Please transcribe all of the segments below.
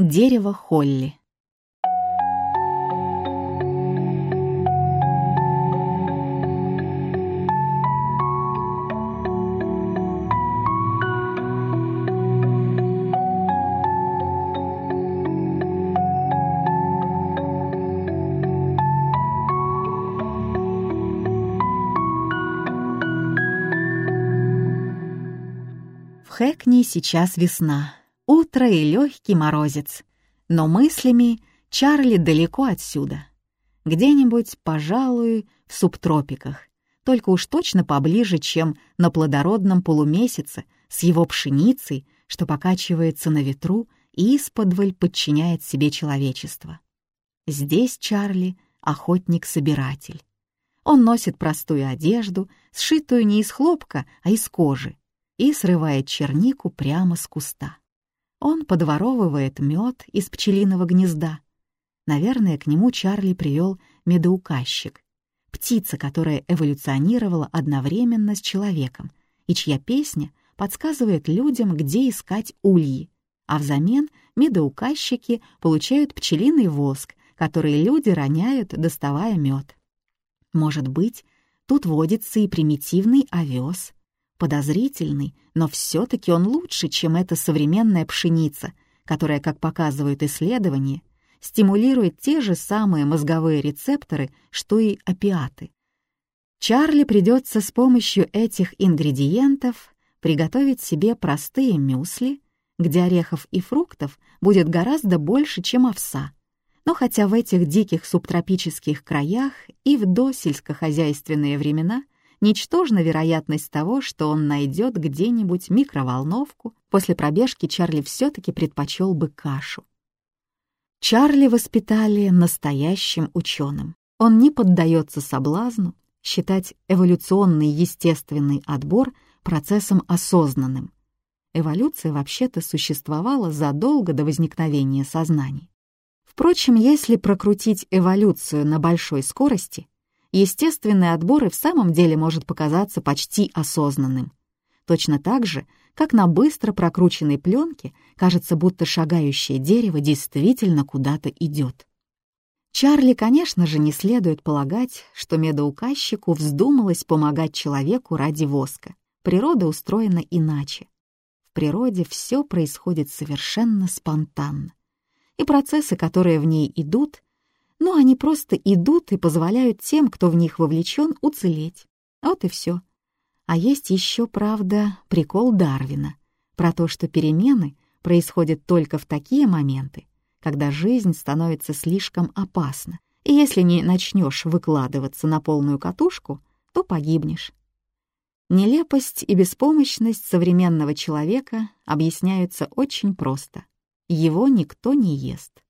Дерево Холли. В Хэкни сейчас весна, утро и легкий морозец, но мыслями Чарли далеко отсюда. Где-нибудь, пожалуй, в субтропиках, только уж точно поближе, чем на плодородном полумесяце с его пшеницей, что покачивается на ветру и исподволь подчиняет себе человечество. Здесь Чарли — охотник-собиратель. Он носит простую одежду, сшитую не из хлопка, а из кожи, и срывает чернику прямо с куста. Он подворовывает мед из пчелиного гнезда. Наверное, к нему Чарли привел медоуказчик, птица, которая эволюционировала одновременно с человеком и чья песня подсказывает людям, где искать ульи, а взамен медоуказчики получают пчелиный воск, который люди роняют, доставая мед. Может быть, тут водится и примитивный овес — подозрительный, но все-таки он лучше, чем эта современная пшеница, которая, как показывают исследования, стимулирует те же самые мозговые рецепторы, что и опиаты. Чарли придется с помощью этих ингредиентов приготовить себе простые мюсли, где орехов и фруктов будет гораздо больше, чем овса. Но хотя в этих диких субтропических краях и в досельскохозяйственные времена – ничтожна вероятность того, что он найдет где-нибудь микроволновку. После пробежки Чарли все-таки предпочел бы кашу. Чарли воспитали настоящим ученым. Он не поддается соблазну считать эволюционный естественный отбор процессом осознанным. Эволюция вообще-то существовала задолго до возникновения сознаний. Впрочем, если прокрутить эволюцию на большой скорости, естественный отбор и в самом деле может показаться почти осознанным. Точно так же, как на быстро прокрученной пленке кажется, будто шагающее дерево действительно куда-то идет. Чарли, конечно же, не следует полагать, что медоуказчику вздумалось помогать человеку ради воска. Природа устроена иначе. В природе все происходит совершенно спонтанно. И процессы, которые в ней идут, но они просто идут и позволяют тем, кто в них вовлечен, уцелеть. Вот и все. А есть еще, правда, прикол Дарвина про то, что перемены происходят только в такие моменты, когда жизнь становится слишком опасна, и если не начнешь выкладываться на полную катушку, то погибнешь. Нелепость и беспомощность современного человека объясняются очень просто. Его никто не ест.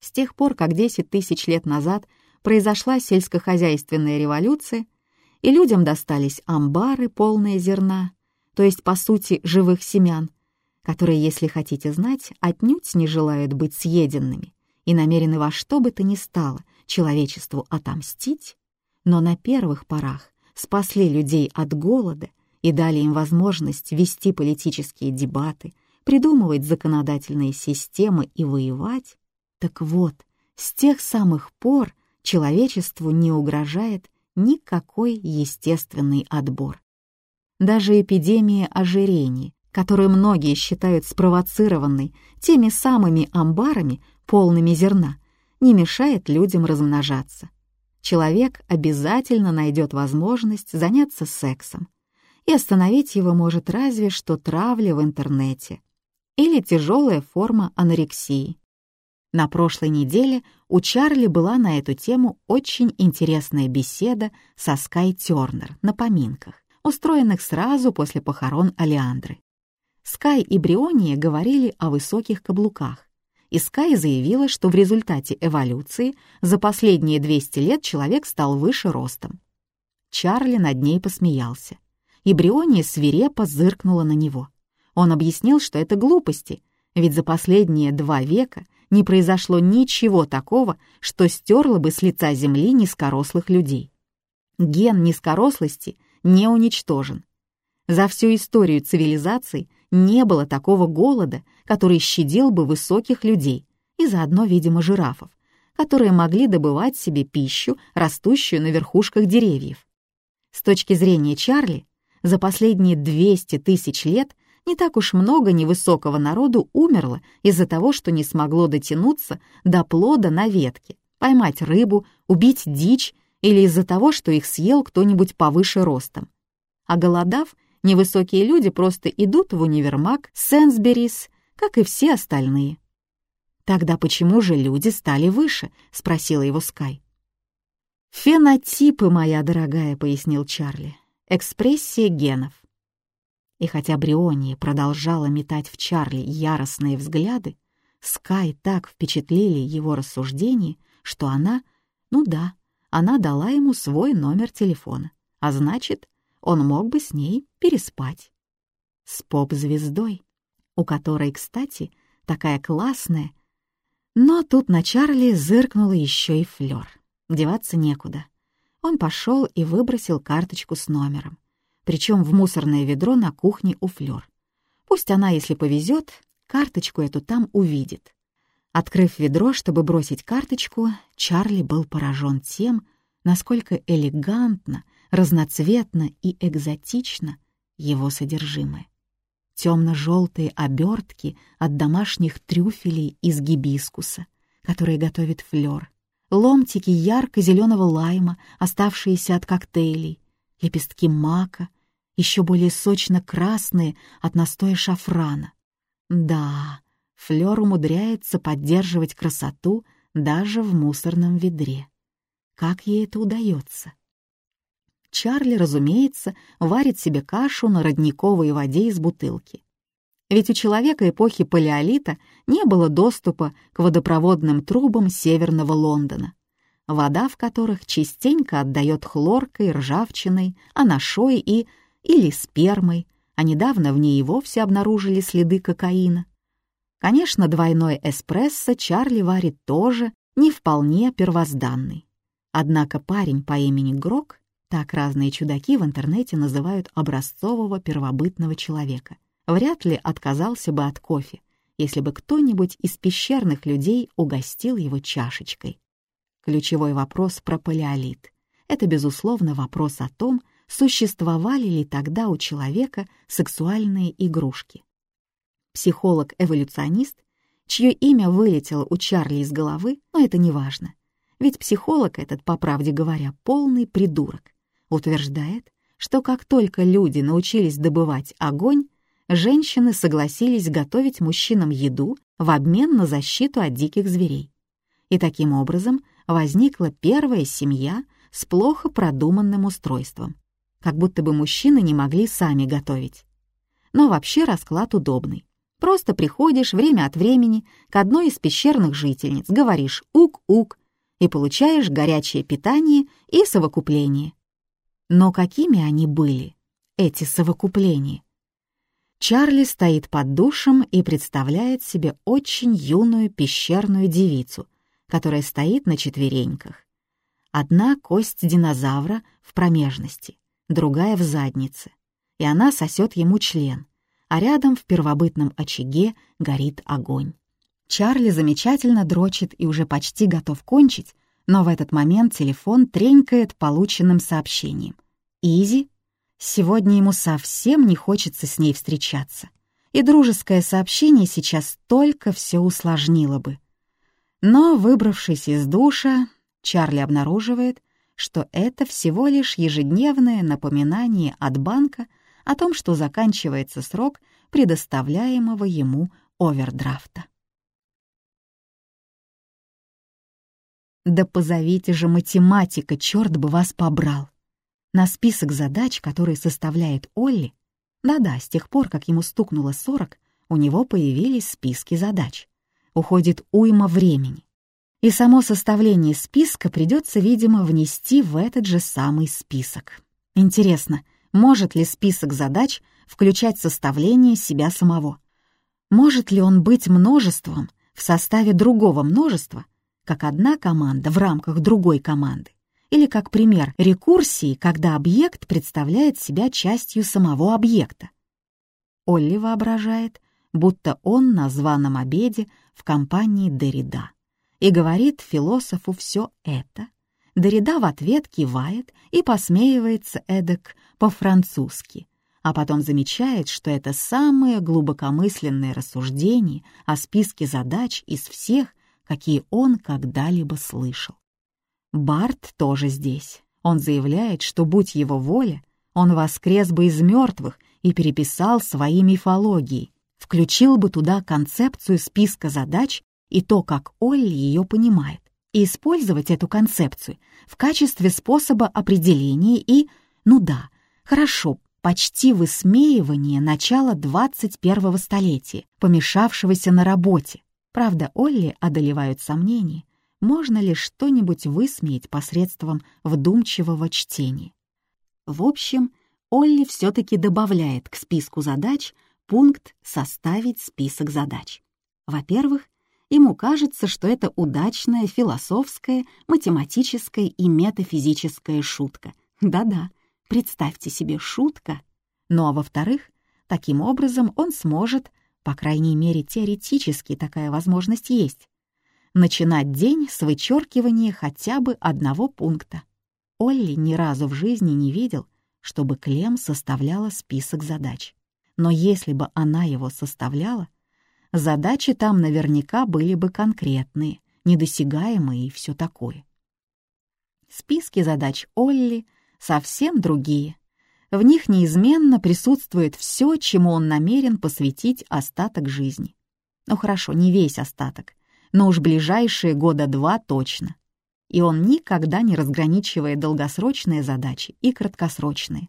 С тех пор, как 10 тысяч лет назад произошла сельскохозяйственная революция, и людям достались амбары, полные зерна, то есть, по сути, живых семян, которые, если хотите знать, отнюдь не желают быть съеденными и намерены во что бы то ни стало человечеству отомстить, но на первых порах спасли людей от голода и дали им возможность вести политические дебаты, придумывать законодательные системы и воевать, так вот, с тех самых пор человечеству не угрожает никакой естественный отбор. Даже эпидемия ожирения, которую многие считают спровоцированной теми самыми амбарами, полными зерна, не мешает людям размножаться. Человек обязательно найдет возможность заняться сексом, и остановить его может разве что травля в интернете или тяжелая форма анорексии. На прошлой неделе у Чарли была на эту тему очень интересная беседа со Скай Тернер на поминках, устроенных сразу после похорон Алиандры. Скай и Бриония говорили о высоких каблуках, и Скай заявила, что в результате эволюции за последние 200 лет человек стал выше ростом. Чарли над ней посмеялся, и Бриония свирепо зыркнула на него. Он объяснил, что это глупости, ведь за последние два века — не произошло ничего такого, что стерло бы с лица Земли низкорослых людей. Ген низкорослости не уничтожен. За всю историю цивилизаций не было такого голода, который щадил бы высоких людей и заодно, видимо, жирафов, которые могли добывать себе пищу, растущую на верхушках деревьев. С точки зрения Чарли, за последние 200 тысяч лет не так уж много невысокого народу умерло из-за того, что не смогло дотянуться до плода на ветке, поймать рыбу, убить дичь или из-за того, что их съел кто-нибудь повыше ростом. А голодав, невысокие люди просто идут в универмаг Сенсберис, как и все остальные. «Тогда почему же люди стали выше?» — спросила его Скай. «Фенотипы, моя дорогая», — пояснил Чарли. «Экспрессия генов». И хотя Бриония продолжала метать в Чарли яростные взгляды, Скай так впечатлили его рассуждения, что она, ну да, она дала ему свой номер телефона, а значит, он мог бы с ней переспать. С поп-звездой, у которой, кстати, такая классная. Но тут на Чарли зыркнула еще и Флёр. Деваться некуда. Он пошел и выбросил карточку с номером, причем в мусорное ведро на кухне у Флёр. Пусть она, если повезет, карточку эту там увидит. Открыв ведро, чтобы бросить карточку, Чарли был поражен тем, насколько элегантно, разноцветно и экзотично его содержимое. Темно-желтые обертки от домашних трюфелей из гибискуса, которые готовит Флёр, ломтики ярко-зеленого лайма, оставшиеся от коктейлей, лепестки мака, еще более сочно-красные от настоя шафрана. Да, Флёр умудряется поддерживать красоту даже в мусорном ведре. Как ей это удается? Чарли, разумеется, варит себе кашу на родниковой воде из бутылки. Ведь у человека эпохи Палеолита не было доступа к водопроводным трубам северного Лондона, вода в которых частенько отдает хлоркой, ржавчиной, анашой и или спермой, а недавно в ней и вовсе обнаружили следы кокаина. Конечно, двойной эспрессо Чарли варит тоже не вполне первозданный. Однако парень по имени Грок, так разные чудаки в интернете называют образцового первобытного человека — вряд ли отказался бы от кофе, если бы кто-нибудь из пещерных людей угостил его чашечкой. Ключевой вопрос про палеолит — это, безусловно, вопрос о том, существовали ли тогда у человека сексуальные игрушки. Психолог-эволюционист, чье имя вылетело у Чарли из головы, но это не важно, ведь психолог этот, по правде говоря, полный придурок, утверждает, что как только люди научились добывать огонь, женщины согласились готовить мужчинам еду в обмен на защиту от диких зверей. И таким образом возникла первая семья с плохо продуманным устройством, как будто бы мужчины не могли сами готовить. Но вообще расклад удобный. Просто приходишь время от времени к одной из пещерных жительниц, говоришь «ук-ук» и получаешь горячее питание и совокупление. Но какими они были, эти совокупления? Чарли стоит под душем и представляет себе очень юную пещерную девицу, которая стоит на четвереньках. Одна кость динозавра в промежности, другая в заднице, и она сосет ему член, а рядом в первобытном очаге горит огонь. Чарли замечательно дрочит и уже почти готов кончить, но в этот момент телефон тренькает полученным сообщением. «Изи, Сегодня ему совсем не хочется с ней встречаться, и дружеское сообщение сейчас только все усложнило бы. Но, выбравшись из душа, Чарли обнаруживает, что это всего лишь ежедневное напоминание от банка о том, что заканчивается срок предоставляемого ему овердрафта. «Да позовите же математика, черт бы вас побрал!» На список задач, которые составляет Олли, да-да, с тех пор, как ему стукнуло 40, у него появились списки задач. Уходит уйма времени. И само составление списка придется, видимо, внести в этот же самый список. Интересно, может ли список задач включать составление себя самого? Может ли он быть множеством в составе другого множества, как одна команда в рамках другой команды? или как пример рекурсии, когда объект представляет себя частью самого объекта. Олли воображает, будто он на званом обеде в компании Derrida и говорит философу все это. Derrida в ответ кивает и посмеивается эдак по-французски, а потом замечает, что это самое глубокомысленное рассуждение о списке задач из всех, какие он когда-либо слышал. Барт тоже здесь. Он заявляет, что, будь его воля, он воскрес бы из мертвых и переписал свои мифологии, включил бы туда концепцию списка задач и то, как Олли ее понимает, и использовать эту концепцию в качестве способа определения и, ну да, хорошо, почти высмеивание начала 21-го столетия, помешавшегося на работе. Правда, Олли одолевают сомнения, можно ли что-нибудь высмеять посредством вдумчивого чтения. В общем, Олли все-таки добавляет к списку задач пункт «Составить список задач». Во-первых, ему кажется, что это удачная философская, математическая и метафизическая шутка. Да-да, представьте себе шутка. Ну а во-вторых, таким образом он сможет, по крайней мере теоретически такая возможность есть, начинать день с вычеркивания хотя бы одного пункта. Олли ни разу в жизни не видел, чтобы Клем составляла список задач. Но если бы она его составляла, задачи там наверняка были бы конкретные, недосягаемые и все такое. Списки задач Олли совсем другие. В них неизменно присутствует все, чему он намерен посвятить остаток жизни. Ну хорошо, не весь остаток, но уж ближайшие года два точно. И он никогда не разграничивает долгосрочные задачи и краткосрочные.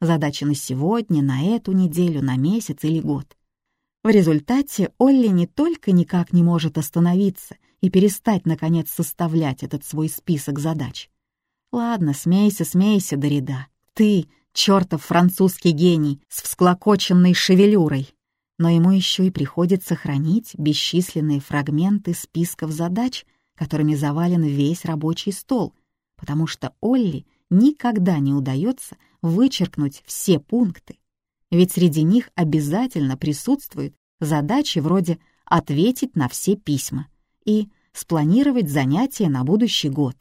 Задачи на сегодня, на эту неделю, на месяц или год. В результате Олли не только никак не может остановиться и перестать, наконец, составлять этот свой список задач. Ладно, смейся, смейся, Дорида. Ты, чертов французский гений с всклокоченной шевелюрой но ему еще и приходится хранить бесчисленные фрагменты списков задач, которыми завален весь рабочий стол, потому что Олли никогда не удается вычеркнуть все пункты, ведь среди них обязательно присутствуют задачи вроде ответить на все письма и спланировать занятия на будущий год,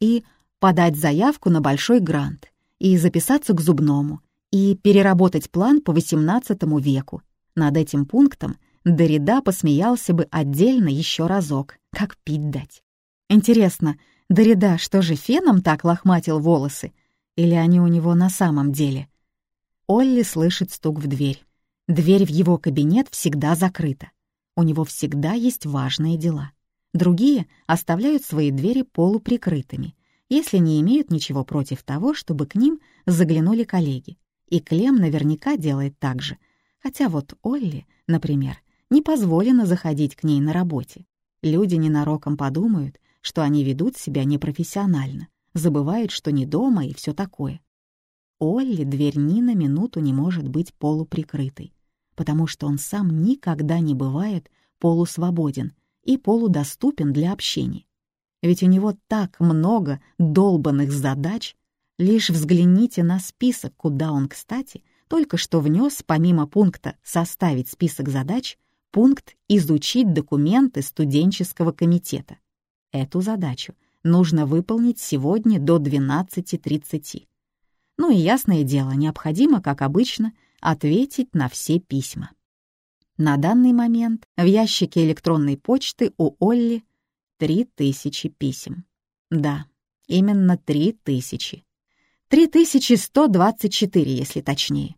и подать заявку на большой грант, и записаться к зубному, и переработать план по XVIII веку, над этим пунктом Дорида посмеялся бы отдельно еще разок, как пить дать. Интересно, Дорида что же феном так лохматил волосы? Или они у него на самом деле? Олли слышит стук в дверь. Дверь в его кабинет всегда закрыта. У него всегда есть важные дела. Другие оставляют свои двери полуприкрытыми, если не имеют ничего против того, чтобы к ним заглянули коллеги. И Клем наверняка делает так же — Хотя вот Олли, например, не позволено заходить к ней на работе. Люди ненароком подумают, что они ведут себя непрофессионально, забывают, что не дома и все такое. Олли дверь ни на минуту не может быть полуприкрытой, потому что он сам никогда не бывает полусвободен и полудоступен для общения. Ведь у него так много долбанных задач, лишь взгляните на список, куда он, кстати, только что внес, помимо пункта «составить список задач», пункт «изучить документы студенческого комитета». Эту задачу нужно выполнить сегодня до 12.30. Ну и ясное дело, необходимо, как обычно, ответить на все письма. На данный момент в ящике электронной почты у Олли 3000 писем. Да, именно 3000. 3124, если точнее.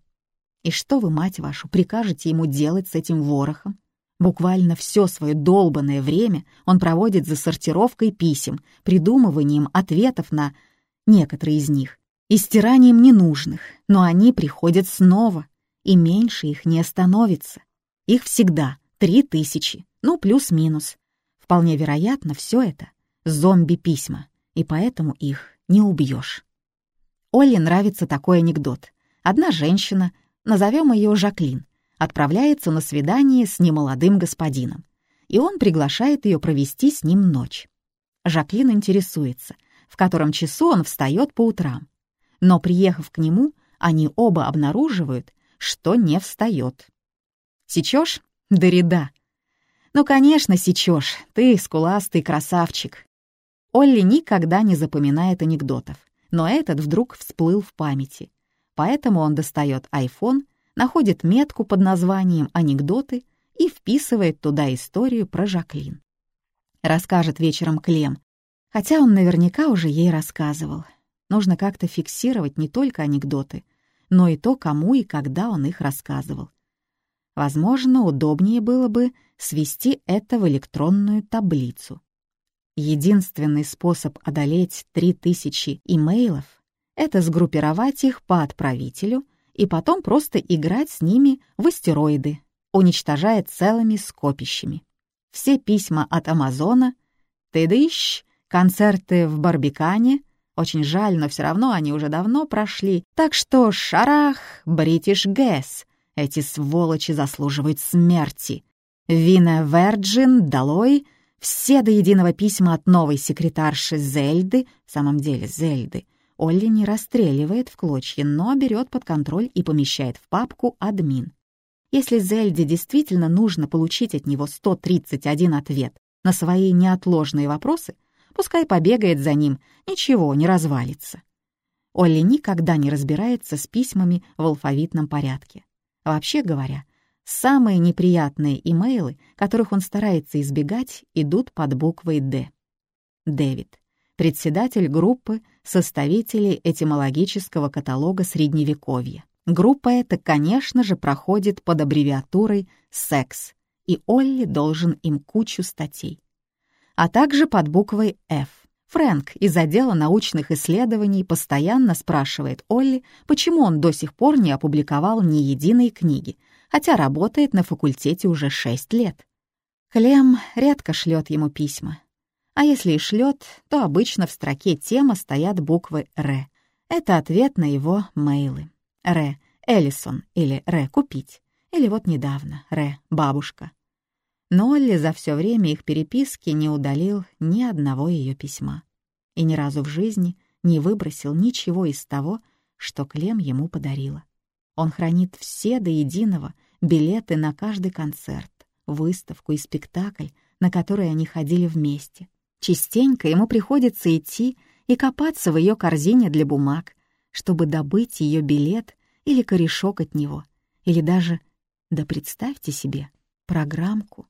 И что вы, мать вашу, прикажете ему делать с этим ворохом? Буквально все свое долбанное время он проводит за сортировкой писем, придумыванием ответов на некоторые из них и стиранием ненужных, но они приходят снова, и меньше их не остановится. Их всегда три тысячи, ну плюс-минус. Вполне вероятно, все это зомби-письма, и поэтому их не убьешь. Оле нравится такой анекдот. Одна женщина назовем ее Жаклин, отправляется на свидание с немолодым господином, и он приглашает ее провести с ним ночь. Жаклин интересуется, в котором часу он встает по утрам, но, приехав к нему, они оба обнаруживают, что не встает. Сечешь? Дорида. Ну, конечно, сечешь. Ты скуластый красавчик. Олли никогда не запоминает анекдотов, но этот вдруг всплыл в памяти. Поэтому он достает iPhone, находит метку под названием «Анекдоты» и вписывает туда историю про Жаклин. Расскажет вечером Клем, хотя он наверняка уже ей рассказывал. Нужно как-то фиксировать не только анекдоты, но и то, кому и когда он их рассказывал. Возможно, удобнее было бы свести это в электронную таблицу. Единственный способ одолеть 3000 имейлов — это сгруппировать их по отправителю и потом просто играть с ними в астероиды, уничтожая целыми скопищами. Все письма от Амазона, тыдыщ, концерты в Барбикане — очень жаль, но все равно они уже давно прошли. Так что шарах, Бритиш Гэс. Эти сволочи заслуживают смерти. Вина Верджин, долой. Все до единого письма от новой секретарши Зельды, в самом деле Зельды, Олли не расстреливает в клочья, но берет под контроль и помещает в папку «Админ». Если Зельде действительно нужно получить от него 131 ответ на свои неотложные вопросы, Пускай побегает за ним, ничего, не развалится. Олли никогда не разбирается с письмами в алфавитном порядке. Вообще говоря, самые неприятные имейлы, которых он старается избегать, идут под буквой «Д». Дэвид, председатель группы составителей этимологического каталога Средневековья. Группа эта, конечно же, проходит под аббревиатурой «СЕКС», и Олли должен им кучу статей а также под буквой «Ф». Фрэнк из отдела научных исследований постоянно спрашивает Олли, почему он до сих пор не опубликовал ни единой книги, хотя работает на факультете уже шесть лет. Клем редко шлет ему письма. А если и шлет, то обычно в строке тема стоят буквы «Р». Это ответ на его мейлы. «Р. Эллисон» или «Р. Купить». Или вот недавно «Р. Бабушка». Но за все время их переписки не удалил ни одного ее письма и ни разу в жизни не выбросил ничего из того, что Клем ему подарила. Он хранит все до единого билеты на каждый концерт, выставку и спектакль, на которые они ходили вместе. Частенько ему приходится идти и копаться в ее корзине для бумаг, чтобы добыть ее билет или корешок от него, или даже, да представьте себе, программку.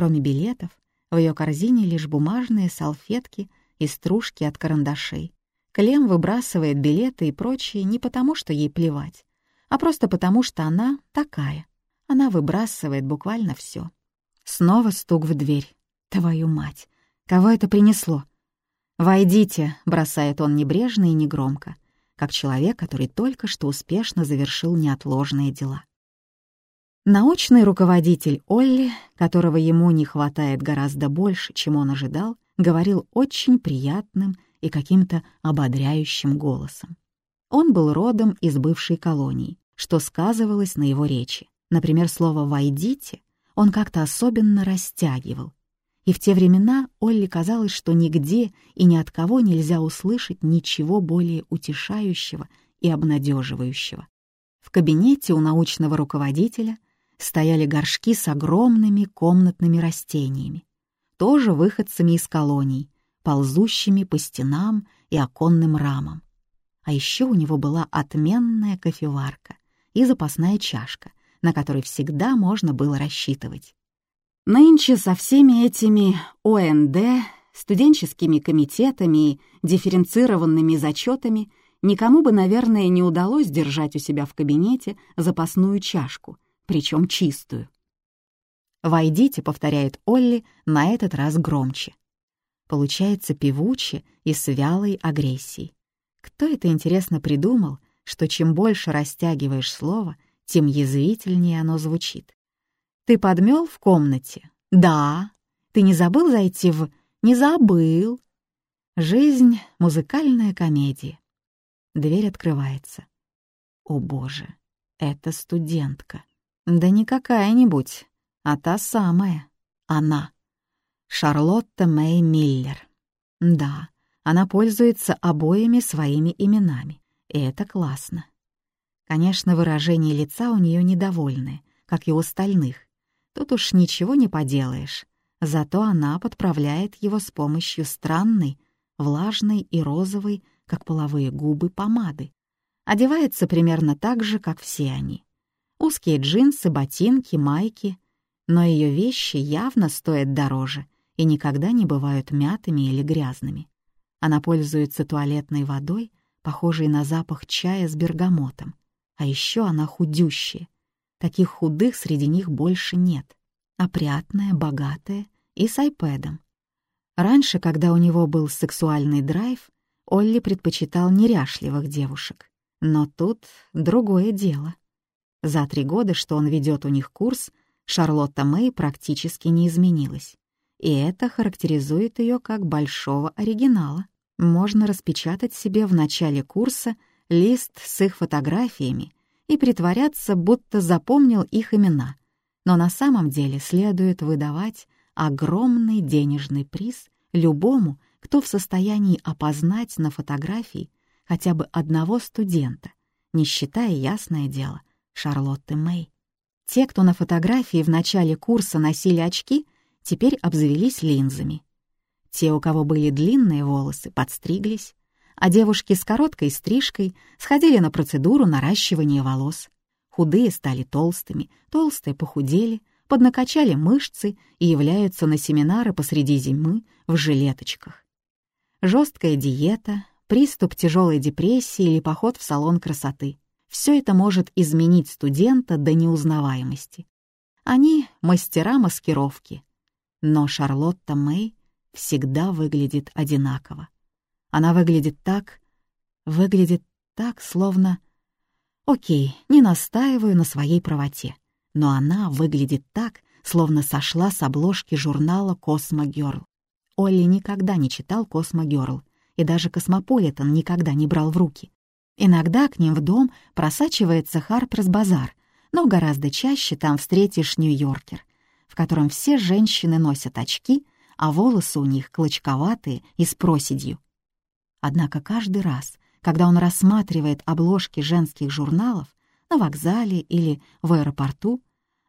Кроме билетов, в ее корзине лишь бумажные салфетки и стружки от карандашей. Клем выбрасывает билеты и прочее не потому, что ей плевать, а просто потому, что она такая. Она выбрасывает буквально все. Снова стук в дверь. Твою мать! Кого это принесло? «Войдите», — бросает он небрежно и негромко, как человек, который только что успешно завершил неотложные дела. Научный руководитель Олли, которого ему не хватает гораздо больше, чем он ожидал, говорил очень приятным и каким-то ободряющим голосом. Он был родом из бывшей колонии, что сказывалось на его речи. Например, слово «войдите» он как-то особенно растягивал. И в те времена Олли казалось, что нигде и ни от кого нельзя услышать ничего более утешающего и обнадеживающего. В кабинете у научного руководителя — стояли горшки с огромными комнатными растениями, тоже выходцами из колоний, ползущими по стенам и оконным рамам. А еще у него была отменная кофеварка и запасная чашка, на которой всегда можно было рассчитывать. Нынче со всеми этими ОНД, студенческими комитетами и дифференцированными зачетами никому бы, наверное, не удалось держать у себя в кабинете запасную чашку — причем чистую. «Войдите», — повторяет Олли, на этот раз громче. Получается певуче и с вялой агрессией. Кто это, интересно, придумал, что чем больше растягиваешь слово, тем язвительнее оно звучит? «Ты подмел в комнате?» «Да». «Ты не забыл зайти в...» «Не забыл». Жизнь — музыкальная комедия. Дверь открывается. О боже, это студентка. Да не какая-нибудь, а та самая. Она. Шарлотта Мэй Миллер. Да, она пользуется обоими своими именами, и это классно. Конечно, выражение лица у нее недовольное, как и у остальных. Тут уж ничего не поделаешь. Зато она подправляет его с помощью странной, влажной и розовой, как половые губы, помады. Одевается примерно так же, как все они. Узкие джинсы, ботинки, майки. Но ее вещи явно стоят дороже и никогда не бывают мятыми или грязными. Она пользуется туалетной водой, похожей на запах чая с бергамотом. А еще она худющая. Таких худых среди них больше нет. Опрятная, богатая и с айпэдом. Раньше, когда у него был сексуальный драйв, Олли предпочитал неряшливых девушек. Но тут другое дело. За три года, что он ведет у них курс, Шарлотта Мэй практически не изменилась. И это характеризует ее как большого оригинала. Можно распечатать себе в начале курса лист с их фотографиями и притворяться, будто запомнил их имена. Но на самом деле следует выдавать огромный денежный приз любому, кто в состоянии опознать на фотографии хотя бы одного студента, не считая, ясное дело, Шарлотты Мэй. Те, кто на фотографии в начале курса носили очки, теперь обзавелись линзами. Те, у кого были длинные волосы, подстриглись, а девушки с короткой стрижкой сходили на процедуру наращивания волос. Худые стали толстыми, толстые похудели, поднакачали мышцы и являются на семинары посреди зимы в жилеточках. Жесткая диета, приступ тяжелой депрессии или поход в салон красоты — все это может изменить студента до неузнаваемости. Они — мастера маскировки. Но Шарлотта Мэй всегда выглядит одинаково. Она выглядит так, выглядит так, словно... Окей, не настаиваю на своей правоте но она выглядит так, словно сошла с обложки журнала «Космо Гёрл». Олли никогда не читал «CosmoGirl», и даже «Космополитен» никогда не брал в руки. Иногда к ним в дом просачивается Harper's Bazaar, но гораздо чаще там встретишь Нью-Йоркер, в котором все женщины носят очки, а волосы у них клочковатые и с проседью. Однако каждый раз, когда он рассматривает обложки женских журналов, на вокзале или в аэропорту,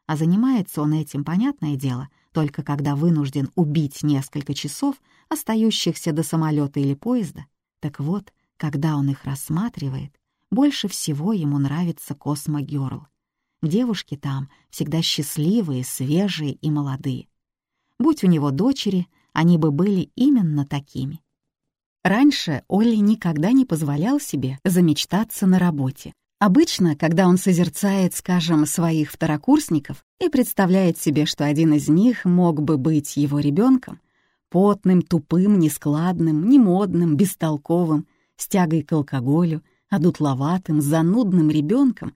а занимается он этим, понятное дело, только когда вынужден убить несколько часов, остающихся до самолета или поезда. Так вот, когда он их рассматривает, больше всего ему нравится Космо Гёрл. Девушки там всегда счастливые, свежие и молодые. Будь у него дочери, они бы были именно такими. Раньше Олли никогда не позволял себе замечтаться на работе, Обычно, когда он созерцает, скажем, своих второкурсников и представляет себе, что один из них мог бы быть его ребенком, потным, тупым, нескладным, немодным, бестолковым, с тягой к алкоголю, одутловатым, занудным ребенком,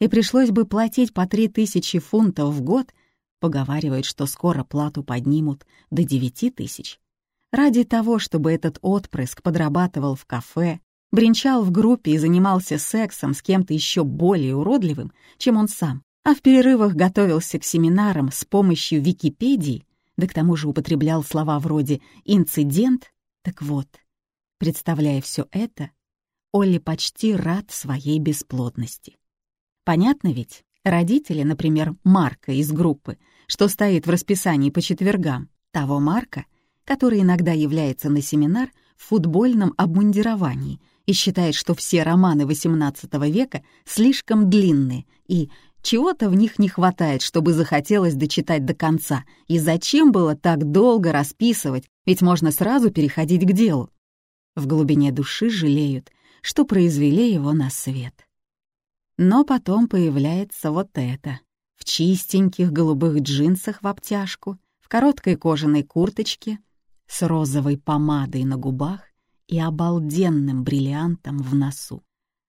и пришлось бы платить по три тысячи фунтов в год, поговаривают, что скоро плату поднимут до девяти тысяч, ради того, чтобы этот отпрыск подрабатывал в кафе, бренчал в группе и занимался сексом с кем-то еще более уродливым, чем он сам, а в перерывах готовился к семинарам с помощью Википедии, да к тому же употреблял слова вроде «инцидент», так вот, представляя все это, Олли почти рад своей бесплодности. Понятно ведь, родители, например, Марка из группы, что стоит в расписании по четвергам, того Марка, который иногда является на семинар в футбольном обмундировании — и считает, что все романы XVIII века слишком длинные и чего-то в них не хватает, чтобы захотелось дочитать до конца. И зачем было так долго расписывать, ведь можно сразу переходить к делу. В глубине души жалеют, что произвели его на свет. Но потом появляется вот это. В чистеньких голубых джинсах в обтяжку, в короткой кожаной курточке, с розовой помадой на губах и обалденным бриллиантом в носу.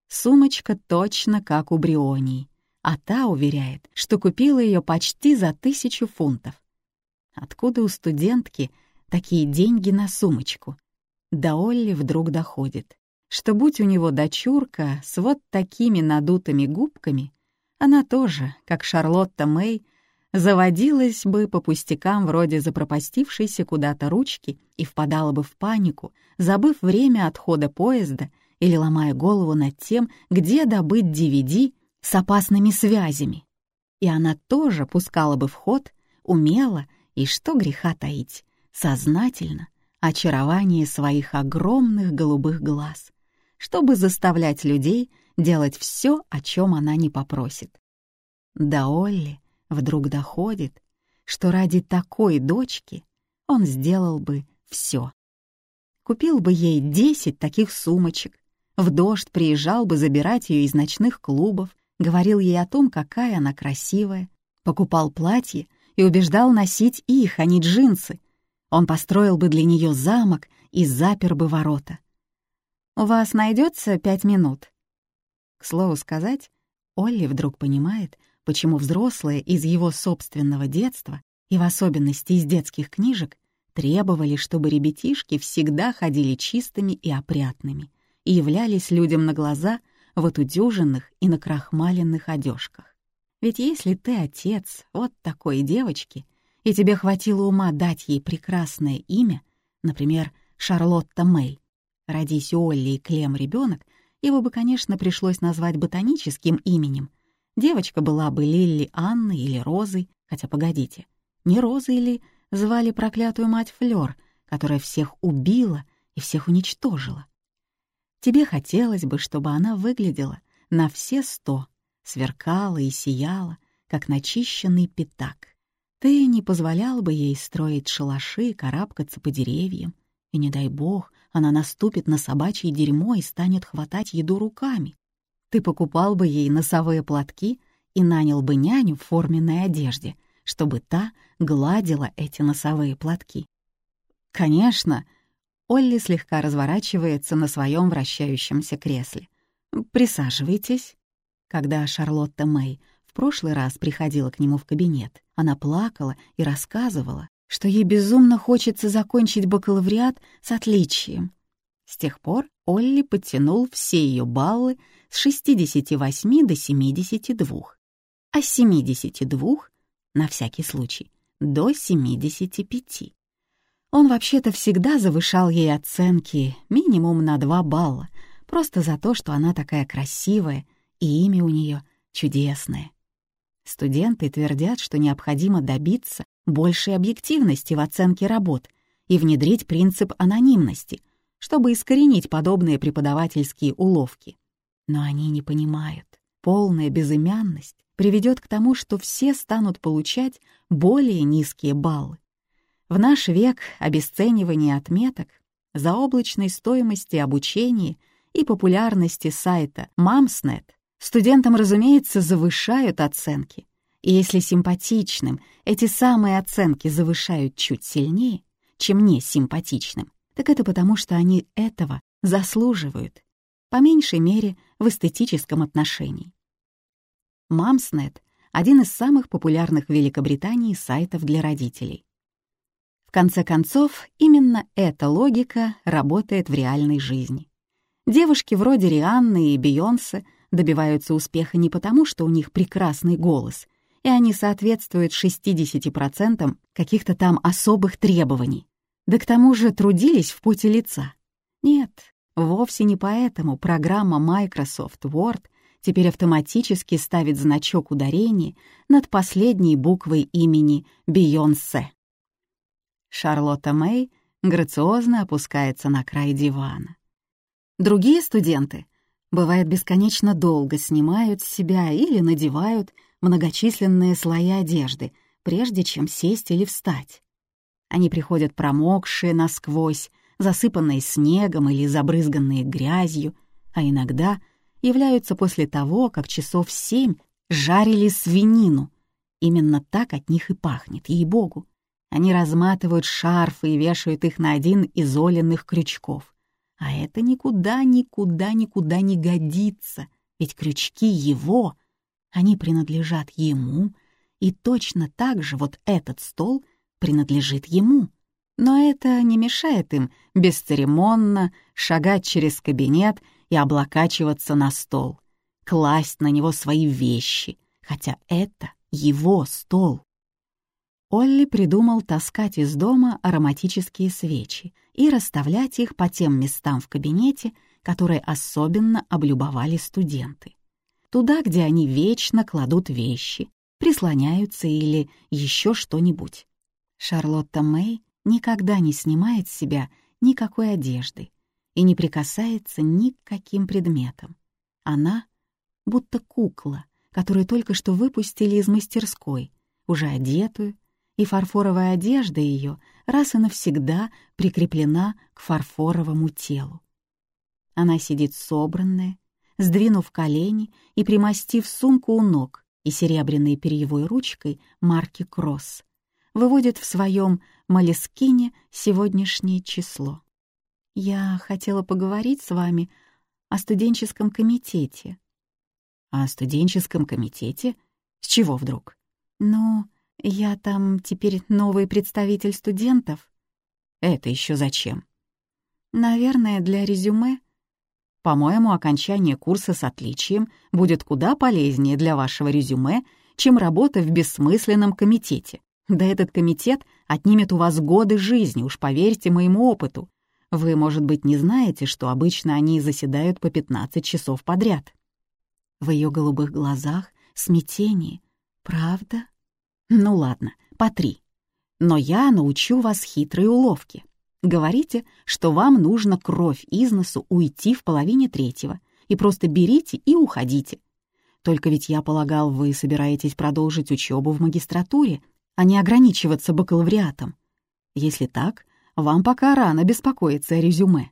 Сумочка точно как у Брионии, а та уверяет, что купила ее почти за тысячу фунтов. Откуда у студентки такие деньги на сумочку? До Олли вдруг доходит, что будь у него дочурка с вот такими надутыми губками, она тоже, как Шарлотта Мэй, заводилась бы по пустякам вроде запропастившейся куда-то ручки и впадала бы в панику, забыв время отхода поезда или ломая голову над тем, где добыть DVD с опасными связями. и она тоже пускала бы в ход, умела и, что греха таить, сознательно очарование своих огромных голубых глаз, чтобы заставлять людей делать все, о чем она не попросит. До Олли вдруг доходит, что ради такой дочки он сделал бы все. Купил бы ей десять таких сумочек, в дождь приезжал бы забирать ее из ночных клубов, говорил ей о том, какая она красивая, покупал платье и убеждал носить их, а не джинсы. Он построил бы для нее замок и запер бы ворота. «У вас найдется пять минут?» К слову сказать, Олли вдруг понимает, почему взрослые из его собственного детства и в особенности из детских книжек требовали, чтобы ребятишки всегда ходили чистыми и опрятными и являлись людям на глаза в отудюженных и накрахмаленных одежках. Ведь если ты отец вот такой девочки, и тебе хватило ума дать ей прекрасное имя, например, Шарлотта Мэй, родись у Олли и Клем ребенок, его бы, конечно, пришлось назвать ботаническим именем. Девочка была бы Лилли Анной или Розой, хотя погодите, не Розой или звали проклятую мать Флёр, которая всех убила и всех уничтожила. Тебе хотелось бы, чтобы она выглядела на все сто, сверкала и сияла, как начищенный пятак. Ты не позволял бы ей строить шалаши, карабкаться по деревьям, и, не дай бог, она наступит на собачье дерьмо и станет хватать еду руками. Ты покупал бы ей носовые платки и нанял бы няню в форменной одежде, чтобы та гладила эти носовые платки. Конечно, Олли слегка разворачивается на своем вращающемся кресле. «Присаживайтесь». Когда Шарлотта Мэй прошлый раз приходила к нему в кабинет, она плакала и рассказывала, что ей безумно хочется закончить бакалавриат с отличием. С тех пор Олли подтянул все ее баллы с 68 до 72, а с 72, на всякий случай, до 75. Он вообще-то всегда завышал ей оценки минимум на два балла, просто за то, что она такая красивая и имя у нее чудесное. Студенты твердят, что необходимо добиться большей объективности в оценке работ и внедрить принцип анонимности, чтобы искоренить подобные преподавательские уловки. Но они не понимают. Полная безымянность приведет к тому, что все станут получать более низкие баллы. В наш век обесценивание отметок, заоблачной стоимости обучения и популярности сайта Mumsnet студентам, разумеется, завышают оценки. И если симпатичным эти самые оценки завышают чуть сильнее, чем несимпатичным, так это потому, что они этого заслуживают, по меньшей мере в эстетическом отношении. Mumsnet — один из самых популярных в Великобритании сайтов для родителей конце концов, именно эта логика работает в реальной жизни. Девушки вроде Рианны и Бейонсе добиваются успеха не потому, что у них прекрасный голос, и они соответствуют 60% каких-то там особых требований, да к тому же трудились в поте лица. Нет, вовсе не поэтому программа Microsoft Word теперь автоматически ставит значок ударения над последней буквой имени Бейонсе. Шарлотта Мэй грациозно опускается на край дивана. Другие студенты, бывает, бесконечно долго снимают с себя или надевают многочисленные слои одежды, прежде чем сесть или встать. Они приходят промокшие насквозь, засыпанные снегом или забрызганные грязью, а иногда являются после того, как часов семь жарили свинину. Именно так от них и пахнет, ей-богу. Они разматывают шарфы и вешают их на один из оленных крючков. А это никуда, никуда, никуда не годится, ведь крючки его, они принадлежат ему, и точно так же вот этот стол принадлежит ему. Но это не мешает им бесцеремонно шагать через кабинет и облокачиваться на стол, класть на него свои вещи, хотя это его стол. Олли придумал таскать из дома ароматические свечи и расставлять их по тем местам в кабинете, которые особенно облюбовали студенты. Туда, где они вечно кладут вещи, прислоняются или еще что-нибудь. Шарлотта Мэй никогда не снимает с себя никакой одежды и не прикасается ни к каким предметам. Она будто кукла, которую только что выпустили из мастерской, уже одетую, и фарфоровая одежда ее раз и навсегда прикреплена к фарфоровому телу. Она сидит собранная, сдвинув колени и примостив сумку у ног и серебряной перьевой ручкой марки «Кросс», выводит в своем молескине сегодняшнее число. «Я хотела поговорить с вами о студенческом комитете». «О студенческом комитете? С чего вдруг?» «Ну, я там теперь новый представитель студентов». «Это еще зачем?» «Наверное, для резюме». «По-моему, окончание курса с отличием будет куда полезнее для вашего резюме, чем работа в бессмысленном комитете. Да этот комитет отнимет у вас годы жизни, уж поверьте моему опыту. Вы, может быть, не знаете, что обычно они заседают по 15 часов подряд. В ее голубых глазах смятение. Правда? Ну ладно, по три. Но я научу вас хитрой уловке. Говорите, что вам нужно кровь из носу уйти в половине третьего, и просто берите и уходите. Только ведь я полагал, вы собираетесь продолжить учебу в магистратуре, а не ограничиваться бакалавриатом. Если так, вам пока рано беспокоиться о резюме.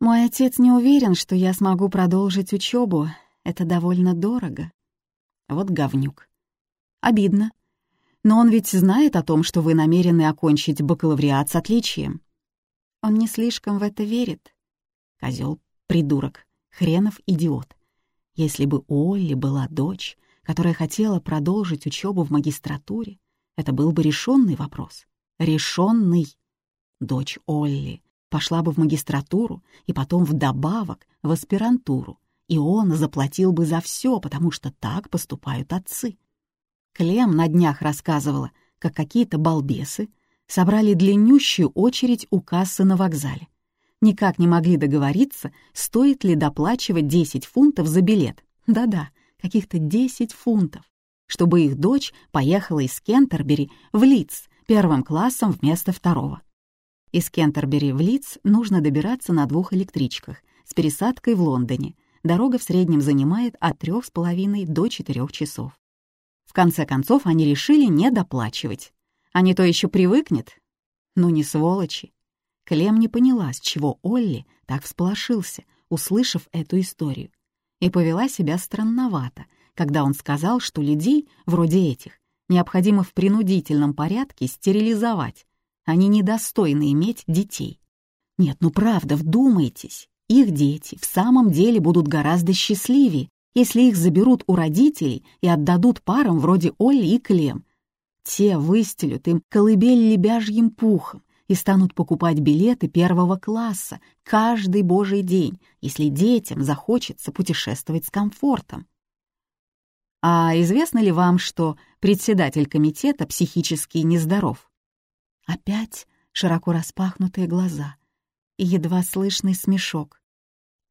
Мой отец не уверен, что я смогу продолжить учебу. Это довольно дорого. Вот говнюк. Обидно. Но он ведь знает о том, что вы намерены окончить бакалавриат с отличием. Он не слишком в это верит. Козел, придурок, хренов идиот. Если бы у Олли была дочь, которая хотела продолжить учебу в магистратуре, это был бы решенный вопрос. Решенный. Дочь Олли пошла бы в магистратуру и потом вдобавок в аспирантуру, и он заплатил бы за все, потому что так поступают отцы. Клем на днях рассказывала, как какие-то балбесы собрали длиннющую очередь у кассы на вокзале. Никак не могли договориться, стоит ли доплачивать 10 фунтов за билет. Да-да, каких-то 10 фунтов чтобы их дочь поехала из Кентербери в Лидс первым классом вместо второго. Из Кентербери в Лидс нужно добираться на двух электричках с пересадкой в Лондоне. Дорога в среднем занимает от трех с половиной до четырех часов. Конце концов они решили не доплачивать. А не то еще привыкнет. Ну не сволочи. Клем не поняла, с чего Олли так всполошился, услышав эту историю, и повела себя странновато, когда он сказал, что людей, вроде этих, необходимо в принудительном порядке стерилизовать. Они недостойны иметь детей. Нет, ну правда, вдумайтесь. Их дети в самом деле будут гораздо счастливее, если их заберут у родителей и отдадут парам вроде Олли и Клем. Те выстелют им колыбель лебяжьим пухом и станут покупать билеты первого класса каждый божий день, если детям захочется путешествовать с комфортом. А известно ли вам, что председатель комитета психически нездоров? Опять широко распахнутые глаза и едва слышный смешок.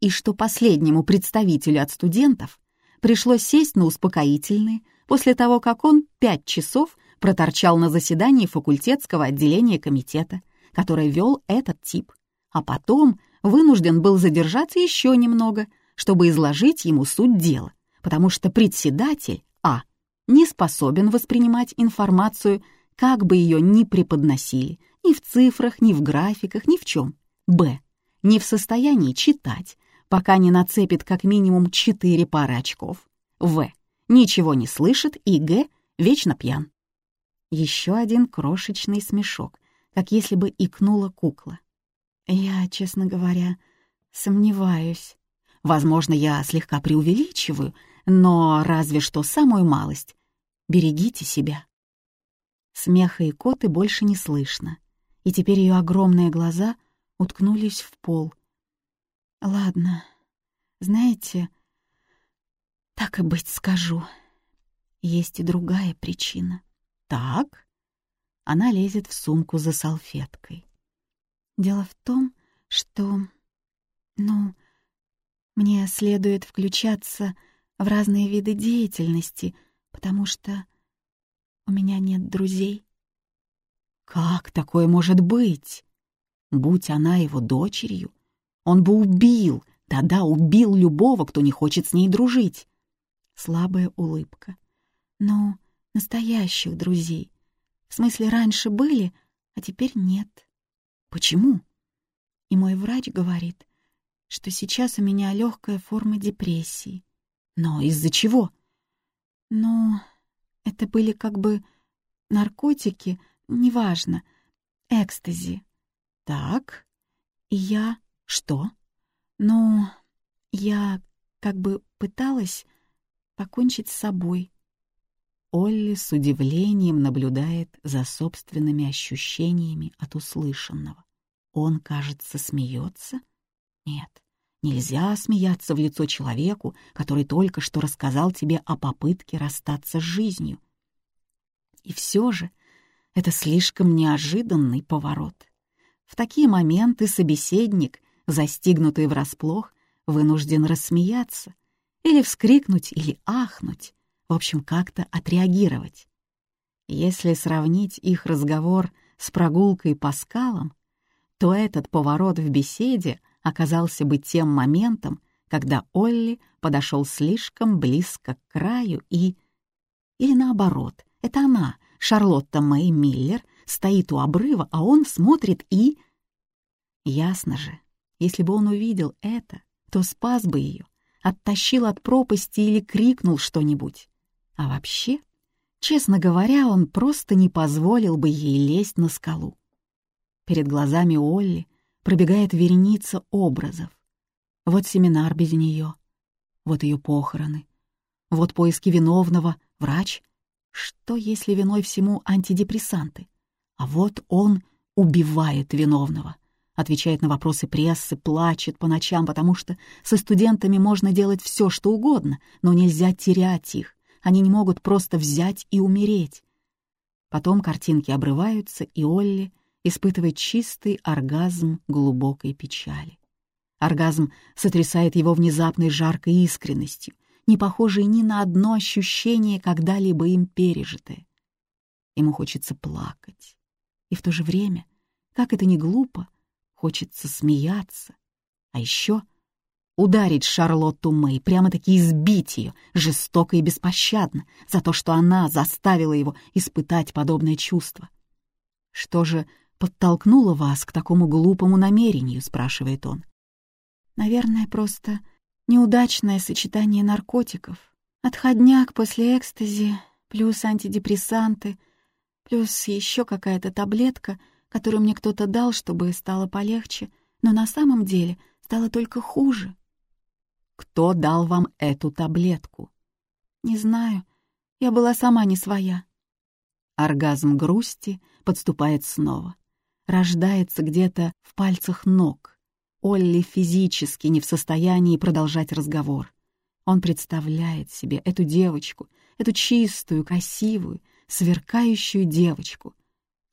И что последнему представителю от студентов пришлось сесть на успокоительные после того, как он пять часов проторчал на заседании факультетского отделения комитета, который вел этот тип, а потом вынужден был задержаться еще немного, чтобы изложить ему суть дела потому что председатель А не способен воспринимать информацию, как бы ее ни преподносили, ни в цифрах, ни в графиках, ни в чем. Б не в состоянии читать, пока не нацепит как минимум четыре пары очков. В ничего не слышит и Г вечно пьян. Еще один крошечный смешок, как если бы икнула кукла. Я, честно говоря, сомневаюсь. Возможно, я слегка преувеличиваю, но разве что самую малость. Берегите себя. Смеха и коты больше не слышно, и теперь ее огромные глаза уткнулись в пол. Ладно, знаете, так и быть скажу. Есть и другая причина. Так? Она лезет в сумку за салфеткой. Дело в том, что... Ну, мне следует включаться в разные виды деятельности, потому что У меня нет друзей. Как такое может быть? Будь она его дочерью, он бы убил, да-да, убил любого, кто не хочет с ней дружить. Слабая улыбка. Ну, настоящих друзей. В смысле, раньше были, а теперь нет. Почему? И мой врач говорит, что сейчас у меня легкая форма депрессии. Но из-за чего? Ну, это были как бы наркотики, неважно, экстази. Так, и я... Что? Ну, я как бы пыталась покончить с собой. Олли с удивлением наблюдает за собственными ощущениями от услышанного. Он, кажется, смеется? Нет, нельзя смеяться в лицо человеку, который только что рассказал тебе о попытке расстаться с жизнью. И все же это слишком неожиданный поворот. В такие моменты собеседник, застигнутый врасплох, вынужден рассмеяться или вскрикнуть или ахнуть, в общем, как-то отреагировать. Если сравнить их разговор с прогулкой по скалам, то этот поворот в беседе оказался бы тем моментом, когда Олли подошел слишком близко к краю и... Или наоборот, это она, Шарлотта Мэй Миллер, стоит у обрыва, а он смотрит и... Ясно же, если бы он увидел это, то спас бы ее, оттащил от пропасти или крикнул что-нибудь. А вообще, честно говоря, он просто не позволил бы ей лезть на скалу. Перед глазами Олли пробегает вереница образов. Вот семинар без нее, вот ее похороны, вот поиски виновного, врач. Что, если виной всему антидепрессанты? А вот он убивает виновного, отвечает на вопросы прессы, плачет по ночам, потому что со студентами можно делать все, что угодно, но нельзя терять их. Они не могут просто взять и умереть. Потом картинки обрываются, и Олли испытывает чистый оргазм глубокой печали. Оргазм сотрясает его внезапной жаркой искренностью, не похожей ни на одно ощущение, когда-либо им пережитое. Ему хочется плакать. И в то же время, как это ни глупо, хочется смеяться. А еще — ударить Шарлотту Мэй, прямо-таки избить ее, жестоко и беспощадно, за то, что она заставила его испытать подобное чувство. «Что же подтолкнуло вас к такому глупому намерению?» — спрашивает он. «Наверное, просто неудачное сочетание наркотиков. Отходняк после экстази, плюс антидепрессанты, плюс еще какая-то таблетка, которую мне кто-то дал, чтобы стало полегче, но на самом деле стало только хуже. Кто дал вам эту таблетку? Не знаю. Я была сама не своя. Оргазм грусти подступает снова. Рождается где-то в пальцах ног. Олли физически не в состоянии продолжать разговор. Он представляет себе эту девочку, эту чистую, красивую, сверкающую девочку.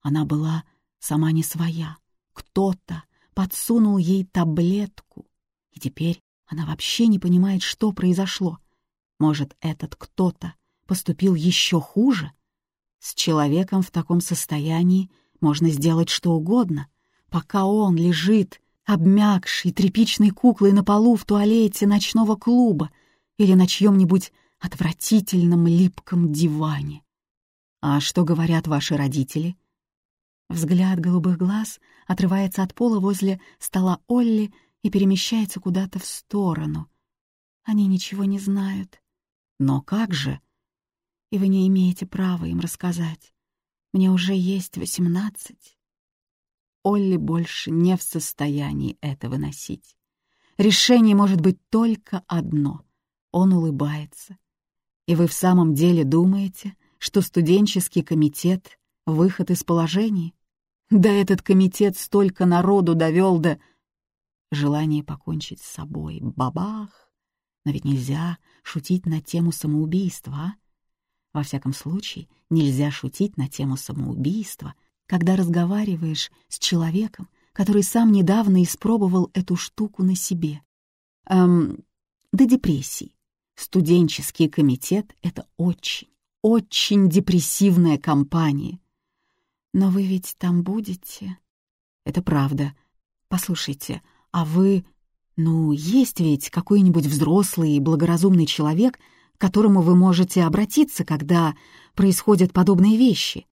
Она была сама не своя. Кто-то подсунул ей таблетку, и теперь она вообще не понимает, что произошло. Может, этот кто-то поступил еще хуже? С человеком в таком состоянии можно сделать что угодно, пока он лежит, обмякший тряпичной куклой на полу в туалете ночного клуба или на чьем-нибудь отвратительном липком диване. А что говорят ваши родители? Взгляд голубых глаз отрывается от пола возле стола Олли и перемещается куда-то в сторону. Они ничего не знают. Но как же? И вы не имеете права им рассказать. Мне уже есть восемнадцать. Олли больше не в состоянии это выносить. Решение может быть только одно. Он улыбается. И вы в самом деле думаете, что студенческий комитет — выход из положения? Да этот комитет столько народу довел до желание покончить с собой. Бабах! Но ведь нельзя шутить на тему самоубийства, а? Во всяком случае, нельзя шутить на тему самоубийства, когда разговариваешь с человеком, который сам недавно испробовал эту штуку на себе. Эм, до депрессии. Студенческий комитет — это очень, очень депрессивная компания. Но вы ведь там будете? Это правда. Послушайте, а вы... Ну, есть ведь какой-нибудь взрослый и благоразумный человек, к которому вы можете обратиться, когда происходят подобные вещи.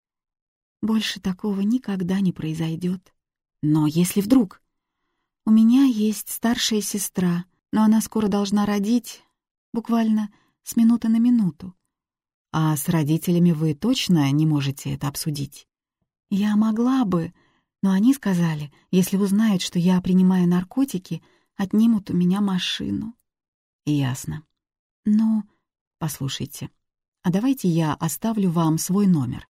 Больше такого никогда не произойдет. Но если вдруг... У меня есть старшая сестра, но она скоро должна родить, буквально с минуты на минуту. А с родителями вы точно не можете это обсудить? Я могла бы, но они сказали, если узнают, что я принимаю наркотики, отнимут у меня машину. Ясно. Ну, послушайте, а давайте я оставлю вам свой номер.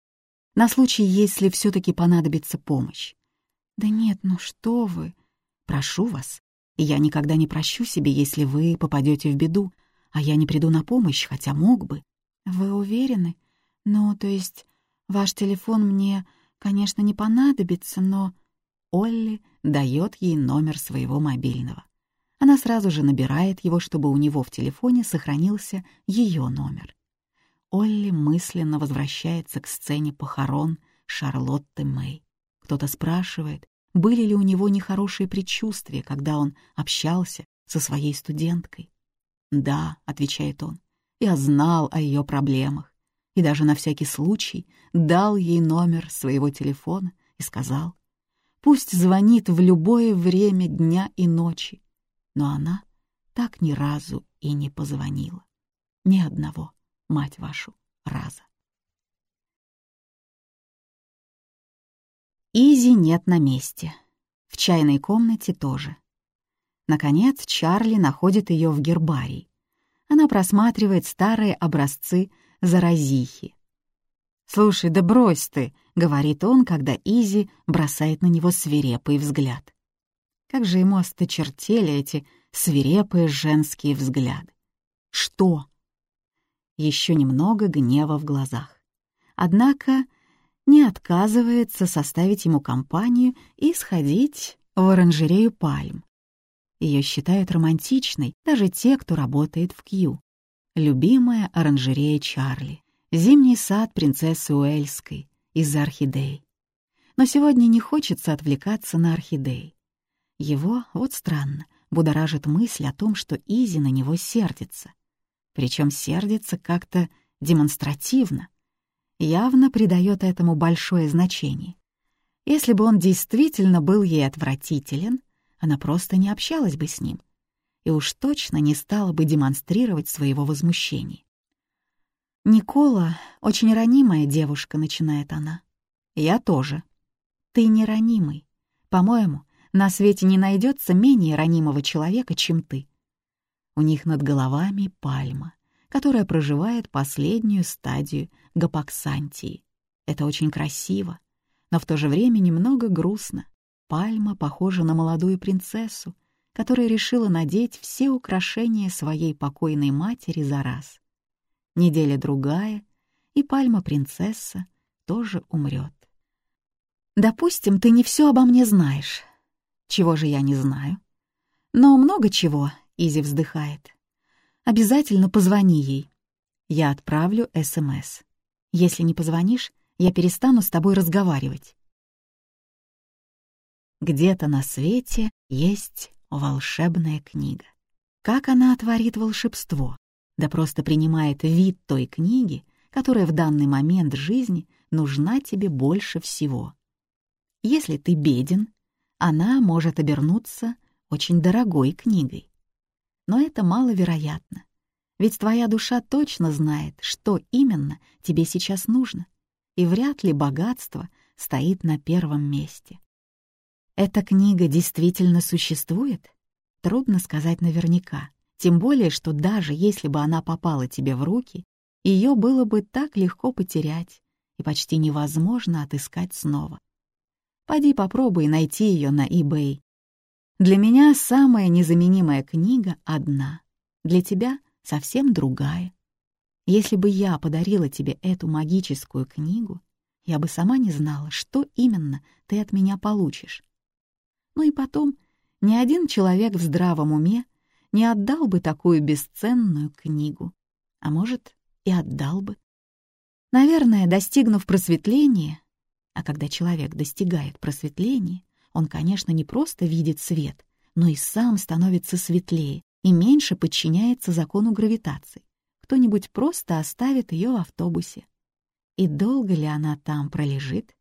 На случай, если все таки понадобится помощь. Да нет, ну что вы. Прошу вас. Я никогда не прощу себе, если вы попадете в беду, а я не приду на помощь, хотя мог бы. Вы уверены? Ну, то есть, ваш телефон мне, конечно, не понадобится, но... Олли дает ей номер своего мобильного. Она сразу же набирает его, чтобы у него в телефоне сохранился ее номер. Олли мысленно возвращается к сцене похорон Шарлотты Мэй. Кто-то спрашивает, были ли у него нехорошие предчувствия, когда он общался со своей студенткой. «Да», — отвечает он, — «я знал о ее проблемах и даже на всякий случай дал ей номер своего телефона и сказал, пусть звонит в любое время дня и ночи, но она так ни разу и не позвонила. Ни одного мать вашу, раза. Изи нет на месте. В чайной комнате тоже. Наконец Чарли находит ее в гербарии. Она просматривает старые образцы заразихи. «Слушай, да брось ты», — говорит он, когда Изи бросает на него свирепый взгляд. Как же ему осточертели эти свирепые женские взгляды. «Что?» еще немного гнева в глазах. Однако не отказывается составить ему компанию и сходить в оранжерею пальм. Ее считают романтичной даже те, кто работает в Кью. Любимая оранжерея Чарли, зимний сад принцессы Уэльской из-за орхидей. Но сегодня не хочется отвлекаться на орхидей. Его, вот странно, будоражит мысль о том, что Изи на него сердится — причем сердится как-то демонстративно, явно придает этому большое значение. Если бы он действительно был ей отвратителен, она просто не общалась бы с ним и уж точно не стала бы демонстрировать своего возмущения. «Никола — очень ранимая девушка», — начинает она. «Я тоже». «Ты не ранимый. По-моему, на свете не найдется менее ранимого человека, чем ты. У них над головами пальма, которая проживает последнюю стадию гапоксантии. Это очень красиво, но в то же время немного грустно. Пальма похожа на молодую принцессу, которая решила надеть все украшения своей покойной матери за раз. Неделя-другая, и пальма-принцесса тоже умрет. Допустим, ты не все обо мне знаешь. Чего же я не знаю? Но много чего, Изи вздыхает. «Обязательно позвони ей. Я отправлю СМС. Если не позвонишь, я перестану с тобой разговаривать». Где-то на свете есть волшебная книга. Как она отворит волшебство? Да просто принимает вид той книги, которая в данный момент жизни нужна тебе больше всего. Если ты беден, она может обернуться очень дорогой книгой но это маловероятно. Ведь твоя душа точно знает, что именно тебе сейчас нужно, и вряд ли богатство стоит на первом месте. Эта книга действительно существует? Трудно сказать наверняка, тем более, что даже если бы она попала тебе в руки, ее было бы так легко потерять и почти невозможно отыскать снова. Пойди попробуй найти ее на eBay для меня самая незаменимая книга одна, для тебя совсем другая. Если бы я подарила тебе эту магическую книгу, я бы сама не знала, что именно ты от меня получишь. Ну и потом, ни один человек в здравом уме не отдал бы такую бесценную книгу. А может, и отдал бы. Наверное, достигнув просветления, а когда человек достигает просветления, он, конечно, не просто видит свет, но и сам становится светлее и меньше подчиняется закону гравитации. Кто-нибудь просто оставит ее в автобусе. И долго ли она там пролежит?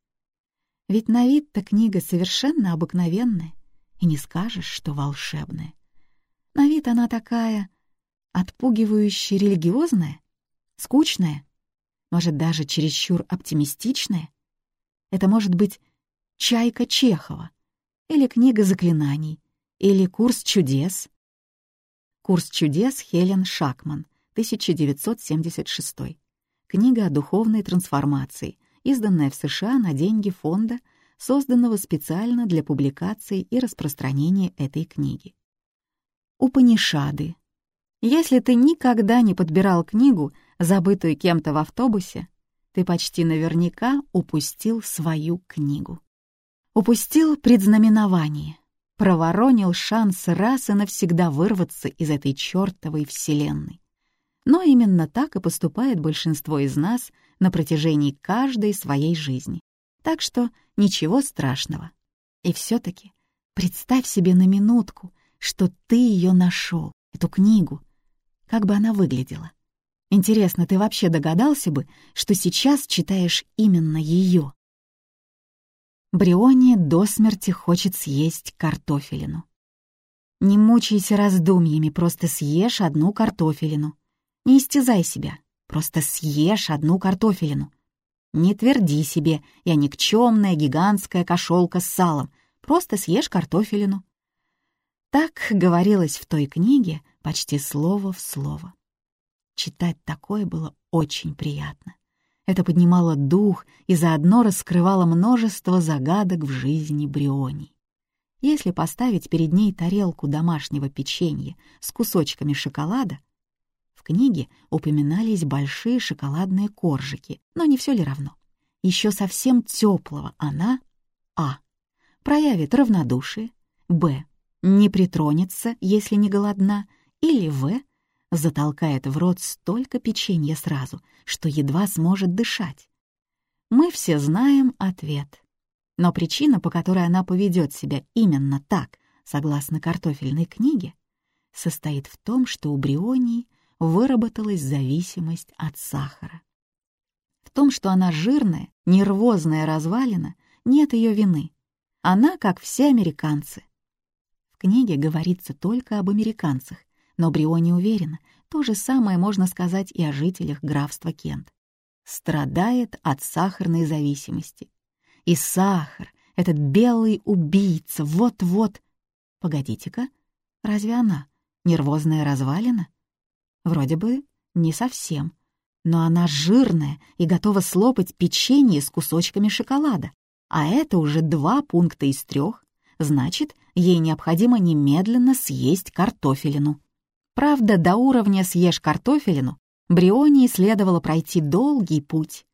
Ведь на вид-то книга совершенно обыкновенная, и не скажешь, что волшебная. На вид она такая отпугивающе религиозная, скучная, может, даже чересчур оптимистичная. Это может быть «Чайка Чехова» или «Книга заклинаний» или «Курс чудес». «Курс чудес» Хелен Шакман, 1976. Книга о духовной трансформации, изданная в США на деньги фонда, созданного специально для публикации и распространения этой книги. Упанишады. Если ты никогда не подбирал книгу, забытую кем-то в автобусе, ты почти наверняка упустил свою книгу. Упустил предзнаменование, проворонил шанс раз и навсегда вырваться из этой чертовой вселенной. Но именно так и поступает большинство из нас на протяжении каждой своей жизни. Так что ничего страшного. И все таки представь себе на минутку, что ты ее нашел, эту книгу. Как бы она выглядела? Интересно, ты вообще догадался бы, что сейчас читаешь именно ее? Бриони до смерти хочет съесть картофелину. Не мучайся раздумьями, просто съешь одну картофелину. Не истязай себя, просто съешь одну картофелину. Не тверди себе, я никчемная гигантская кошелка с салом, просто съешь картофелину. Так говорилось в той книге почти слово в слово. Читать такое было очень приятно. Это поднимало дух и заодно раскрывало множество загадок в жизни Бриони. Если поставить перед ней тарелку домашнего печенья с кусочками шоколада, в книге упоминались большие шоколадные коржики, но не все ли равно. Еще совсем теплого она А. Проявит равнодушие, Б. Не притронется, если не голодна, или В. Затолкает в рот столько печенья сразу, что едва сможет дышать. Мы все знаем ответ. Но причина, по которой она поведет себя именно так, согласно картофельной книге, состоит в том, что у Брионии выработалась зависимость от сахара. В том, что она жирная, нервозная развалина, нет ее вины. Она, как все американцы. В книге говорится только об американцах, но Бриони уверена, то же самое можно сказать и о жителях графства Кент. Страдает от сахарной зависимости. И сахар, этот белый убийца, вот-вот... Погодите-ка, разве она нервозная развалина? Вроде бы не совсем. Но она жирная и готова слопать печенье с кусочками шоколада. А это уже два пункта из трех. Значит, ей необходимо немедленно съесть картофелину. Правда, до уровня «съешь картофелину» Брионии следовало пройти долгий путь.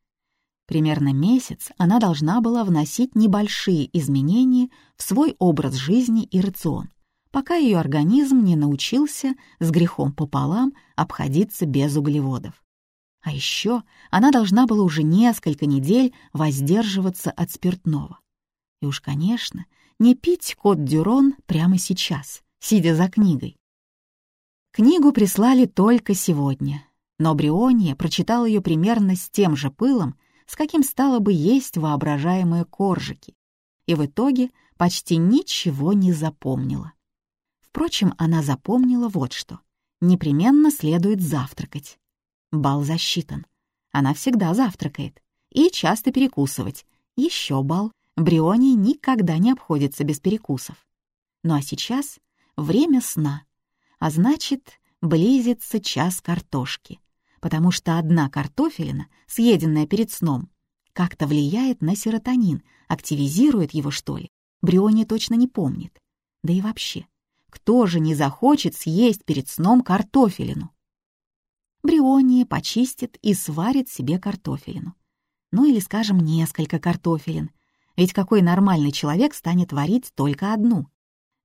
Примерно месяц она должна была вносить небольшие изменения в свой образ жизни и рацион пока ее организм не научился с грехом пополам обходиться без углеводов. А еще она должна была уже несколько недель воздерживаться от спиртного. И уж, конечно, не пить кот Дюрон прямо сейчас, сидя за книгой. Книгу прислали только сегодня, но Бриония прочитал ее примерно с тем же пылом, с каким стало бы есть воображаемые коржики, и в итоге почти ничего не запомнила. Впрочем, она запомнила вот что. Непременно следует завтракать. Бал засчитан. Она всегда завтракает. И часто перекусывать. Еще бал. Бриони никогда не обходится без перекусов. Ну а сейчас время сна. А значит, близится час картошки. Потому что одна картофелина, съеденная перед сном, как-то влияет на серотонин, активизирует его, что ли. Бриони точно не помнит. Да и вообще, кто же не захочет съесть перед сном картофелину? Бриония почистит и сварит себе картофелину. Ну или, скажем, несколько картофелин. Ведь какой нормальный человек станет варить только одну?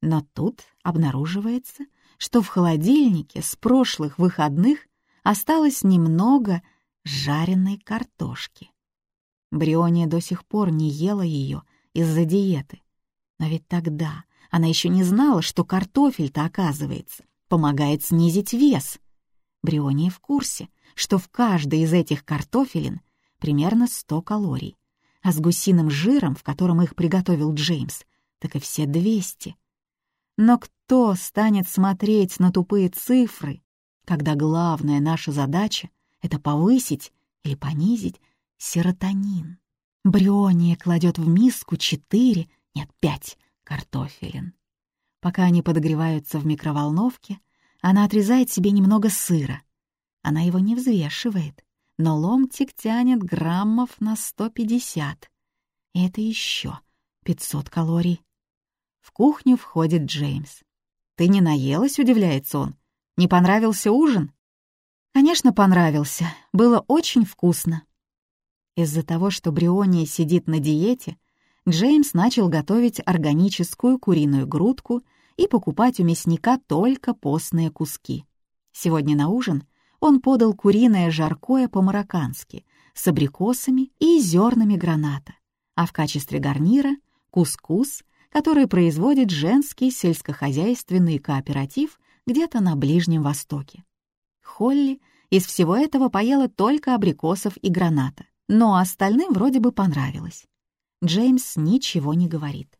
Но тут обнаруживается, что в холодильнике с прошлых выходных осталось немного жареной картошки. Бриония до сих пор не ела ее из-за диеты. Но ведь тогда она еще не знала, что картофель-то, оказывается, помогает снизить вес. Бриония в курсе, что в каждой из этих картофелин примерно 100 калорий, а с гусиным жиром, в котором их приготовил Джеймс, так и все 200. Но кто станет смотреть на тупые цифры, когда главная наша задача — это повысить или понизить серотонин? Бриония кладет в миску четыре, нет, пять картофелин. Пока они подогреваются в микроволновке, она отрезает себе немного сыра. Она его не взвешивает, но ломтик тянет граммов на 150. И это еще 500 калорий. В кухню входит Джеймс. «Ты не наелась?» — удивляется он. «Не понравился ужин?» «Конечно, понравился. Было очень вкусно». Из-за того, что Бриония сидит на диете, Джеймс начал готовить органическую куриную грудку и покупать у мясника только постные куски. Сегодня на ужин он подал куриное жаркое по-мароккански с абрикосами и зернами граната, а в качестве гарнира — кускус, который производит женский сельскохозяйственный кооператив где-то на Ближнем Востоке. Холли из всего этого поела только абрикосов и граната, но остальным вроде бы понравилось. Джеймс ничего не говорит.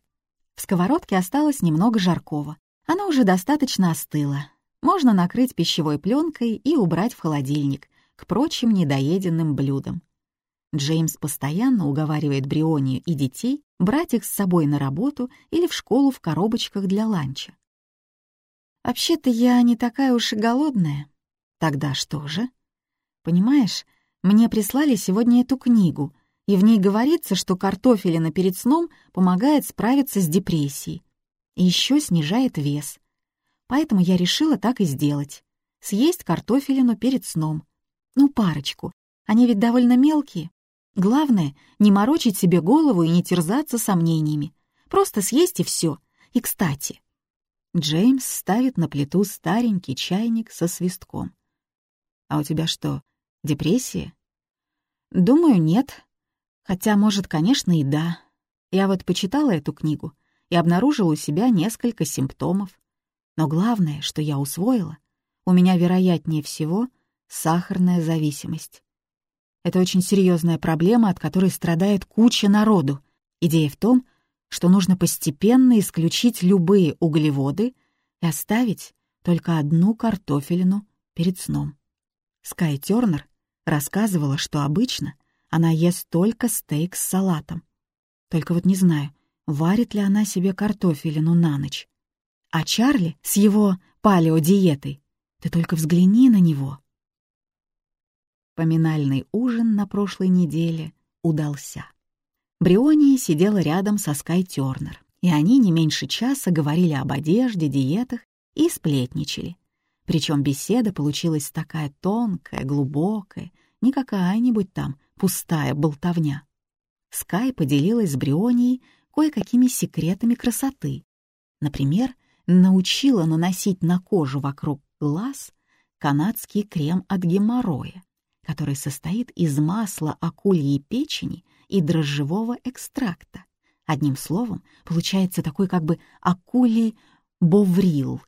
В сковородке осталось немного жаркого. Оно уже достаточно остыло. Можно накрыть пищевой пленкой и убрать в холодильник к прочим недоеденным блюдам. Джеймс постоянно уговаривает Брионию и детей брать их с собой на работу или в школу в коробочках для ланча. «Вообще-то я не такая уж и голодная». «Тогда что же?» «Понимаешь, мне прислали сегодня эту книгу, и в ней говорится, что картофелина перед сном помогает справиться с депрессией и еще снижает вес. Поэтому я решила так и сделать. Съесть картофелину перед сном. Ну, парочку. Они ведь довольно мелкие. Главное, не морочить себе голову и не терзаться сомнениями. Просто съесть и все. И, кстати, Джеймс ставит на плиту старенький чайник со свистком. «А у тебя что, депрессия?» «Думаю, нет. Хотя, может, конечно, и да. Я вот почитала эту книгу и обнаружила у себя несколько симптомов. Но главное, что я усвоила, у меня, вероятнее всего, сахарная зависимость. Это очень серьезная проблема, от которой страдает куча народу. Идея в том, что нужно постепенно исключить любые углеводы и оставить только одну картофелину перед сном. Скай Тернер рассказывала, что обычно она ест только стейк с салатом. Только вот не знаю, варит ли она себе картофелину на ночь. А Чарли с его палеодиетой, ты только взгляни на него. Поминальный ужин на прошлой неделе удался. Бриония сидела рядом со Скай Тёрнер, и они не меньше часа говорили об одежде, диетах и сплетничали. Причем беседа получилась такая тонкая, глубокая, не какая-нибудь там пустая болтовня. Скай поделилась с Брионией кое-какими секретами красоты. Например, научила наносить на кожу вокруг глаз канадский крем от геморроя, который состоит из масла акульей печени и дрожжевого экстракта. Одним словом, получается такой как бы акулий боврил.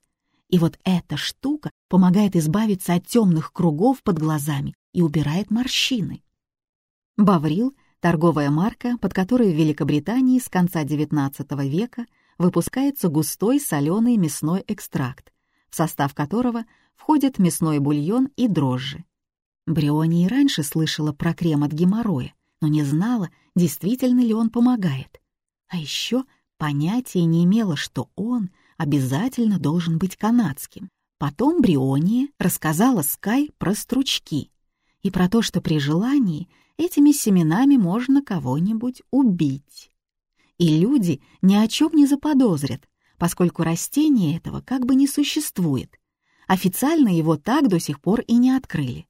И вот эта штука помогает избавиться от темных кругов под глазами и убирает морщины. Баврил — торговая марка, под которой в Великобритании с конца XIX века выпускается густой соленый мясной экстракт, в состав которого входят мясной бульон и дрожжи. Бриони и раньше слышала про крем от геморроя, но не знала, действительно ли он помогает. А еще понятия не имела, что он обязательно должен быть канадским. Потом Бриония рассказала Скай про стручки и про то, что при желании этими семенами можно кого-нибудь убить. И люди ни о чем не заподозрят, поскольку растения этого как бы не существует. Официально его так до сих пор и не открыли.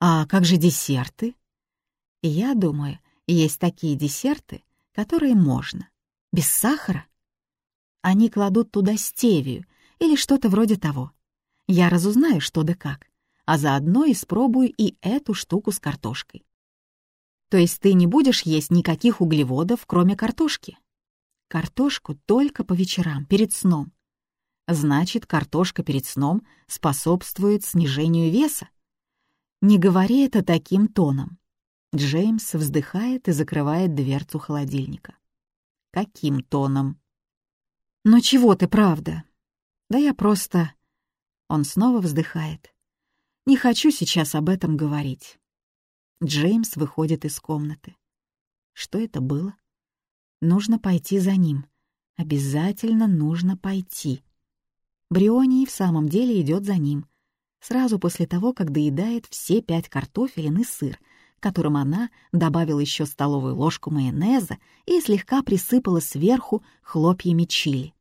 А как же десерты? Я думаю, есть такие десерты, которые можно. Без сахара? Они кладут туда стевию или что-то вроде того. Я разузнаю, что да как. а заодно испробую и эту штуку с картошкой. То есть ты не будешь есть никаких углеводов, кроме картошки? Картошку только по вечерам, перед сном. Значит, картошка перед сном способствует снижению веса. Не говори это таким тоном. Джеймс вздыхает и закрывает дверцу холодильника. Каким тоном? «Ну чего ты, правда?» «Да я просто...» Он снова вздыхает. «Не хочу сейчас об этом говорить». Джеймс выходит из комнаты. Что это было? Нужно пойти за ним. Обязательно нужно пойти. Бриони в самом деле идет за ним. Сразу после того, как доедает все пять картофелин и сыр, которым она добавила еще столовую ложку майонеза и слегка присыпала сверху хлопьями чили.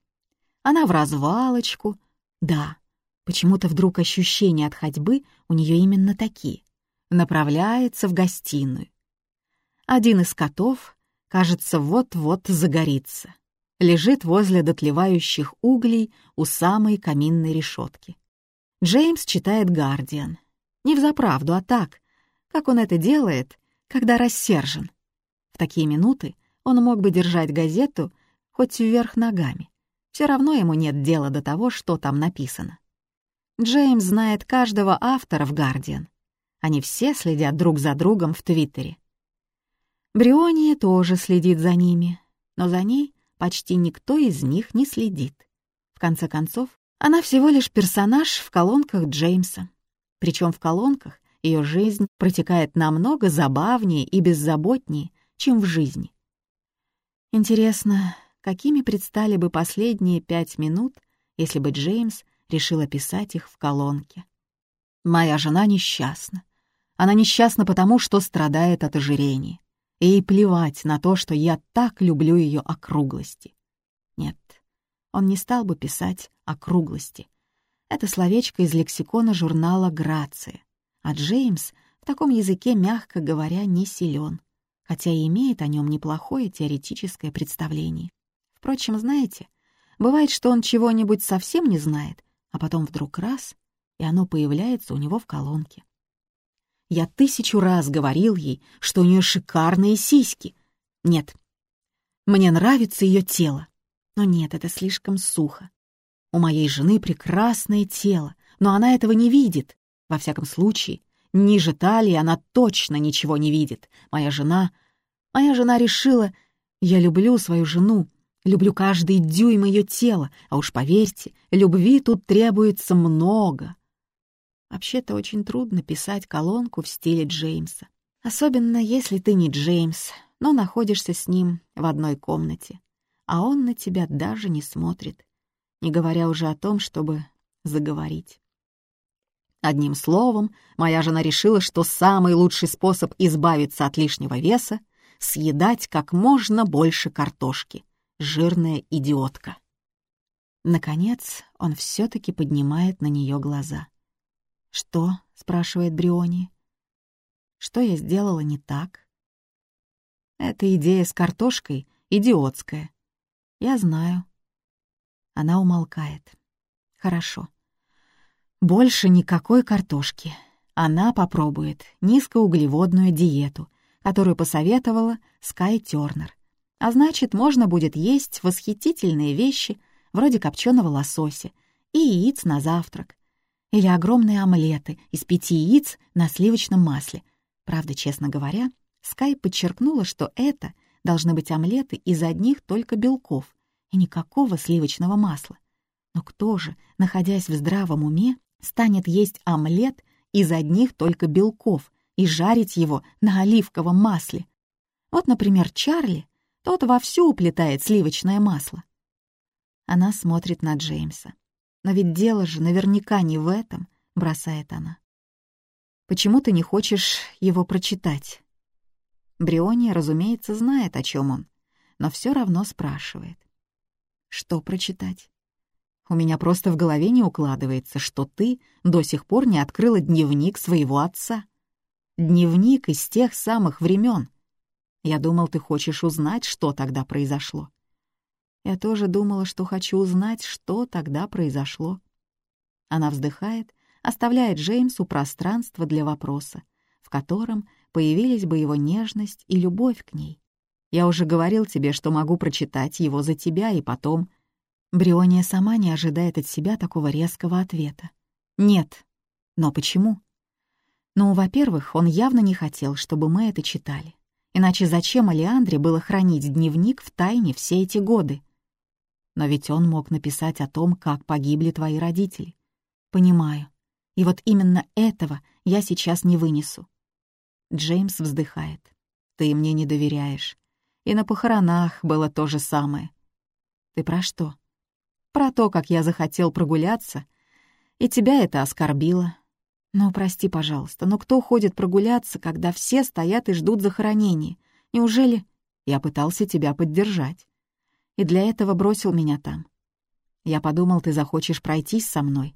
Она в развалочку. Да, почему-то вдруг ощущения от ходьбы у нее именно такие. Направляется в гостиную. Один из котов, кажется, вот-вот загорится. Лежит возле дотлевающих углей у самой каминной решетки. Джеймс читает «Гардиан». Не взаправду, а так, как он это делает, когда рассержен. В такие минуты он мог бы держать газету хоть вверх ногами. Все равно ему нет дела до того, что там написано. Джеймс знает каждого автора в «Гардиан». Они все следят друг за другом в Твиттере. Бриония тоже следит за ними, но за ней почти никто из них не следит. В конце концов, она всего лишь персонаж в колонках Джеймса. Причем в колонках ее жизнь протекает намного забавнее и беззаботнее, чем в жизни. Интересно, какими предстали бы последние пять минут, если бы Джеймс решил описать их в колонке. «Моя жена несчастна. Она несчастна потому, что страдает от ожирения. И ей плевать на то, что я так люблю ее округлости». Нет, он не стал бы писать округлости. Это словечко из лексикона журнала «Грация». А Джеймс в таком языке, мягко говоря, не силен, хотя и имеет о нем неплохое теоретическое представление. Впрочем, знаете, бывает, что он чего-нибудь совсем не знает, а потом вдруг раз, и оно появляется у него в колонке. Я тысячу раз говорил ей, что у нее шикарные сиськи. Нет, мне нравится ее тело. Но нет, это слишком сухо. У моей жены прекрасное тело, но она этого не видит. Во всяком случае, ниже талии она точно ничего не видит. Моя жена... Моя жена решила... Я люблю свою жену, Люблю каждый дюйм ее тела, а уж поверьте, любви тут требуется много. Вообще-то очень трудно писать колонку в стиле Джеймса. Особенно если ты не Джеймс, но находишься с ним в одной комнате, а он на тебя даже не смотрит, не говоря уже о том, чтобы заговорить. Одним словом, моя жена решила, что самый лучший способ избавиться от лишнего веса — съедать как можно больше картошки — жирная идиотка. Наконец, он все-таки поднимает на нее глаза. «Что?» — спрашивает Бриони. «Что я сделала не так?» «Эта идея с картошкой идиотская. Я знаю». Она умолкает. «Хорошо. Больше никакой картошки. Она попробует низкоуглеводную диету, которую посоветовала Скай Тёрнер — а значит, можно будет есть восхитительные вещи, вроде копченого лосося, и яиц на завтрак. Или огромные омлеты из пяти яиц на сливочном масле. Правда, честно говоря, Скай подчеркнула, что это должны быть омлеты из одних только белков и никакого сливочного масла. Но кто же, находясь в здравом уме, станет есть омлет из одних только белков и жарить его на оливковом масле? Вот, например, Чарли тот вовсю уплетает сливочное масло. Она смотрит на Джеймса. Но ведь дело же наверняка не в этом, бросает она. Почему ты не хочешь его прочитать? Бриони, разумеется, знает, о чем он, но все равно спрашивает. Что прочитать? У меня просто в голове не укладывается, что ты до сих пор не открыла дневник своего отца. Дневник из тех самых времен, я думал, ты хочешь узнать, что тогда произошло. Я тоже думала, что хочу узнать, что тогда произошло. Она вздыхает, оставляя Джеймсу пространство для вопроса, в котором появились бы его нежность и любовь к ней. Я уже говорил тебе, что могу прочитать его за тебя, и потом... Бриония сама не ожидает от себя такого резкого ответа. Нет. Но почему? Ну, во-первых, он явно не хотел, чтобы мы это читали. Иначе зачем Алиандре было хранить дневник в тайне все эти годы? Но ведь он мог написать о том, как погибли твои родители. Понимаю. И вот именно этого я сейчас не вынесу. Джеймс вздыхает. Ты мне не доверяешь. И на похоронах было то же самое. Ты про что? Про то, как я захотел прогуляться, и тебя это оскорбило. Ну, прости, пожалуйста, но кто ходит прогуляться, когда все стоят и ждут захоронения? Неужели я пытался тебя поддержать? И для этого бросил меня там. Я подумал, ты захочешь пройтись со мной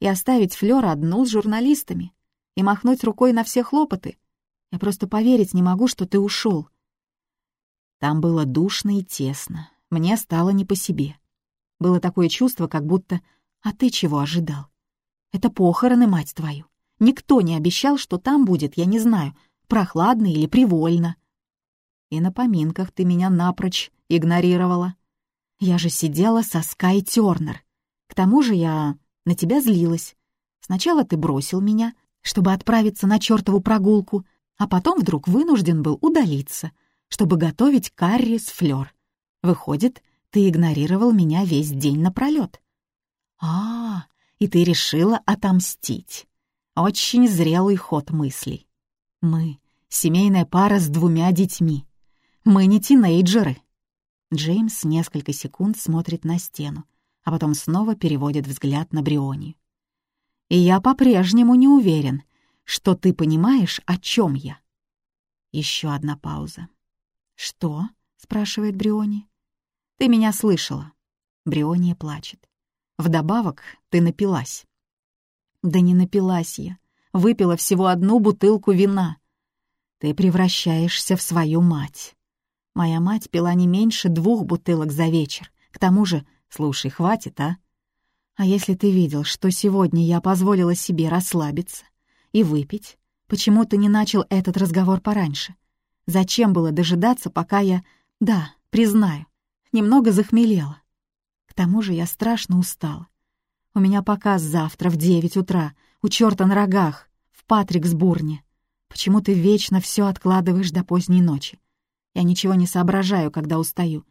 и оставить Флёр одну с журналистами и махнуть рукой на все хлопоты. Я просто поверить не могу, что ты ушел. Там было душно и тесно. Мне стало не по себе. Было такое чувство, как будто «А ты чего ожидал?» «Это похороны, мать твою. Никто не обещал, что там будет, я не знаю, прохладно или привольно». «И на поминках ты меня напрочь игнорировала. Я же сидела со Скай Тёрнер. К тому же я на тебя злилась. Сначала ты бросил меня, чтобы отправиться на чертову прогулку, а потом вдруг вынужден был удалиться — чтобы готовить карри с флёр. Выходит, ты игнорировал меня весь день напролёт. А, и ты решила отомстить. Очень зрелый ход мыслей. Мы — семейная пара с двумя детьми. Мы не тинейджеры. Джеймс несколько секунд смотрит на стену, а потом снова переводит взгляд на Бриони. И я по-прежнему не уверен, что ты понимаешь, о чем я. Еще одна пауза. «Что?» — спрашивает Бриони. «Ты меня слышала». Бриония плачет. «Вдобавок ты напилась». «Да не напилась я. Выпила всего одну бутылку вина. Ты превращаешься в свою мать. Моя мать пила не меньше двух бутылок за вечер. К тому же, слушай, хватит, а? А если ты видел, что сегодня я позволила себе расслабиться и выпить, почему ты не начал этот разговор пораньше? Зачем было дожидаться, пока я, да, признаю, немного захмелела? К тому же я страшно устала. У меня показ завтра в девять утра, у черта на рогах, в Патриксбурне. Почему ты вечно все откладываешь до поздней ночи? Я ничего не соображаю, когда устаю.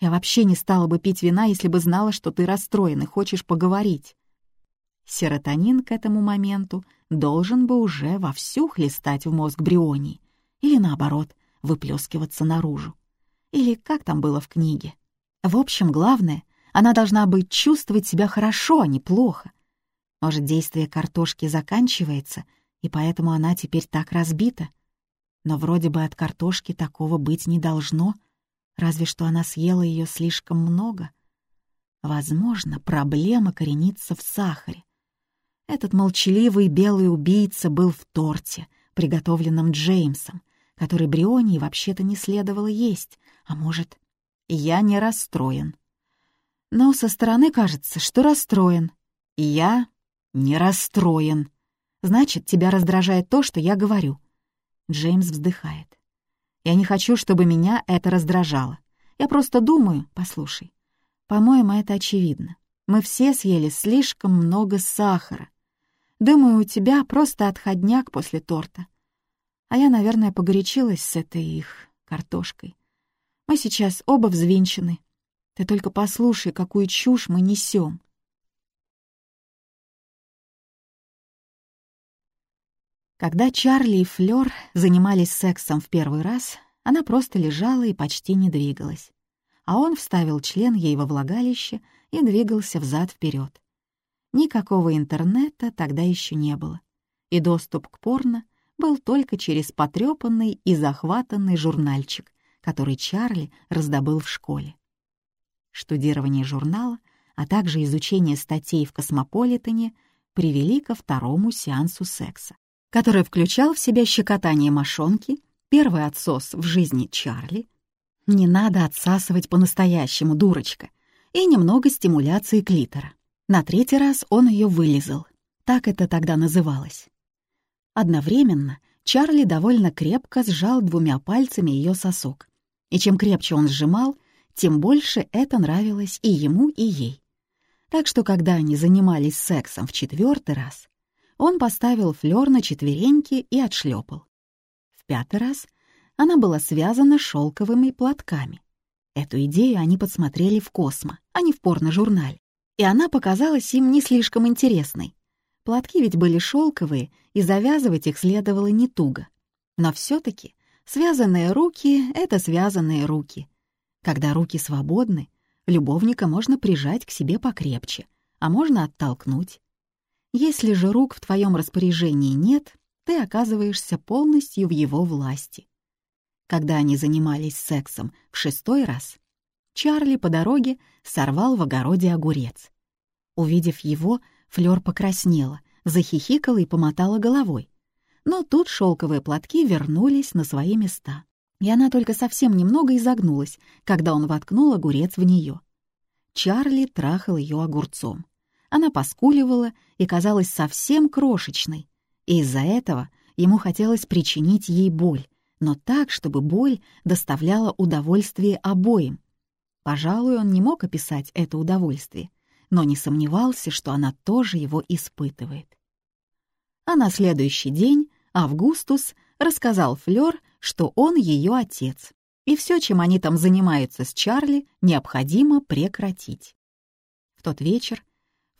Я вообще не стала бы пить вина, если бы знала, что ты расстроен и хочешь поговорить. Серотонин к этому моменту должен бы уже вовсю хлестать в мозг Брионии или наоборот, выплескиваться наружу. Или как там было в книге. В общем, главное, она должна быть чувствовать себя хорошо, а не плохо. Может, действие картошки заканчивается, и поэтому она теперь так разбита? Но вроде бы от картошки такого быть не должно, разве что она съела ее слишком много. Возможно, проблема коренится в сахаре. Этот молчаливый белый убийца был в торте, приготовленном Джеймсом, который Брионии вообще-то не следовало есть, а может, я не расстроен. Но со стороны кажется, что расстроен. Я не расстроен. Значит, тебя раздражает то, что я говорю. Джеймс вздыхает. Я не хочу, чтобы меня это раздражало. Я просто думаю, послушай. По-моему, это очевидно. Мы все съели слишком много сахара. Думаю, у тебя просто отходняк после торта. А я, наверное, погорячилась с этой их картошкой. Мы сейчас оба взвинчены. Ты только послушай, какую чушь мы несем. Когда Чарли и Флёр занимались сексом в первый раз, она просто лежала и почти не двигалась. А он вставил член ей во влагалище и двигался взад вперед. Никакого интернета тогда еще не было, и доступ к порно был только через потрепанный и захватанный журнальчик, который Чарли раздобыл в школе. Штудирование журнала, а также изучение статей в «Космополитене» привели ко второму сеансу секса, который включал в себя щекотание мошонки, первый отсос в жизни Чарли, не надо отсасывать по-настоящему, дурочка, и немного стимуляции клитора. На третий раз он ее вылезал. Так это тогда называлось. Одновременно Чарли довольно крепко сжал двумя пальцами ее сосок. И чем крепче он сжимал, тем больше это нравилось и ему, и ей. Так что, когда они занимались сексом в четвертый раз, он поставил флёр на четвереньки и отшлепал. В пятый раз она была связана шелковыми платками. Эту идею они подсмотрели в «Космо», а не в порно-журнале. И она показалась им не слишком интересной. Платки ведь были шелковые, и завязывать их следовало не туго. Но все таки связанные руки — это связанные руки. Когда руки свободны, любовника можно прижать к себе покрепче, а можно оттолкнуть. Если же рук в твоем распоряжении нет, ты оказываешься полностью в его власти. Когда они занимались сексом в шестой раз, Чарли по дороге сорвал в огороде огурец. Увидев его, Флёр покраснела, захихикала и помотала головой. Но тут шелковые платки вернулись на свои места, и она только совсем немного изогнулась, когда он воткнул огурец в нее. Чарли трахал ее огурцом. Она поскуливала и казалась совсем крошечной, и из-за этого ему хотелось причинить ей боль, но так, чтобы боль доставляла удовольствие обоим. Пожалуй, он не мог описать это удовольствие, но не сомневался, что она тоже его испытывает. А на следующий день Августус рассказал Флёр, что он ее отец, и все, чем они там занимаются с Чарли, необходимо прекратить. В тот вечер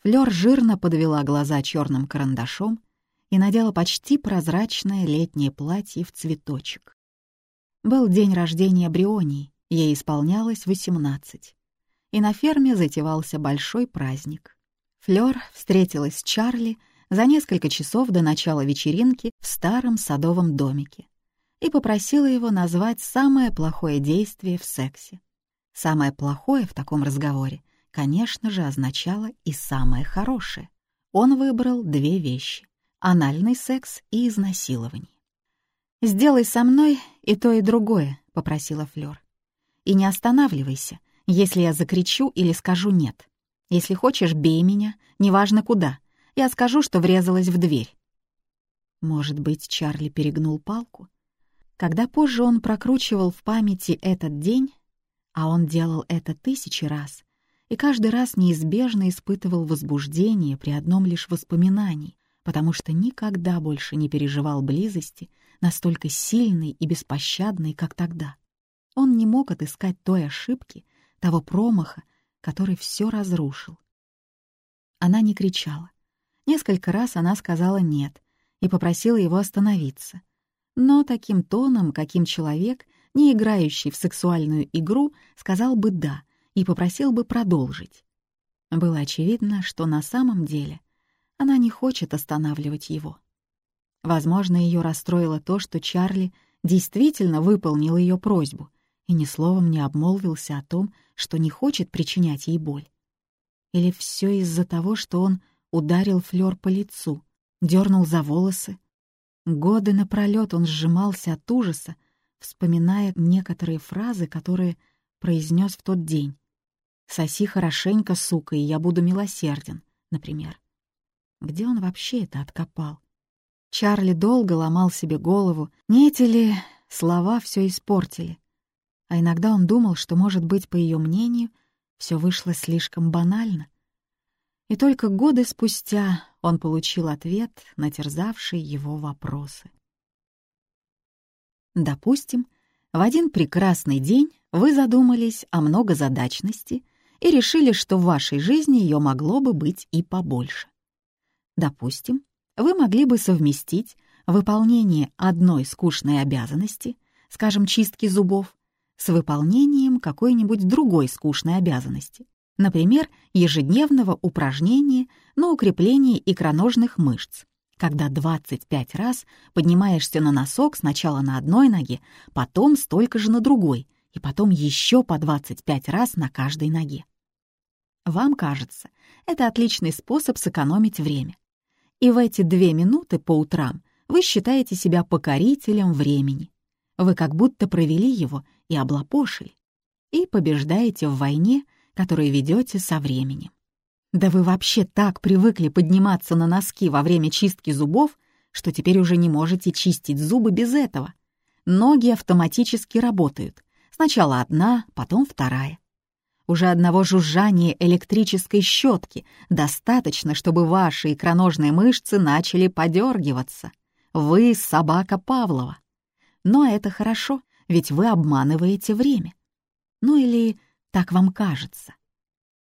Флёр жирно подвела глаза черным карандашом и надела почти прозрачное летнее платье в цветочек. Был день рождения Брионии, ей исполнялось восемнадцать, и на ферме затевался большой праздник. Флёр встретилась с Чарли за несколько часов до начала вечеринки в старом садовом домике и попросила его назвать самое плохое действие в сексе. Самое плохое в таком разговоре конечно же, означало и самое хорошее. Он выбрал две вещи — анальный секс и изнасилование. «Сделай со мной и то, и другое», — попросила Флёр. «И не останавливайся, если я закричу или скажу «нет». Если хочешь, бей меня, неважно куда. Я скажу, что врезалась в дверь». Может быть, Чарли перегнул палку? Когда позже он прокручивал в памяти этот день, а он делал это тысячи раз, и каждый раз неизбежно испытывал возбуждение при одном лишь воспоминании, потому что никогда больше не переживал близости настолько сильной и беспощадной, как тогда. Он не мог отыскать той ошибки, того промаха, который все разрушил. Она не кричала. Несколько раз она сказала «нет» и попросила его остановиться. Но таким тоном, каким человек, не играющий в сексуальную игру, сказал бы «да», и попросил бы продолжить. Было очевидно, что на самом деле она не хочет останавливать его. Возможно, ее расстроило то, что Чарли действительно выполнил ее просьбу и ни словом не обмолвился о том, что не хочет причинять ей боль. Или все из-за того, что он ударил Флёр по лицу, дернул за волосы. Годы напролет он сжимался от ужаса, вспоминая некоторые фразы, которые произнес в тот день. «Соси хорошенько, сука, и я буду милосерден», например. Где он вообще это откопал? Чарли долго ломал себе голову, не эти ли слова все испортили. А иногда он думал, что, может быть, по ее мнению, все вышло слишком банально. И только годы спустя он получил ответ на терзавшие его вопросы. Допустим, в один прекрасный день вы задумались о многозадачности и решили, что в вашей жизни ее могло бы быть и побольше. Допустим, вы могли бы совместить выполнение одной скучной обязанности, скажем, чистки зубов, с выполнением какой-нибудь другой скучной обязанности, например, ежедневного упражнения на укрепление икроножных мышц, когда 25 раз поднимаешься на носок сначала на одной ноге, потом столько же на другой, и потом еще по 25 раз на каждой ноге. Вам кажется, это отличный способ сэкономить время. И в эти две минуты по утрам вы считаете себя покорителем времени. Вы как будто провели его и облапошили. И побеждаете в войне, которую ведете со временем. Да вы вообще так привыкли подниматься на носки во время чистки зубов, что теперь уже не можете чистить зубы без этого. Ноги автоматически работают. Сначала одна, потом вторая. Уже одного жужжания электрической щетки достаточно, чтобы ваши икроножные мышцы начали подергиваться. Вы собака Павлова. Но это хорошо, ведь вы обманываете время. Ну или так вам кажется.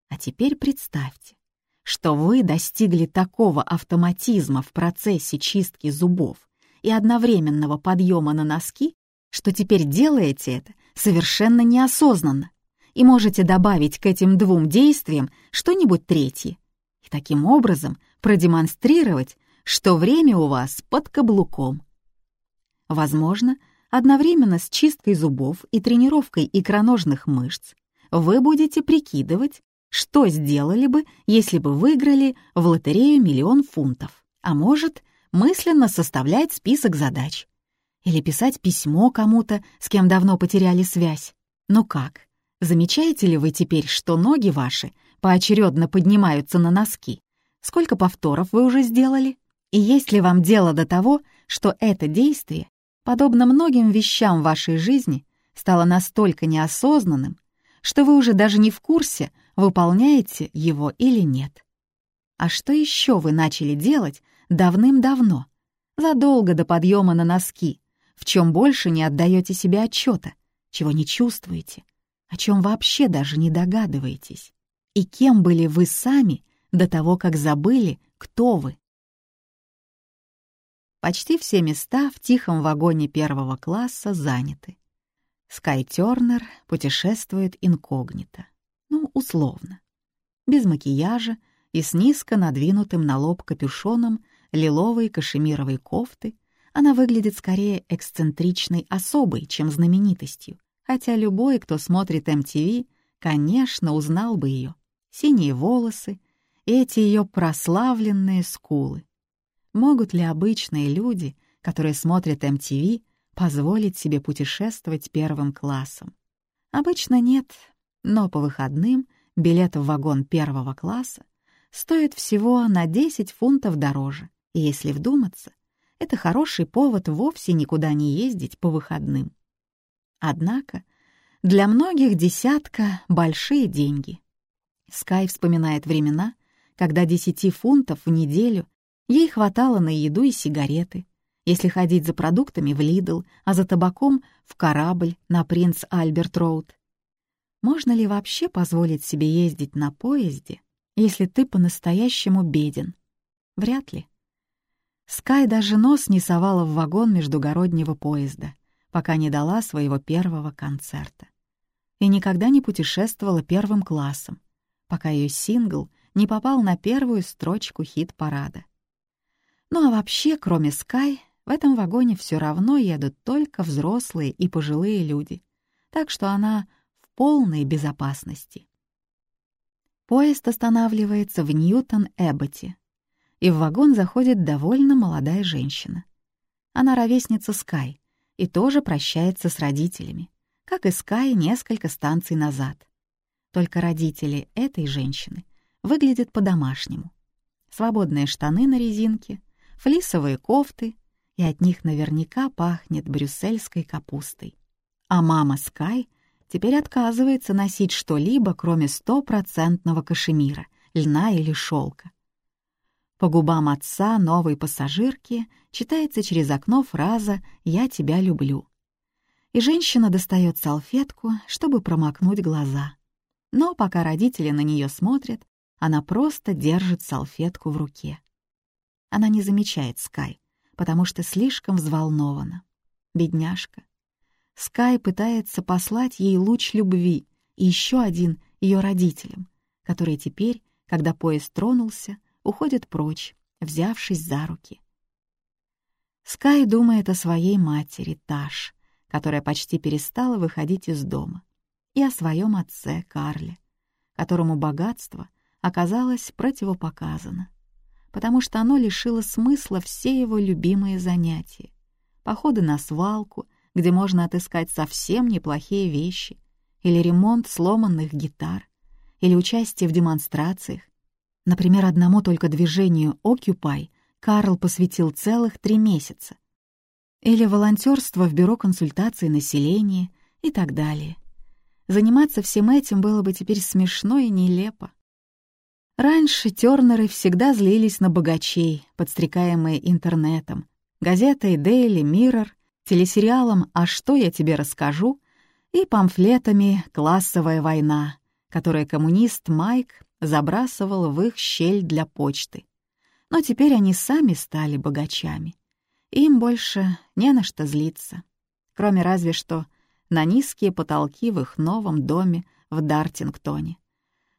А теперь представьте, что вы достигли такого автоматизма в процессе чистки зубов и одновременного подъема на носки, что теперь делаете это совершенно неосознанно и можете добавить к этим двум действиям что-нибудь третье и таким образом продемонстрировать, что время у вас под каблуком. Возможно, одновременно с чисткой зубов и тренировкой икроножных мышц вы будете прикидывать, что сделали бы, если бы выиграли в лотерею миллион фунтов, а может, мысленно составлять список задач или писать письмо кому-то, с кем давно потеряли связь. Ну как, замечаете ли вы теперь, что ноги ваши поочередно поднимаются на носки? Сколько повторов вы уже сделали? И есть ли вам дело до того, что это действие, подобно многим вещам вашей жизни, стало настолько неосознанным, что вы уже даже не в курсе, выполняете его или нет? А что еще вы начали делать давным-давно, задолго до подъема на носки, в чем больше не отдаете себе отчета, чего не чувствуете, о чем вообще даже не догадываетесь? И кем были вы сами до того, как забыли, кто вы? Почти все места в тихом вагоне первого класса заняты. Скай Тёрнер путешествует инкогнито. Ну, условно. Без макияжа и с низко надвинутым на лоб капюшоном лиловой кашемировой кофты она выглядит скорее эксцентричной особой, чем знаменитостью, хотя любой, кто смотрит MTV, конечно, узнал бы ее. Синие волосы, эти ее прославленные скулы. Могут ли обычные люди, которые смотрят MTV, позволить себе путешествовать первым классом? Обычно нет, но по выходным билет в вагон первого класса стоит всего на 10 фунтов дороже, и если вдуматься, это хороший повод вовсе никуда не ездить по выходным. Однако для многих десятка — большие деньги. Скай вспоминает времена, когда 10 фунтов в неделю Ей хватало на еду и сигареты. Если ходить за продуктами в Лидл, а за табаком — в корабль на Принц Альберт Роуд. Можно ли вообще позволить себе ездить на поезде, если ты по-настоящему беден? Вряд ли. Скай даже нос не совала в вагон междугороднего поезда, пока не дала своего первого концерта. И никогда не путешествовала первым классом, пока ее сингл не попал на первую строчку хит-парада. Ну а вообще, кроме Скай, в этом вагоне все равно едут только взрослые и пожилые люди, так что она в полной безопасности. Поезд останавливается в Ньютон-Эбботе, и в вагон заходит довольно молодая женщина. Она ровесница Скай и тоже прощается с родителями, как и Скай несколько станций назад. Только родители этой женщины выглядят по-домашнему. Свободные штаны на резинке — флисовые кофты, и от них наверняка пахнет брюссельской капустой. А мама Скай теперь отказывается носить что-либо, кроме стопроцентного кашемира, льна или шелка. По губам отца новой пассажирки читается через окно фраза «Я тебя люблю». И женщина достает салфетку, чтобы промокнуть глаза. Но пока родители на нее смотрят, она просто держит салфетку в руке. Она не замечает Скай, потому что слишком взволнована. Бедняжка. Скай пытается послать ей луч любви и еще один ее родителям, которые теперь, когда поезд тронулся, уходят прочь, взявшись за руки. Скай думает о своей матери, Таш, которая почти перестала выходить из дома, и о своем отце, Карле, которому богатство оказалось противопоказано потому что оно лишило смысла все его любимые занятия. Походы на свалку, где можно отыскать совсем неплохие вещи, или ремонт сломанных гитар, или участие в демонстрациях. Например, одному только движению «Occupy» Карл посвятил целых три месяца. Или волонтерство в бюро консультации населения и так далее. Заниматься всем этим было бы теперь смешно и нелепо. Раньше Тёрнеры всегда злились на богачей, подстрекаемые интернетом, газетой Daily Mirror, телесериалом «А что я тебе расскажу» и памфлетами «Классовая война», которые коммунист Майк забрасывал в их щель для почты. Но теперь они сами стали богачами. Им больше не на что злиться, кроме разве что на низкие потолки в их новом доме в Дартингтоне,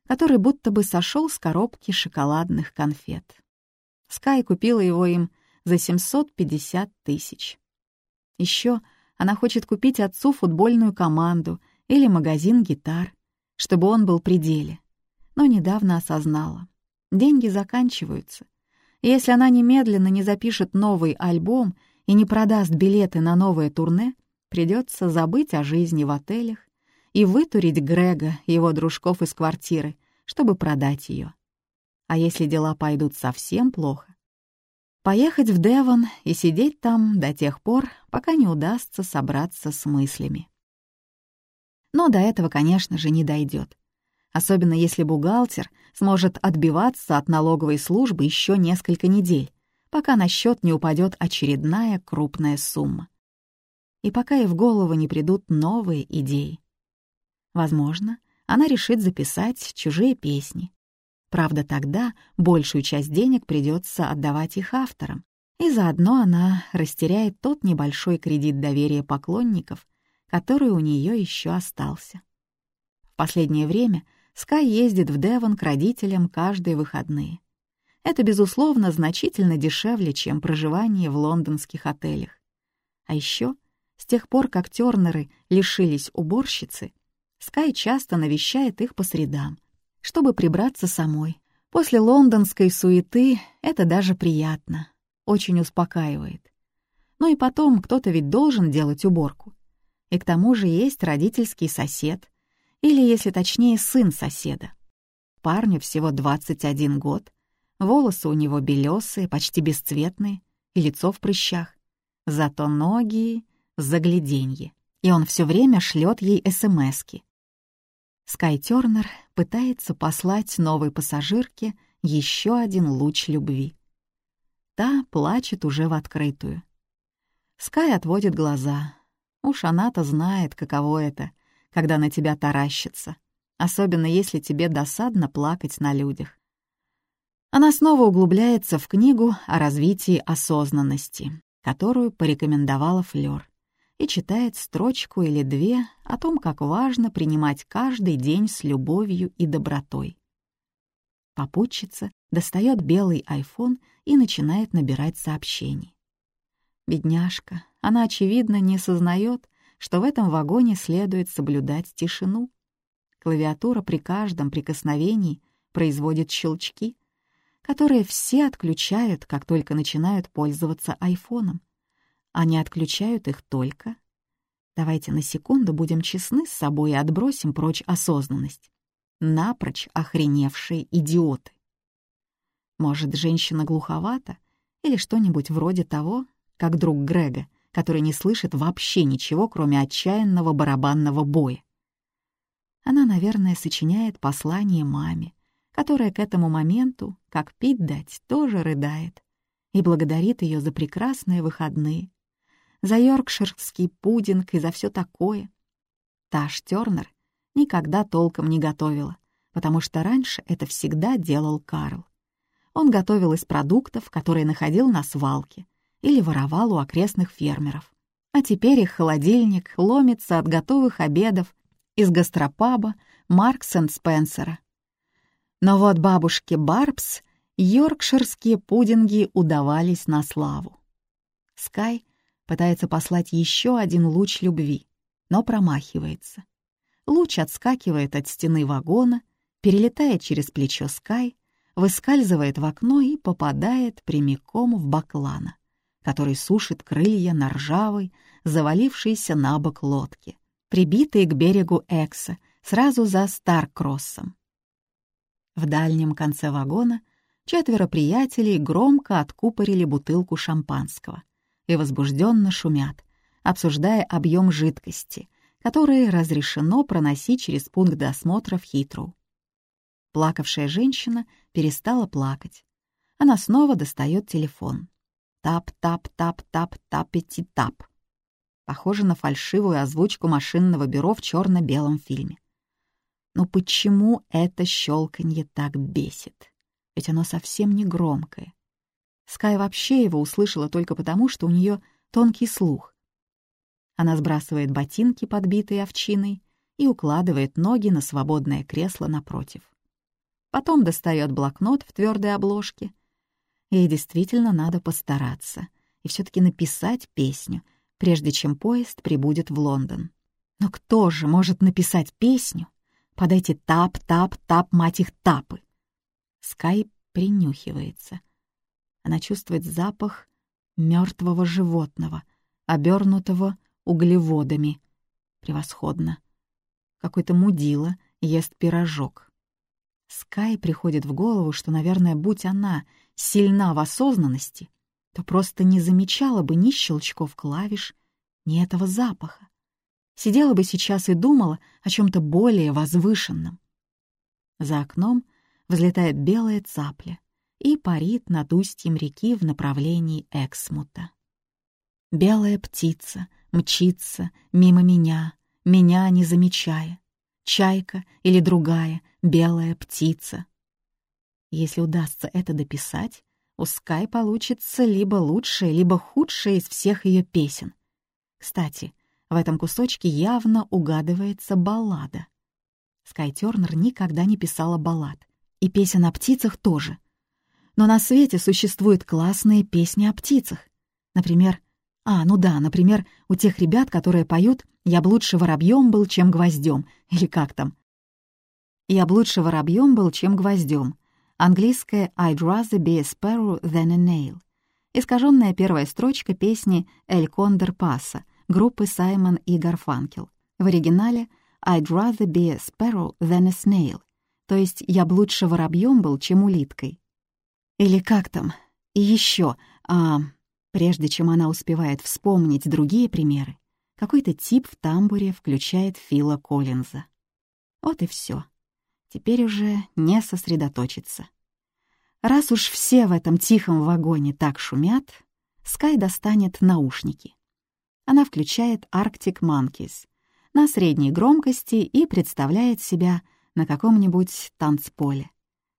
который будто бы сошел с коробки шоколадных конфет. Скай купила его им за 750 тысяч. Еще она хочет купить отцу футбольную команду или магазин гитар, чтобы он был при деле. Но недавно осознала. Деньги заканчиваются. Если она немедленно не запишет новый альбом и не продаст билеты на новое турне, придется забыть о жизни в отелях и вытурить Грега его дружков из квартиры, чтобы продать ее. А если дела пойдут совсем плохо? Поехать в Девон и сидеть там до тех пор, пока не удастся собраться с мыслями. Но до этого, конечно же, не дойдет. Особенно если бухгалтер сможет отбиваться от налоговой службы еще несколько недель, пока на счет не упадет очередная крупная сумма и пока ей в голову не придут новые идеи. Возможно, она решит записать чужие песни. Правда, тогда большую часть денег придется отдавать их авторам, и заодно она растеряет тот небольшой кредит доверия поклонников, который у нее еще остался. В последнее время Скай ездит в Девон к родителям каждые выходные. Это, безусловно, значительно дешевле, чем проживание в лондонских отелях. А еще с тех пор, как Тёрнеры лишились уборщицы, Скай часто навещает их по средам, чтобы прибраться самой. После лондонской суеты это даже приятно, очень успокаивает. Ну и потом, кто-то ведь должен делать уборку. И к тому же есть родительский сосед, или, если точнее, сын соседа. Парню всего 21 год, волосы у него белесые, почти бесцветные, и лицо в прыщах. Зато ноги загляденье, и он все время шлет ей СМСки. Скай Тернер пытается послать новой пассажирке еще один луч любви. Та плачет уже в открытую. Скай отводит глаза. Уж она-то знает, каково это, когда на тебя таращится, особенно если тебе досадно плакать на людях. Она снова углубляется в книгу о развитии осознанности, которую порекомендовала Флёр и читает строчку или две о том, как важно принимать каждый день с любовью и добротой. Попутчица достает белый айфон и начинает набирать сообщений. Бедняжка, она, очевидно, не сознает, что в этом вагоне следует соблюдать тишину. Клавиатура при каждом прикосновении производит щелчки, которые все отключают, как только начинают пользоваться айфоном. Они отключают их только... Давайте на секунду будем честны с собой и отбросим прочь осознанность. Напрочь охреневшие идиоты. Может, женщина глуховата или что-нибудь вроде того, как друг Грега, который не слышит вообще ничего, кроме отчаянного барабанного боя. Она, наверное, сочиняет послание маме, которая к этому моменту, как пить дать, тоже рыдает и благодарит ее за прекрасные выходные, за йоркширский пудинг и за все такое. Таш Тёрнер никогда толком не готовила, потому что раньше это всегда делал Карл. Он готовил из продуктов, которые находил на свалке, или воровал у окрестных фермеров. А теперь их холодильник ломится от готовых обедов из гастропаба Маркс энд Спенсера. Но вот бабушке Барбс йоркширские пудинги удавались на славу. Скай пытается послать еще один луч любви, но промахивается. Луч отскакивает от стены вагона, перелетает через плечо Скай, выскальзывает в окно и попадает прямиком в баклана, который сушит крылья на ржавой, завалившейся на бок лодке, прибитой к берегу Экса, сразу за Старкроссом. В дальнем конце вагона четверо приятелей громко откупорили бутылку шампанского и возбужденно шумят, обсуждая объем жидкости, который разрешено проносить через пункт досмотра в Хитроу. Плакавшая женщина перестала плакать. Она снова достает телефон. Тап-тап-тап-тап-тапети-тап. Похоже на фальшивую озвучку машинного бюро в черно белом фильме. Но почему это щелканье так бесит? Ведь оно совсем не громкое. Скай вообще его услышала только потому, что у нее тонкий слух. Она сбрасывает ботинки, подбитые овчиной, и укладывает ноги на свободное кресло напротив. Потом достает блокнот в твердой обложке. Ей действительно надо постараться и все таки написать песню, прежде чем поезд прибудет в Лондон. Но кто же может написать песню под эти тап-тап-тап, мать их, тапы? Скай принюхивается. Она чувствует запах мертвого животного, обернутого углеводами. Превосходно. Какой-то мудила ест пирожок. Скай приходит в голову, что, наверное, будь она сильна в осознанности, то просто не замечала бы ни щелчков клавиш, ни этого запаха. Сидела бы сейчас и думала о чем то более возвышенном. За окном взлетает белая цапля и парит над устьем реки в направлении Эксмута. Белая птица мчится мимо меня, меня не замечая. Чайка или другая — белая птица. Если удастся это дописать, у Скай получится либо лучшая, либо худшая из всех ее песен. Кстати, в этом кусочке явно угадывается баллада. Скай Тёрнер никогда не писала баллад, и песен о птицах тоже. Но на свете существуют классные песни о птицах. Например, а, ну да, например, у тех ребят, которые поют «Я б лучше воробьем был, чем гвоздем», или как там — я б лучше воробьем был, чем гвоздем. Английское «I'd rather be a sparrow than a nail». Искаженная первая строчка песни «Эль Кондор Паса» группы Саймон и Гарфанкел. В оригинале «I'd rather be a sparrow than a snail», то есть «я б лучше воробьем был, чем улиткой». Или как там? И еще, а... Прежде чем она успевает вспомнить другие примеры, какой-то тип в тамбуре включает Фила Коллинза. Вот и все теперь уже не сосредоточиться. Раз уж все в этом тихом вагоне так шумят, Скай достанет наушники. Она включает Arctic Monkeys на средней громкости и представляет себя на каком-нибудь танцполе.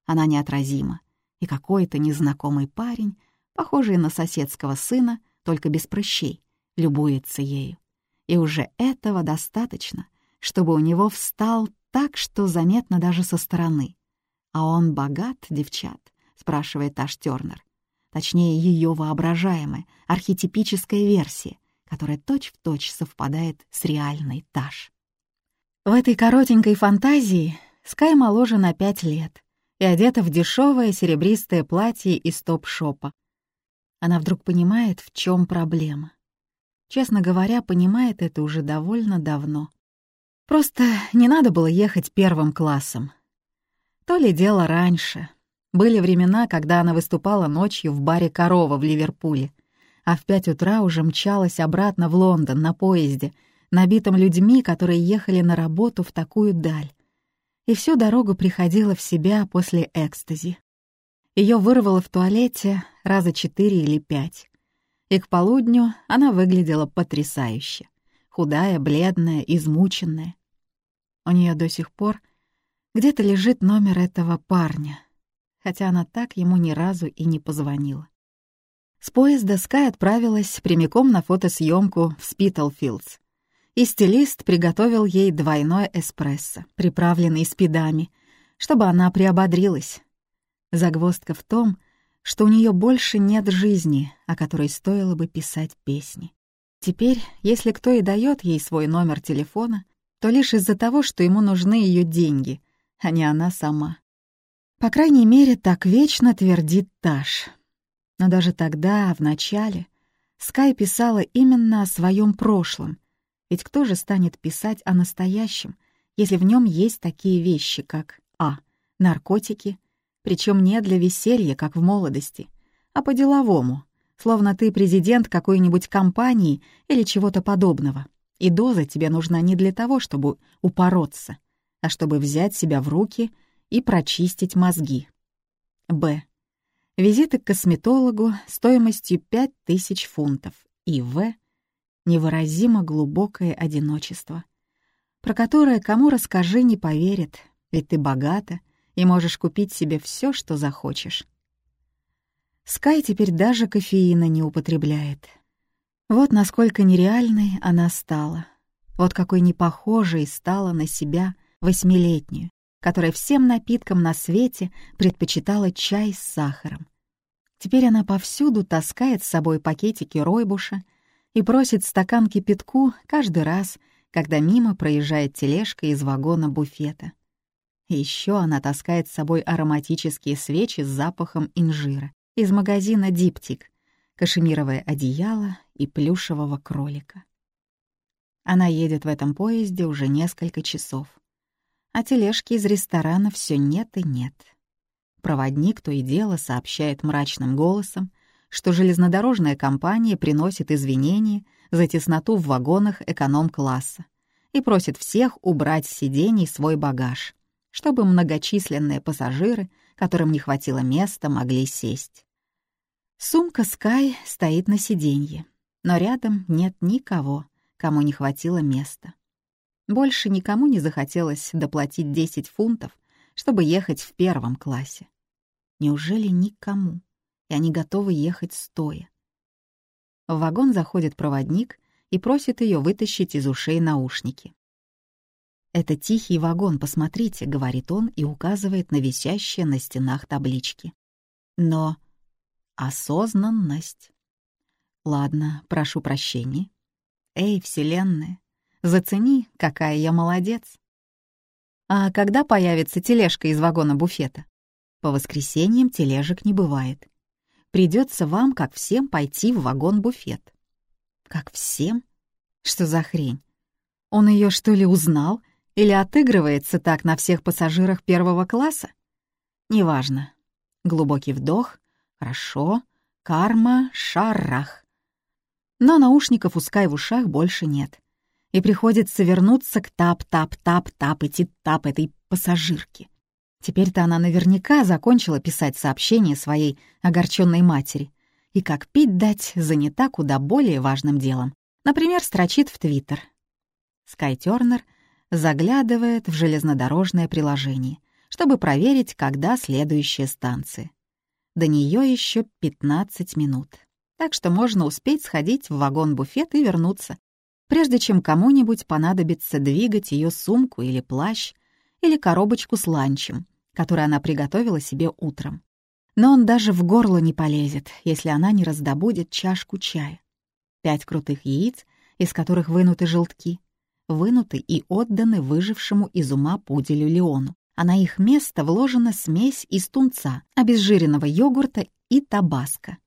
Она неотразима, и какой-то незнакомый парень, похожий на соседского сына, только без прыщей, любуется ею. И уже этого достаточно, чтобы у него встал так, что заметно даже со стороны. «А он богат, девчат?» — спрашивает Таш Тёрнер. Точнее, ее воображаемая, архетипическая версия, которая точь-в-точь точь совпадает с реальной Таш. В этой коротенькой фантазии Скай моложе на пять лет и одета в дешевое серебристое платье из топ-шопа. Она вдруг понимает, в чем проблема. Честно говоря, понимает это уже довольно давно. Просто не надо было ехать первым классом. То ли дело раньше. Были времена, когда она выступала ночью в баре «Корова» в Ливерпуле, а в пять утра уже мчалась обратно в Лондон на поезде, набитом людьми, которые ехали на работу в такую даль. И всю дорогу приходила в себя после экстази. Ее вырвало в туалете раза четыре или пять. И к полудню она выглядела потрясающе худая, бледная, измученная. У нее до сих пор где-то лежит номер этого парня, хотя она так ему ни разу и не позвонила. С поезда Скай отправилась прямиком на фотосъемку в Спитлфилдс, и стилист приготовил ей двойной эспрессо, приправленный спидами, чтобы она приободрилась. Загвоздка в том, что у нее больше нет жизни, о которой стоило бы писать песни. Теперь, если кто и дает ей свой номер телефона, то лишь из-за того, что ему нужны ее деньги, а не она сама. По крайней мере, так вечно твердит Таш. Но даже тогда, в начале, Скай писала именно о своем прошлом, ведь кто же станет писать о настоящем, если в нем есть такие вещи, как а. наркотики, причем не для веселья, как в молодости, а по-деловому, словно ты президент какой-нибудь компании или чего-то подобного, и доза тебе нужна не для того, чтобы упороться, а чтобы взять себя в руки и прочистить мозги. Б. Визиты к косметологу стоимостью 5000 фунтов. И В. Невыразимо глубокое одиночество, про которое кому расскажи не поверит, ведь ты богата и можешь купить себе все, что захочешь. Скай теперь даже кофеина не употребляет. Вот насколько нереальной она стала. Вот какой непохожей стала на себя восьмилетнюю, которая всем напиткам на свете предпочитала чай с сахаром. Теперь она повсюду таскает с собой пакетики ройбуша и просит стакан кипятку каждый раз, когда мимо проезжает тележка из вагона буфета. Еще она таскает с собой ароматические свечи с запахом инжира из магазина «Диптик», кашемировое одеяло и плюшевого кролика. Она едет в этом поезде уже несколько часов, а тележки из ресторана все нет и нет. Проводник то и дело сообщает мрачным голосом, что железнодорожная компания приносит извинения за тесноту в вагонах эконом-класса и просит всех убрать с сидений свой багаж, чтобы многочисленные пассажиры, которым не хватило места, могли сесть. Сумка Скай стоит на сиденье, но рядом нет никого, кому не хватило места. Больше никому не захотелось доплатить 10 фунтов, чтобы ехать в первом классе. Неужели никому? И они готовы ехать стоя. В вагон заходит проводник и просит ее вытащить из ушей наушники. «Это тихий вагон, посмотрите», — говорит он и указывает на висящие на стенах таблички. Но осознанность. Ладно, прошу прощения. Эй, Вселенная, зацени, какая я молодец. А когда появится тележка из вагона буфета? По воскресеньям тележек не бывает. Придется вам, как всем, пойти в вагон-буфет. Как всем? Что за хрень? Он ее что ли узнал или отыгрывается так на всех пассажирах первого класса? Неважно. Глубокий вдох. Хорошо. Карма, шарах. Но наушников у Скай в ушах больше нет. И приходится вернуться к тап-тап-тап-тапети-тап этой пассажирки. Теперь-то она наверняка закончила писать сообщение своей огорченной матери. И как пить дать, занята куда более важным делом. Например, строчит в Твиттер. Скай Тёрнер заглядывает в железнодорожное приложение, чтобы проверить, когда следующая станция. До нее еще 15 минут, так что можно успеть сходить в вагон-буфет и вернуться, прежде чем кому-нибудь понадобится двигать ее сумку или плащ, или коробочку с ланчем, который она приготовила себе утром. Но он даже в горло не полезет, если она не раздобудет чашку чая. Пять крутых яиц, из которых вынуты желтки, вынуты и отданы выжившему из ума пуделю Леону, а на их место вложена смесь из тунца, обезжиренного йогурта и табаско.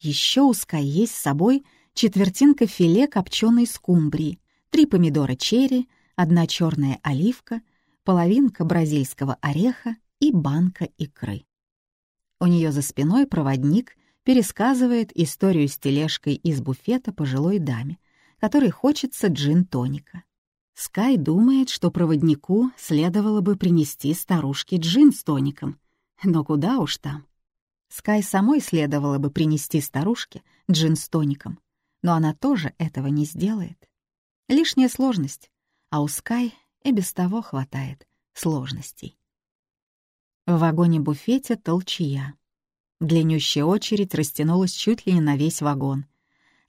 Еще у Скай есть с собой четвертинка филе копченой скумбрии, три помидора черри, одна черная оливка, половинка бразильского ореха и банка икры. У нее за спиной проводник пересказывает историю с тележкой из буфета пожилой даме, которой хочется джин-тоника. Скай думает, что проводнику следовало бы принести старушке джин с тоником, но куда уж там. Скай самой следовало бы принести старушке джин с тоником, но она тоже этого не сделает. Лишняя сложность, а у Скай и без того хватает сложностей. В вагоне-буфете толчья. Длиннющая очередь растянулась чуть ли не на весь вагон,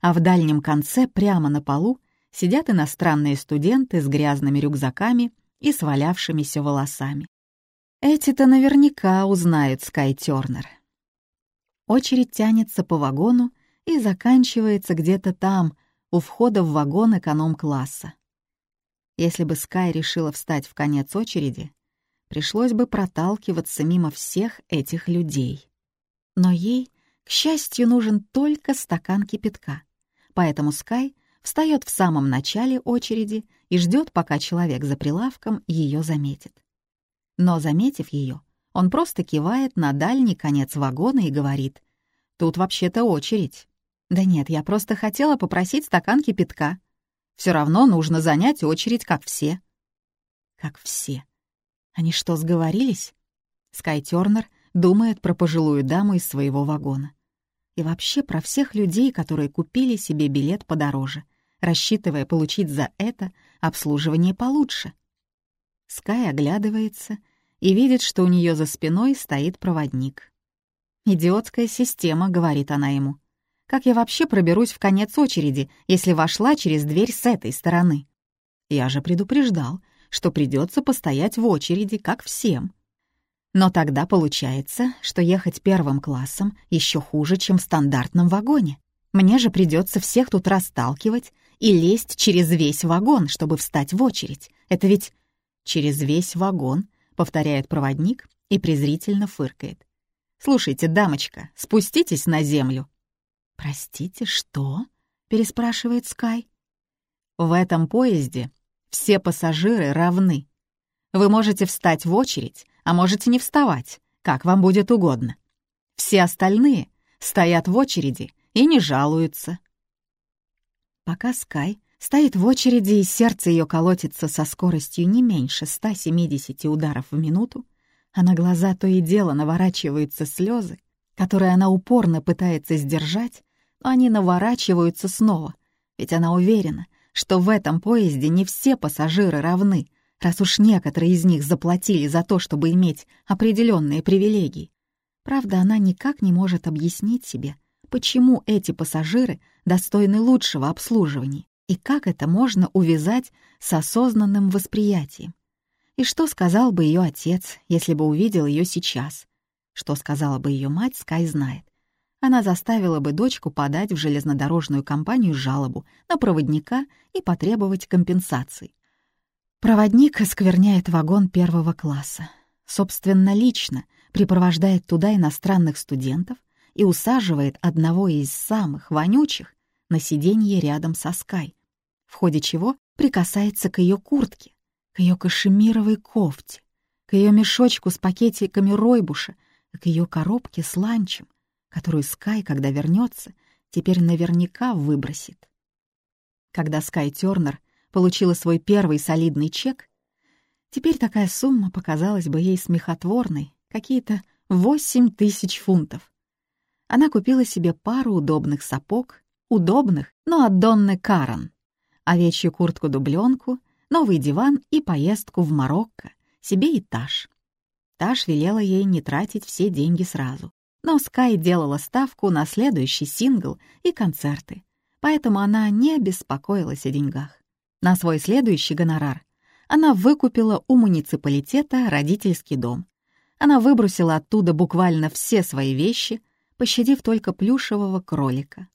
а в дальнем конце, прямо на полу, сидят иностранные студенты с грязными рюкзаками и свалявшимися волосами. Эти-то наверняка узнают Скай Тёрнер. Очередь тянется по вагону и заканчивается где-то там, у входа в вагон эконом-класса. Если бы Скай решила встать в конец очереди, пришлось бы проталкиваться мимо всех этих людей. Но ей, к счастью, нужен только стакан кипятка, поэтому Скай встает в самом начале очереди и ждет, пока человек за прилавком ее заметит. Но, заметив ее, Он просто кивает на дальний конец вагона и говорит. «Тут вообще-то очередь». «Да нет, я просто хотела попросить стакан кипятка. Все равно нужно занять очередь, как все». «Как все?» Они что, сговорились? Скай Тёрнер думает про пожилую даму из своего вагона. И вообще про всех людей, которые купили себе билет подороже, рассчитывая получить за это обслуживание получше. Скай оглядывается и видит, что у нее за спиной стоит проводник. «Идиотская система», — говорит она ему. «Как я вообще проберусь в конец очереди, если вошла через дверь с этой стороны?» Я же предупреждал, что придется постоять в очереди, как всем. Но тогда получается, что ехать первым классом еще хуже, чем в стандартном вагоне. Мне же придется всех тут расталкивать и лезть через весь вагон, чтобы встать в очередь. Это ведь через весь вагон, повторяет проводник и презрительно фыркает. «Слушайте, дамочка, спуститесь на землю». «Простите, что?» — переспрашивает Скай. «В этом поезде все пассажиры равны. Вы можете встать в очередь, а можете не вставать, как вам будет угодно. Все остальные стоят в очереди и не жалуются. Пока Скай стоит в очереди и сердце ее колотится со скоростью не меньше 170 ударов в минуту, а на глаза то и дело наворачиваются слезы, которые она упорно пытается сдержать, но они наворачиваются снова, ведь она уверена, что в этом поезде не все пассажиры равны, раз уж некоторые из них заплатили за то, чтобы иметь определенные привилегии. Правда, она никак не может объяснить себе, почему эти пассажиры достойны лучшего обслуживания и как это можно увязать с осознанным восприятием. И что сказал бы ее отец, если бы увидел ее сейчас? Что сказала бы ее мать, Скай знает. Она заставила бы дочку подать в железнодорожную компанию жалобу на проводника и потребовать компенсации. Проводник оскверняет вагон первого класса. Собственно, лично припровождает туда иностранных студентов и усаживает одного из самых вонючих на сиденье рядом со Скай, в ходе чего прикасается к ее куртке, к ее кашемировой кофте, к ее мешочку с пакетиками ройбуша, к ее коробке с ланчем, которую Скай, когда вернется, теперь наверняка выбросит. Когда Скай Тернер получила свой первый солидный чек, теперь такая сумма показалась бы ей смехотворной, какие-то восемь тысяч фунтов. Она купила себе пару удобных сапог, удобных, но от Донны Карен, овечью куртку-дубленку, новый диван и поездку в Марокко, себе и Таш. Таш велела ей не тратить все деньги сразу, но Скай делала ставку на следующий сингл и концерты, поэтому она не беспокоилась о деньгах. На свой следующий гонорар она выкупила у муниципалитета родительский дом. Она выбросила оттуда буквально все свои вещи, пощадив только плюшевого кролика.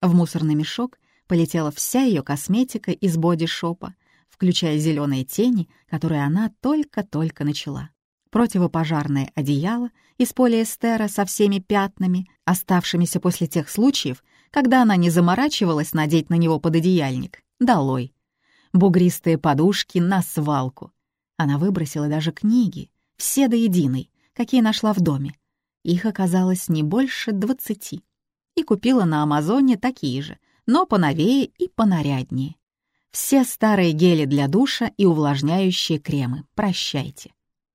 В мусорный мешок полетела вся ее косметика из бодишопа, включая зеленые тени, которые она только-только начала. Противопожарное одеяло из полиэстера со всеми пятнами, оставшимися после тех случаев, когда она не заморачивалась надеть на него пододеяльник, долой бугристые подушки на свалку. Она выбросила даже книги, все до единой, какие нашла в доме. Их оказалось не больше двадцати. И купила на Амазоне такие же, но поновее и понаряднее. Все старые гели для душа и увлажняющие кремы. Прощайте.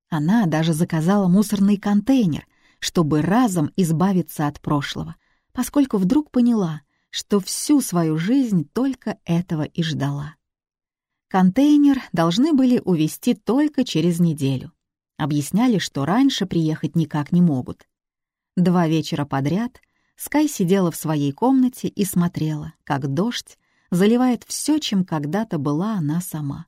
Она даже заказала мусорный контейнер, чтобы разом избавиться от прошлого, поскольку вдруг поняла, что всю свою жизнь только этого и ждала. Контейнер должны были увезти только через неделю. Объясняли, что раньше приехать никак не могут. Два вечера подряд Скай сидела в своей комнате и смотрела, как дождь заливает все, чем когда-то была она сама.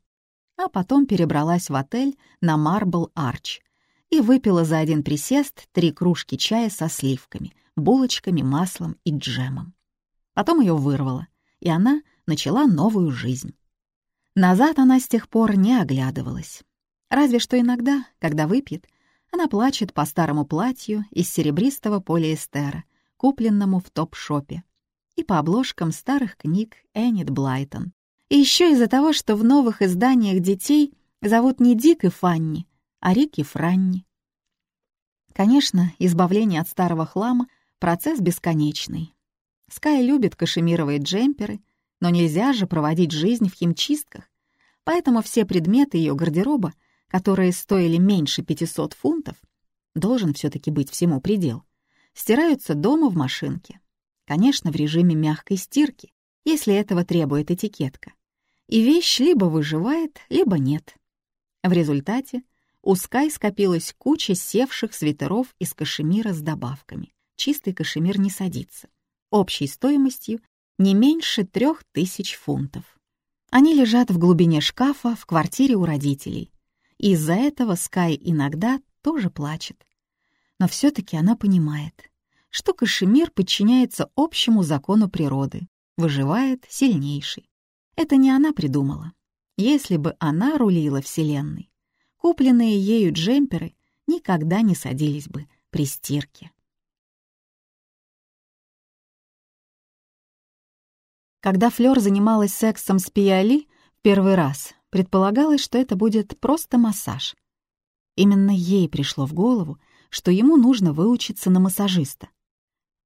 А потом перебралась в отель на Марбл Арч и выпила за один присест три кружки чая со сливками, булочками, маслом и джемом. Потом ее вырвало, и она начала новую жизнь. Назад она с тех пор не оглядывалась. Разве что иногда, когда выпьет, она плачет по старому платью из серебристого полиэстера, купленному в топ-шопе, и по обложкам старых книг Эннет Блайтон. И еще из-за того, что в новых изданиях детей зовут не Дик и Фанни, а Рик и Франни. Конечно, избавление от старого хлама — процесс бесконечный. Скай любит кашемировые джемперы, но нельзя же проводить жизнь в химчистках, поэтому все предметы ее гардероба, которые стоили меньше 500 фунтов, должен все таки быть всему предел, стираются дома в машинке. Конечно, в режиме мягкой стирки, если этого требует этикетка. И вещь либо выживает, либо нет. В результате у Скай скопилась куча севших свитеров из кашемира с добавками. Чистый кашемир не садится. Общей стоимостью не меньше трех тысяч фунтов. Они лежат в глубине шкафа в квартире у родителей. Из-за этого Скай иногда тоже плачет. Но все таки она понимает, что кашемир подчиняется общему закону природы, выживает сильнейший. Это не она придумала. Если бы она рулила Вселенной, купленные ею джемперы никогда не садились бы при стирке. Когда Флёр занималась сексом с Пиали в первый раз, предполагалось, что это будет просто массаж. Именно ей пришло в голову, что ему нужно выучиться на массажиста.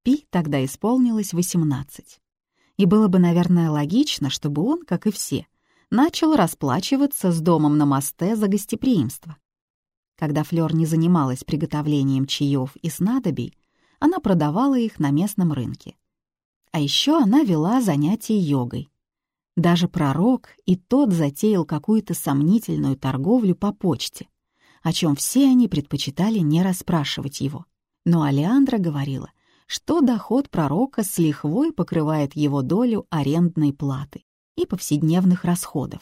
Пи тогда исполнилось 18. И было бы, наверное, логично, чтобы он, как и все, — начал расплачиваться с домом на мосте за гостеприимство. Когда Флёр не занималась приготовлением чаев и снадобий, она продавала их на местном рынке. А еще она вела занятия йогой. Даже пророк и тот затеял какую-то сомнительную торговлю по почте, о чем все они предпочитали не расспрашивать его. Но Алеандра говорила, что доход пророка с лихвой покрывает его долю арендной платы и повседневных расходов.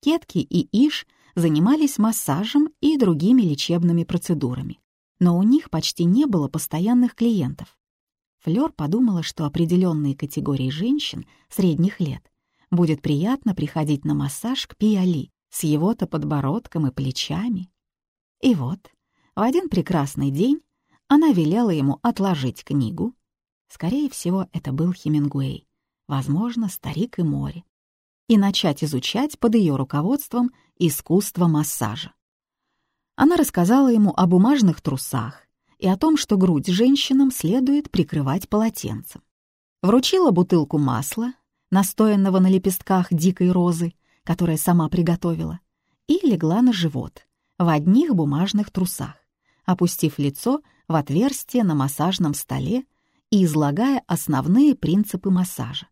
Кетки и Иш занимались массажем и другими лечебными процедурами, но у них почти не было постоянных клиентов. Флёр подумала, что определенные категории женщин средних лет будет приятно приходить на массаж к Пиали с его-то подбородком и плечами. И вот, в один прекрасный день она велела ему отложить книгу. Скорее всего, это был Хемингуэй возможно, старик и море, и начать изучать под ее руководством искусство массажа. Она рассказала ему о бумажных трусах и о том, что грудь женщинам следует прикрывать полотенцем. Вручила бутылку масла, настоянного на лепестках дикой розы, которая сама приготовила, и легла на живот, в одних бумажных трусах, опустив лицо в отверстие на массажном столе и излагая основные принципы массажа.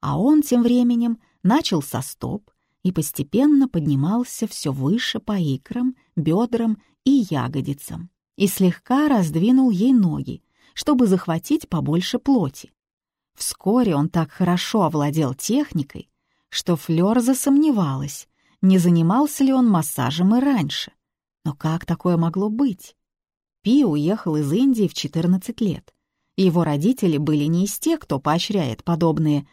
А он тем временем начал со стоп и постепенно поднимался все выше по икрам, бедрам и ягодицам и слегка раздвинул ей ноги, чтобы захватить побольше плоти. Вскоре он так хорошо овладел техникой, что Флёр засомневалась, не занимался ли он массажем и раньше. Но как такое могло быть? Пи уехал из Индии в 14 лет. Его родители были не из тех, кто поощряет подобные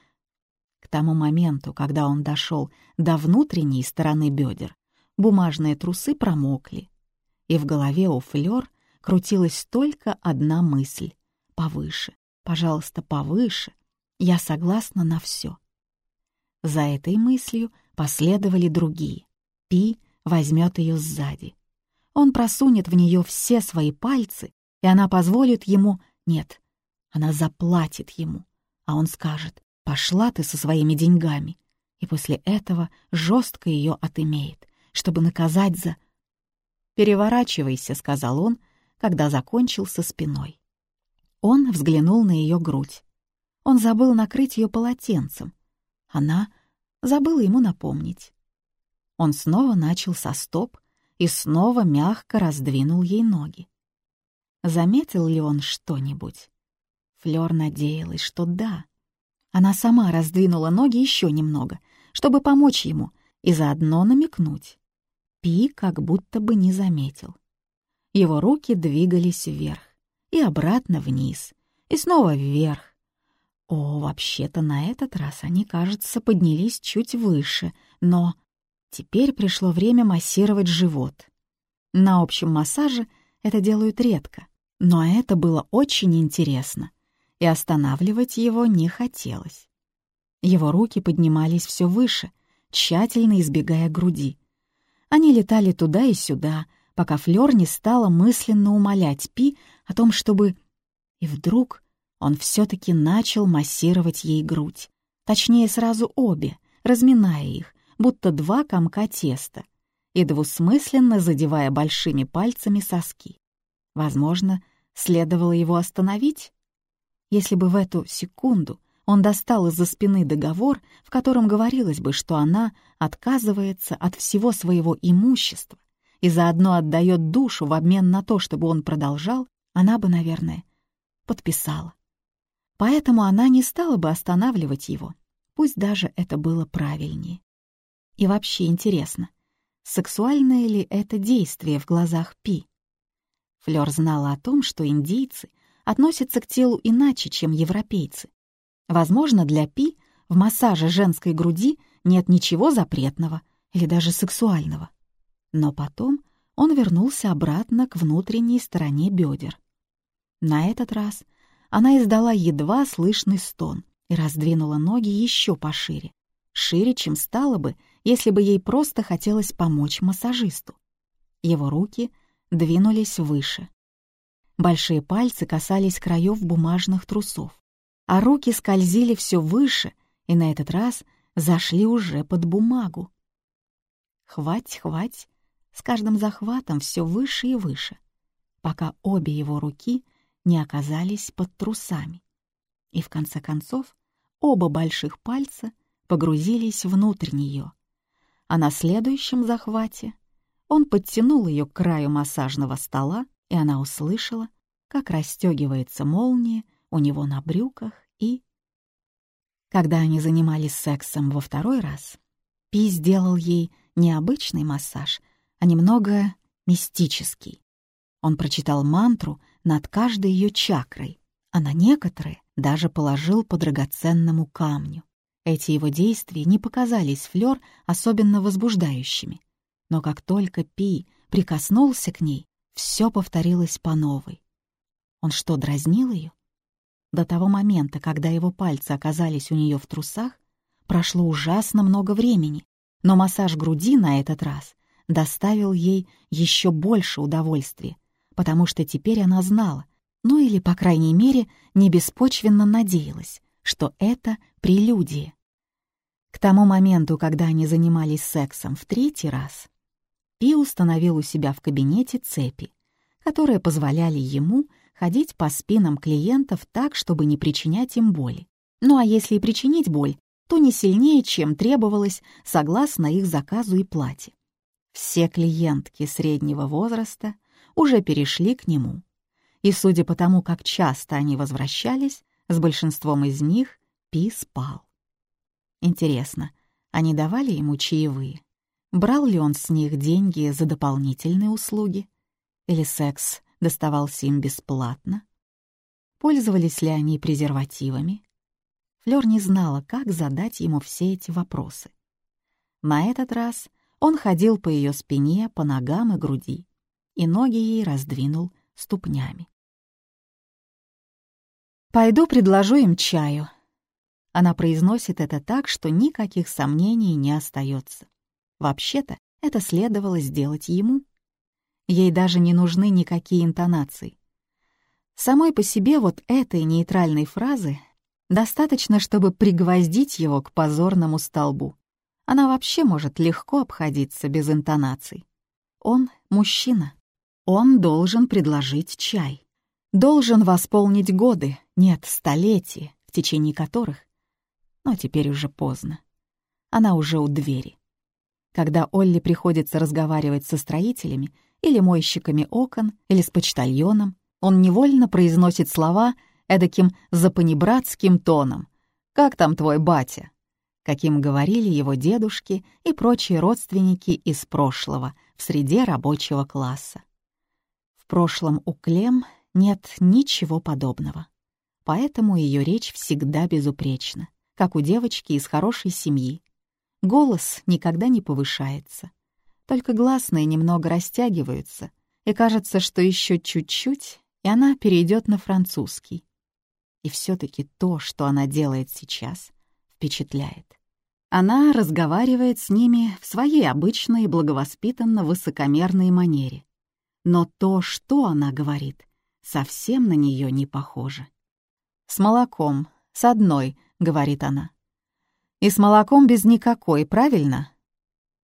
тому моменту, когда он дошел до внутренней стороны бедер, бумажные трусы промокли, и в голове у Флёр крутилась только одна мысль — повыше, пожалуйста, повыше, я согласна на все. За этой мыслью последовали другие. Пи возьмет ее сзади. Он просунет в нее все свои пальцы, и она позволит ему... Нет, она заплатит ему, а он скажет Пошла ты со своими деньгами. И после этого жестко ее отымеет, чтобы наказать за... «Переворачивайся», — сказал он, когда закончил со спиной. Он взглянул на ее грудь. Он забыл накрыть ее полотенцем. Она забыла ему напомнить. Он снова начал со стоп и снова мягко раздвинул ей ноги. Заметил ли он что-нибудь? Флёр надеялась, что да. Она сама раздвинула ноги еще немного, чтобы помочь ему и заодно намекнуть. Пи как будто бы не заметил. Его руки двигались вверх и обратно вниз, и снова вверх. О, вообще-то на этот раз они, кажется, поднялись чуть выше, но теперь пришло время массировать живот. На общем массаже это делают редко, но это было очень интересно — и останавливать его не хотелось. Его руки поднимались все выше, тщательно избегая груди. Они летали туда и сюда, пока Флёр не стала мысленно умолять Пи о том, чтобы... И вдруг он все-таки начал массировать ей грудь, точнее сразу обе, разминая их, будто два комка теста, и двусмысленно задевая большими пальцами соски. Возможно, следовало его остановить? Если бы в эту секунду он достал из-за спины договор, в котором говорилось бы, что она отказывается от всего своего имущества и заодно отдает душу в обмен на то, чтобы он продолжал, она бы, наверное, подписала. Поэтому она не стала бы останавливать его, пусть даже это было правильнее. И вообще интересно, сексуальное ли это действие в глазах Пи? Флёр знала о том, что индийцы относятся к телу иначе, чем европейцы. Возможно, для Пи в массаже женской груди нет ничего запретного или даже сексуального. Но потом он вернулся обратно к внутренней стороне бедер. На этот раз она издала едва слышный стон и раздвинула ноги еще пошире, шире, чем стало бы, если бы ей просто хотелось помочь массажисту. Его руки двинулись выше. Большие пальцы касались краев бумажных трусов, а руки скользили все выше и на этот раз зашли уже под бумагу. Хвать, хвать, с каждым захватом все выше и выше, пока обе его руки не оказались под трусами. И в конце концов оба больших пальца погрузились внутрь нее, а на следующем захвате он подтянул ее к краю массажного стола, и она услышала, как расстегивается молния у него на брюках и... Когда они занимались сексом во второй раз, Пи сделал ей необычный массаж, а немного мистический. Он прочитал мантру над каждой ее чакрой, а на некоторые даже положил по драгоценному камню. Эти его действия не показались Флёр особенно возбуждающими. Но как только Пи прикоснулся к ней, все повторилось по новой. Он что, дразнил ее? До того момента, когда его пальцы оказались у нее в трусах, прошло ужасно много времени, но массаж груди на этот раз доставил ей еще больше удовольствия, потому что теперь она знала, ну или, по крайней мере, не беспочвенно надеялась, что это прелюдия. К тому моменту, когда они занимались сексом в третий раз, Пи установил у себя в кабинете цепи, которые позволяли ему ходить по спинам клиентов так, чтобы не причинять им боли. Ну а если и причинить боль, то не сильнее, чем требовалось согласно их заказу и плате. Все клиентки среднего возраста уже перешли к нему. И судя по тому, как часто они возвращались, с большинством из них Пи спал. Интересно, они давали ему чаевые? Брал ли он с них деньги за дополнительные услуги? Или секс доставался им бесплатно? Пользовались ли они презервативами? Флёр не знала, как задать ему все эти вопросы. На этот раз он ходил по ее спине, по ногам и груди, и ноги ей раздвинул ступнями. «Пойду предложу им чаю». Она произносит это так, что никаких сомнений не остается. Вообще-то это следовало сделать ему. Ей даже не нужны никакие интонации. Самой по себе вот этой нейтральной фразы достаточно, чтобы пригвоздить его к позорному столбу. Она вообще может легко обходиться без интонаций. Он — мужчина. Он должен предложить чай. Должен восполнить годы, нет, столетия, в течение которых... Но теперь уже поздно. Она уже у двери. Когда Олли приходится разговаривать со строителями или мойщиками окон, или с почтальоном, он невольно произносит слова эдаким запанибратским тоном. «Как там твой батя?» каким говорили его дедушки и прочие родственники из прошлого в среде рабочего класса. В прошлом у Клем нет ничего подобного. Поэтому ее речь всегда безупречна, как у девочки из хорошей семьи, Голос никогда не повышается. Только гласные немного растягиваются, и кажется, что еще чуть-чуть, и она перейдет на французский. И все-таки то, что она делает сейчас, впечатляет. Она разговаривает с ними в своей обычной благовоспитанно-высокомерной манере. Но то, что она говорит, совсем на нее не похоже. «С молоком, с одной», — говорит она. «И с молоком без никакой, правильно?»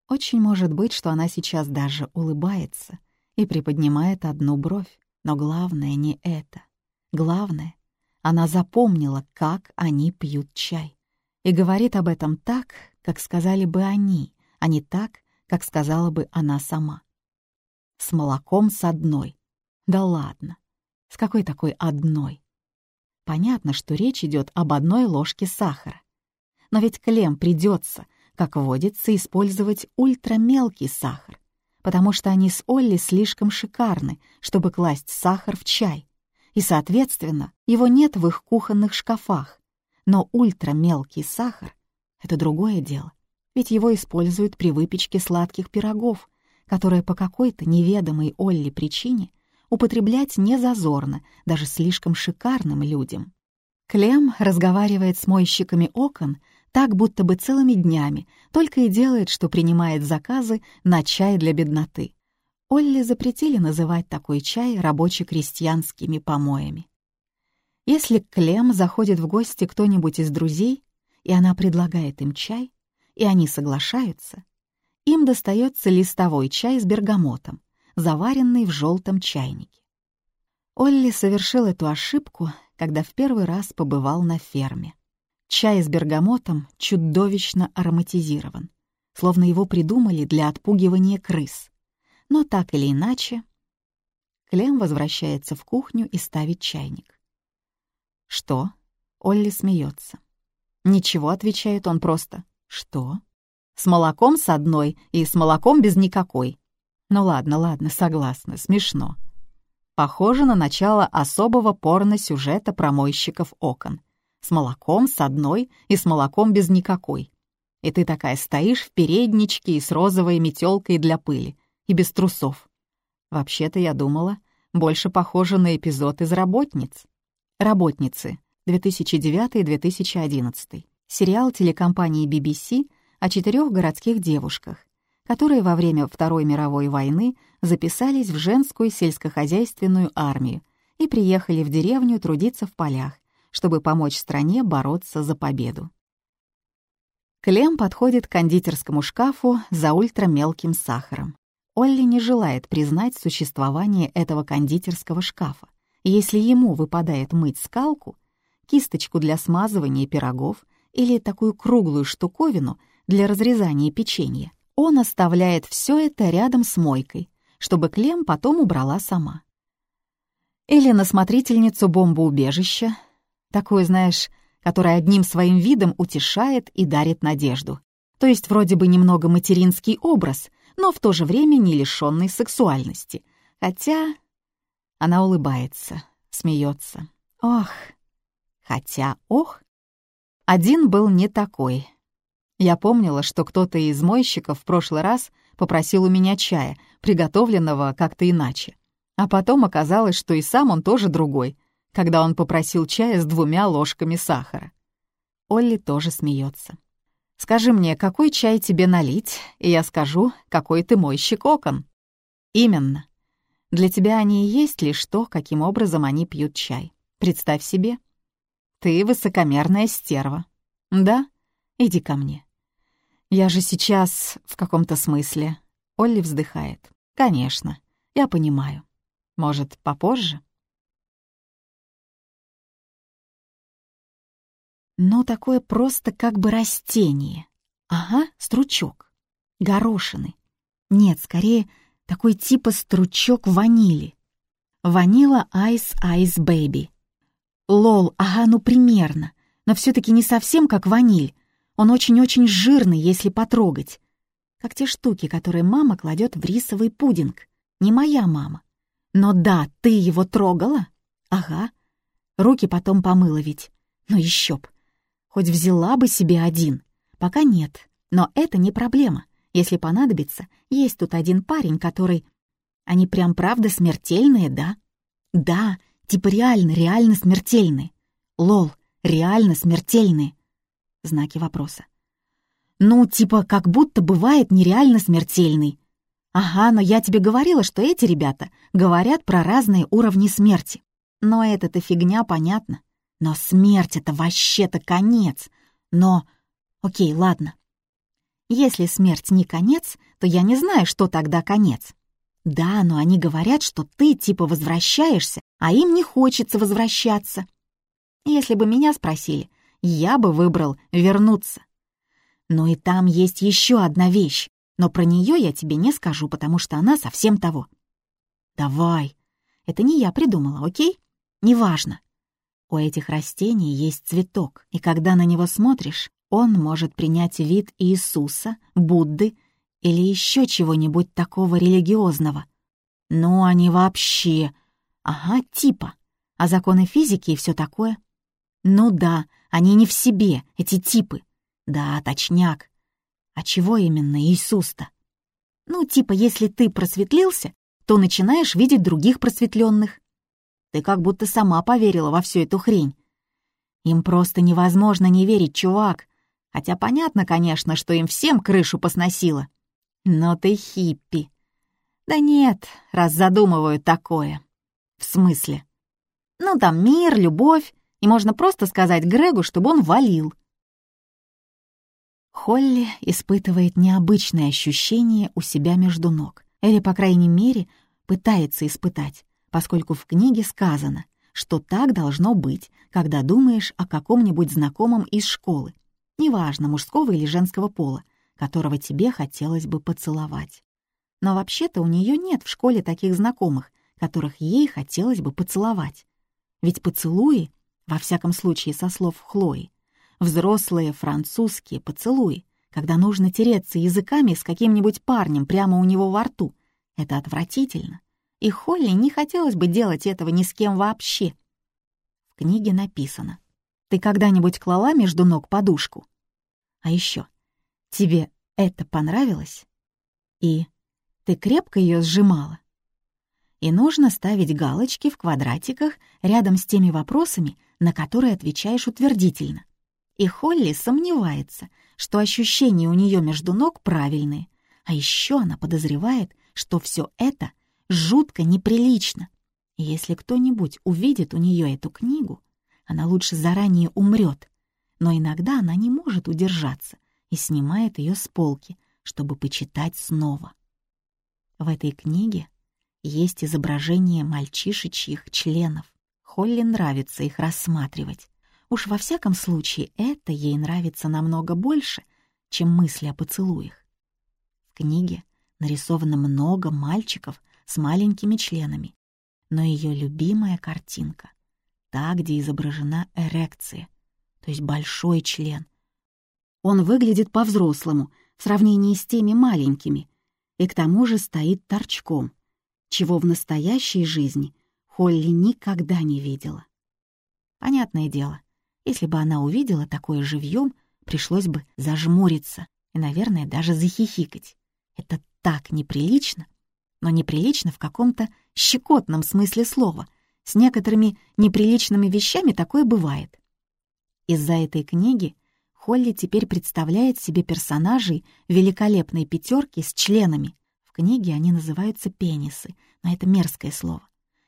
Очень может быть, что она сейчас даже улыбается и приподнимает одну бровь, но главное не это. Главное, она запомнила, как они пьют чай, и говорит об этом так, как сказали бы они, а не так, как сказала бы она сама. С молоком с одной. Да ладно. С какой такой одной? Понятно, что речь идет об одной ложке сахара. Но ведь Клем придется, как водится, использовать ультрамелкий сахар, потому что они с Олли слишком шикарны, чтобы класть сахар в чай. И, соответственно, его нет в их кухонных шкафах. Но ультрамелкий сахар — это другое дело, ведь его используют при выпечке сладких пирогов, которые по какой-то неведомой Олли причине — употреблять не зазорно даже слишком шикарным людям. Клем разговаривает с мойщиками окон так, будто бы целыми днями, только и делает, что принимает заказы на чай для бедноты. Олли запретили называть такой чай рабоче-крестьянскими помоями. Если к Клем заходит в гости кто-нибудь из друзей, и она предлагает им чай, и они соглашаются, им достается листовой чай с бергамотом, заваренный в желтом чайнике. Олли совершил эту ошибку, когда в первый раз побывал на ферме. Чай с бергамотом чудовищно ароматизирован, словно его придумали для отпугивания крыс. Но так или иначе, Клем возвращается в кухню и ставит чайник. «Что?» — Олли смеется. «Ничего», — отвечает он просто. «Что?» «С молоком с одной и с молоком без никакой. Ну ладно, ладно, согласна, смешно. Похоже на начало особого порно-сюжета про мойщиков окон. С молоком, с одной и с молоком без никакой. И ты такая стоишь в передничке и с розовой метелкой для пыли, и без трусов. Вообще-то я думала, больше похоже на эпизод из «Работниц». «Работницы» 2009-2011. Сериал телекомпании BBC о четырех городских девушках, которые во время Второй мировой войны записались в женскую сельскохозяйственную армию и приехали в деревню трудиться в полях, чтобы помочь стране бороться за победу. Клем подходит к кондитерскому шкафу за ультрамелким сахаром. Олли не желает признать существование этого кондитерского шкафа. если ему выпадает мыть скалку, кисточку для смазывания пирогов или такую круглую штуковину для разрезания печенья, он оставляет все это рядом с мойкой, чтобы Клем потом убрала сама. Или на смотрительницу бомбоубежища, такую, знаешь, которая одним своим видом утешает и дарит надежду. То есть вроде бы немного материнский образ, но в то же время не лишенный сексуальности. Хотя... Она улыбается, смеется. Ох! Хотя, ох! Один был не такой, я помнила, что кто-то из мойщиков в прошлый раз попросил у меня чая, приготовленного как-то иначе. А потом оказалось, что и сам он тоже другой, когда он попросил чая с двумя ложками сахара. Олли тоже смеется. «Скажи мне, какой чай тебе налить, и я скажу, какой ты мойщик окон». «Именно. Для тебя они и есть лишь то, каким образом они пьют чай. Представь себе. Ты высокомерная стерва. Да? Иди ко мне. Я же сейчас в каком-то смысле. Олли вздыхает. Конечно, я понимаю. Может, попозже? Но такое просто как бы растение. Ага, стручок. Горошины. Нет, скорее, такой типа стручок ванили. Vanilla Ice Ice Baby. LOL, ага, ну примерно. Но все таки не совсем как ваниль, он очень-очень жирный, если потрогать. Как те штуки, которые мама кладет в рисовый пудинг. Не моя мама. Но да, ты его трогала? Ага. Руки потом помыла ведь. Ну еще б. Хоть взяла бы себе один. Пока нет. Но это не проблема. Если понадобится, есть тут один парень, который... Они прям правда смертельные, да? Да, типа реально, реально смертельные. Лол, реально смертельные. Знаки вопроса. «Ну, типа, как будто бывает нереально смертельный». Ага, но я тебе говорила, что эти ребята говорят про разные уровни смерти. Но это-то фигня, понятно. Но смерть — это вообще-то конец. Но... Окей, ладно. Если смерть не конец, то я не знаю, что тогда конец. Да, но они говорят, что ты типа возвращаешься, а им не хочется возвращаться. Если бы меня спросили, я бы выбрал вернуться. Но и там есть еще одна вещь, но про нее я тебе не скажу, потому что она совсем того. Давай. Это не я придумала, окей? Неважно. У этих растений есть цветок, и когда на него смотришь, он может принять вид Иисуса, Будды или еще чего-нибудь такого религиозного. Ну, они вообще... Ага, типа. А законы физики и все такое? Ну да, они не в себе, эти типы. Да, точняк. А чего именно Иисус-то? Ну, типа, если ты просветлился, то начинаешь видеть других просветленных. Ты как будто сама поверила во всю эту хрень. Им просто невозможно не верить, чувак. Хотя понятно, конечно, что им всем крышу посносило. Но ты хиппи. Да нет, раз задумывают такое. В смысле? Ну, там мир, любовь, и можно просто сказать Грегу, чтобы он валил. Холли испытывает необычное ощущение у себя между ног, или, по крайней мере, пытается испытать, поскольку в книге сказано, что так должно быть, когда думаешь о каком-нибудь знакомом из школы, неважно, мужского или женского пола, которого тебе хотелось бы поцеловать. Но вообще-то у нее нет в школе таких знакомых, которых ей хотелось бы поцеловать. Ведь поцелуи, во всяком случае со слов Хлои, взрослые французские поцелуи, когда нужно тереться языками с каким-нибудь парнем прямо у него во рту, это отвратительно. И Холли не хотелось бы делать этого ни с кем вообще. В книге написано ты когда-нибудь клала между ног подушку? А еще, тебе это понравилось? И ты крепко ее сжимала? И нужно ставить галочки в квадратиках рядом с теми вопросами, на которые отвечаешь утвердительно. И Холли сомневается, что ощущения у нее между ног правильные, а еще она подозревает, что все это жутко неприлично. И если кто-нибудь увидит у нее эту книгу, она лучше заранее умрет, но иногда она не может удержаться и снимает ее с полки, чтобы почитать снова. В этой книге есть изображение мальчишечьих членов. Холли нравится их рассматривать. Уж во всяком случае это ей нравится намного больше, чем мысли о поцелуях. В книге нарисовано много мальчиков с маленькими членами, но ее любимая картинка та, где изображена эрекция, то есть большой член. Он выглядит по-взрослому в сравнении с теми маленькими, и к тому же стоит торчком, чего в настоящей жизни Холли никогда не видела. Понятное дело, если бы она увидела такое живьем, пришлось бы зажмуриться и, наверное, даже захихикать. Это так неприлично, но неприлично в каком-то щекотном смысле слова, с некоторыми неприличными вещами такое бывает. Из-за этой книги Холли теперь представляет себе персонажей великолепной пятерки с членами. В книге они называются пенисы, но это мерзкое слово.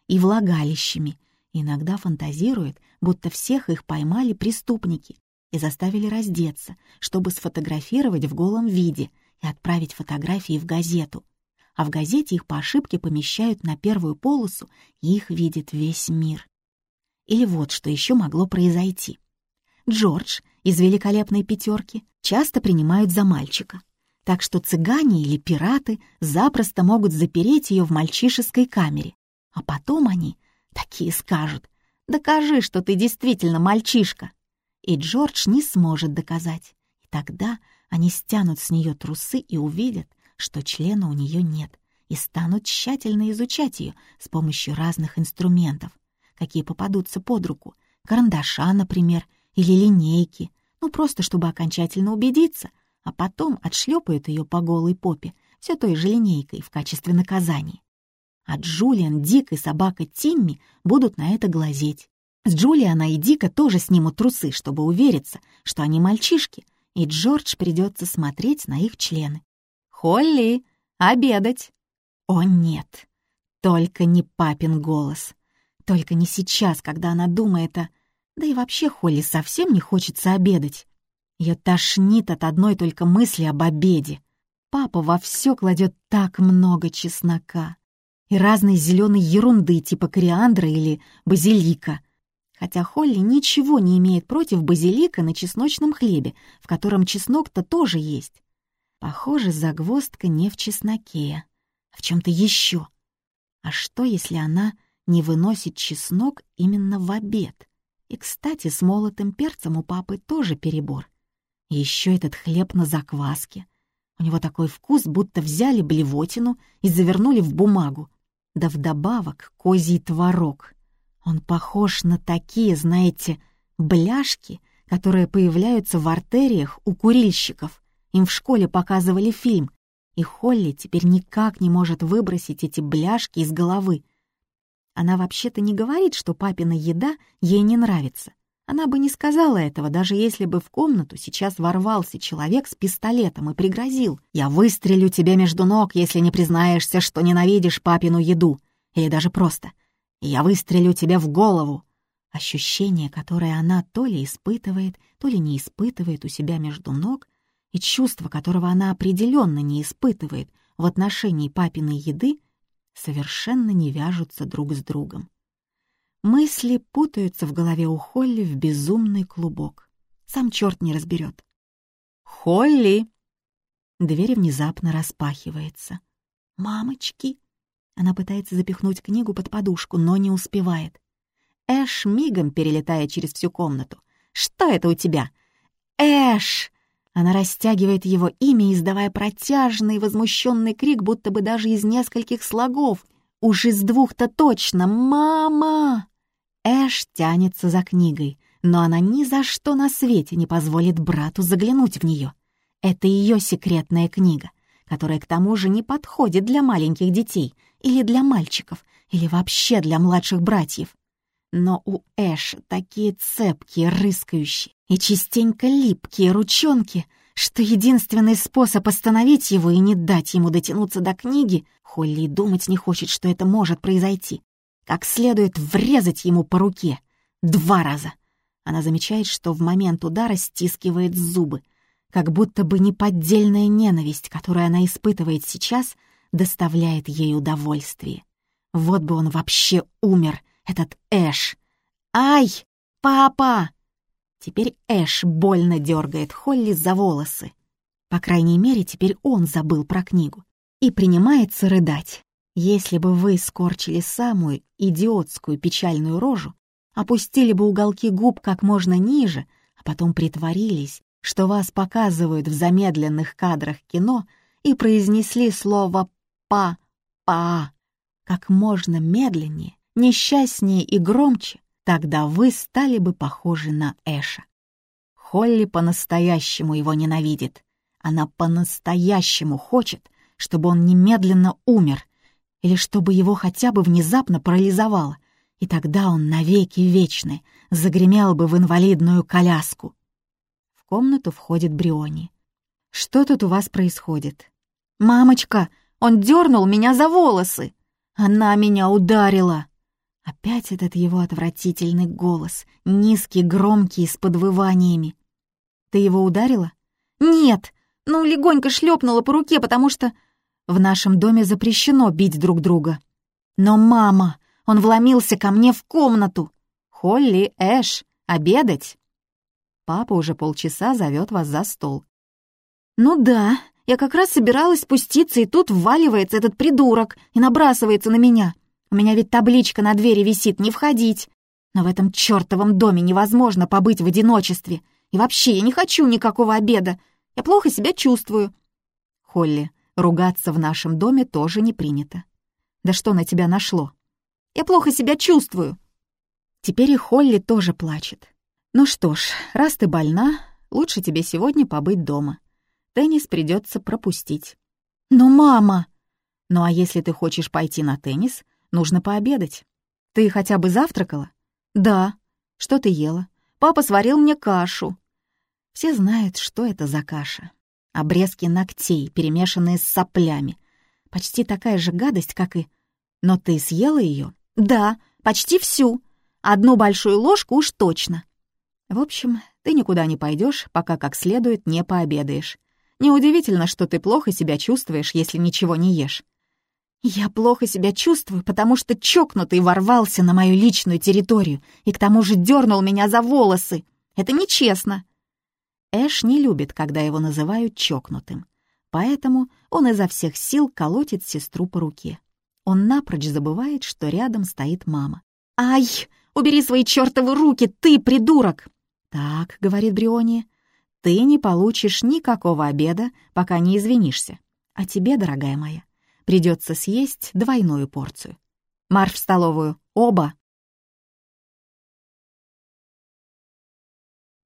И влагалищами. иногда фантазирует, будто всех их поймали преступники и заставили раздеться, чтобы сфотографировать в голом виде и отправить фотографии в газету — а в газете их по ошибке помещают на первую полосу, и их видит весь мир. Или вот что еще могло произойти. Джордж из «Великолепной пятерки» часто принимают за мальчика, так что цыгане или пираты запросто могут запереть ее в мальчишеской камере, а потом они такие скажут «Докажи, что ты действительно мальчишка!» И Джордж не сможет доказать, и тогда они стянут с нее трусы и увидят, что члена у нее нет, и станут тщательно изучать ее с помощью разных инструментов, какие попадутся под руку, карандаша, например, или линейки, ну просто чтобы окончательно убедиться, а потом отшлепают ее по голой попе все той же линейкой в качестве наказания. А Джулиан, Дик и собака Тимми будут на это глазеть. С Джулиана и Дика тоже снимут трусы, чтобы увериться, что они мальчишки, и Джордж придется смотреть на их члены. «Холли, обедать!» О нет, только не папин голос. Только не сейчас, когда она думает о... Да и вообще Холли совсем не хочется обедать. Ее тошнит от одной только мысли об обеде. Папа во все кладет так много чеснока и разной зеленой ерунды типа кориандра или базилика. Хотя Холли ничего не имеет против базилика на чесночном хлебе, в котором чеснок-то тоже есть. Похоже, загвоздка не в чесноке, а в чем-то еще. А что, если она не выносит чеснок именно в обед? И, кстати, с молотым перцем у папы тоже перебор. Еще этот хлеб на закваске. У него такой вкус, будто взяли блевотину и завернули в бумагу. Да вдобавок козий творог. Он похож на такие, знаете, бляшки, которые появляются в артериях у курильщиков. Им в школе показывали фильм, и Холли теперь никак не может выбросить эти бляшки из головы. Она вообще-то не говорит, что папина еда ей не нравится. Она бы не сказала этого, даже если бы в комнату сейчас ворвался человек с пистолетом и пригрозил. «Я выстрелю тебе между ног, если не признаешься, что ненавидишь папину еду». Или даже просто «Я выстрелю тебе в голову». Ощущение, которое она то ли испытывает, то ли не испытывает у себя между ног, и чувство, которого она определенно не испытывает в отношении папиной еды, совершенно не вяжутся друг с другом. Мысли путаются в голове у Холли в безумный клубок. Сам черт не разберет. «Холли!» Дверь внезапно распахивается. «Мамочки!» Она пытается запихнуть книгу под подушку, но не успевает. Эш мигом перелетая через всю комнату. «Что это у тебя?» «Эш!» Она растягивает его имя, издавая протяжный возмущенный крик, будто бы даже из нескольких слогов. Уж из двух-то точно «Мама!» Эш тянется за книгой, но она ни за что на свете не позволит брату заглянуть в нее. Это ее секретная книга, которая к тому же не подходит для маленьких детей или для мальчиков, или вообще для младших братьев. Но у Эш такие цепкие, рыскающие и частенько липкие ручонки, что единственный способ остановить его и не дать ему дотянуться до книги, Холли и думать не хочет, что это может произойти, как следует врезать ему по руке. Два раза. Она замечает, что в момент удара стискивает зубы, как будто бы неподдельная ненависть, которую она испытывает сейчас, доставляет ей удовольствие. Вот бы он вообще умер, этот Эш. «Ай! Папа!» Теперь Эш больно дергает Холли за волосы. По крайней мере, теперь он забыл про книгу и принимается рыдать. Если бы вы скорчили самую идиотскую печальную рожу, опустили бы уголки губ как можно ниже, а потом притворились, что вас показывают в замедленных кадрах кино и произнесли слово «па-па» как можно медленнее, несчастнее и громче, тогда вы стали бы похожи на Эша. Холли по-настоящему его ненавидит. Она по-настоящему хочет, чтобы он немедленно умер, или чтобы его хотя бы внезапно парализовало, и тогда он навеки вечный загремел бы в инвалидную коляску. В комнату входит Бриони. «Что тут у вас происходит?» «Мамочка, он дернул меня за волосы!» Она меня ударила!» Опять этот его отвратительный голос, низкий, громкий, с подвываниями. «Ты его ударила?» «Нет, ну, легонько шлепнула по руке, потому что в нашем доме запрещено бить друг друга. Но, мама, он вломился ко мне в комнату. Холли, Эш, обедать!» Папа уже полчаса зовет вас за стол. «Ну да, я как раз собиралась спуститься, и тут вваливается этот придурок и набрасывается на меня. У меня ведь табличка на двери висит «Не входить». Но в этом чертовом доме невозможно побыть в одиночестве. И вообще, я не хочу никакого обеда. Я плохо себя чувствую. Холли, ругаться в нашем доме тоже не принято. Да что на тебя нашло? Я плохо себя чувствую. Теперь и Холли тоже плачет. Ну что ж, раз ты больна, лучше тебе сегодня побыть дома. Теннис придется пропустить. «Но мама!» «Ну а если ты хочешь пойти на теннис, нужно пообедать. Ты хотя бы завтракала?» «Да». «Что ты ела?» «Папа сварил мне кашу». Все знают, что это за каша. Обрезки ногтей, перемешанные с соплями. Почти такая же гадость, как и... Но ты съела ее? Да, почти всю. Одну большую ложку уж точно. В общем, ты никуда не пойдешь, пока как следует не пообедаешь. Неудивительно, что ты плохо себя чувствуешь, если ничего не ешь. Я плохо себя чувствую, потому что чокнутый ворвался на мою личную территорию и к тому же дернул меня за волосы. Это нечестно. Эш не любит, когда его называют чокнутым, поэтому он изо всех сил колотит сестру по руке. Он напрочь забывает, что рядом стоит мама. «Ай, убери свои чертовы руки, ты придурок!» «Так», — говорит Бриони, — «ты не получишь никакого обеда, пока не извинишься. А тебе, дорогая моя, придется съесть двойную порцию. Марш в столовую, оба!»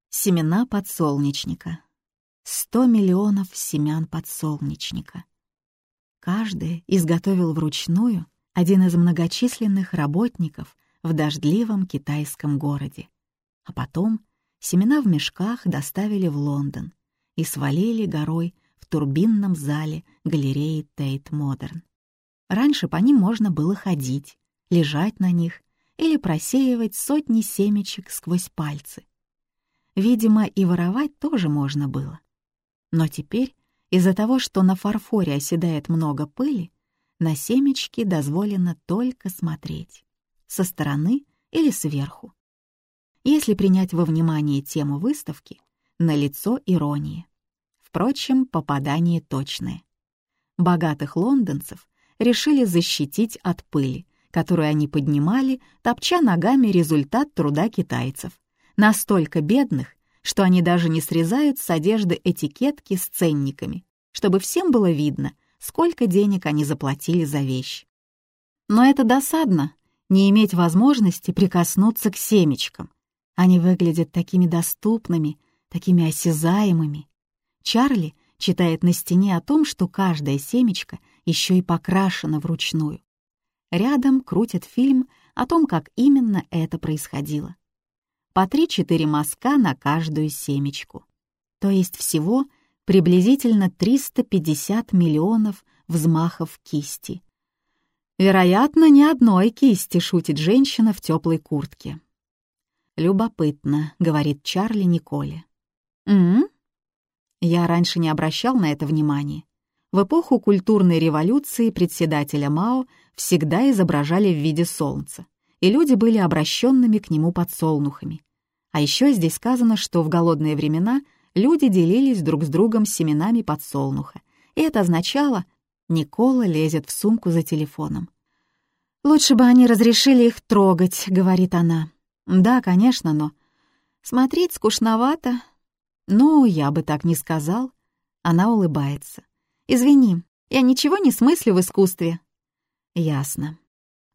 Семена подсолнечника. Сто миллионов семян подсолнечника. Каждый изготовил вручную один из многочисленных работников в дождливом китайском городе. А потом семена в мешках доставили в Лондон и свалили горой в турбинном зале галереи Тейт Модерн. Раньше по ним можно было ходить, лежать на них или просеивать сотни семечек сквозь пальцы. Видимо, и воровать тоже можно было. Но теперь, из-за того, что на фарфоре оседает много пыли, на семечки дозволено только смотреть. Со стороны или сверху. Если принять во внимание тему выставки, на лицо ирония. Впрочем, попадание точное. Богатых лондонцев решили защитить от пыли, которую они поднимали, топча ногами результат труда китайцев, настолько бедных, что они даже не срезают с одежды этикетки с ценниками, чтобы всем было видно, сколько денег они заплатили за вещь. Но это досадно, не иметь возможности прикоснуться к семечкам, они выглядят такими доступными, такими осязаемыми. Чарли читает на стене о том, что каждая семечко еще и покрашена вручную. Рядом крутят фильм о том, как именно это происходило. По 3-4 мазка на каждую семечку. То есть всего приблизительно 350 миллионов взмахов кисти. Вероятно, ни одной кисти, шутит женщина в теплой куртке. «Любопытно», — говорит Чарли Николе. «М?», -м Я раньше не обращал на это внимания. В эпоху культурной революции председателя Мао всегда изображали в виде солнца, и люди были обращенными к нему подсолнухами. А еще здесь сказано, что в голодные времена люди делились друг с другом семенами подсолнуха, и это означало «Никола лезет в сумку за телефоном». «Лучше бы они разрешили их трогать», — говорит она. Да, конечно, но... Смотреть скучновато. Ну, я бы так не сказал. Она улыбается. Извини, я ничего не смыслю в искусстве. Ясно.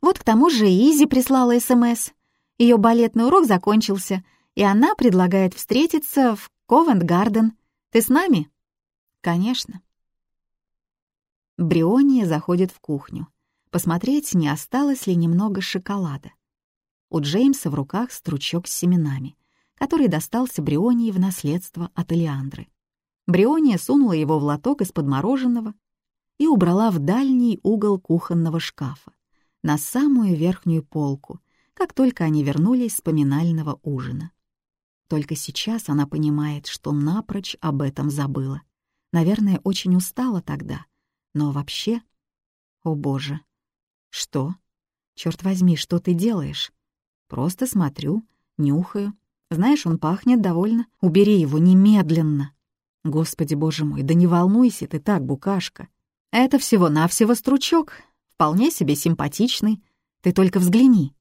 Вот к тому же Изи прислала СМС. Ее балетный урок закончился, и она предлагает встретиться в Ковент-Гарден. Ты с нами? Конечно. Бриония заходит в кухню. Посмотреть, не осталось ли немного шоколада. У Джеймса в руках стручок с семенами, который достался Брионии в наследство от Элеандры. Бриония сунула его в лоток из-под мороженого и убрала в дальний угол кухонного шкафа, на самую верхнюю полку, как только они вернулись с поминального ужина. Только сейчас она понимает, что напрочь об этом забыла. Наверное, очень устала тогда. Но вообще... О боже! Что? Черт возьми, что ты делаешь? Просто смотрю, нюхаю. Знаешь, он пахнет довольно. Убери его немедленно. Господи, боже мой, да не волнуйся ты так, букашка. Это всего-навсего стручок. Вполне себе симпатичный. Ты только взгляни.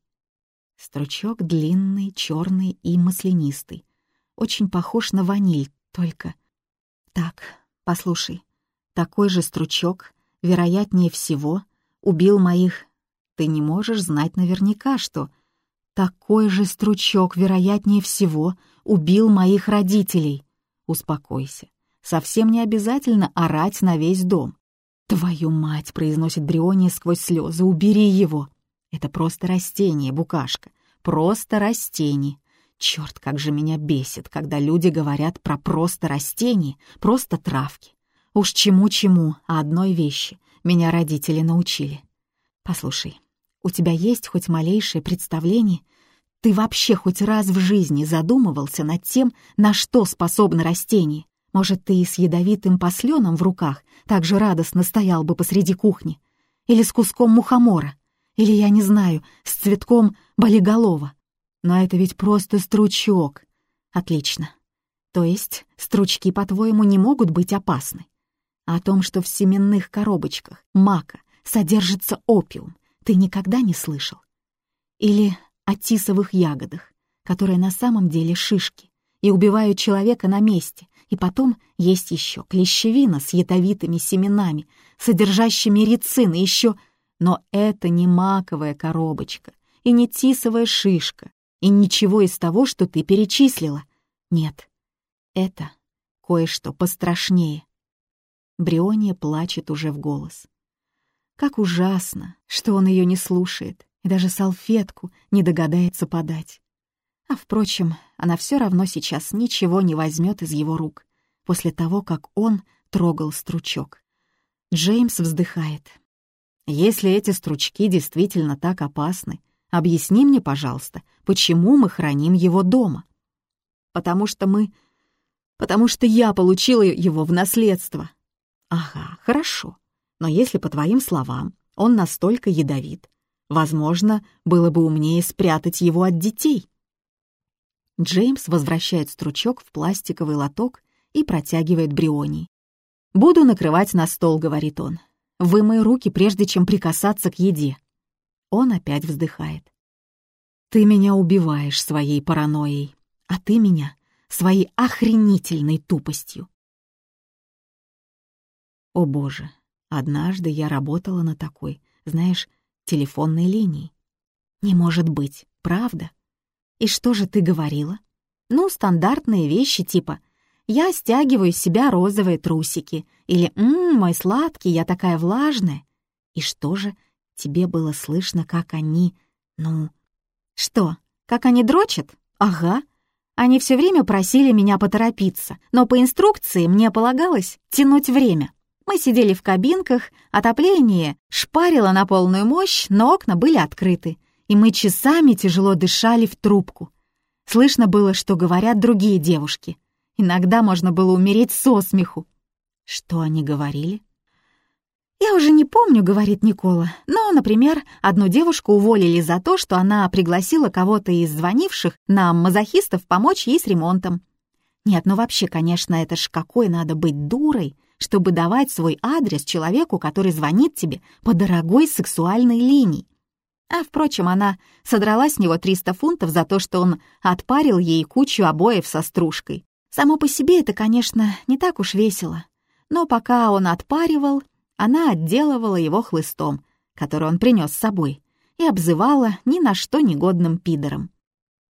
Стручок длинный, черный и маслянистый. Очень похож на ваниль, только... Так, послушай, такой же стручок, вероятнее всего, убил моих... Ты не можешь знать наверняка, что... Такой же стручок, вероятнее всего, убил моих родителей. Успокойся. Совсем не обязательно орать на весь дом. «Твою мать!» — произносит Бриония сквозь слезы. «Убери его!» «Это просто растение, букашка. Просто растение. Черт, как же меня бесит, когда люди говорят про просто растение, просто травки. Уж чему-чему, а одной вещи меня родители научили. Послушай, у тебя есть хоть малейшее представление? Ты вообще хоть раз в жизни задумывался над тем, на что способны растения? Может, ты и с ядовитым посленом в руках так же радостно стоял бы посреди кухни? Или с куском мухомора? Или, я не знаю, с цветком болиголова? Но это ведь просто стручок. Отлично. То есть стручки, по-твоему, не могут быть опасны? О том, что в семенных коробочках мака содержится опиум, ты никогда не слышал? Или о тисовых ягодах, которые на самом деле шишки и убивают человека на месте, и потом есть еще клещевина с ядовитыми семенами, содержащими рицин, и еще... Но это не маковая коробочка, и не тисовая шишка, и ничего из того, что ты перечислила. Нет, это кое-что пострашнее. Бриония плачет уже в голос. Как ужасно, что он ее не слушает и даже салфетку не догадается подать. А впрочем, она все равно сейчас ничего не возьмет из его рук после того, как он трогал стручок. Джеймс вздыхает. «Если эти стручки действительно так опасны, объясни мне, пожалуйста, почему мы храним его дома?» «Потому что мы... Потому что я получила его в наследство», Ага, хорошо. Но если, по твоим словам, он настолько ядовит, возможно, было бы умнее спрятать его от детей. Джеймс возвращает стручок в пластиковый лоток и протягивает Бриони. «Буду накрывать на стол», — говорит он. «Вымой руки, прежде чем прикасаться к еде». Он опять вздыхает. «Ты меня убиваешь своей паранойей, а ты меня — своей охренительной тупостью. О боже, однажды я работала на такой, знаешь, телефонной линии. Не может быть, правда? И что же ты говорила? Ну, стандартные вещи типа «Я стягиваю с себя розовые трусики» или «Ммм, мой сладкий, я такая влажная». И что же, тебе было слышно, как они... Ну... Что, как они дрочат? Ага. Они все время просили меня поторопиться, но по инструкции мне полагалось тянуть время. Мы сидели в кабинках, отопление шпарило на полную мощь, но окна были открыты, и мы часами тяжело дышали в трубку. Слышно было, что говорят другие девушки. Иногда можно было умереть со смеху. Что они говорили? «Я уже не помню», — говорит Никола, «но, например, одну девушку уволили за то, что она пригласила кого-то из звонивших нам мазохистов помочь ей с ремонтом. Нет, ну вообще, конечно, это ж какой надо быть дурой, чтобы давать свой адрес человеку, который звонит тебе по дорогой сексуальной линии. А, впрочем, она содрала с него 300 фунтов за то, что он отпарил ей кучу обоев со стружкой. Само по себе это, конечно, не так уж весело. Но пока он отпаривал, она отделывала его хлыстом, который он принес с собой, и обзывала ни на что негодным пидором.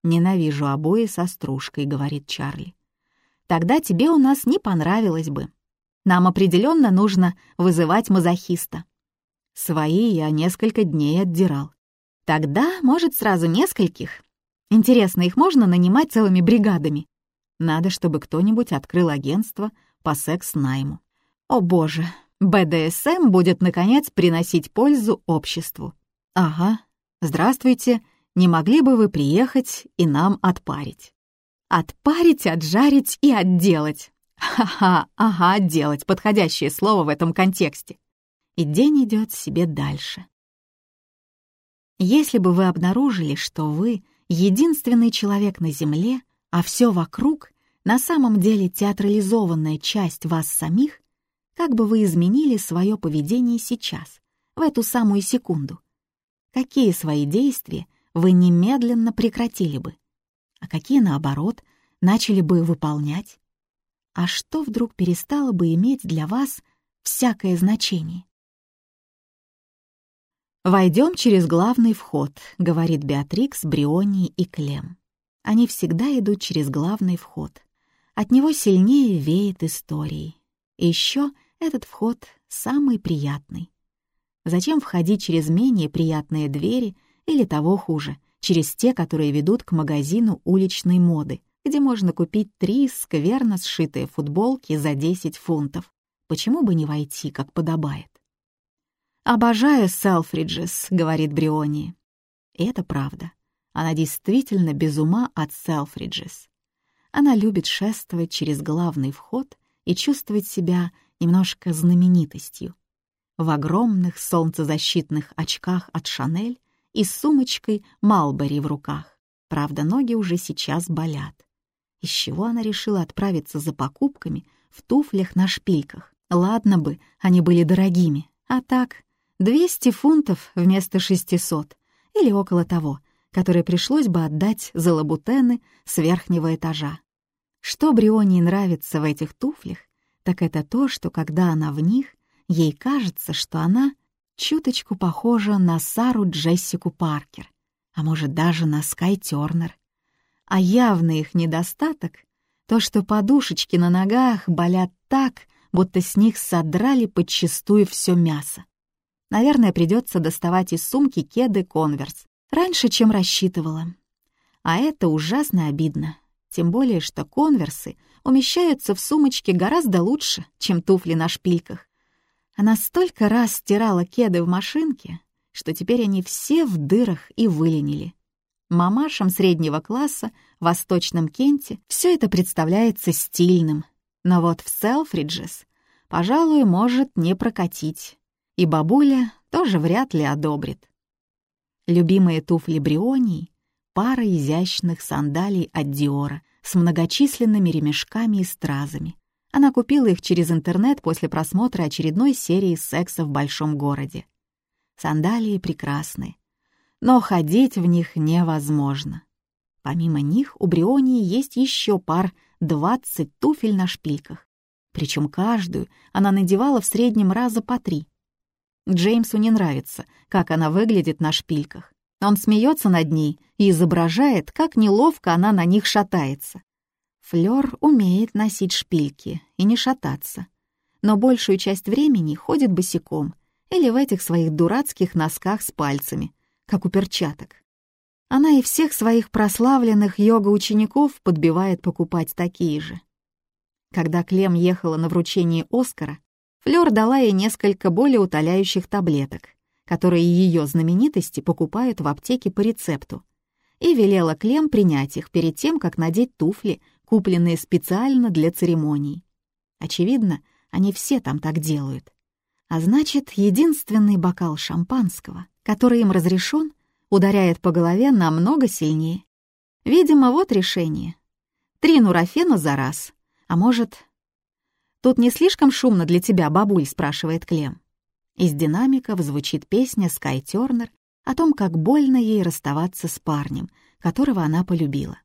«Ненавижу обои со стружкой», — говорит Чарли. «Тогда тебе у нас не понравилось бы. Нам определенно нужно вызывать мазохиста. Свои я несколько дней отдирал. Тогда, может, сразу нескольких. Интересно, их можно нанимать целыми бригадами? Надо, чтобы кто-нибудь открыл агентство по секс-найму. О боже, БДСМ будет, наконец, приносить пользу обществу. Ага, здравствуйте, не могли бы вы приехать и нам отпарить? Отпарить, отжарить и отделать. Ха-ха, ага, делать подходящее слово в этом контексте. И день идет себе дальше. Если бы вы обнаружили, что вы единственный человек на Земле, а все вокруг на самом деле театрализованная часть вас самих, как бы вы изменили свое поведение сейчас, в эту самую секунду? Какие свои действия вы немедленно прекратили бы? А какие, наоборот, начали бы выполнять? А что вдруг перестало бы иметь для вас всякое значение? «Войдем через главный вход», — говорит Беатрикс, Бриони и Клем. Они всегда идут через главный вход. От него сильнее веет историей. И еще этот вход самый приятный. Зачем входить через менее приятные двери или того хуже, через те, которые ведут к магазину уличной моды, где можно купить три скверно сшитые футболки за 10 фунтов. Почему бы не войти, как подобает? «Обожаю Селфриджес», — говорит Бриони. Это правда. Она действительно без ума от Селфриджес. Она любит шествовать через главный вход и чувствовать себя немножко знаменитостью. В огромных солнцезащитных очках от Шанель и с сумочкой Малбери в руках. Правда, ноги уже сейчас болят. Из чего она решила отправиться за покупками в туфлях на шпильках? Ладно бы, они были дорогими, а так 200 фунтов вместо 600 или около того, которые пришлось бы отдать за лабутены с верхнего этажа. Что Брионии нравится в этих туфлях, так это то, что когда она в них, ей кажется, что она чуточку похожа на Сару Джессику Паркер, а может даже на Скай Тёрнер. А явный их недостаток — то, что подушечки на ногах болят так, будто с них содрали подчистую все мясо. Наверное, придется доставать из сумки кеды «Конверс» раньше, чем рассчитывала. А это ужасно обидно. Тем более, что «Конверсы» умещаются в сумочке гораздо лучше, чем туфли на шпильках. Она столько раз стирала кеды в машинке, что теперь они все в дырах и выленили. Мамашам среднего класса в Восточном Кенте все это представляется стильным, но вот в Селфриджес, пожалуй, может не прокатить и бабуля тоже вряд ли одобрит. Любимые туфли Брионии — пара изящных сандалий от Диора с многочисленными ремешками и стразами. Она купила их через интернет после просмотра очередной серии «Секса в большом городе». Сандалии прекрасны, но ходить в них невозможно. Помимо них у Брионии есть еще пар 20 туфель на шпильках, причем каждую она надевала в среднем раза по три — Джеймсу не нравится, как она выглядит на шпильках. Он смеется над ней и изображает, как неловко она на них шатается. Флёр умеет носить шпильки и не шататься, но большую часть времени ходит босиком или в этих своих дурацких носках с пальцами, как у перчаток. Она и всех своих прославленных йога-учеников подбивает покупать такие же. Когда Клем ехала на вручение Оскара, Флёр дала ей несколько более утоляющих таблеток, которые ее знаменитости покупают в аптеке по рецепту, и велела Клем принять их перед тем, как надеть туфли, купленные специально для церемоний. Очевидно, они все там так делают. А значит, единственный бокал шампанского, который им разрешен, ударяет по голове намного сильнее. Видимо, вот решение. Три нурофена за раз, а может, «Тут не слишком шумно для тебя, бабуль?» — спрашивает Клем. Из динамиков звучит песня Скай Тёрнер о том, как больно ей расставаться с парнем, которого она полюбила.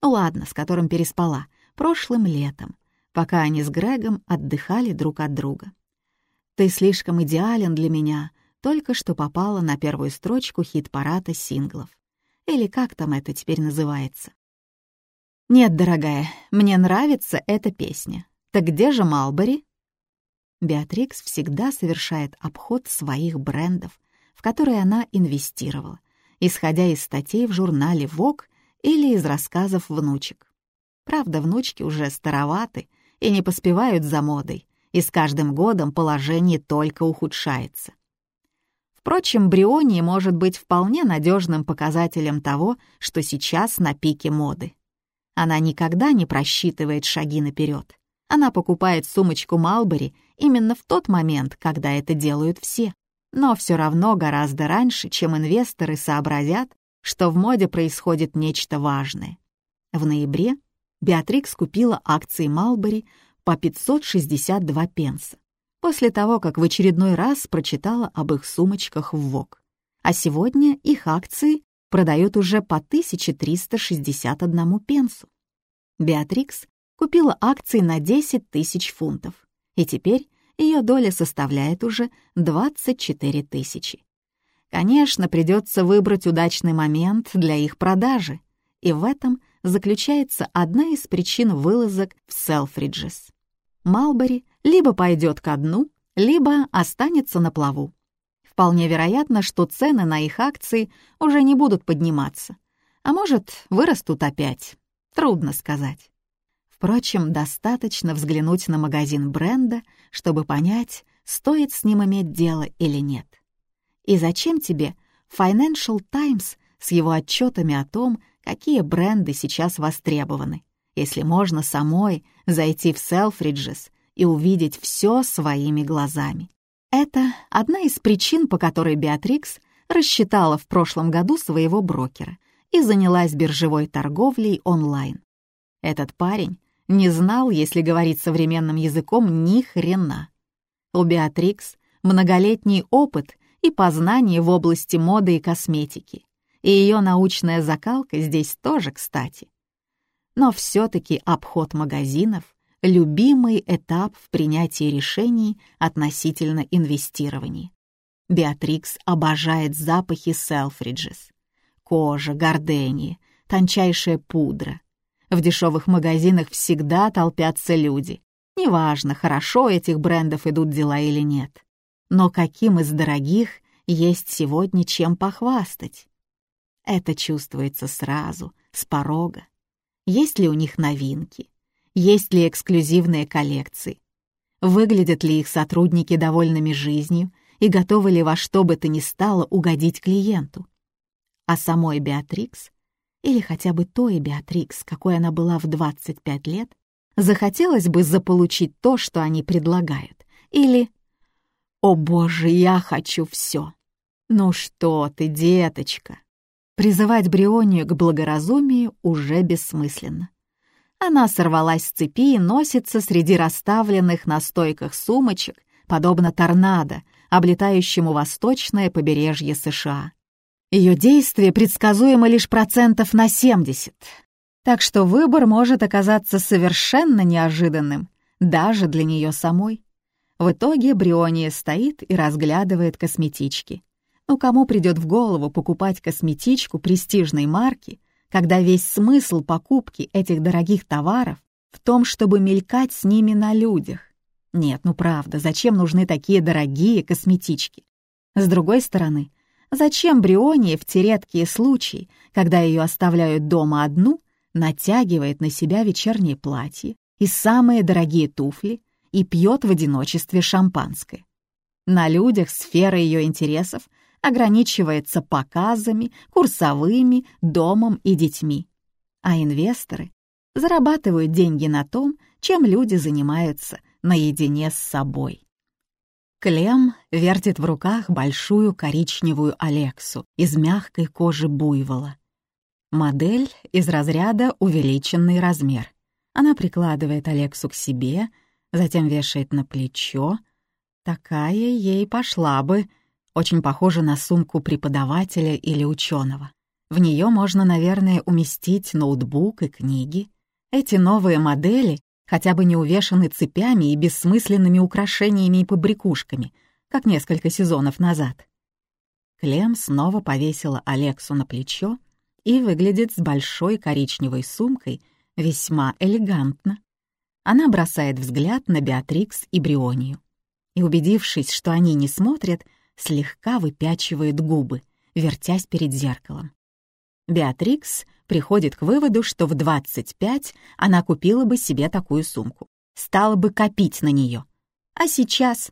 Ну ладно, с которым переспала, прошлым летом, пока они с Грегом отдыхали друг от друга. «Ты слишком идеален для меня», только что попала на первую строчку хит-парада синглов. Или как там это теперь называется? Нет, дорогая, мне нравится эта песня. Так где же Малбери? Беатрикс всегда совершает обход своих брендов, в которые она инвестировала, исходя из статей в журнале Vogue или из рассказов внучек. Правда, внучки уже староваты и не поспевают за модой, и с каждым годом положение только ухудшается. Впрочем, Бриони может быть вполне надежным показателем того, что сейчас на пике моды. Она никогда не просчитывает шаги наперед, она покупает сумочку Малбери именно в тот момент, когда это делают все. Но все равно гораздо раньше, чем инвесторы сообразят, что в моде происходит нечто важное. В ноябре Беатрикс купила акции Малбери по 562 пенса, после того, как в очередной раз прочитала об их сумочках в ВОК. А сегодня их акции продают уже по 1361 пенсу. Беатрикс купила акции на 10 тысяч фунтов, и теперь ее доля составляет уже 24 тысячи. Конечно, придется выбрать удачный момент для их продажи, и в этом заключается одна из причин вылазок в Селфриджес. Малбери либо пойдет ко дну, либо останется на плаву. Вполне вероятно, что цены на их акции уже не будут подниматься, а может, вырастут опять. Трудно сказать. Впрочем, достаточно взглянуть на магазин бренда, чтобы понять, стоит с ним иметь дело или нет. И зачем тебе Financial Times с его отчетами о том, какие бренды сейчас востребованы, если можно самой зайти в Selfridges и увидеть все своими глазами. Это одна из причин, по которой Беатрикс рассчитала в прошлом году своего брокера и занялась биржевой торговлей онлайн. Этот парень не знал, если говорить современным языком, ни хрена. У Беатрикс многолетний опыт и познание в области моды и косметики, и ее научная закалка здесь тоже кстати. Но все-таки обход магазинов — любимый этап в принятии решений относительно инвестирования. Беатрикс обожает запахи Селфриджес. Кожа, гордении, тончайшая пудра. В дешевых магазинах всегда толпятся люди. Неважно, хорошо этих брендов идут дела или нет. Но каким из дорогих есть сегодня чем похвастать? Это чувствуется сразу, с порога. Есть ли у них новинки? Есть ли эксклюзивные коллекции? Выглядят ли их сотрудники довольными жизнью и готовы ли во что бы то ни стало угодить клиенту? А самой Беатрикс, или хотя бы той Беатрикс, какой она была в 25 лет, захотелось бы заполучить то, что они предлагают, или «О боже, я хочу все!» «Ну что ты, деточка!» Призывать Брионию к благоразумию уже бессмысленно. Она сорвалась с цепи и носится среди расставленных на стойках сумочек, подобно торнадо, облетающему восточное побережье США. Ее действие предсказуемо лишь процентов на 70, так что выбор может оказаться совершенно неожиданным, даже для нее самой. В итоге Бриония стоит и разглядывает косметички. Ну кому придет в голову покупать косметичку престижной марки, когда весь смысл покупки этих дорогих товаров в том, чтобы мелькать с ними на людях? Нет, ну правда, зачем нужны такие дорогие косметички? С другой стороны, зачем Бриония в те редкие случаи, когда ее оставляют дома одну, натягивает на себя вечернее платье и самые дорогие туфли и пьет в одиночестве шампанское? На людях сфера ее интересов ограничивается показами, курсовыми, домом и детьми. А инвесторы зарабатывают деньги на том, чем люди занимаются наедине с собой. Клем вертит в руках большую коричневую Алексу из мягкой кожи буйвола. Модель из разряда увеличенный размер. Она прикладывает Алексу к себе, затем вешает на плечо. Такая ей пошла бы — очень похожа на сумку преподавателя или ученого. В нее можно, наверное, уместить ноутбук и книги. Эти новые модели хотя бы не увешаны цепями и бессмысленными украшениями и побрякушками, как несколько сезонов назад. Клем снова повесила Алексу на плечо и выглядит с большой коричневой сумкой весьма элегантно. Она бросает взгляд на Беатрикс и Брионию. И, убедившись, что они не смотрят, слегка выпячивает губы, вертясь перед зеркалом. Беатрикс приходит к выводу, что в 25 она купила бы себе такую сумку, стала бы копить на нее. А сейчас?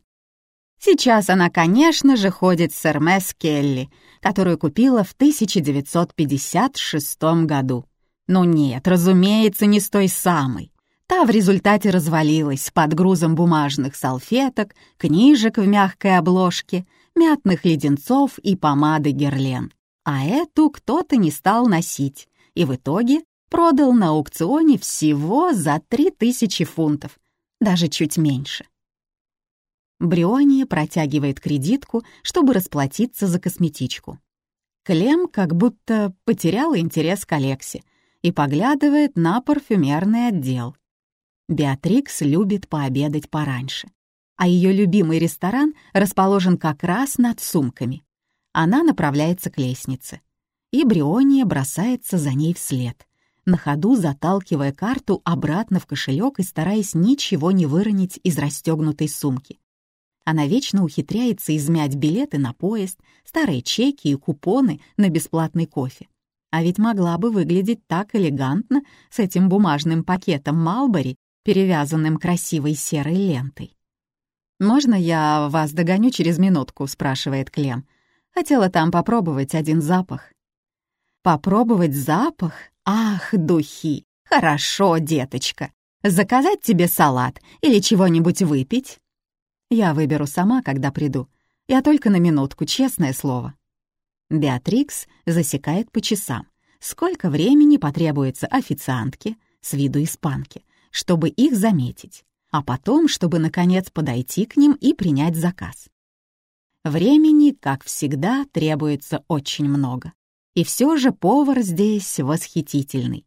Сейчас она, конечно же, ходит с Эрмес Келли, которую купила в 1956 году. Ну нет, разумеется, не с той самой. Та в результате развалилась под грузом бумажных салфеток, книжек в мягкой обложке — мятных леденцов и помады Герлен. А эту кто-то не стал носить, и в итоге продал на аукционе всего за 3000 фунтов, даже чуть меньше. Бриони протягивает кредитку, чтобы расплатиться за косметичку. Клем как будто потерял интерес к Алексе и поглядывает на парфюмерный отдел. Беатрикс любит пообедать пораньше а ее любимый ресторан расположен как раз над сумками. Она направляется к лестнице. И Бриония бросается за ней вслед, на ходу заталкивая карту обратно в кошелек и стараясь ничего не выронить из расстегнутой сумки. Она вечно ухитряется измять билеты на поезд, старые чеки и купоны на бесплатный кофе. А ведь могла бы выглядеть так элегантно с этим бумажным пакетом Малбори, перевязанным красивой серой лентой. «Можно я вас догоню через минутку?» — спрашивает Клем. «Хотела там попробовать один запах». «Попробовать запах? Ах, духи! Хорошо, деточка. Заказать тебе салат или чего-нибудь выпить?» «Я выберу сама, когда приду. Я только на минутку, честное слово». Беатрикс засекает по часам, сколько времени потребуется официантке, с виду испанки, чтобы их заметить а потом, чтобы, наконец, подойти к ним и принять заказ. Времени, как всегда, требуется очень много. И все же повар здесь восхитительный.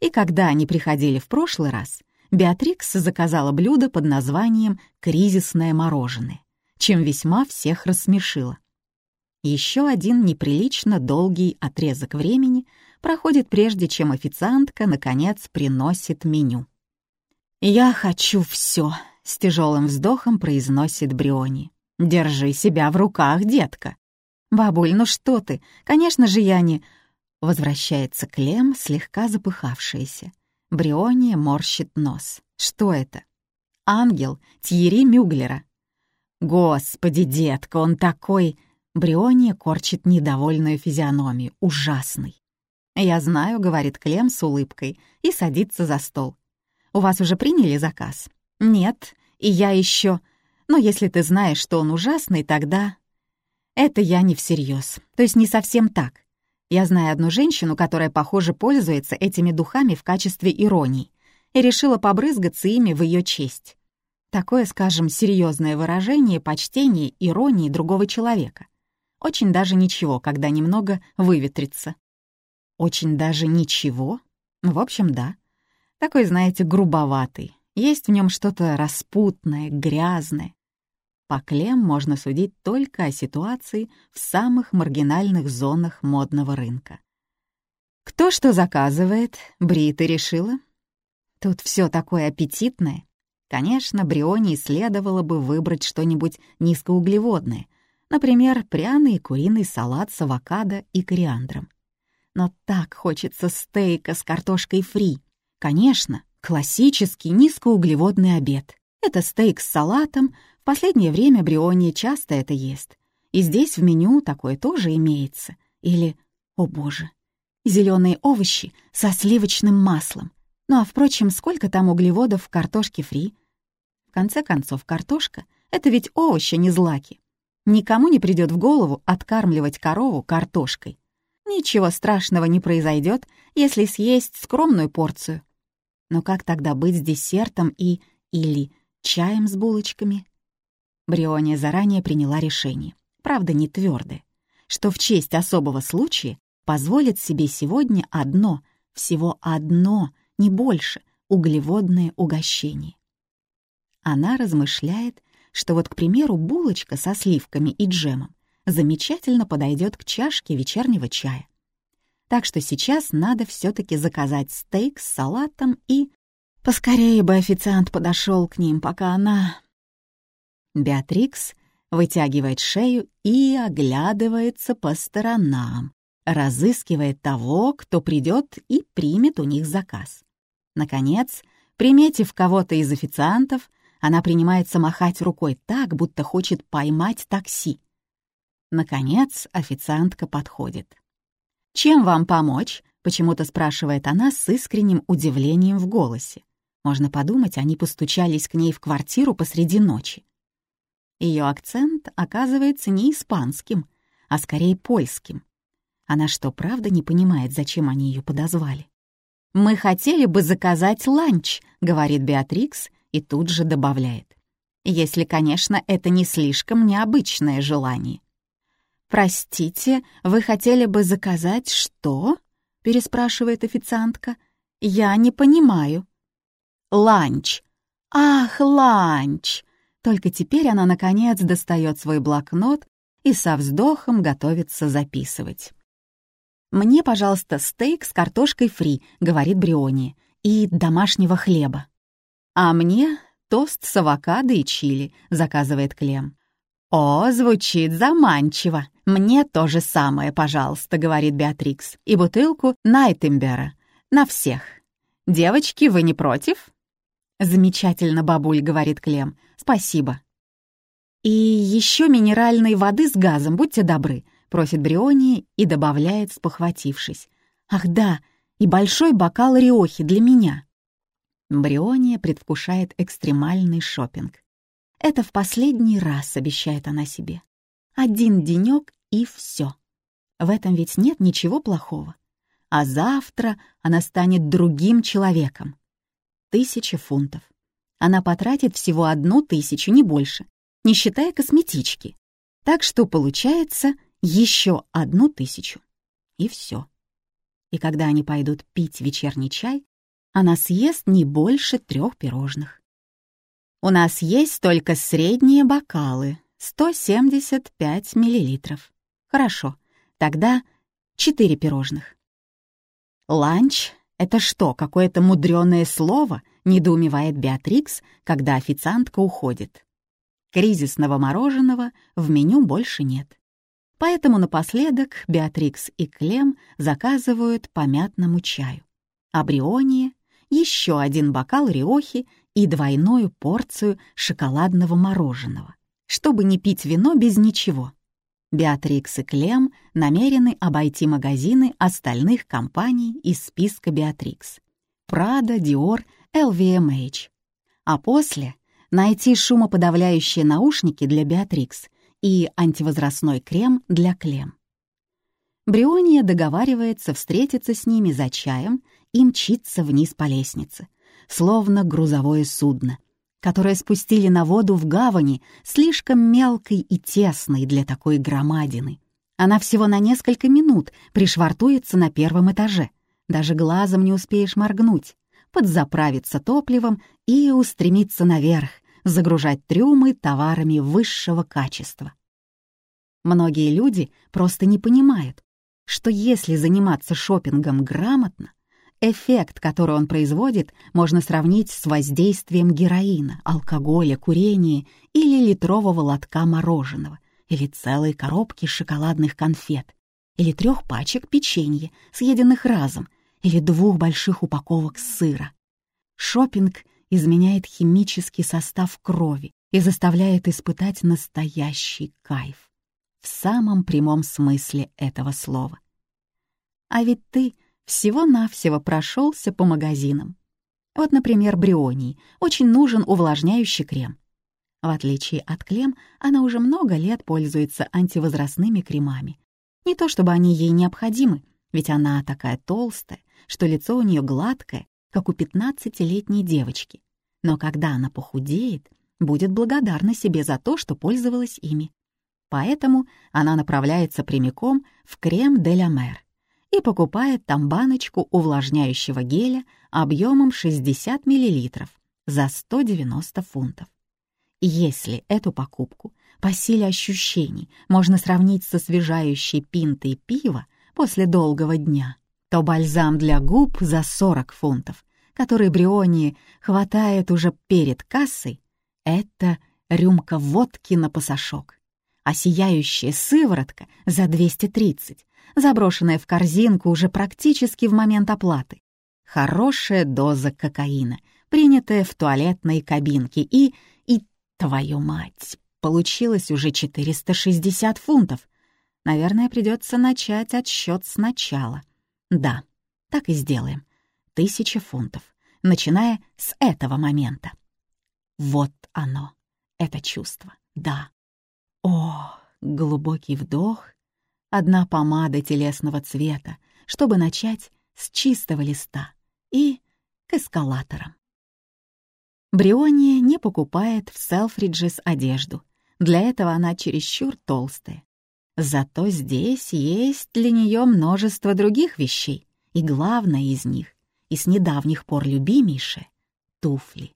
И когда они приходили в прошлый раз, Беатрикс заказала блюдо под названием «кризисное мороженое», чем весьма всех рассмешила. Еще один неприлично долгий отрезок времени проходит прежде, чем официантка, наконец, приносит меню. «Я хочу все», — с тяжелым вздохом произносит Бриони. «Держи себя в руках, детка». «Бабуль, ну что ты? Конечно же я не...» Возвращается Клем, слегка запыхавшаяся. Бриони морщит нос. «Что это?» «Ангел Тьерри Мюглера». «Господи, детка, он такой...» Бриони корчит недовольную физиономию. Ужасный. «Я знаю», — говорит Клем с улыбкой, и садится за стол. У вас уже приняли заказ? Нет, и я еще. Но если ты знаешь, что он ужасный, тогда... Это я не всерьез. То есть не совсем так. Я знаю одну женщину, которая, похоже, пользуется этими духами в качестве иронии и решила побрызгаться ими в ее честь. Такое, скажем, серьезное выражение почтения иронии другого человека. Очень даже ничего, когда немного выветрится. Очень даже ничего? В общем, да. Такой, знаете, грубоватый. Есть в нем что-то распутное, грязное. По Клем можно судить только о ситуации в самых маргинальных зонах модного рынка. Кто что заказывает, Брита решила. Тут все такое аппетитное. Конечно, Брионе следовало бы выбрать что-нибудь низкоуглеводное, например, пряный куриный салат с авокадо и кориандром. Но так хочется стейка с картошкой фри — Конечно, классический низкоуглеводный обед. Это стейк с салатом, в последнее время Бриони часто это ест. И здесь в меню такое тоже имеется. Или, о боже, зеленые овощи со сливочным маслом. Ну а впрочем, сколько там углеводов в картошке фри? В конце концов, картошка — это ведь овощи, не злаки. Никому не придет в голову откармливать корову картошкой. Ничего страшного не произойдет, если съесть скромную порцию. Но как тогда быть с десертом и... или чаем с булочками? Бриония заранее приняла решение, правда не твердое, что в честь особого случая позволит себе сегодня одно, всего одно, не больше, углеводное угощение. Она размышляет, что вот, к примеру, булочка со сливками и джемом замечательно подойдет к чашке вечернего чая. Так что сейчас надо все-таки заказать стейк с салатом и... Поскорее бы официант подошел к ним, пока она... Беатрикс вытягивает шею и оглядывается по сторонам, разыскивает того, кто придет и примет у них заказ. Наконец, приметив кого-то из официантов, она принимается махать рукой так, будто хочет поймать такси. Наконец, официантка подходит. «Чем вам помочь?» — почему-то спрашивает она с искренним удивлением в голосе. Можно подумать, они постучались к ней в квартиру посреди ночи. Ее акцент оказывается не испанским, а скорее польским. Она что, правда не понимает, зачем они ее подозвали? «Мы хотели бы заказать ланч», — говорит Беатрикс и тут же добавляет. «Если, конечно, это не слишком необычное желание». «Простите, вы хотели бы заказать что?» — переспрашивает официантка. «Я не понимаю». «Ланч! Ах, ланч!» Только теперь она, наконец, достает свой блокнот и со вздохом готовится записывать. «Мне, пожалуйста, стейк с картошкой фри», — говорит Бриони, «и домашнего хлеба». «А мне тост с авокадо и чили», — заказывает Клем. «О, звучит заманчиво. Мне то же самое, пожалуйста», — говорит Беатрикс. «И бутылку Найтимбера. На всех. Девочки, вы не против?» «Замечательно, бабуль», — говорит Клем. «Спасибо». «И еще минеральной воды с газом, будьте добры», — просит Бриони и добавляет, спохватившись. «Ах да, и большой бокал риохи для меня». Бриония предвкушает экстремальный шопинг. Это в последний раз, обещает она себе. Один денек и все. В этом ведь нет ничего плохого. А завтра она станет другим человеком. Тысяча фунтов. Она потратит всего одну тысячу, не больше, не считая косметички. Так что получается еще одну тысячу. И все. И когда они пойдут пить вечерний чай, она съест не больше трех пирожных. У нас есть только средние бокалы, 175 миллилитров. Хорошо, тогда четыре пирожных. Ланч — это что, какое-то мудреное слово? Недоумевает Беатрикс, когда официантка уходит. Кризисного мороженого в меню больше нет. Поэтому напоследок Беатрикс и Клем заказывают по мятному чаю. А Бриония — еще один бокал риохи и двойную порцию шоколадного мороженого, чтобы не пить вино без ничего. Беатрикс и Клем намерены обойти магазины остальных компаний из списка Беатрикс. Prada, Dior, LVMH. А после найти шумоподавляющие наушники для Беатрикс и антивозрастной крем для Клем. Бриония договаривается встретиться с ними за чаем и мчится вниз по лестнице, словно грузовое судно, которое спустили на воду в гавани, слишком мелкой и тесной для такой громадины. Она всего на несколько минут пришвартуется на первом этаже. Даже глазом не успеешь моргнуть, подзаправиться топливом и устремиться наверх, загружать трюмы товарами высшего качества. Многие люди просто не понимают, что если заниматься шопингом грамотно, Эффект, который он производит, можно сравнить с воздействием героина, алкоголя, курения или литрового лотка мороженого, или целой коробки шоколадных конфет, или трех пачек печенья, съеденных разом, или двух больших упаковок сыра. Шопинг изменяет химический состав крови и заставляет испытать настоящий кайф. В самом прямом смысле этого слова. А ведь ты всего-навсего прошелся по магазинам. Вот, например, Брионии очень нужен увлажняющий крем. В отличие от Клем, она уже много лет пользуется антивозрастными кремами. Не то чтобы они ей необходимы, ведь она такая толстая, что лицо у нее гладкое, как у 15-летней девочки. Но когда она похудеет, будет благодарна себе за то, что пользовалась ими. Поэтому она направляется прямиком в крем де ля мэр и покупает там баночку увлажняющего геля объемом 60 мл за 190 фунтов. Если эту покупку по силе ощущений можно сравнить со освежающей пинтой пива после долгого дня, то бальзам для губ за 40 фунтов, который Бриони хватает уже перед кассой, это рюмка водки на пасашок, а сияющая сыворотка за 230 заброшенная в корзинку уже практически в момент оплаты. Хорошая доза кокаина, принятая в туалетной кабинке, и... и, твою мать, получилось уже 460 фунтов. Наверное, придется начать отсчет сначала. Да, так и сделаем. Тысяча фунтов, начиная с этого момента. Вот оно, это чувство, да. О, глубокий вдох одна помада телесного цвета, чтобы начать с чистого листа и к эскалаторам. Бриония не покупает в Селфриджес одежду. Для этого она чересчур толстая. Зато здесь есть для нее множество других вещей, и главное из них, и с недавних пор любимейшее — туфли.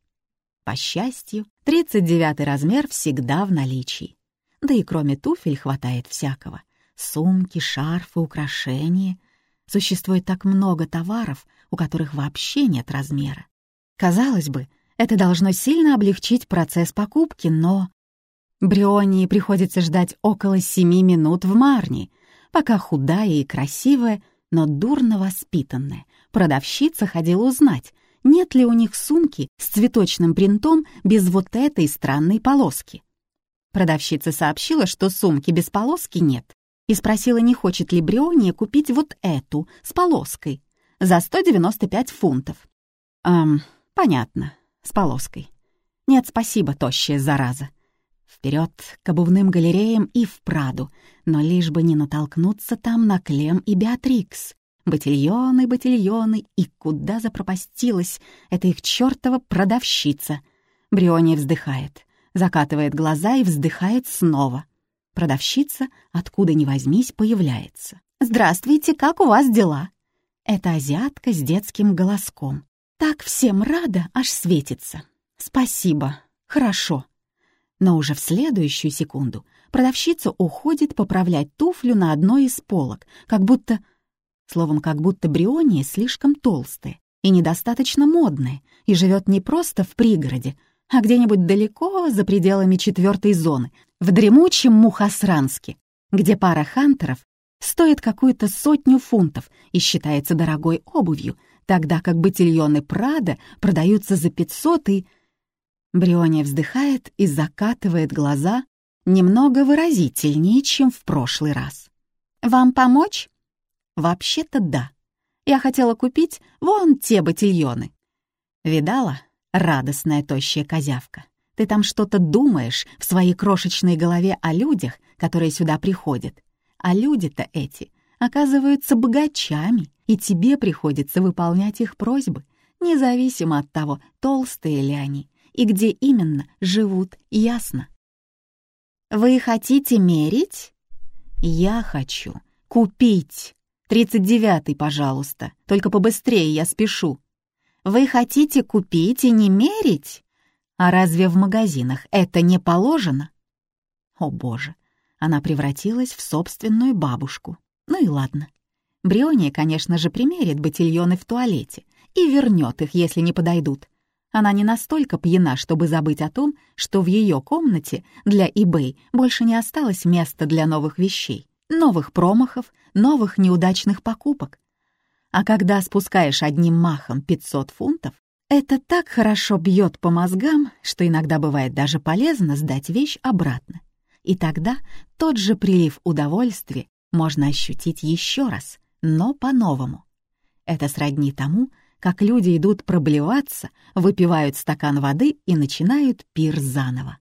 По счастью, 39 размер всегда в наличии. Да и кроме туфель хватает всякого — сумки, шарфы, украшения. Существует так много товаров, у которых вообще нет размера. Казалось бы, это должно сильно облегчить процесс покупки, но... Брионии приходится ждать около семи минут в Марни, пока худая и красивая, но дурно воспитанная продавщица ходила узнать, нет ли у них сумки с цветочным принтом без вот этой странной полоски. Продавщица сообщила, что сумки без полоски нет, и спросила, не хочет ли Бриония купить вот эту, с полоской, за 195 фунтов. Эм, понятно, с полоской. Нет, спасибо, тощая зараза. Вперед к обувным галереям и в Праду, но лишь бы не натолкнуться там на Клем и Беатрикс. Ботильоны, ботильоны, и куда запропастилась эта их чертова продавщица. Бриония вздыхает, закатывает глаза и вздыхает снова. Продавщица, откуда ни возьмись, появляется. «Здравствуйте, как у вас дела?» Это азиатка с детским голоском. Так всем рада, аж светится. «Спасибо, хорошо». Но уже в следующую секунду продавщица уходит поправлять туфлю на одной из полок, как будто... Словом, как будто Бриония слишком толстая и недостаточно модная, и живет не просто в пригороде, а где-нибудь далеко за пределами четвертой зоны, в дремучем Мухасранске, где пара хантеров стоит какую-то сотню фунтов и считается дорогой обувью, тогда как ботильоны Прада продаются за 500 и Бриония вздыхает и закатывает глаза немного выразительнее, чем в прошлый раз. «Вам помочь?» «Вообще-то да. Я хотела купить вон те ботильоны». «Видала, радостная тощая козявка? Ты там что-то думаешь в своей крошечной голове о людях, которые сюда приходят. А люди-то эти оказываются богачами, и тебе приходится выполнять их просьбы, независимо от того, толстые ли они и где именно живут, ясно. Вы хотите мерить? Я хочу купить. Тридцать девятый, пожалуйста. Только побыстрее, я спешу. Вы хотите купить и не мерить? А разве в магазинах это не положено? О боже, она превратилась в собственную бабушку. Ну и ладно. Бриония, конечно же, примерит ботильоны в туалете и вернет их, если не подойдут. Она не настолько пьяна, чтобы забыть о том, что в ее комнате для eBay больше не осталось места для новых вещей, новых промахов, новых неудачных покупок. А когда спускаешь одним махом 500 фунтов, это так хорошо бьет по мозгам, что иногда бывает даже полезно сдать вещь обратно. И тогда тот же прилив удовольствия можно ощутить еще раз, но по-новому. Это сродни тому, как люди идут проблеваться, выпивают стакан воды и начинают пир заново.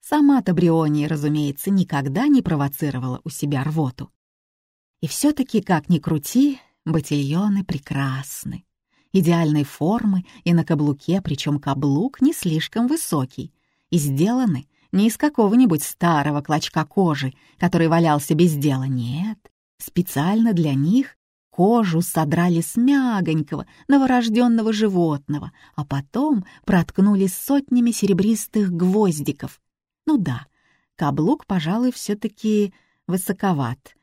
Сама-то Бриония, разумеется, никогда не провоцировала у себя рвоту. И все-таки, как ни крути, ботильоны прекрасны. Идеальной формы и на каблуке, причем каблук не слишком высокий, и сделаны не из какого-нибудь старого клочка кожи, который валялся без дела, нет. Специально для них Кожу содрали с мягонького, новорожденного животного, а потом проткнули сотнями серебристых гвоздиков. Ну да, каблук, пожалуй, все-таки высоковат.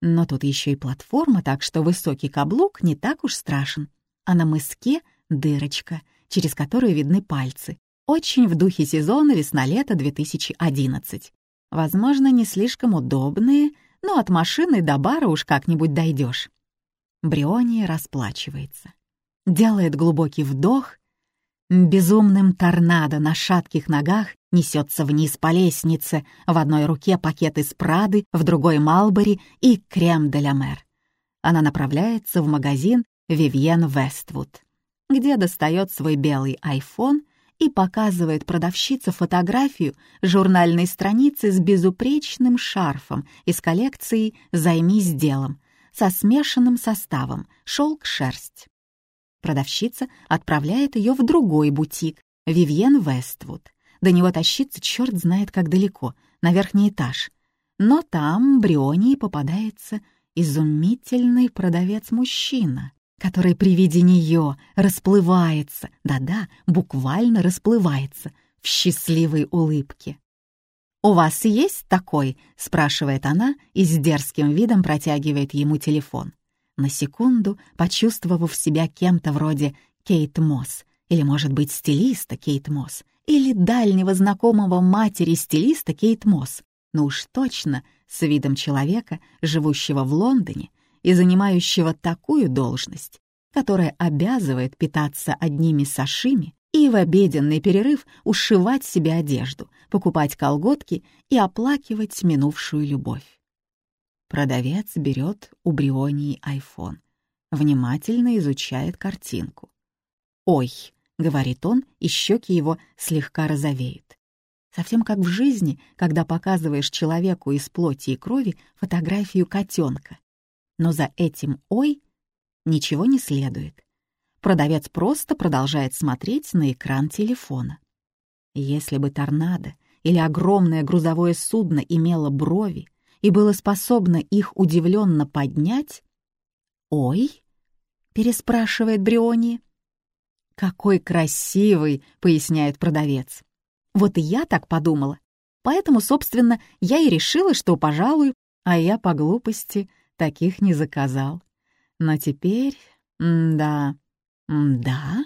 Но тут еще и платформа, так что высокий каблук не так уж страшен. А на мыске — дырочка, через которую видны пальцы. Очень в духе сезона весна-лето 2011. Возможно, не слишком удобные, но от машины до бара уж как-нибудь дойдешь. Бриония расплачивается. Делает глубокий вдох. Безумным торнадо на шатких ногах несется вниз по лестнице, в одной руке пакет из Прады, в другой Малбери и крем де ля мер. Она направляется в магазин Вивьен Вествуд, где достает свой белый айфон и показывает продавщице фотографию журнальной страницы с безупречным шарфом из коллекции «Займись делом», со смешанным составом шелк-шерсть. Продавщица отправляет ее в другой бутик, Вивьен Вествуд. До него тащиться черт знает как далеко, на верхний этаж. Но там Брионии попадается изумительный продавец-мужчина, который при виде нее расплывается, да-да, буквально расплывается в счастливой улыбке. «У вас есть такой?» — спрашивает она и с дерзким видом протягивает ему телефон. На секунду, почувствовав себя кем-то вроде Кейт Мосс, или, может быть, стилиста Кейт Мосс, или дальнего знакомого матери стилиста Кейт Мосс, но уж точно с видом человека, живущего в Лондоне и занимающего такую должность, которая обязывает питаться одними сашими и в обеденный перерыв ушивать себе одежду, покупать колготки и оплакивать минувшую любовь. Продавец берет у Брионии айфон, внимательно изучает картинку. «Ой», — говорит он, и щеки его слегка розовеют. Совсем как в жизни, когда показываешь человеку из плоти и крови фотографию котенка. Но за этим «ой» ничего не следует. Продавец просто продолжает смотреть на экран телефона. Если бы торнадо или огромное грузовое судно имело брови и было способно их удивленно поднять... «Ой?» — переспрашивает Бриони. «Какой красивый!» — поясняет продавец. Вот и я так подумала. Поэтому, собственно, я и решила, что, пожалуй, а я по глупости таких не заказал. Но теперь... да... да?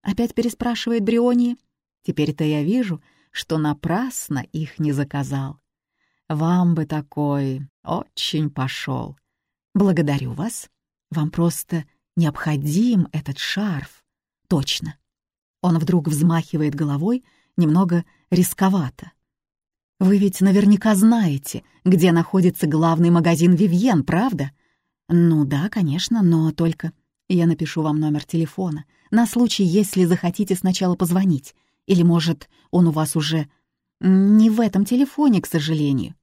Опять переспрашивает Бриони. Теперь-то я вижу, что напрасно их не заказал. Вам бы такой очень пошел. Благодарю вас. Вам просто необходим этот шарф. Точно. Он вдруг взмахивает головой, немного рисковато. Вы ведь наверняка знаете, где находится главный магазин «Вивьен», правда? Ну да, конечно, но только... Я напишу вам номер телефона, на случай, если захотите сначала позвонить. Или, может, он у вас уже... Не в этом телефоне, к сожалению.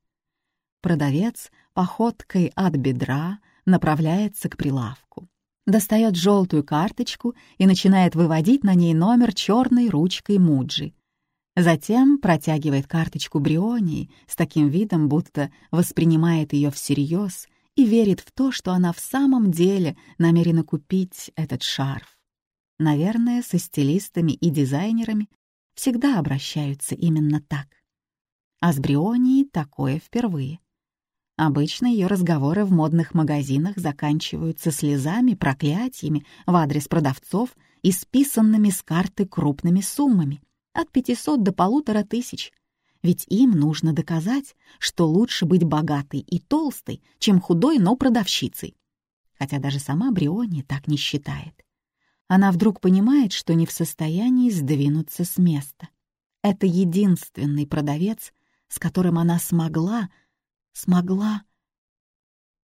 Продавец походкой от бедра направляется к прилавку. Достает желтую карточку и начинает выводить на ней номер черной ручкой Муджи. Затем протягивает карточку Брионии с таким видом, будто воспринимает ее всерьез и верит в то, что она в самом деле намерена купить этот шарф. Наверное, со стилистами и дизайнерами всегда обращаются именно так. А с Брионией такое впервые. Обычно ее разговоры в модных магазинах заканчиваются слезами, проклятиями в адрес продавцов и списанными с карты крупными суммами от 500 до полутора тысяч. Ведь им нужно доказать, что лучше быть богатой и толстой, чем худой, но продавщицей. Хотя даже сама Бриони так не считает. Она вдруг понимает, что не в состоянии сдвинуться с места. Это единственный продавец, с которым она смогла, смогла.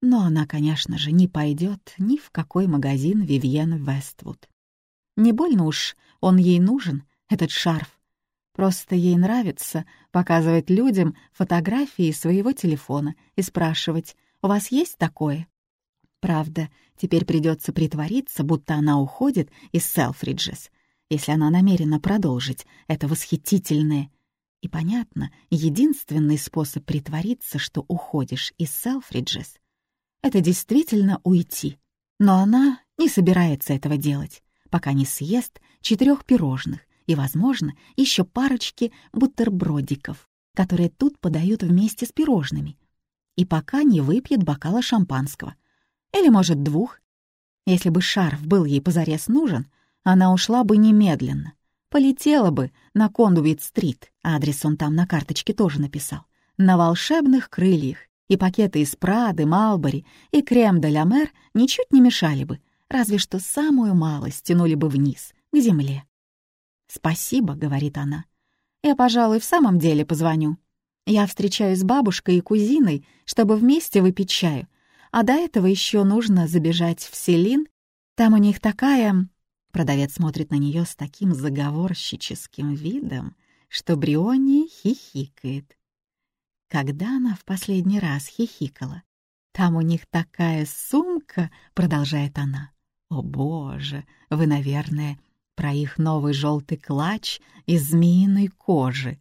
Но она, конечно же, не пойдет ни в какой магазин Вивьен Вествуд. Не больно уж он ей нужен, этот шарф. Просто ей нравится показывать людям фотографии своего телефона и спрашивать, «У вас есть такое?» Правда, теперь придется притвориться, будто она уходит из Селфриджес, если она намерена продолжить это восхитительное. И понятно, единственный способ притвориться, что уходишь из Селфриджес, это действительно уйти. Но она не собирается этого делать, пока не съест четырех пирожных и, возможно, еще парочки бутербродиков, которые тут подают вместе с пирожными, и пока не выпьет бокала шампанского. Или, может, двух. Если бы шарф был ей позарез нужен, она ушла бы немедленно. Полетела бы на Кондуит-стрит, адрес он там на карточке тоже написал, на волшебных крыльях, и пакеты из Прады, Малбори и крем де ля мэр ничуть не мешали бы, разве что самую малость тянули бы вниз, к земле. «Спасибо», — говорит она. «Я, пожалуй, в самом деле позвоню. Я встречаюсь с бабушкой и кузиной, чтобы вместе выпить чаю, а до этого еще нужно забежать в Селин. Там у них такая...» Продавец смотрит на нее с таким заговорщическим видом, что Бриони хихикает. Когда она в последний раз хихикала? «Там у них такая сумка», — продолжает она. «О, боже, вы, наверное, про их новый желтый клатч из змеиной кожи.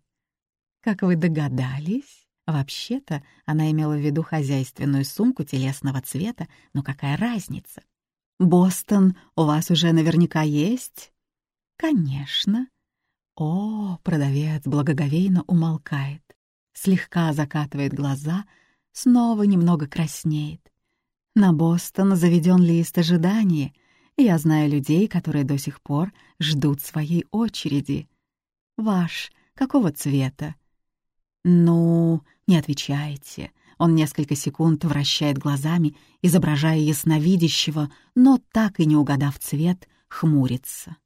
Как вы догадались, вообще-то она имела в виду хозяйственную сумку телесного цвета, но какая разница? «Бостон у вас уже наверняка есть?» «Конечно». О, продавец благоговейно умолкает, слегка закатывает глаза, снова немного краснеет. На Бостон заведен лист ожидания, я знаю людей, которые до сих пор ждут своей очереди. Ваш какого цвета? Ну, не отвечайте. Он несколько секунд вращает глазами, изображая ясновидящего, но так и не угадав цвет, хмурится.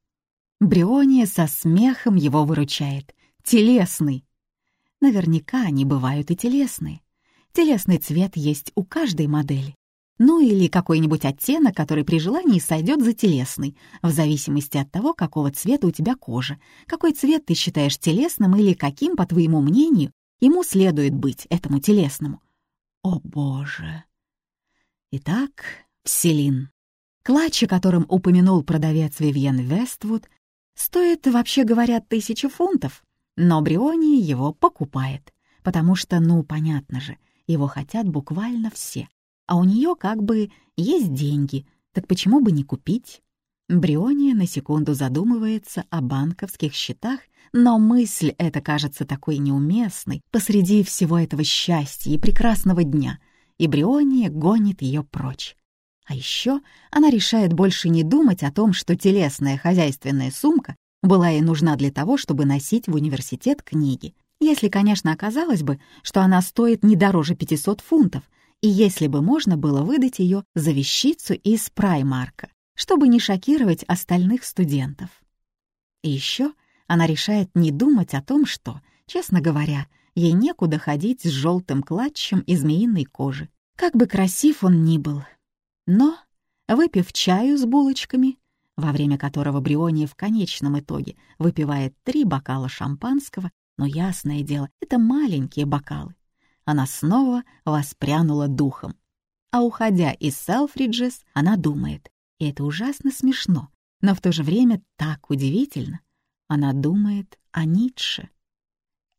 Бриония со смехом его выручает. Телесный. Наверняка они бывают и телесные. Телесный цвет есть у каждой модели. Ну или какой-нибудь оттенок, который при желании сойдет за телесный, в зависимости от того, какого цвета у тебя кожа, какой цвет ты считаешь телесным или каким, по твоему мнению, ему следует быть, этому телесному. О боже! Итак, Вселин. Клатч, о котором упомянул продавец Вивьен Вествуд, стоит, вообще говоря, тысячу фунтов, но Бриони его покупает, потому что, ну, понятно же, его хотят буквально все а у нее как бы есть деньги, так почему бы не купить? Бриония на секунду задумывается о банковских счетах, но мысль эта кажется такой неуместной посреди всего этого счастья и прекрасного дня, и Бриония гонит ее прочь. А еще она решает больше не думать о том, что телесная хозяйственная сумка была ей нужна для того, чтобы носить в университет книги. Если, конечно, оказалось бы, что она стоит не дороже 500 фунтов — и если бы можно было выдать ее за вещицу из праймарка, чтобы не шокировать остальных студентов. И еще она решает не думать о том, что, честно говоря, ей некуда ходить с желтым клатчем из змеиной кожи, как бы красив он ни был. Но, выпив чаю с булочками, во время которого Бриония в конечном итоге выпивает три бокала шампанского, но ясное дело, это маленькие бокалы, она снова воспрянула духом. А уходя из Селфриджес, она думает, и это ужасно смешно, но в то же время так удивительно. Она думает о Ницше.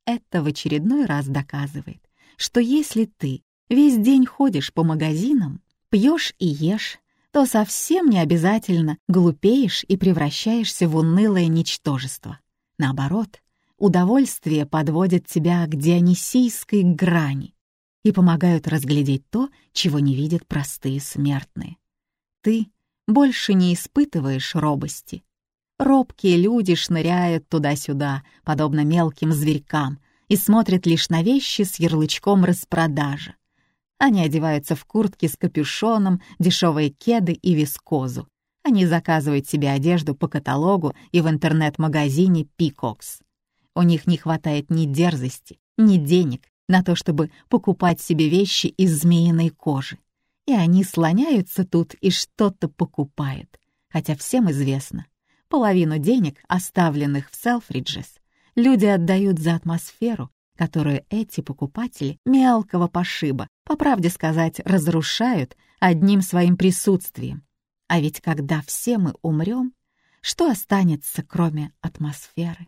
Это в очередной раз доказывает, что если ты весь день ходишь по магазинам, пьешь и ешь, то совсем не обязательно глупеешь и превращаешься в унылое ничтожество. Наоборот, удовольствие подводит тебя к дионисийской грани и помогают разглядеть то, чего не видят простые смертные. Ты больше не испытываешь робости. Робкие люди шныряют туда-сюда, подобно мелким зверькам, и смотрят лишь на вещи с ярлычком распродажа. Они одеваются в куртки с капюшоном, дешевые кеды и вискозу. Они заказывают себе одежду по каталогу и в интернет-магазине Peacocks. У них не хватает ни дерзости, ни денег на то, чтобы покупать себе вещи из змеиной кожи. И они слоняются тут и что-то покупают. Хотя всем известно, половину денег, оставленных в Селфриджес, люди отдают за атмосферу, которую эти покупатели мелкого пошиба, по правде сказать, разрушают одним своим присутствием. А ведь когда все мы умрем, что останется, кроме атмосферы?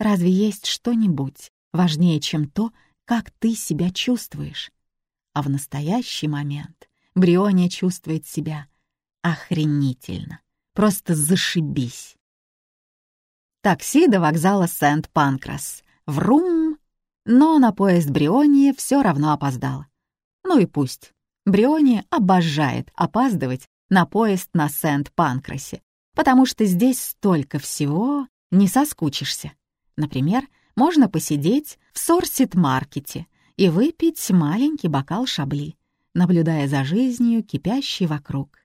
Разве есть что-нибудь важнее, чем то, как ты себя чувствуешь? А в настоящий момент Бриония чувствует себя охренительно. Просто зашибись. Такси до вокзала Сент-Панкрас. Врум! Но на поезд Бриония все равно опоздала. Ну и пусть. Бриония обожает опаздывать на поезд на Сент-Панкрасе, потому что здесь столько всего, не соскучишься. Например, можно посидеть в Сорсит-маркете и выпить маленький бокал шабли, наблюдая за жизнью, кипящей вокруг.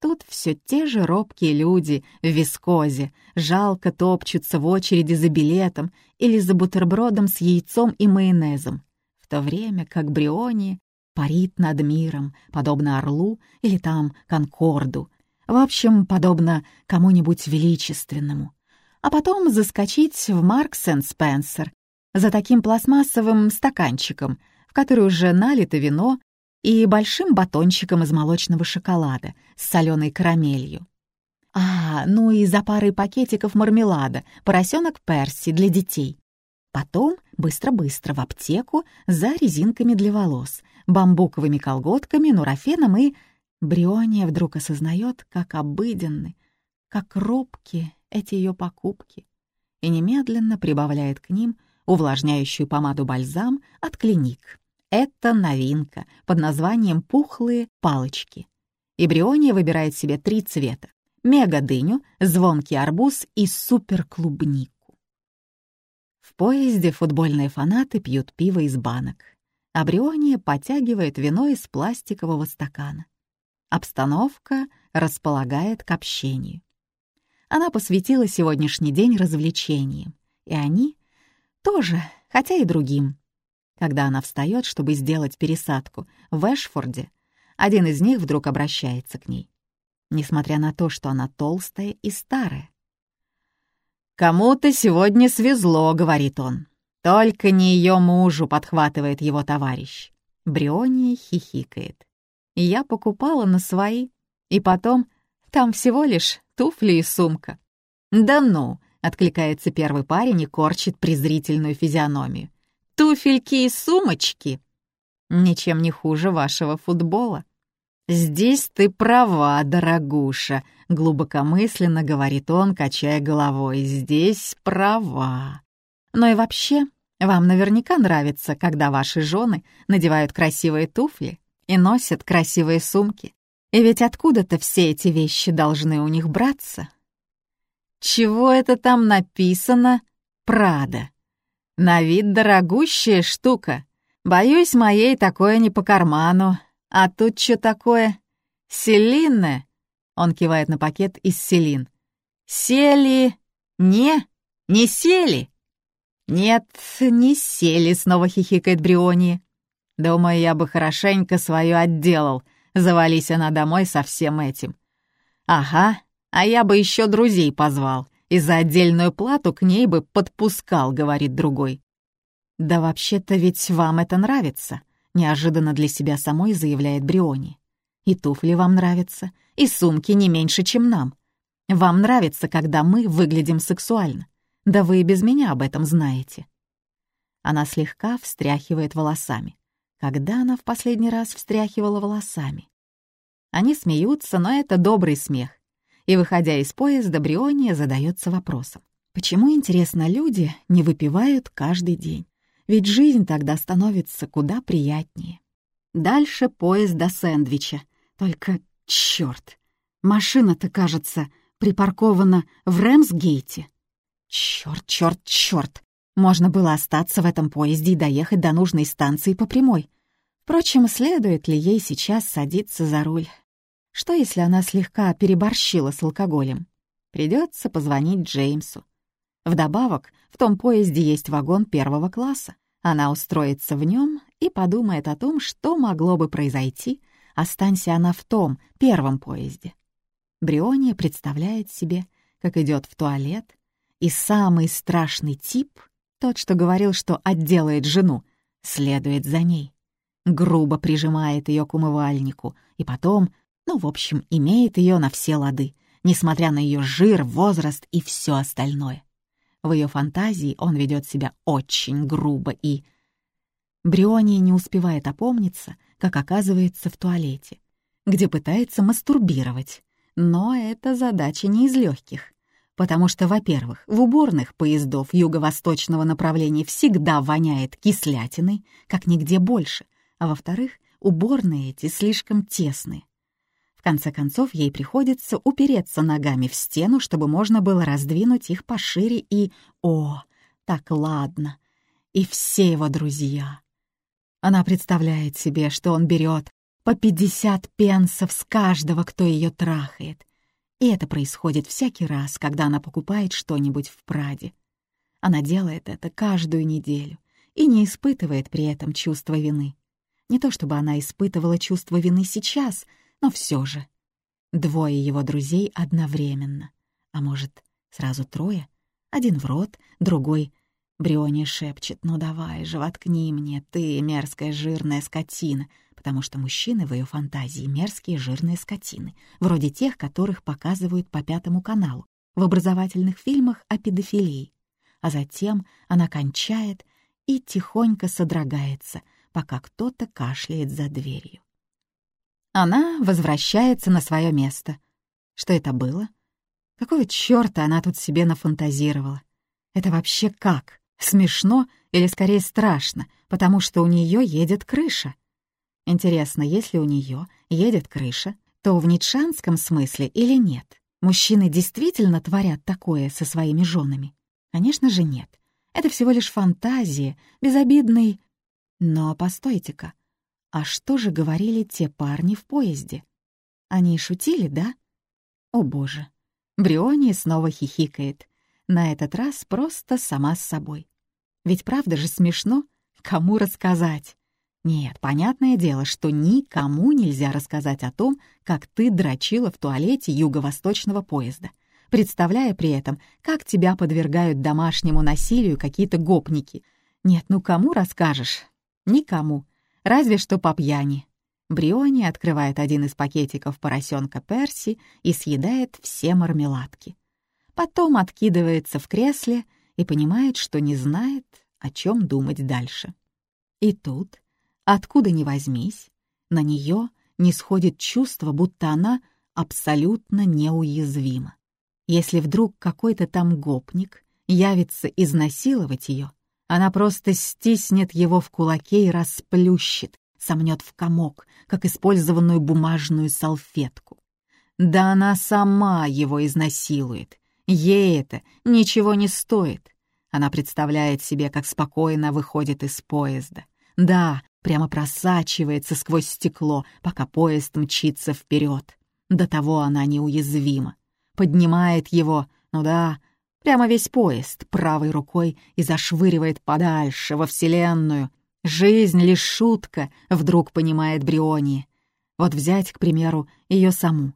Тут все те же робкие люди в вискозе, жалко топчутся в очереди за билетом или за бутербродом с яйцом и майонезом, в то время как Бриони парит над миром, подобно орлу или там конкорду, в общем, подобно кому-нибудь величественному, а потом заскочить в Маркс энд Спенсер за таким пластмассовым стаканчиком, в который уже налито вино, и большим батончиком из молочного шоколада с соленой карамелью. А, ну и за парой пакетиков мармелада, поросенок Перси для детей. Потом быстро-быстро в аптеку за резинками для волос, бамбуковыми колготками, нурофеном и... Бриония вдруг осознает, как обыденны, как робкие эти ее покупки и немедленно прибавляет к ним увлажняющую помаду-бальзам от клиник. Это новинка под названием «Пухлые палочки». И выбирает себе три цвета — мега-дыню, звонкий арбуз и супер-клубнику. В поезде футбольные фанаты пьют пиво из банок, а Бриония потягивает вино из пластикового стакана. Обстановка располагает к общению. Она посвятила сегодняшний день развлечениям, и они тоже, хотя и другим. Когда она встает, чтобы сделать пересадку в Эшфорде, один из них вдруг обращается к ней, несмотря на то, что она толстая и старая. «Кому-то сегодня свезло», — говорит он. «Только не ее мужу», — подхватывает его товарищ. Бриония хихикает. «Я покупала на свои, и потом там всего лишь туфли и сумка». «Да ну», — откликается первый парень и корчит презрительную физиономию. «Туфельки и сумочки?» «Ничем не хуже вашего футбола». «Здесь ты права, дорогуша», — глубокомысленно говорит он, качая головой. «Здесь права». «Но и вообще, вам наверняка нравится, когда ваши жены надевают красивые туфли и носят красивые сумки. И ведь откуда-то все эти вещи должны у них браться». «Чего это там написано? Прада. На вид дорогущая штука. Боюсь, моей такое не по карману, а тут что такое? Селинное?» Он кивает на пакет из селин. «Сели? Не? Не сели?» «Нет, не сели», — снова хихикает Бриони. «Думаю, я бы хорошенько свое отделал, завались она домой со всем этим». «Ага, а я бы еще друзей позвал, и за отдельную плату к ней бы подпускал», — говорит другой. «Да вообще-то ведь вам это нравится», неожиданно для себя самой заявляет Бриони. «И туфли вам нравятся, и сумки не меньше, чем нам. Вам нравится, когда мы выглядим сексуально. Да вы и без меня об этом знаете». Она слегка встряхивает волосами. Когда она в последний раз встряхивала волосами? Они смеются, но это добрый смех. И, выходя из поезда, Бриония задается вопросом. Почему, интересно, люди не выпивают каждый день? ведь жизнь тогда становится куда приятнее. Дальше поезд до сэндвича. Только, чёрт, машина-то, кажется, припаркована в Рэмсгейте. Чёрт, чёрт, чёрт. Можно было остаться в этом поезде и доехать до нужной станции по прямой. Впрочем, следует ли ей сейчас садиться за руль? Что, если она слегка переборщила с алкоголем? Придется позвонить Джеймсу. Вдобавок, в том поезде есть вагон первого класса. Она устроится в нем и подумает о том, что могло бы произойти, останься она в том первом поезде. Бриония представляет себе, как идет в туалет, и самый страшный тип, тот, что говорил, что отделает жену, следует за ней. Грубо прижимает ее к умывальнику и потом, ну, в общем, имеет ее на все лады, несмотря на ее жир, возраст и все остальное. В ее фантазии он ведет себя очень грубо и... Бриония не успевает опомниться, как оказывается в туалете, где пытается мастурбировать. Но это задача не из легких, потому что, во-первых, в уборных поездов юго-восточного направления всегда воняет кислятиной, как нигде больше, а во-вторых, уборные эти слишком тесные конце концов, ей приходится упереться ногами в стену, чтобы можно было раздвинуть их пошире и... О, так ладно. И все его друзья. Она представляет себе, что он берет по 50 пенсов с каждого, кто ее трахает. И это происходит всякий раз, когда она покупает что-нибудь в Праде. Она делает это каждую неделю и не испытывает при этом чувства вины. Не то чтобы она испытывала чувство вины сейчас — но все же. Двое его друзей одновременно. А может, сразу трое? Один в рот, другой... Бриони шепчет, «Ну давай же, воткни мне, ты, мерзкая жирная скотина», потому что мужчины в ее фантазии мерзкие жирные скотины, вроде тех, которых показывают по Пятому каналу в образовательных фильмах о педофилии. А затем она кончает и тихонько содрогается, пока кто-то кашляет за дверью. Она возвращается на свое место. Что это было? Какого чёрта она тут себе нафантазировала? Это вообще как? Смешно или скорее страшно, потому что у нее едет крыша? Интересно, если у нее едет крыша, то в ницшанском смысле или нет? Мужчины действительно творят такое со своими женами? Конечно же нет. Это всего лишь фантазия, безобидный... Но постойте-ка, а что же говорили те парни в поезде? Они шутили, да? О боже, Бриони снова хихикает. На этот раз просто сама с собой. Ведь правда же смешно? Кому рассказать? Нет, понятное дело, что никому нельзя рассказать о том, как ты дрочила в туалете юго-восточного поезда, представляя при этом, как тебя подвергают домашнему насилию какие-то гопники. Нет, ну кому расскажешь? Никому. Разве что по пьяни. Бриони открывает один из пакетиков поросенка Перси и съедает все мармеладки. Потом откидывается в кресле и понимает, что не знает, о чем думать дальше. И тут Откуда ни возьмись, на нее не сходит чувство, будто она абсолютно неуязвима. Если вдруг какой-то там гопник явится изнасиловать ее, она просто стиснет его в кулаке и расплющит, сомнет в комок, как использованную бумажную салфетку. Да она сама его изнасилует. Ей это ничего не стоит. Она представляет себе, как спокойно выходит из поезда. Да, прямо просачивается сквозь стекло, пока поезд мчится вперед. До того она неуязвима. Поднимает его, ну да, прямо весь поезд правой рукой и зашвыривает подальше, во Вселенную. Жизнь лишь шутка, вдруг понимает Бриони. Вот взять, к примеру, ее саму.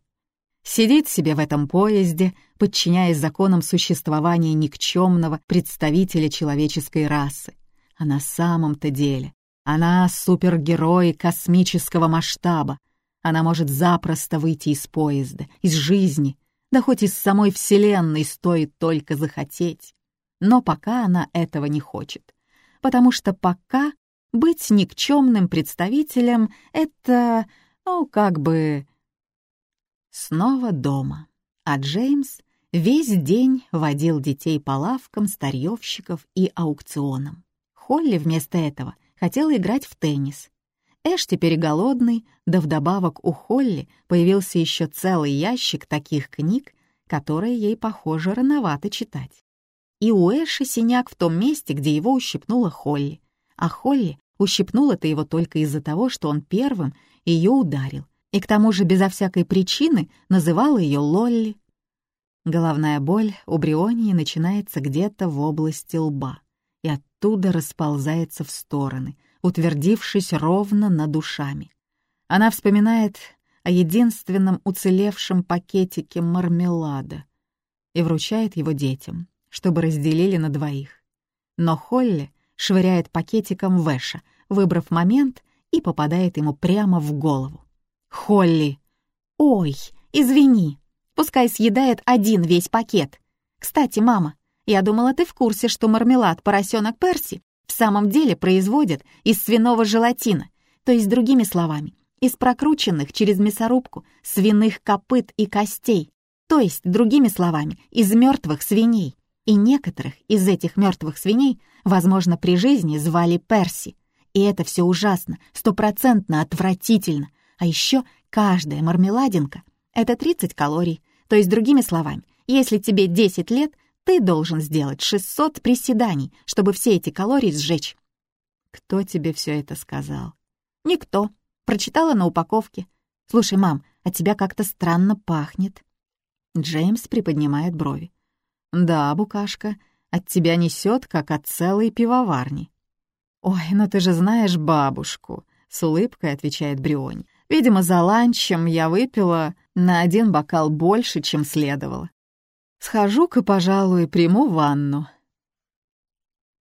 Сидит себе в этом поезде, подчиняясь законам существования никчемного представителя человеческой расы. А на самом-то деле она супергерой космического масштаба. Она может запросто выйти из поезда, из жизни, да хоть из самой Вселенной стоит только захотеть. Но пока она этого не хочет. Потому что пока быть никчемным представителем — это, ну, как бы... Снова дома. А Джеймс весь день водил детей по лавкам старьевщиков и аукционам. Холли вместо этого — хотела играть в теннис. Эш теперь голодный, да вдобавок у Холли появился еще целый ящик таких книг, которые ей, похоже, рановато читать. И у Эша синяк в том месте, где его ущипнула Холли, а Холли ущипнула-то его только из-за того, что он первым ее ударил, и к тому же безо всякой причины называла ее Лолли. Головная боль у Брионии начинается где-то в области лба и оттуда расползается в стороны, утвердившись ровно над душами. Она вспоминает о единственном уцелевшем пакетике мармелада и вручает его детям, чтобы разделили на двоих. Но Холли швыряет пакетиком Вэша, выбрав момент и попадает ему прямо в голову. «Холли! Ой, извини! Пускай съедает один весь пакет. Кстати, мама, я думала, ты в курсе, что мармелад поросенок Перси в самом деле производят из свиного желатина, то есть, другими словами, из прокрученных через мясорубку свиных копыт и костей, то есть, другими словами, из мертвых свиней. И некоторых из этих мертвых свиней, возможно, при жизни звали Перси. И это все ужасно, стопроцентно отвратительно. А еще каждая мармеладинка — это 30 калорий. То есть, другими словами, если тебе 10 лет — ты должен сделать 600 приседаний, чтобы все эти калории сжечь. Кто тебе все это сказал? Никто. Прочитала на упаковке. Слушай, мам, от тебя как-то странно пахнет. Джеймс приподнимает брови. Да, букашка, от тебя несет, как от целой пивоварни. Ой, ну ты же знаешь бабушку, с улыбкой отвечает Брионь. Видимо, за ланчем я выпила на один бокал больше, чем следовало. Схожу-ка, пожалуй, приму ванну.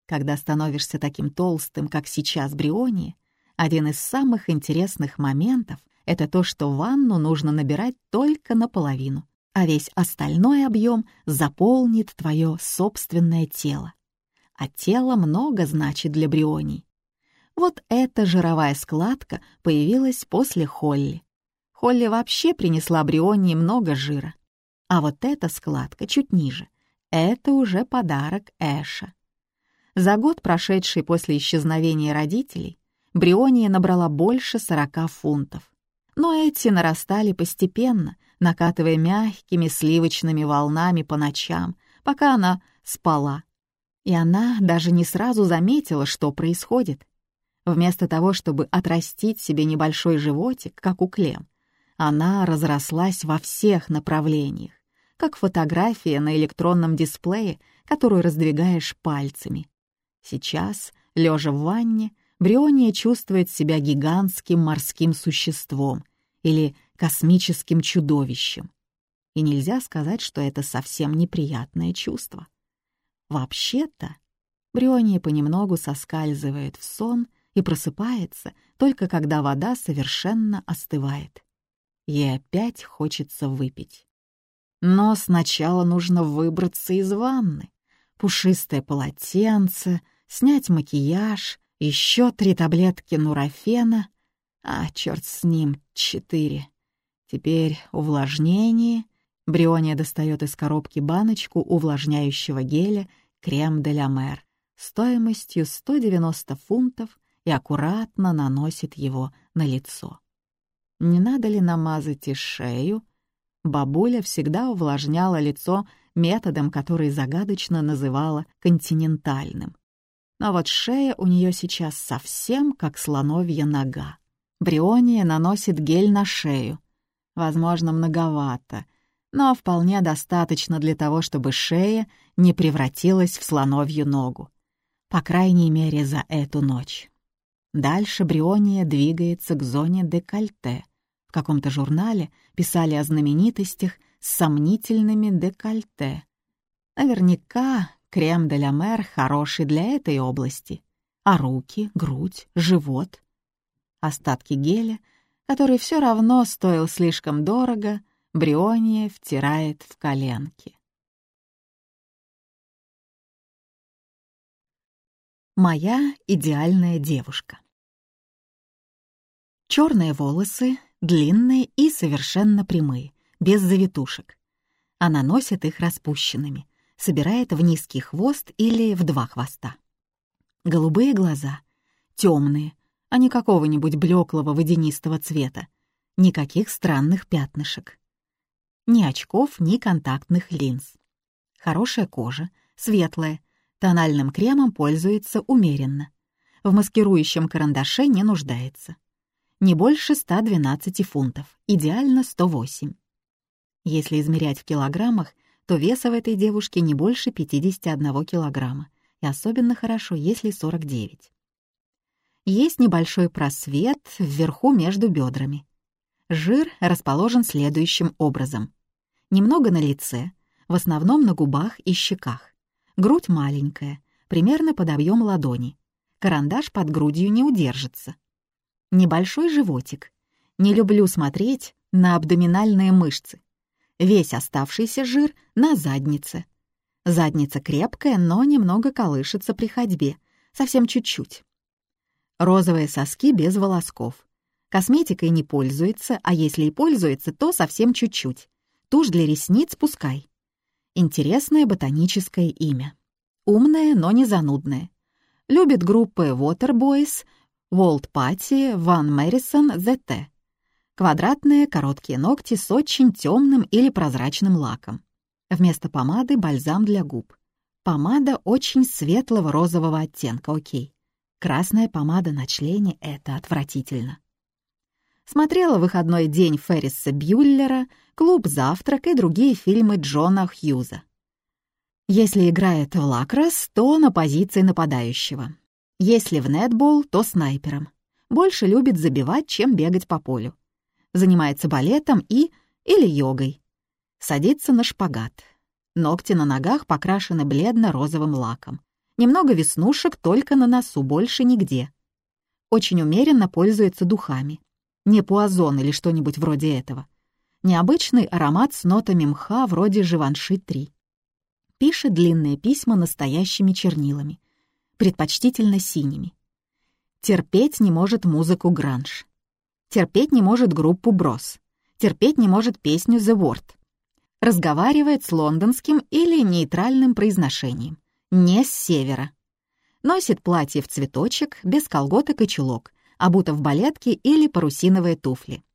Когда становишься таким толстым, как сейчас Бриони, один из самых интересных моментов — это то, что ванну нужно набирать только наполовину, а весь остальной объем заполнит твое собственное тело. А тело много значит для Брионий. Вот эта жировая складка появилась после Холли. Холли вообще принесла Брионии много жира. А вот эта складка чуть ниже — это уже подарок Эша. За год, прошедший после исчезновения родителей, Бриония набрала больше 40 фунтов. Но эти нарастали постепенно, накатывая мягкими сливочными волнами по ночам, пока она спала. И она даже не сразу заметила, что происходит. Вместо того, чтобы отрастить себе небольшой животик, как у Клем, она разрослась во всех направлениях как фотография на электронном дисплее, которую раздвигаешь пальцами. Сейчас, лежа в ванне, Бриония чувствует себя гигантским морским существом или космическим чудовищем. И нельзя сказать, что это совсем неприятное чувство. Вообще-то, Бриония понемногу соскальзывает в сон и просыпается только когда вода совершенно остывает. Ей опять хочется выпить. Но сначала нужно выбраться из ванны. Пушистое полотенце, снять макияж, еще три таблетки нурофена. А, черт с ним, четыре. Теперь увлажнение. Бриония достает из коробки баночку увлажняющего геля «Крем де ля Мэр» стоимостью 190 фунтов и аккуратно наносит его на лицо. Не надо ли намазать и шею? Бабуля всегда увлажняла лицо методом, который загадочно называла континентальным. Но вот шея у нее сейчас совсем как слоновья нога. Бриония наносит гель на шею. Возможно, многовато, но вполне достаточно для того, чтобы шея не превратилась в слоновью ногу. По крайней мере, за эту ночь. Дальше Бриония двигается к зоне декольте. Каком-то журнале писали о знаменитостях с сомнительными декольте. Наверняка крем де ля мэр хороший для этой области. А руки, грудь, живот? Остатки геля, который все равно стоил слишком дорого, Бриония втирает в коленки. Моя идеальная девушка. Черные волосы, длинные и совершенно прямые, без завитушек. Она носит их распущенными, собирает в низкий хвост или в два хвоста. Голубые глаза, темные, а не какого-нибудь блеклого водянистого цвета, никаких странных пятнышек. Ни очков, ни контактных линз. Хорошая кожа, светлая, тональным кремом пользуется умеренно. В маскирующем карандаше не нуждается не больше 112 фунтов, идеально 108. Если измерять в килограммах, то веса в этой девушке не больше 51 килограмма, и особенно хорошо, если 49. Есть небольшой просвет вверху между бедрами. Жир расположен следующим образом. Немного на лице, в основном на губах и щеках. Грудь маленькая, примерно под объем ладони. Карандаш под грудью не удержится небольшой животик. Не люблю смотреть на абдоминальные мышцы. Весь оставшийся жир на заднице. Задница крепкая, но немного колышется при ходьбе, совсем чуть-чуть. Розовые соски без волосков. Косметикой не пользуется, а если и пользуется, то совсем чуть-чуть. Тушь для ресниц пускай. Интересное ботаническое имя. Умное, но не занудное. Любит группы Waterboys, Волт Пати, Ван Мэрисон, ЗТ. Квадратные короткие ногти с очень темным или прозрачным лаком. Вместо помады бальзам для губ. Помада очень светлого розового оттенка, окей. Красная помада на члене — это отвратительно. Смотрела выходной день Ферриса Бьюллера, «Клуб завтрак» и другие фильмы Джона Хьюза. Если играет лакрос, то на позиции нападающего. Если в нетбол, то снайпером. Больше любит забивать, чем бегать по полю. Занимается балетом и или йогой. Садится на шпагат. Ногти на ногах покрашены бледно-розовым лаком. Немного веснушек только на носу, больше нигде. Очень умеренно пользуется духами. Не пуазон или что-нибудь вроде этого. Необычный аромат с нотами мха вроде Живанши-3. Пишет длинные письма настоящими чернилами предпочтительно синими. Терпеть не может музыку гранж. Терпеть не может группу Брос. Терпеть не может песню The Word. Разговаривает с лондонским или нейтральным произношением. Не с севера. Носит платье в цветочек, без колготок и чулок, обута в балетки или парусиновые туфли.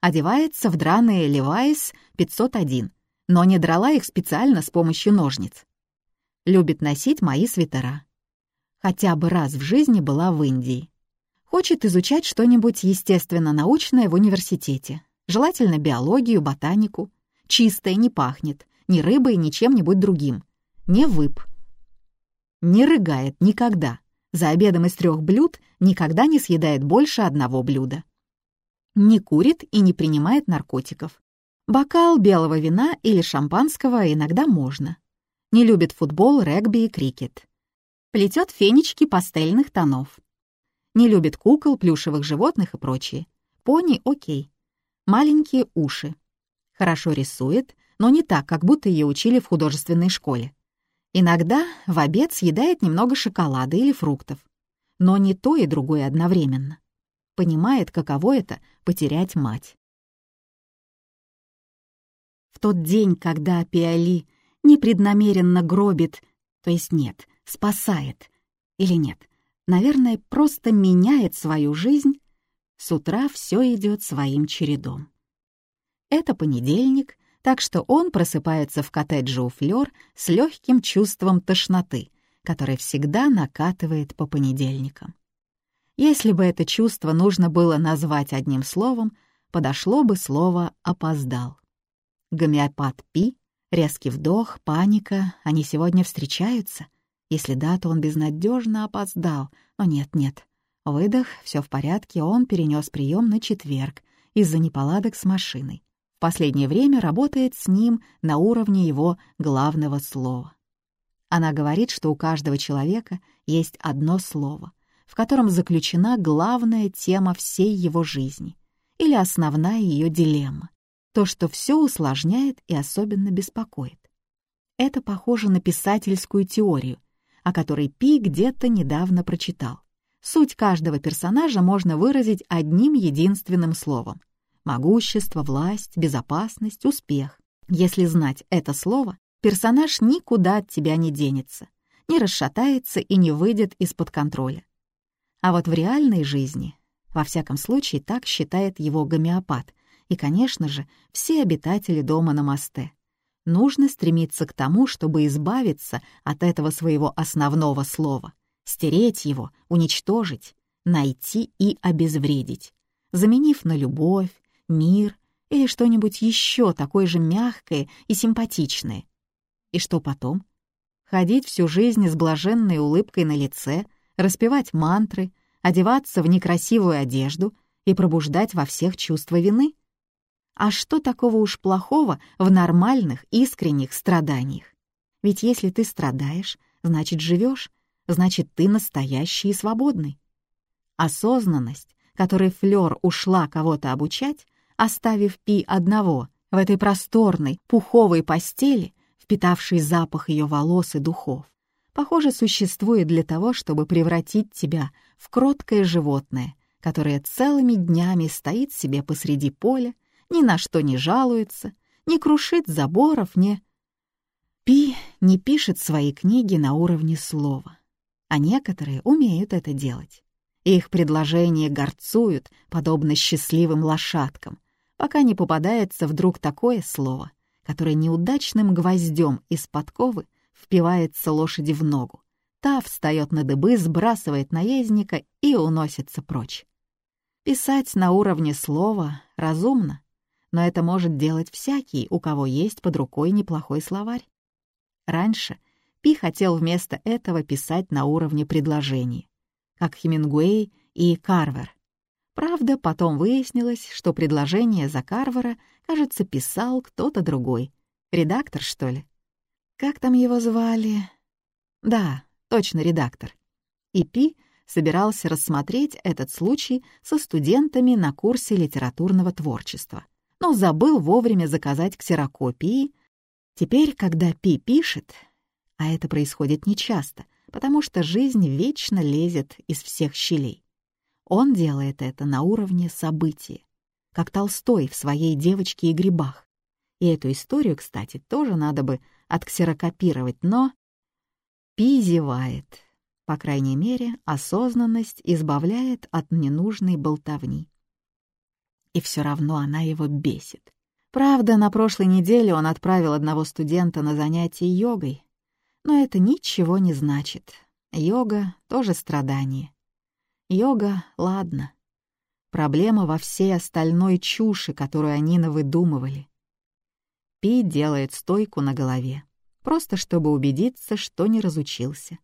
Одевается в драные Levi's 501, но не драла их специально с помощью ножниц. Любит носить мои свитера хотя бы раз в жизни была в Индии. Хочет изучать что-нибудь естественно-научное в университете, желательно биологию, ботанику. Чистое, не пахнет, ни рыбой, ни чем-нибудь другим. Не вып. Не рыгает никогда. За обедом из трех блюд никогда не съедает больше одного блюда. Не курит и не принимает наркотиков. Бокал белого вина или шампанского иногда можно. Не любит футбол, регби и крикет. Плетет фенечки пастельных тонов. Не любит кукол, плюшевых животных и прочее. Пони — окей. Маленькие уши. Хорошо рисует, но не так, как будто ее учили в художественной школе. Иногда в обед съедает немного шоколада или фруктов. Но не то и другое одновременно. Понимает, каково это — потерять мать. В тот день, когда Пиали непреднамеренно гробит, то есть нет, спасает, или нет, наверное, просто меняет свою жизнь, с утра все идет своим чередом. Это понедельник, так что он просыпается в коттедже у Флёр с легким чувством тошноты, которое всегда накатывает по понедельникам. Если бы это чувство нужно было назвать одним словом, подошло бы слово «опоздал». Гомеопат Пи, резкий вдох, паника, они сегодня встречаются. Если да, то он безнадежно опоздал, но нет-нет. Выдох, все в порядке, он перенес прием на четверг из-за неполадок с машиной в последнее время работает с ним на уровне его главного слова. Она говорит, что у каждого человека есть одно слово, в котором заключена главная тема всей его жизни или основная ее дилемма, то, что все усложняет и особенно беспокоит. Это похоже на писательскую теорию, о которой Пи где-то недавно прочитал. Суть каждого персонажа можно выразить одним единственным словом Могущество, власть, безопасность, успех. Если знать это слово, персонаж никуда от тебя не денется, не расшатается и не выйдет из-под контроля. А вот в реальной жизни, во всяком случае, так считает его гомеопат, и, конечно же, все обитатели дома на мосте. Нужно стремиться к тому, чтобы избавиться от этого своего основного слова, стереть его, уничтожить, найти и обезвредить, заменив на любовь, мир или что-нибудь еще такое же мягкое и симпатичное. И что потом? Ходить всю жизнь с блаженной улыбкой на лице, распевать мантры, одеваться в некрасивую одежду и пробуждать во всех чувство вины? А что такого уж плохого в нормальных, искренних страданиях? Ведь если ты страдаешь, значит живешь, значит ты настоящий и свободный. Осознанность, которой Флёр ушла кого-то обучать, оставив Пи одного в этой просторной, пуховой постели, впитавшей запах ее волос и духов, похоже, существует для того, чтобы превратить тебя в кроткое животное, которое целыми днями стоит себе посреди поля, ни на что не жалуется, не крушит заборов, не... Пи не пишет свои книги на уровне слова, а некоторые умеют это делать. Их предложения горцуют, подобно счастливым лошадкам, пока не попадается вдруг такое слово, которое неудачным гвоздем из подковы впивается лошади в ногу. Та встает на дыбы, сбрасывает наездника и уносится прочь. Писать на уровне слова разумно, но это может делать всякий, у кого есть под рукой неплохой словарь. Раньше Пи хотел вместо этого писать на уровне предложений, как Хемингуэй и Карвер. Правда, потом выяснилось, что предложение за Карвара, кажется, писал кто-то другой. Редактор, что ли? Как там его звали? Да, точно редактор. И Пи собирался рассмотреть этот случай со студентами на курсе литературного творчества, но забыл вовремя заказать ксерокопии. Теперь, когда Пи пишет, а это происходит нечасто, потому что жизнь вечно лезет из всех щелей, он делает это на уровне события, как Толстой в своей «Девочке и грибах». И эту историю, кстати, тоже надо бы отксерокопировать, но... Пи зевает. По крайней мере, осознанность избавляет от ненужной болтовни. И все равно она его бесит. Правда, на прошлой неделе он отправил одного студента на занятие йогой. Но это ничего не значит. Йога — тоже страдание. Йога — ладно. Проблема во всей остальной чуши, которую они навыдумывали. Пи делает стойку на голове, просто чтобы убедиться, что не разучился.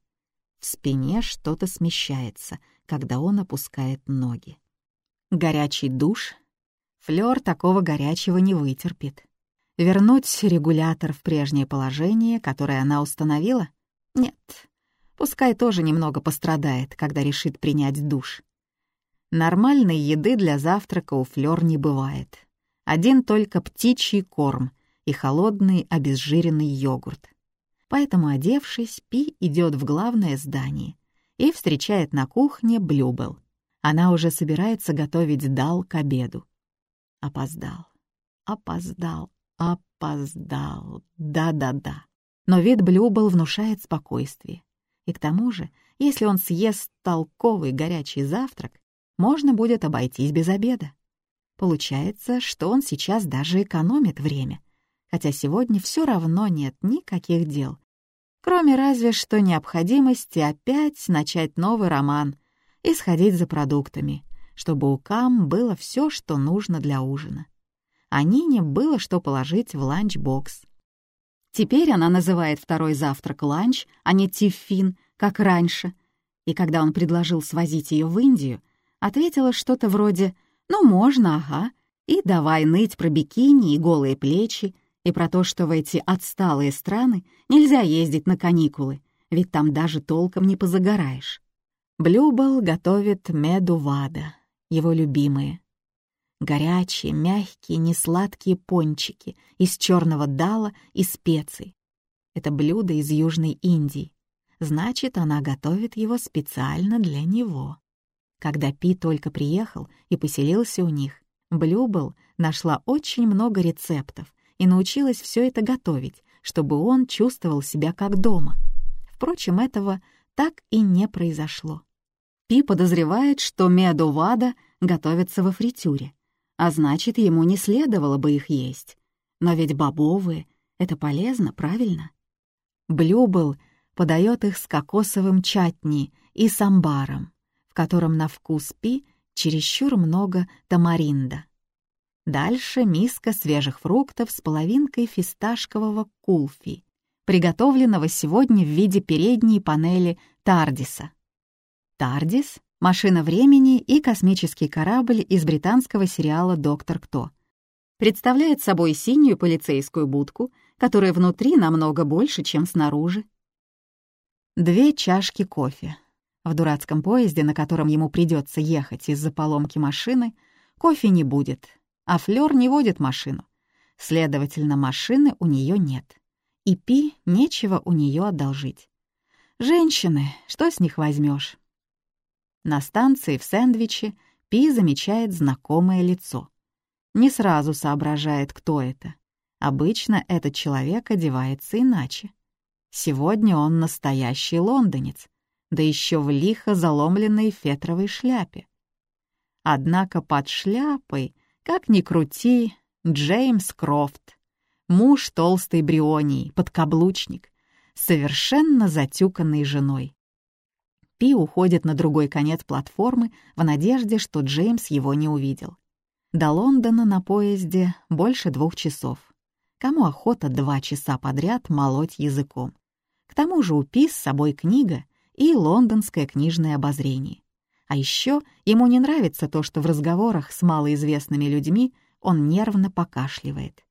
В спине что-то смещается, когда он опускает ноги. Горячий душ. Флёр такого горячего не вытерпит. Вернуть регулятор в прежнее положение, которое она установила? Нет. Пускай тоже немного пострадает, когда решит принять душ. Нормальной еды для завтрака у Флёр не бывает. Один только птичий корм и холодный обезжиренный йогурт. Поэтому, одевшись, Пи идет в главное здание и встречает на кухне Блюбел. Она уже собирается готовить дал к обеду. Опоздал, опоздал, опоздал, да-да-да. Но вид Блюбел внушает спокойствие. И к тому же, если он съест толковый горячий завтрак, можно будет обойтись без обеда. Получается, что он сейчас даже экономит время, хотя сегодня все равно нет никаких дел, кроме разве что необходимости опять начать новый роман и сходить за продуктами, чтобы у Кам было все, что нужно для ужина. А Нине было что положить в ланчбокс. Теперь она называет второй завтрак ланч, а не тиффин, как раньше. И когда он предложил свозить ее в Индию — ответила что-то вроде «ну, можно, ага», и давай ныть про бикини и голые плечи, и про то, что в эти отсталые страны нельзя ездить на каникулы, ведь там даже толком не позагораешь. Блюбл готовит меду вада, его любимые. Горячие, мягкие, несладкие пончики из черного дала и специй. Это блюдо из Южной Индии. Значит, она готовит его специально для него. Когда Пи только приехал и поселился у них, Блюбл нашла очень много рецептов и научилась все это готовить, чтобы он чувствовал себя как дома. Впрочем, этого так и не произошло. Пи подозревает, что медовада готовится во фритюре, а значит, ему не следовало бы их есть. Но ведь бобовые — это полезно, правильно? Блюбл подает их с кокосовым чатни и самбаром в котором на вкус пи чересчур много тамаринда. Дальше миска свежих фруктов с половинкой фисташкового кулфи, приготовленного сегодня в виде передней панели Тардиса. Тардис — машина времени и космический корабль из британского сериала «Доктор Кто». Представляет собой синюю полицейскую будку, которая внутри намного больше, чем снаружи. Две чашки кофе, в дурацком поезде, на котором ему придется ехать из-за поломки машины, кофе не будет, а Флёр не водит машину. Следовательно, машины у нее нет. И Пи нечего у нее одолжить. Женщины, что с них возьмешь? На станции в сэндвиче Пи замечает знакомое лицо. Не сразу соображает, кто это. Обычно этот человек одевается иначе. Сегодня он настоящий лондонец, да еще в лихо заломленной фетровой шляпе. Однако под шляпой, как ни крути, Джеймс Крофт, муж толстой Брионии, подкаблучник, совершенно затюканной женой. Пи уходит на другой конец платформы в надежде, что Джеймс его не увидел. До Лондона на поезде больше двух часов. Кому охота два часа подряд молоть языком? К тому же у Пи с собой книга, и лондонское книжное обозрение. А еще ему не нравится то, что в разговорах с малоизвестными людьми он нервно покашливает.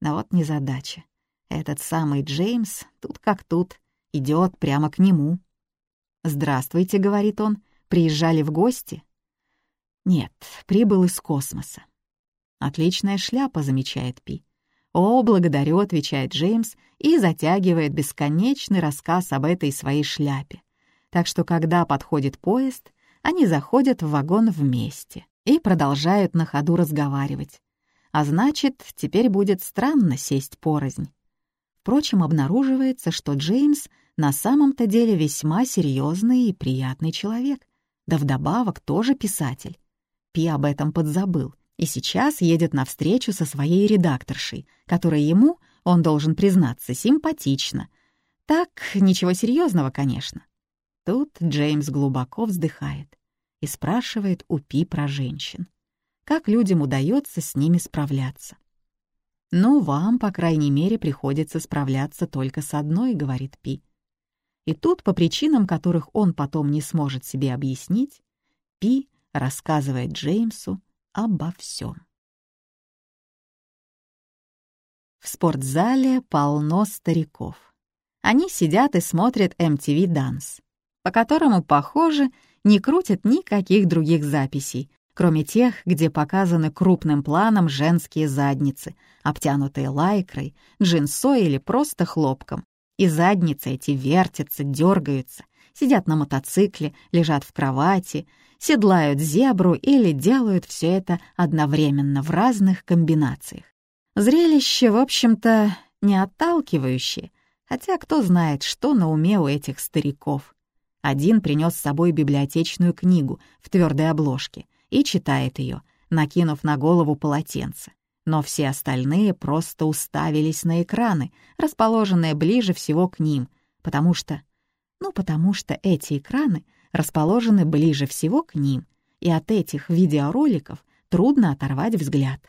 Но вот незадача. Этот самый Джеймс, тут как тут, идет прямо к нему. «Здравствуйте», — говорит он, — «приезжали в гости?» «Нет, прибыл из космоса». «Отличная шляпа», — замечает Пи. «О, благодарю», — отвечает Джеймс и затягивает бесконечный рассказ об этой своей шляпе, так что когда подходит поезд, они заходят в вагон вместе и продолжают на ходу разговаривать. А значит, теперь будет странно сесть порознь. Впрочем, обнаруживается, что Джеймс на самом-то деле весьма серьезный и приятный человек, да вдобавок тоже писатель. Пи об этом подзабыл и сейчас едет навстречу со своей редакторшей, которая ему, он должен признаться, симпатична. Так, ничего серьезного, конечно. Тут Джеймс глубоко вздыхает и спрашивает у Пи про женщин. Как людям удается с ними справляться? «Ну, вам, по крайней мере, приходится справляться только с одной», — говорит Пи. И тут, по причинам, которых он потом не сможет себе объяснить, Пи рассказывает Джеймсу обо всем. В спортзале полно стариков. Они сидят и смотрят MTV Dance, по которому, похоже, не крутят никаких других записей, кроме тех, где показаны крупным планом женские задницы, обтянутые лайкрой, джинсой или просто хлопком. И задницы эти вертятся, дергаются, сидят на мотоцикле, лежат в кровати, седлают зебру или делают все это одновременно в разных комбинациях. Зрелище, в общем-то, не отталкивающее, хотя кто знает, что на уме у этих стариков. Один принес с собой библиотечную книгу в твердой обложке и читает ее, накинув на голову полотенце. Но все остальные просто уставились на экраны, расположенные ближе всего к ним, потому что... Ну, потому что эти экраны расположены ближе всего к ним, и от этих видеороликов трудно оторвать взгляд.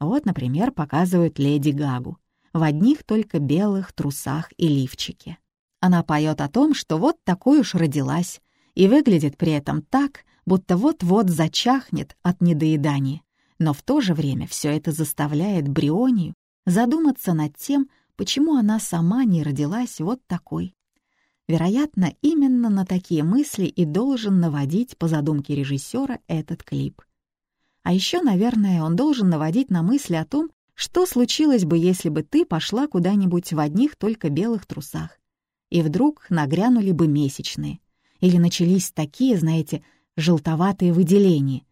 Вот, например, показывают Леди Гагу в одних только белых трусах и лифчике. Она поет о том, что вот такой уж родилась, и выглядит при этом так, будто вот-вот зачахнет от недоедания. Но в то же время все это заставляет Брионию задуматься над тем, почему она сама не родилась вот такой. Вероятно, именно на такие мысли и должен наводить по задумке режиссера этот клип. А еще, наверное, он должен наводить на мысли о том, что случилось бы, если бы ты пошла куда-нибудь в одних только белых трусах и вдруг нагрянули бы месячные. Или начались такие, знаете, желтоватые выделения.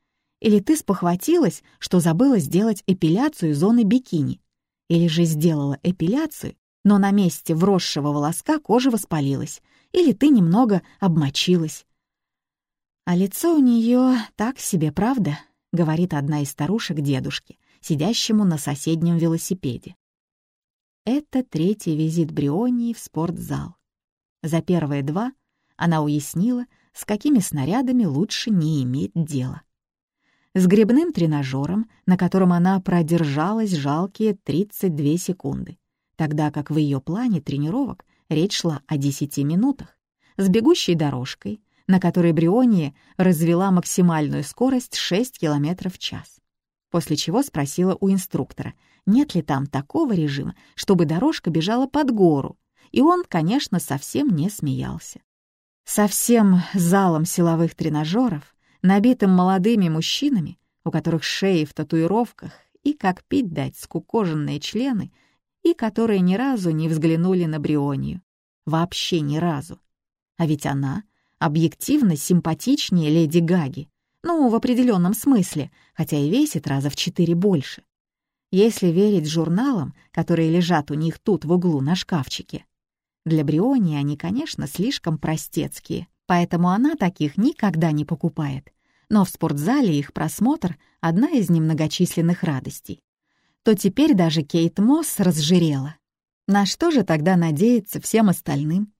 Или ты спохватилась, что забыла сделать эпиляцию зоны бикини. Или же сделала эпиляцию, но на месте вросшего волоска кожа воспалилась. Или ты немного обмочилась. «А лицо у нее так себе, правда?» — говорит одна из старушек дедушке, сидящему на соседнем велосипеде. Это третий визит Брионии в спортзал. За первые два она уяснила, с какими снарядами лучше не иметь дела. С грибным тренажером, на котором она продержалась жалкие 32 секунды, тогда как в ее плане тренировок речь шла о 10 минутах, с бегущей дорожкой, на которой Бриония развела максимальную скорость 6 км в час. После чего спросила у инструктора, нет ли там такого режима, чтобы дорожка бежала под гору, и он, конечно, совсем не смеялся. Со всем залом силовых тренажеров, набитым молодыми мужчинами, у которых шеи в татуировках и, как пить дать, скукоженные члены, и которые ни разу не взглянули на Брионию. Вообще ни разу. А ведь она объективно симпатичнее леди Гаги. Ну, в определенном смысле, хотя и весит раза в четыре больше. Если верить журналам, которые лежат у них тут в углу на шкафчике, для Бриони они, конечно, слишком простецкие, поэтому она таких никогда не покупает. Но в спортзале их просмотр — одна из немногочисленных радостей. То теперь даже Кейт Мосс разжирела. На что же тогда надеяться всем остальным?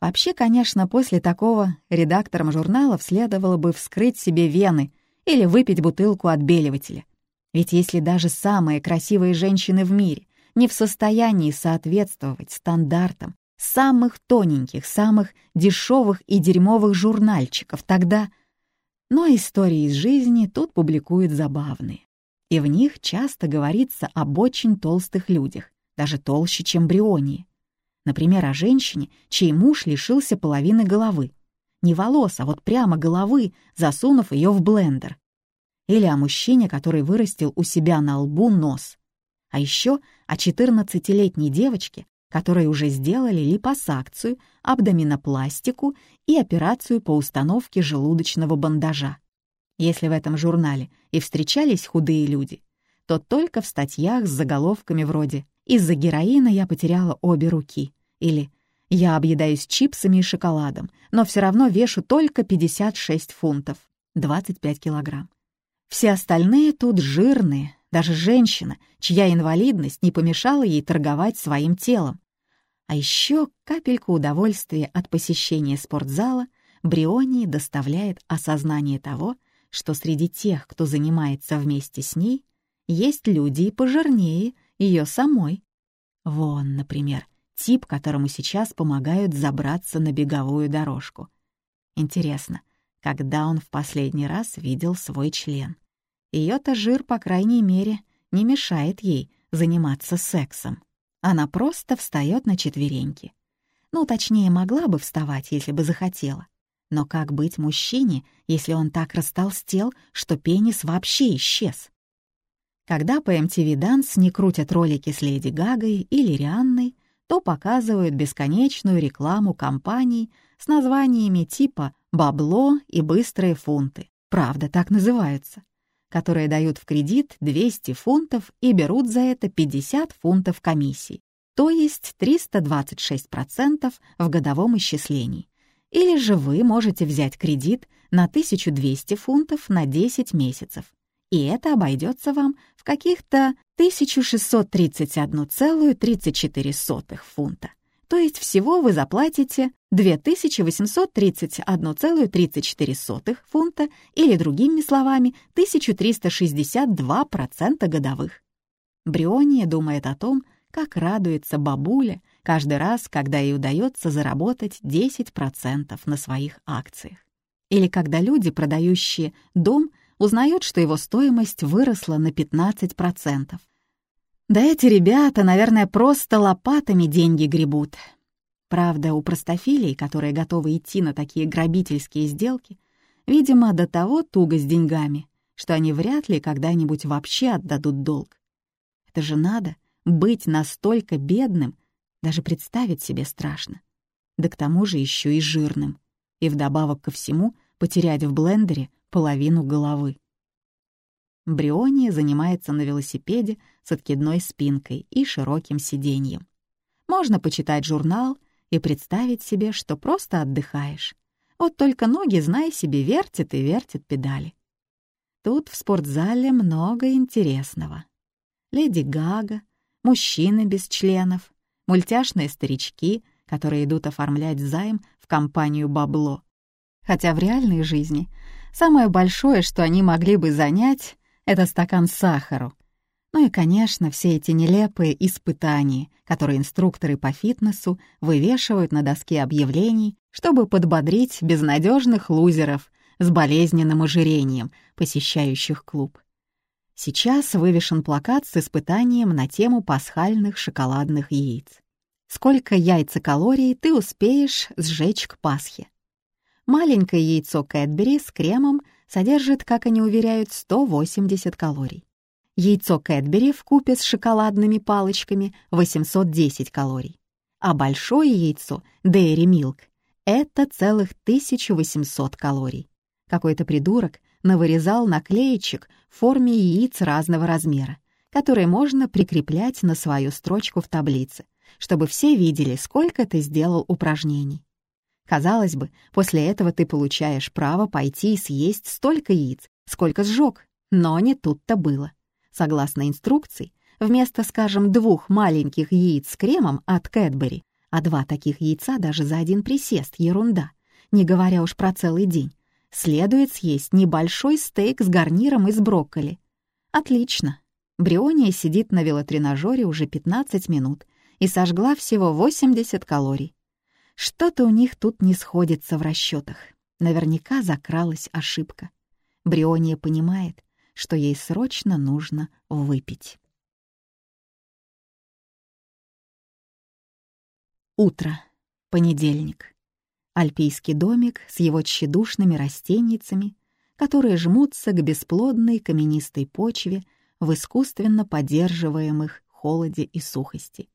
Вообще, конечно, после такого редакторам журналов следовало бы вскрыть себе вены или выпить бутылку отбеливателя. Ведь если даже самые красивые женщины в мире не в состоянии соответствовать стандартам, самых тоненьких, самых дешевых и дерьмовых журнальчиков тогда. Но истории из жизни тут публикуют забавные. И в них часто говорится об очень толстых людях, даже толще, чем Брионии. Например, о женщине, чей муж лишился половины головы. Не волос, а вот прямо головы, засунув ее в блендер. Или о мужчине, который вырастил у себя на лбу нос. А еще о 14-летней девочке, которые уже сделали липосакцию, абдоминопластику и операцию по установке желудочного бандажа. Если в этом журнале и встречались худые люди, то только в статьях с заголовками вроде «Из-за героина я потеряла обе руки» или «Я объедаюсь чипсами и шоколадом, но все равно вешу только 56 фунтов, 25 килограмм». Все остальные тут жирные, даже женщина, чья инвалидность не помешала ей торговать своим телом. А еще капельку удовольствия от посещения спортзала Бриони доставляет осознание того, что среди тех, кто занимается вместе с ней, есть люди и пожирнее, ее самой. Вон, например, тип, которому сейчас помогают забраться на беговую дорожку. Интересно, когда он в последний раз видел свой член? Ее-то жир, по крайней мере, не мешает ей заниматься сексом. Она просто встает на четвереньки. Ну, точнее, могла бы вставать, если бы захотела. Но как быть мужчине, если он так растолстел, что пенис вообще исчез? Когда по MTV Dance не крутят ролики с Леди Гагой или Рианной, то показывают бесконечную рекламу компаний с названиями типа «бабло» и «быстрые фунты». Правда, так называются которые дают в кредит 200 фунтов и берут за это 50 фунтов комиссии, то есть 326% в годовом исчислении. Или же вы можете взять кредит на 1200 фунтов на 10 месяцев, и это обойдется вам в каких-то 1631,34 фунта. То есть всего вы заплатите 2831,34 фунта или, другими словами, 1362% годовых. Бриония думает о том, как радуется бабуля каждый раз, когда ей удается заработать 10% на своих акциях. Или когда люди, продающие дом, узнают, что его стоимость выросла на 15%, да эти ребята, наверное, просто лопатами деньги гребут. Правда, у простофилей, которые готовы идти на такие грабительские сделки, видимо, до того туго с деньгами, что они вряд ли когда-нибудь вообще отдадут долг. Это же надо быть настолько бедным, даже представить себе страшно. Да к тому же еще и жирным. И вдобавок ко всему потерять в блендере половину головы. Бриония занимается на велосипеде с откидной спинкой и широким сиденьем. Можно почитать журнал и представить себе, что просто отдыхаешь. Вот только ноги, знай себе, вертят и вертят педали. Тут в спортзале много интересного. Леди Гага, мужчины без членов, мультяшные старички, которые идут оформлять займ в компанию «Бабло». Хотя в реальной жизни самое большое, что они могли бы занять, это стакан сахару. Ну и, конечно, все эти нелепые испытания, которые инструкторы по фитнесу вывешивают на доске объявлений, чтобы подбодрить безнадежных лузеров с болезненным ожирением, посещающих клуб. Сейчас вывешен плакат с испытанием на тему пасхальных шоколадных яиц. Сколько яйцекалорий ты успеешь сжечь к Пасхе? Маленькое яйцо Кэтбери с кремом содержит, как они уверяют, 180 калорий. Яйцо Кэтбери в купе с шоколадными палочками 810 калорий. А большое яйцо Dairy Milk — это целых 1800 калорий. Какой-то придурок навырезал наклеечек в форме яиц разного размера, которые можно прикреплять на свою строчку в таблице, чтобы все видели, сколько ты сделал упражнений. Казалось бы, после этого ты получаешь право пойти и съесть столько яиц, сколько сжег, но не тут-то было. Согласно инструкции, вместо, скажем, двух маленьких яиц с кремом от Кэтбери, а два таких яйца даже за один присест — ерунда, не говоря уж про целый день, следует съесть небольшой стейк с гарниром из брокколи. Отлично. Бриония сидит на велотренажере уже 15 минут и сожгла всего 80 калорий. Что-то у них тут не сходится в расчетах. Наверняка закралась ошибка. Бриония понимает, что ей срочно нужно выпить. Утро. Понедельник. Альпийский домик с его тщедушными растенницами, которые жмутся к бесплодной каменистой почве в искусственно поддерживаемых холоде и сухости.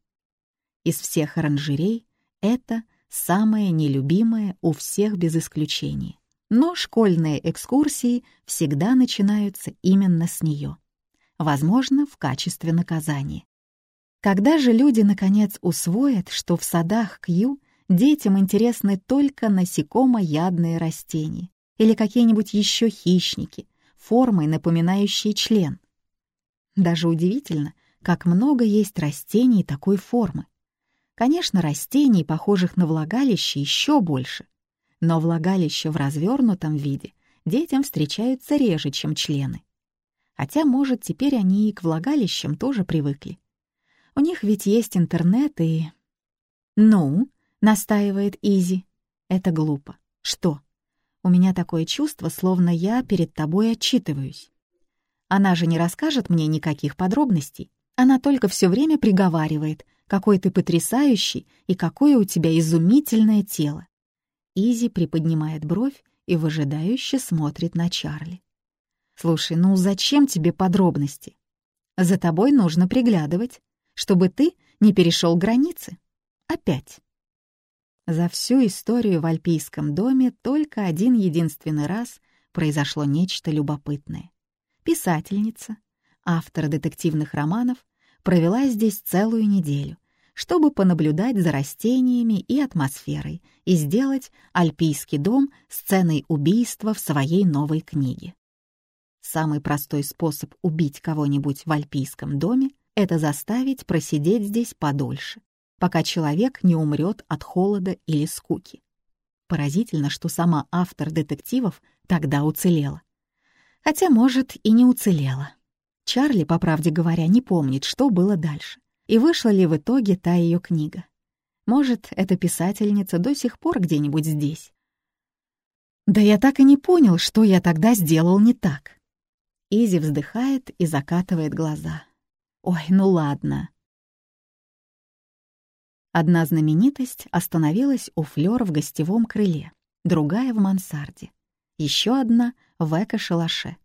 Из всех оранжерей это — самое нелюбимое у всех без исключения. Но школьные экскурсии всегда начинаются именно с нее. Возможно, в качестве наказания. Когда же люди, наконец, усвоят, что в садах Кью детям интересны только насекомоядные растения или какие-нибудь еще хищники, формой напоминающие член? Даже удивительно, как много есть растений такой формы. Конечно, растений, похожих на влагалище, еще больше. Но влагалище в развернутом виде детям встречаются реже, чем члены. Хотя, может, теперь они и к влагалищам тоже привыкли. У них ведь есть интернет и... «Ну?» — настаивает Изи. «Это глупо. Что? У меня такое чувство, словно я перед тобой отчитываюсь. Она же не расскажет мне никаких подробностей. Она только все время приговаривает, какой ты потрясающий и какое у тебя изумительное тело. Изи приподнимает бровь и выжидающе смотрит на Чарли. «Слушай, ну зачем тебе подробности? За тобой нужно приглядывать, чтобы ты не перешел границы. Опять». За всю историю в Альпийском доме только один единственный раз произошло нечто любопытное. Писательница, автор детективных романов, провела здесь целую неделю, чтобы понаблюдать за растениями и атмосферой и сделать Альпийский дом сценой убийства в своей новой книге. Самый простой способ убить кого-нибудь в Альпийском доме — это заставить просидеть здесь подольше, пока человек не умрет от холода или скуки. Поразительно, что сама автор детективов тогда уцелела. Хотя, может, и не уцелела. Чарли, по правде говоря, не помнит, что было дальше, и вышла ли в итоге та ее книга. Может, эта писательница до сих пор где-нибудь здесь. Да я так и не понял, что я тогда сделал не так. Изи вздыхает и закатывает глаза. Ой, ну ладно. Одна знаменитость остановилась у Флёр в гостевом крыле, другая — в мансарде. Еще одна — в эко-шалаше.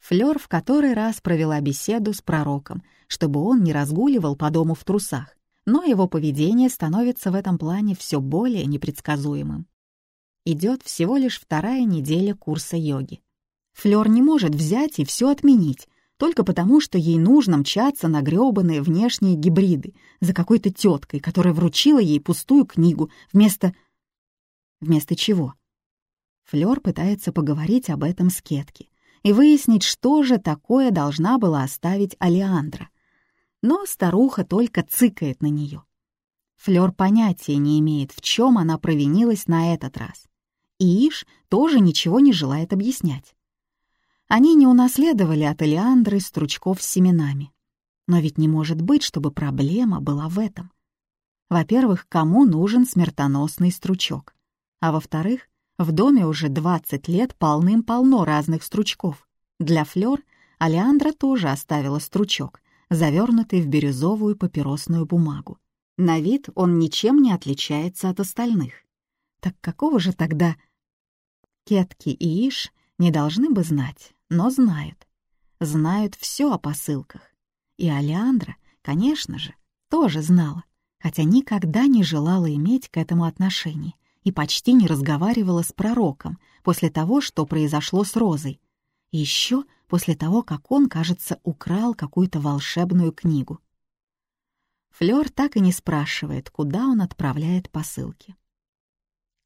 Флёр в который раз провела беседу с пророком, чтобы он не разгуливал по дому в трусах, но его поведение становится в этом плане все более непредсказуемым. Идет всего лишь вторая неделя курса йоги. Флёр не может взять и все отменить, только потому, что ей нужно мчаться на грёбаные внешние гибриды за какой-то теткой, которая вручила ей пустую книгу вместо... Вместо чего? Флёр пытается поговорить об этом с Кетки и выяснить, что же такое должна была оставить Алиандра. Но старуха только цыкает на нее. Флёр понятия не имеет, в чем она провинилась на этот раз. И Иш тоже ничего не желает объяснять. Они не унаследовали от Элеандры стручков с семенами. Но ведь не может быть, чтобы проблема была в этом. Во-первых, кому нужен смертоносный стручок? А во-вторых, в доме уже 20 лет полным-полно разных стручков. Для Флёр Алеандра тоже оставила стручок, завернутый в бирюзовую папиросную бумагу. На вид он ничем не отличается от остальных. Так какого же тогда Кетки и Иш не должны бы знать, но знают. Знают все о посылках. И Алеандра, конечно же, тоже знала, хотя никогда не желала иметь к этому отношения и почти не разговаривала с пророком после того, что произошло с Розой. И еще после того, как он, кажется, украл какую-то волшебную книгу. Флёр так и не спрашивает, куда он отправляет посылки.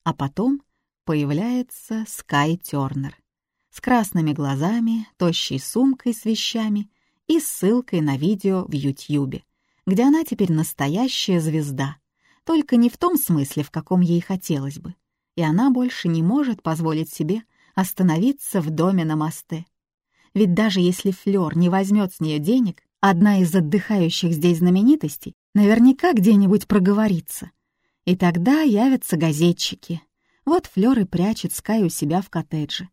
А потом появляется Скай Тёрнер с красными глазами, тощей сумкой с вещами и ссылкой на видео в Ютьюбе, где она теперь настоящая звезда, только не в том смысле, в каком ей хотелось бы, и она больше не может позволить себе остановиться в доме на мосте. Ведь даже если Флёр не возьмет с нее денег, одна из отдыхающих здесь знаменитостей наверняка где-нибудь проговорится. И тогда явятся газетчики. Вот Флёр и прячет Скай у себя в коттедже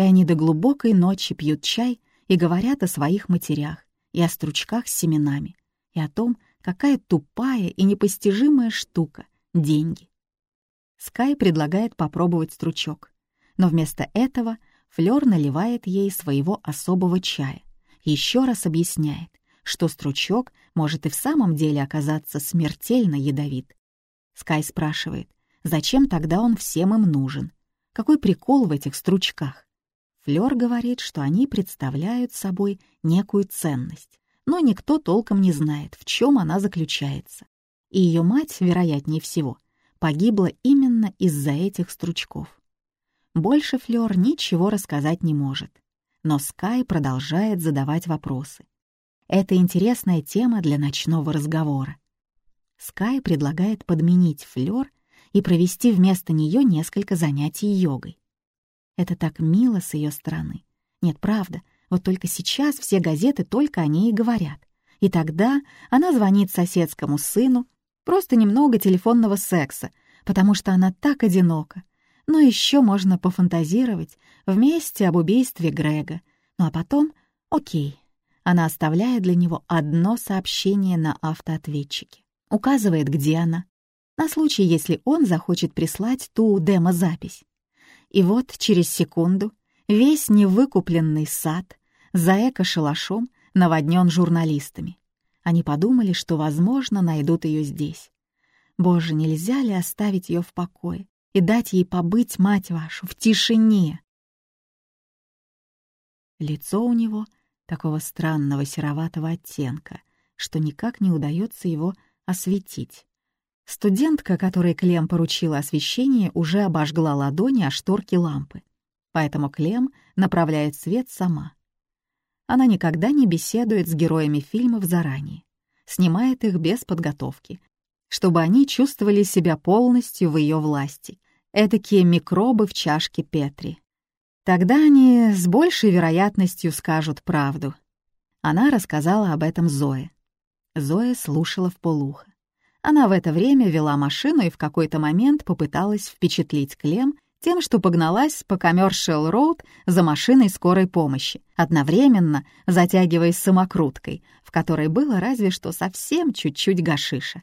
и они до глубокой ночи пьют чай и говорят о своих матерях, и о стручках с семенами, и о том, какая тупая и непостижимая штука — деньги. Скай предлагает попробовать стручок, но вместо этого Флёр наливает ей своего особого чая еще раз объясняет, что стручок может и в самом деле оказаться смертельно ядовит. Скай спрашивает, зачем тогда он всем им нужен? Какой прикол в этих стручках? Флёр говорит, что они представляют собой некую ценность, но никто толком не знает, в чем она заключается. И ее мать, вероятнее всего, погибла именно из-за этих стручков. Больше Флёр ничего рассказать не может, но Скай продолжает задавать вопросы. Это интересная тема для ночного разговора. Скай предлагает подменить Флёр и провести вместо нее несколько занятий йогой. Это так мило с ее стороны. Нет, правда, вот только сейчас все газеты только о ней и говорят. И тогда она звонит соседскому сыну, просто немного телефонного секса, потому что она так одинока. Но еще можно пофантазировать вместе об убийстве Грега. Ну а потом, окей, она оставляет для него одно сообщение на автоответчике. Указывает, где она, на случай, если он захочет прислать ту демозапись. И вот через секунду весь невыкупленный сад за эко-шалашом наводнен журналистами. Они подумали, что, возможно, найдут ее здесь. Боже, нельзя ли оставить ее в покое и дать ей побыть, мать вашу, в тишине? Лицо у него такого странного сероватого оттенка, что никак не удается его осветить. Студентка, которой Клем поручила освещение, уже обожгла ладони о шторки лампы, поэтому Клем направляет свет сама. Она никогда не беседует с героями фильмов заранее, снимает их без подготовки, чтобы они чувствовали себя полностью в ее власти, этакие микробы в чашке Петри. Тогда они с большей вероятностью скажут правду. Она рассказала об этом Зое. Зоя слушала в полухо. Она в это время вела машину и в какой-то момент попыталась впечатлить Клем тем, что погналась по Commercial Road за машиной скорой помощи, одновременно затягиваясь самокруткой, в которой было разве что совсем чуть-чуть гашиша.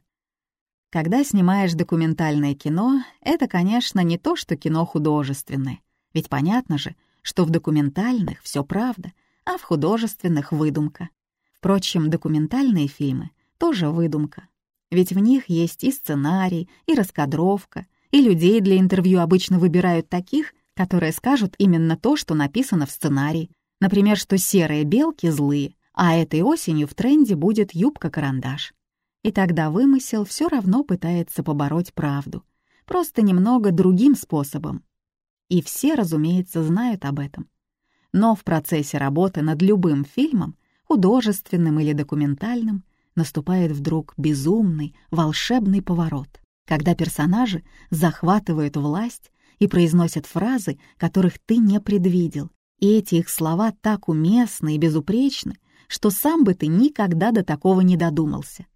Когда снимаешь документальное кино, это, конечно, не то, что кино художественное. Ведь понятно же, что в документальных все правда, а в художественных — выдумка. Впрочем, документальные фильмы — тоже выдумка. Ведь в них есть и сценарий, и раскадровка, и людей для интервью обычно выбирают таких, которые скажут именно то, что написано в сценарии. Например, что серые белки злые, а этой осенью в тренде будет юбка-карандаш. И тогда вымысел все равно пытается побороть правду, просто немного другим способом. И все, разумеется, знают об этом. Но в процессе работы над любым фильмом, художественным или документальным, наступает вдруг безумный, волшебный поворот, когда персонажи захватывают власть и произносят фразы, которых ты не предвидел, и эти их слова так уместны и безупречны, что сам бы ты никогда до такого не додумался.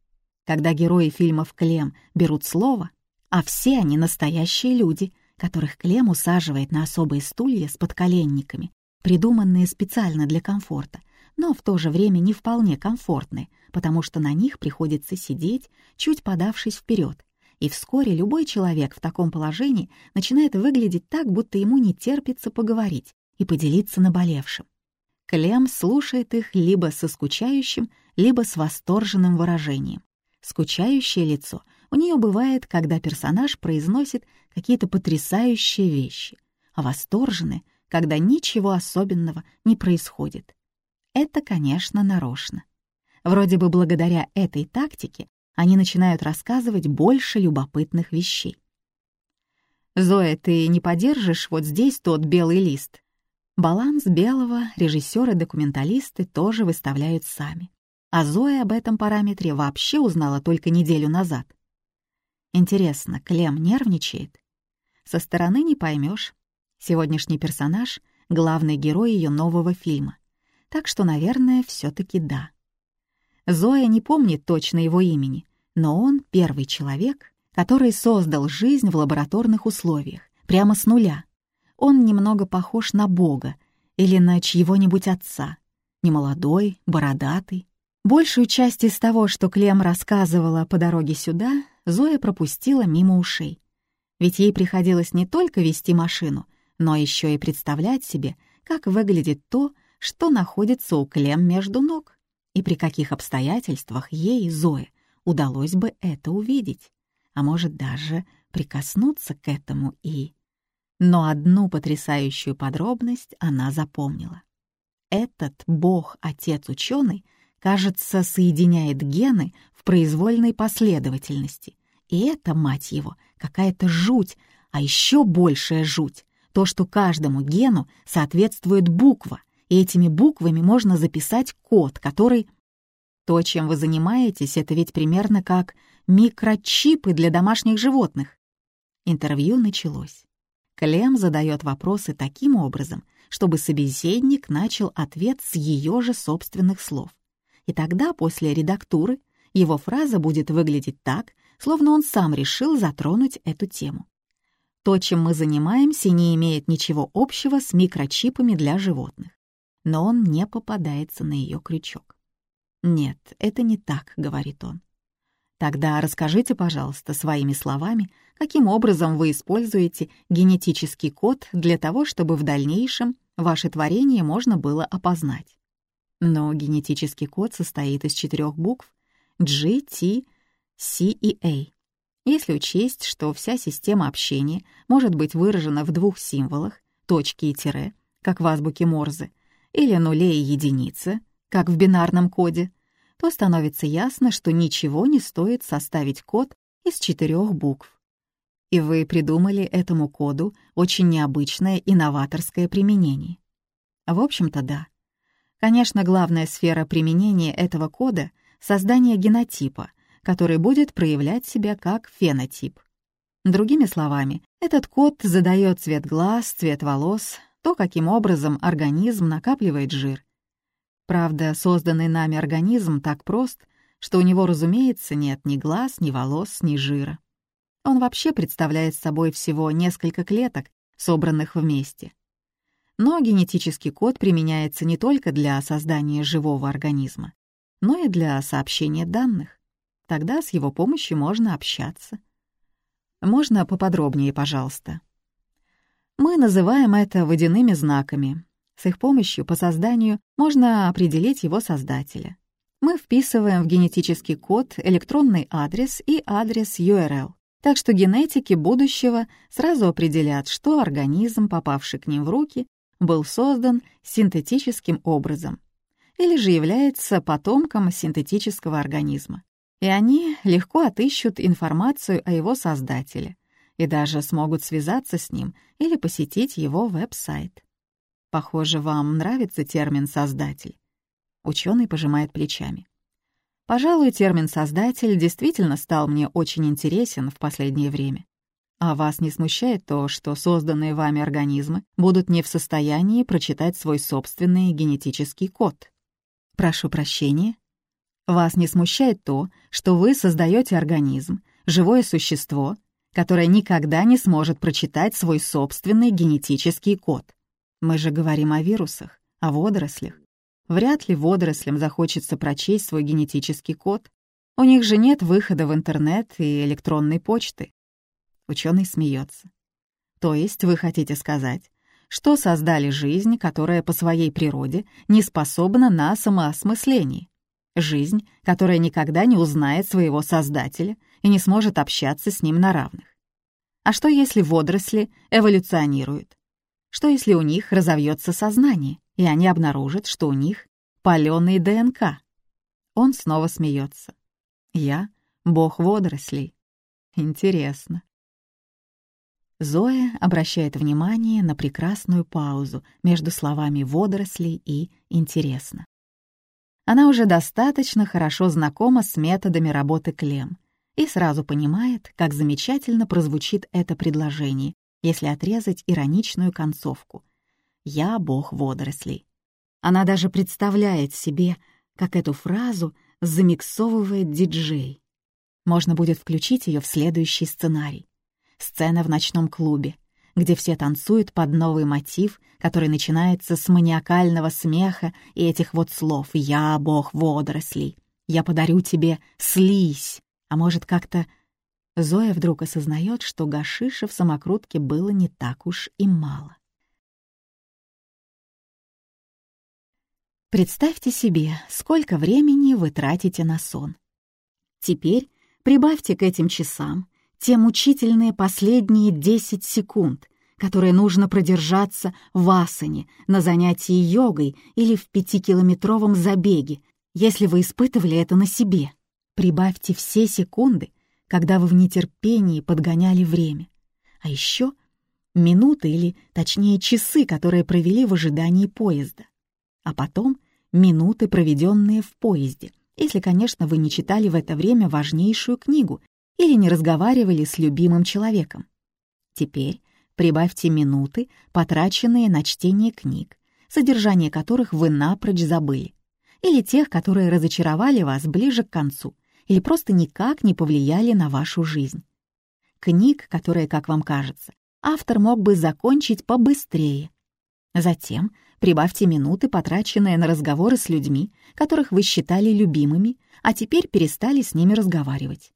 Когда герои фильмов «Клем» берут слово, а все они настоящие люди, которых Клем усаживает на особые стулья с подколенниками, придуманные специально для комфорта, но в то же время не вполне комфортные, потому что на них приходится сидеть, чуть подавшись вперед, и вскоре любой человек в таком положении начинает выглядеть так, будто ему не терпится поговорить и поделиться наболевшим. Клем слушает их либо со скучающим, либо с восторженным выражением. Скучающее лицо у нее бывает, когда персонаж произносит какие-то потрясающие вещи, а восторженное, когда ничего особенного не происходит. Это, конечно, нарочно. Вроде бы благодаря этой тактике они начинают рассказывать больше любопытных вещей. «Зоя, ты не подержишь вот здесь тот белый лист?» Баланс белого режиссеры-документалисты тоже выставляют сами. А Зоя об этом параметре вообще узнала только неделю назад. Интересно, Клем нервничает? Со стороны не поймешь. Сегодняшний персонаж — главный герой ее нового фильма. Так что, наверное, все таки да. Зоя не помнит точно его имени, но он первый человек, который создал жизнь в лабораторных условиях, прямо с нуля. Он немного похож на Бога или на чьего-нибудь отца. Немолодой, бородатый. Большую часть из того, что Клем рассказывала по дороге сюда, Зоя пропустила мимо ушей. Ведь ей приходилось не только вести машину, но еще и представлять себе, как выглядит то, что находится у Клем между ног и при каких обстоятельствах ей, Зое, удалось бы это увидеть, а может даже прикоснуться к этому и... Но одну потрясающую подробность она запомнила. Этот бог-отец-ученый, кажется, соединяет гены в произвольной последовательности. И это, мать его, какая-то жуть, а еще большая жуть — то, что каждому гену соответствует буква — и этими буквами можно записать код, который... То, чем вы занимаетесь, это ведь примерно как микрочипы для домашних животных. Интервью началось. Клем задает вопросы таким образом, чтобы собеседник начал ответ с ее же собственных слов. и тогда после редактуры его фраза будет выглядеть так, словно он сам решил затронуть эту тему. То, чем мы занимаемся, не имеет ничего общего с микрочипами для животных. Но он не попадается на ее крючок. «Нет, это не так», — говорит он. Тогда расскажите, пожалуйста, своими словами, каким образом вы используете генетический код для того, чтобы в дальнейшем ваше творение можно было опознать. Но генетический код состоит из четырех букв G, T, C и A. Если учесть, что вся система общения может быть выражена в двух символах, точки и тире, как в азбуке Морзе, или нуле и единицы, как в бинарном коде, то становится ясно, что ничего не стоит составить код из четырех букв. И вы придумали этому коду очень необычное и новаторское применение. В общем-то, да. Конечно, главная сфера применения этого кода — создание генотипа, который будет проявлять себя как фенотип. Другими словами, этот код задает цвет глаз, цвет волос, то, каким образом организм накапливает жир. Правда, созданный нами организм так прост, что у него, разумеется, нет ни глаз, ни волос, ни жира. Он вообще представляет собой всего несколько клеток, собранных вместе. Но генетический код применяется не только для создания живого организма, но и для сообщения данных. Тогда с его помощью можно общаться. Можно поподробнее, пожалуйста? Мы называем это водяными знаками. С их помощью по созданию можно определить его создателя. Мы вписываем в генетический код электронный адрес и адрес URL. Так что генетики будущего сразу определят, что организм, попавший к ним в руки, был создан синтетическим образом или же является потомком синтетического организма. И они легко отыщут информацию о его создателе и даже смогут связаться с ним или посетить его веб-сайт. Похоже, вам нравится термин «создатель». Ученый пожимает плечами. Пожалуй, термин «создатель» действительно стал мне очень интересен в последнее время. А вас не смущает то, что созданные вами организмы будут не в состоянии прочитать свой собственный генетический код? Прошу прощения. Вас не смущает то, что вы создаете организм, живое существо, которое никогда не сможет прочитать свой собственный генетический код. Мы же говорим о вирусах, о водорослях. Вряд ли водорослям захочется прочесть свой генетический код. У них же нет выхода в интернет и электронной почты. Ученый смеется. То есть вы хотите сказать, что создали жизнь, которая по своей природе не способна на самоосмысление? Жизнь, которая никогда не узнает своего создателя и не сможет общаться с ним на равных. А что если водоросли эволюционируют? Что если у них разовьется сознание, и они обнаружат, что у них паленый ДНК? Он снова смеется. Я — бог водорослей. Интересно. Зоя обращает внимание на прекрасную паузу между словами «водорослей» и «интересно». Она уже достаточно хорошо знакома с методами работы Клем и сразу понимает, как замечательно прозвучит это предложение, если отрезать ироничную концовку «Я — бог водорослей». Она даже представляет себе, как эту фразу замиксовывает диджей. Можно будет включить ее в следующий сценарий. Сцена в ночном клубе, где все танцуют под новый мотив, который начинается с маниакального смеха и этих вот слов «Я бог водорослей», «Я подарю тебе слизь», а может как-то... Зоя вдруг осознает, что гашиша в самокрутке было не так уж и мало. Представьте себе, сколько времени вы тратите на сон. Теперь прибавьте к этим часам те мучительные последние 10 секунд, которые нужно продержаться в асане, на занятии йогой или в пятикилометровом забеге, если вы испытывали это на себе. Прибавьте все секунды, когда вы в нетерпении подгоняли время. А еще минуты или, точнее, часы, которые провели в ожидании поезда. А потом минуты, проведенные в поезде, если, конечно, вы не читали в это время важнейшую книгу или не разговаривали с любимым человеком. Теперь прибавьте минуты, потраченные на чтение книг, содержание которых вы напрочь забыли. или тех, которые разочаровали вас ближе к концу или просто никак не повлияли на вашу жизнь. Книг, которые, как вам кажется, автор мог бы закончить побыстрее. Затем прибавьте минуты, потраченные на разговоры с людьми, которых вы считали любимыми, а теперь перестали с ними разговаривать.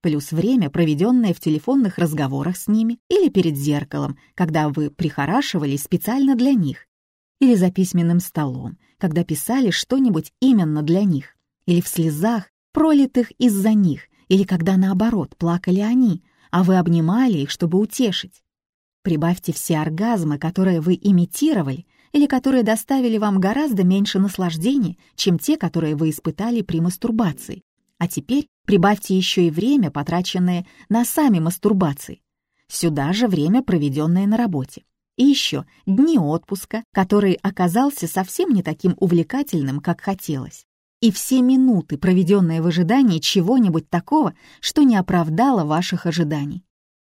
Плюс время, проведенное в телефонных разговорах с ними или перед зеркалом, когда вы прихорашивались специально для них, или за письменным столом, когда писали что-нибудь именно для них, или в слезах, пролитых из-за них, или когда, наоборот, плакали они, а вы обнимали их, чтобы утешить. Прибавьте все оргазмы, которые вы имитировали или которые доставили вам гораздо меньше наслаждения, чем те, которые вы испытали при мастурбации. А теперь прибавьте еще и время, потраченное на сами мастурбации. Сюда же время, проведенное на работе. И еще дни отпуска, который оказался совсем не таким увлекательным, как хотелось. И все минуты, проведенные в ожидании чего-нибудь такого, что не оправдало ваших ожиданий.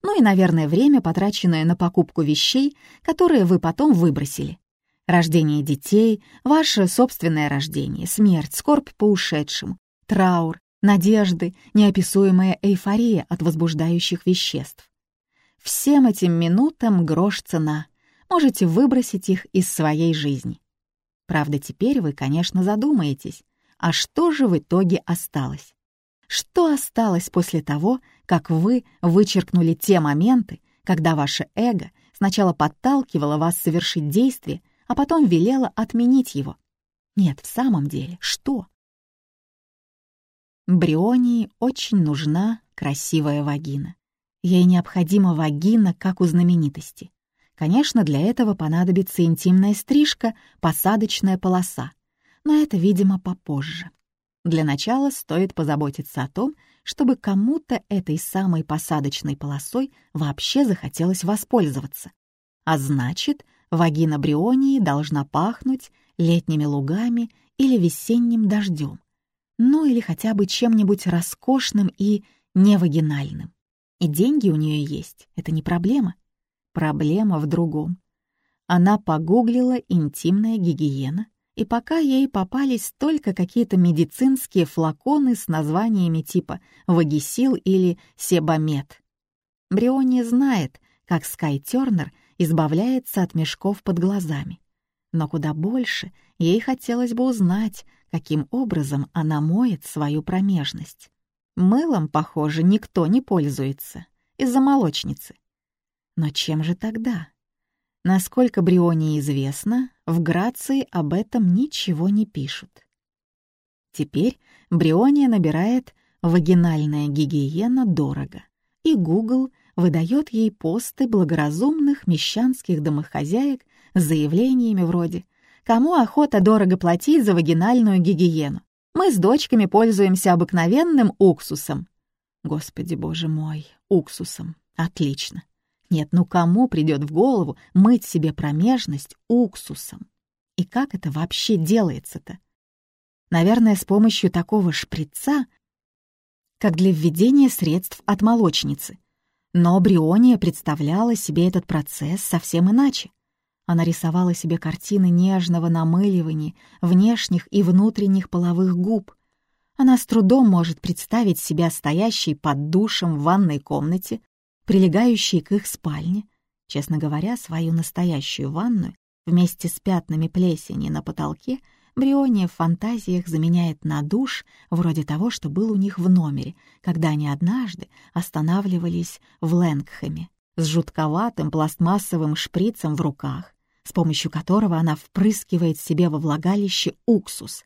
Ну и, наверное, время, потраченное на покупку вещей, которые вы потом выбросили. Рождение детей, ваше собственное рождение, смерть, скорбь по ушедшему, траур, надежды, неописуемая эйфория от возбуждающих веществ. Всем этим минутам грош цена. Можете выбросить их из своей жизни. Правда, теперь вы, конечно, задумаетесь, а что же в итоге осталось? Что осталось после того, как вы вычеркнули те моменты, когда ваше эго сначала подталкивало вас совершить действие, а потом велело отменить его? Нет, в самом деле, что? Брионии очень нужна красивая вагина. Ей необходима вагина, как у знаменитости. Конечно, для этого понадобится интимная стрижка, посадочная полоса. Но это, видимо, попозже. Для начала стоит позаботиться о том, чтобы кому-то этой самой посадочной полосой вообще захотелось воспользоваться. А значит, вагина Брионии должна пахнуть летними лугами или весенним дождем, ну или хотя бы чем-нибудь роскошным и невагинальным. И деньги у нее есть, это не проблема. Проблема в другом. Она погуглила интимная гигиена, и пока ей попались только какие-то медицинские флаконы с названиями типа «Вагисил» или «Себамед». Бриони знает, как Скай Тернер избавляется от мешков под глазами. Но куда больше ей хотелось бы узнать, каким образом она моет свою промежность. Мылом, похоже, никто не пользуется из-за молочницы. Но чем же тогда? Насколько Брионе известно, в Грации об этом ничего не пишут. Теперь Бриония набирает «вагинальная гигиена дорого», и Google выдает ей посты благоразумных мещанских домохозяек с заявлениями вроде «Кому охота дорого платить за вагинальную гигиену? Мы с дочками пользуемся обыкновенным уксусом. Господи боже мой, уксусом. Отлично. Нет, ну кому придет в голову мыть себе промежность уксусом? И как это вообще делается-то? Наверное, с помощью такого шприца, как для введения средств от молочницы. Но Бриония представляла себе этот процесс совсем иначе. Она рисовала себе картины нежного намыливания внешних и внутренних половых губ. Она с трудом может представить себя стоящей под душем в ванной комнате, прилегающей к их спальне. Честно говоря, свою настоящую ванную вместе с пятнами плесени на потолке Бриония в фантазиях заменяет на душ вроде того, что был у них в номере, когда они однажды останавливались в Лэнгхэме с жутковатым пластмассовым шприцем в руках, с помощью которого она впрыскивает себе во влагалище уксус.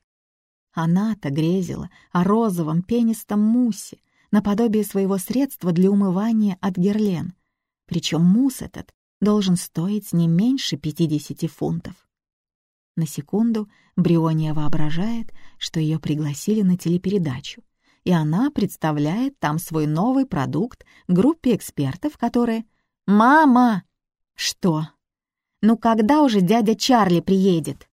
Она-то грезила о розовом пенистом мусе, наподобие своего средства для умывания от герлен. Причем мусс этот должен стоить не меньше 50 фунтов. На секунду Бриония воображает, что ее пригласили на телепередачу, и она представляет там свой новый продукт группе экспертов, которые «Мама!» «Что?» Ну когда уже дядя Чарли приедет?»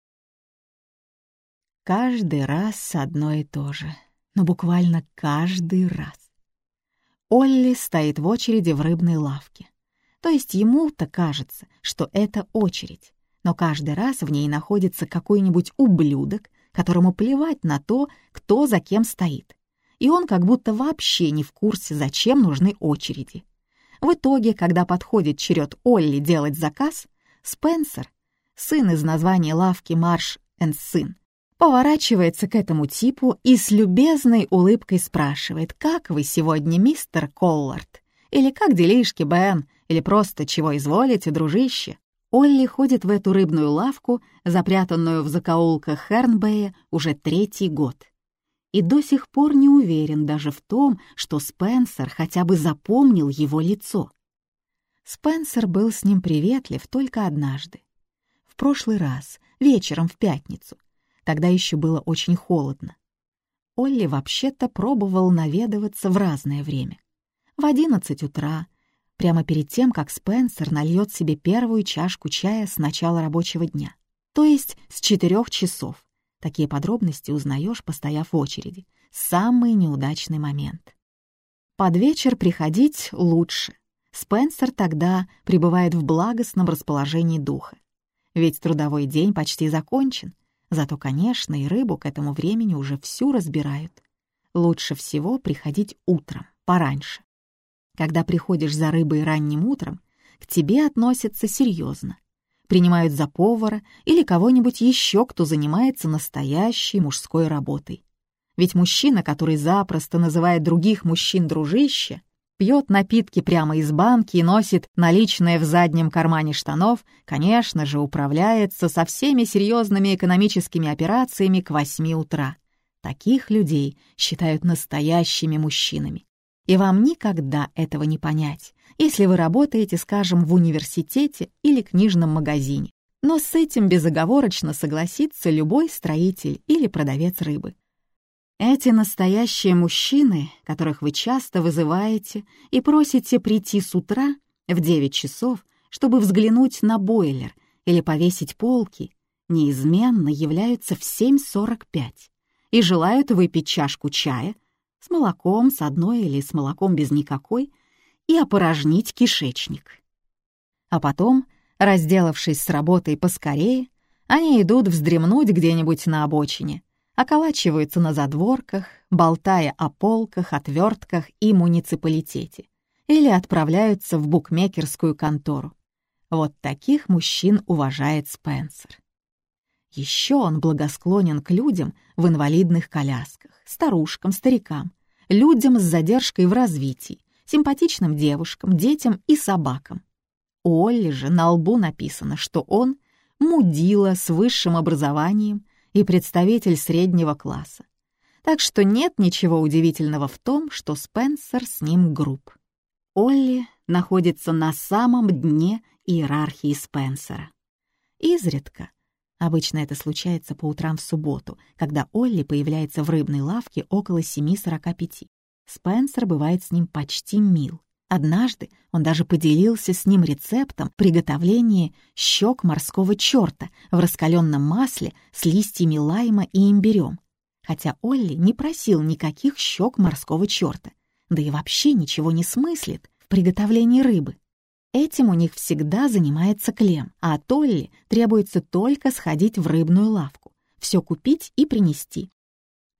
Каждый раз одно и то же. Ну буквально каждый раз. Олли стоит в очереди в рыбной лавке. То есть ему-то кажется, что это очередь, но каждый раз в ней находится какой-нибудь ублюдок, которому плевать на то, кто за кем стоит. И он как будто вообще не в курсе, зачем нужны очереди. В итоге, когда подходит черед Олли делать заказ, Спенсер, сын из названия лавки Марш энд сын, поворачивается к этому типу и с любезной улыбкой спрашивает, «Как вы сегодня, мистер Коллард?» Или «Как делишки, Бен?» Или просто «Чего изволите, дружище?» Олли ходит в эту рыбную лавку, запрятанную в закоулках Хернбея, уже третий год. И до сих пор не уверен даже в том, что Спенсер хотя бы запомнил его лицо. Спенсер был с ним приветлив только однажды. В прошлый раз, вечером в пятницу — Тогда еще было очень холодно. Олли вообще-то пробовал наведываться в разное время. В одиннадцать утра, прямо перед тем, как Спенсер нальет себе первую чашку чая с начала рабочего дня. То есть с четырех часов. Такие подробности узнаешь, постояв в очереди. Самый неудачный момент. Под вечер приходить лучше. Спенсер тогда пребывает в благостном расположении духа. Ведь трудовой день почти закончен, Зато, конечно, и рыбу к этому времени уже всю разбирают. Лучше всего приходить утром, пораньше. Когда приходишь за рыбой ранним утром, к тебе относятся серьезно. Принимают за повара или кого-нибудь еще, кто занимается настоящей мужской работой. Ведь мужчина, который запросто называет других мужчин дружище, пьет напитки прямо из банки и носит наличные в заднем кармане штанов, конечно же, управляется со всеми серьезными экономическими операциями к восьми утра. Таких людей считают настоящими мужчинами. И вам никогда этого не понять, если вы работаете, скажем, в университете или книжном магазине. Но с этим безоговорочно согласится любой строитель или продавец рыбы. Эти настоящие мужчины, которых вы часто вызываете и просите прийти с утра в 9 часов, чтобы взглянуть на бойлер или повесить полки, неизменно являются в 7.45 и желают выпить чашку чая с молоком, с одной или с молоком без никакой, и опорожнить кишечник. А потом, разделавшись с работой поскорее, они идут вздремнуть где-нибудь на обочине — околачиваются на задворках, болтая о полках, отвертках и муниципалитете, или отправляются в букмекерскую контору. Вот таких мужчин уважает Спенсер. Еще он благосклонен к людям в инвалидных колясках, старушкам, старикам, людям с задержкой в развитии, симпатичным девушкам, детям и собакам. У Олли же на лбу написано, что он — мудила с высшим образованием, и представитель среднего класса. Так что нет ничего удивительного в том, что Спенсер с ним груб. Олли находится на самом дне иерархии Спенсера. Изредка, обычно это случается по утрам в субботу, когда Олли появляется в рыбной лавке около 7.45, Спенсер бывает с ним почти мил. Однажды он даже поделился с ним рецептом приготовления щек морского черта в раскаленном масле с листьями лайма и имбирем. Хотя Олли не просил никаких щек морского черта, да и вообще ничего не смыслит в приготовлении рыбы. Этим у них всегда занимается Клем, а от Олли требуется только сходить в рыбную лавку, все купить и принести.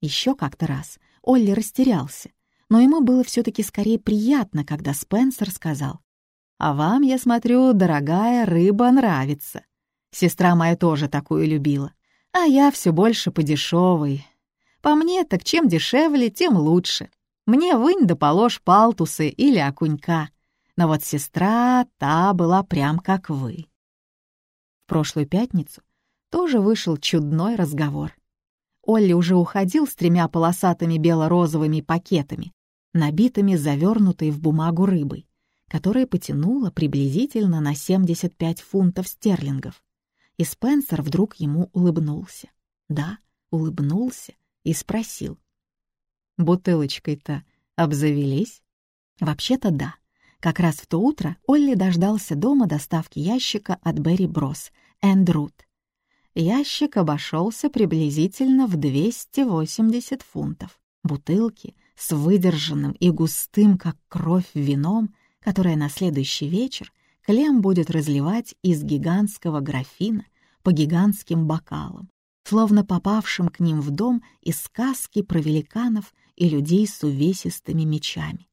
Еще как-то раз Олли растерялся, но ему было все-таки скорее приятно, когда Спенсер сказал, «А вам, я смотрю, дорогая рыба нравится. Сестра моя тоже такую любила, а я все больше по дешевой. По мне, так чем дешевле, тем лучше. Мне вынь да положь палтусы или окунька. Но вот сестра, та была прям как вы». В прошлую пятницу тоже вышел чудной разговор. Олли уже уходил с тремя полосатыми бело-розовыми пакетами, набитыми завернутой в бумагу рыбой, которая потянула приблизительно на 75 фунтов стерлингов. И Спенсер вдруг ему улыбнулся. Да, улыбнулся и спросил. «Бутылочкой-то обзавелись?» «Вообще-то да. Как раз в то утро Олли дождался дома доставки ящика от Берри Брос, Эндрут. Ящик обошелся приблизительно в 280 фунтов. Бутылки с выдержанным и густым, как кровь, вином, которое на следующий вечер Клем будет разливать из гигантского графина по гигантским бокалам, словно попавшим к ним в дом из сказки про великанов и людей с увесистыми мечами.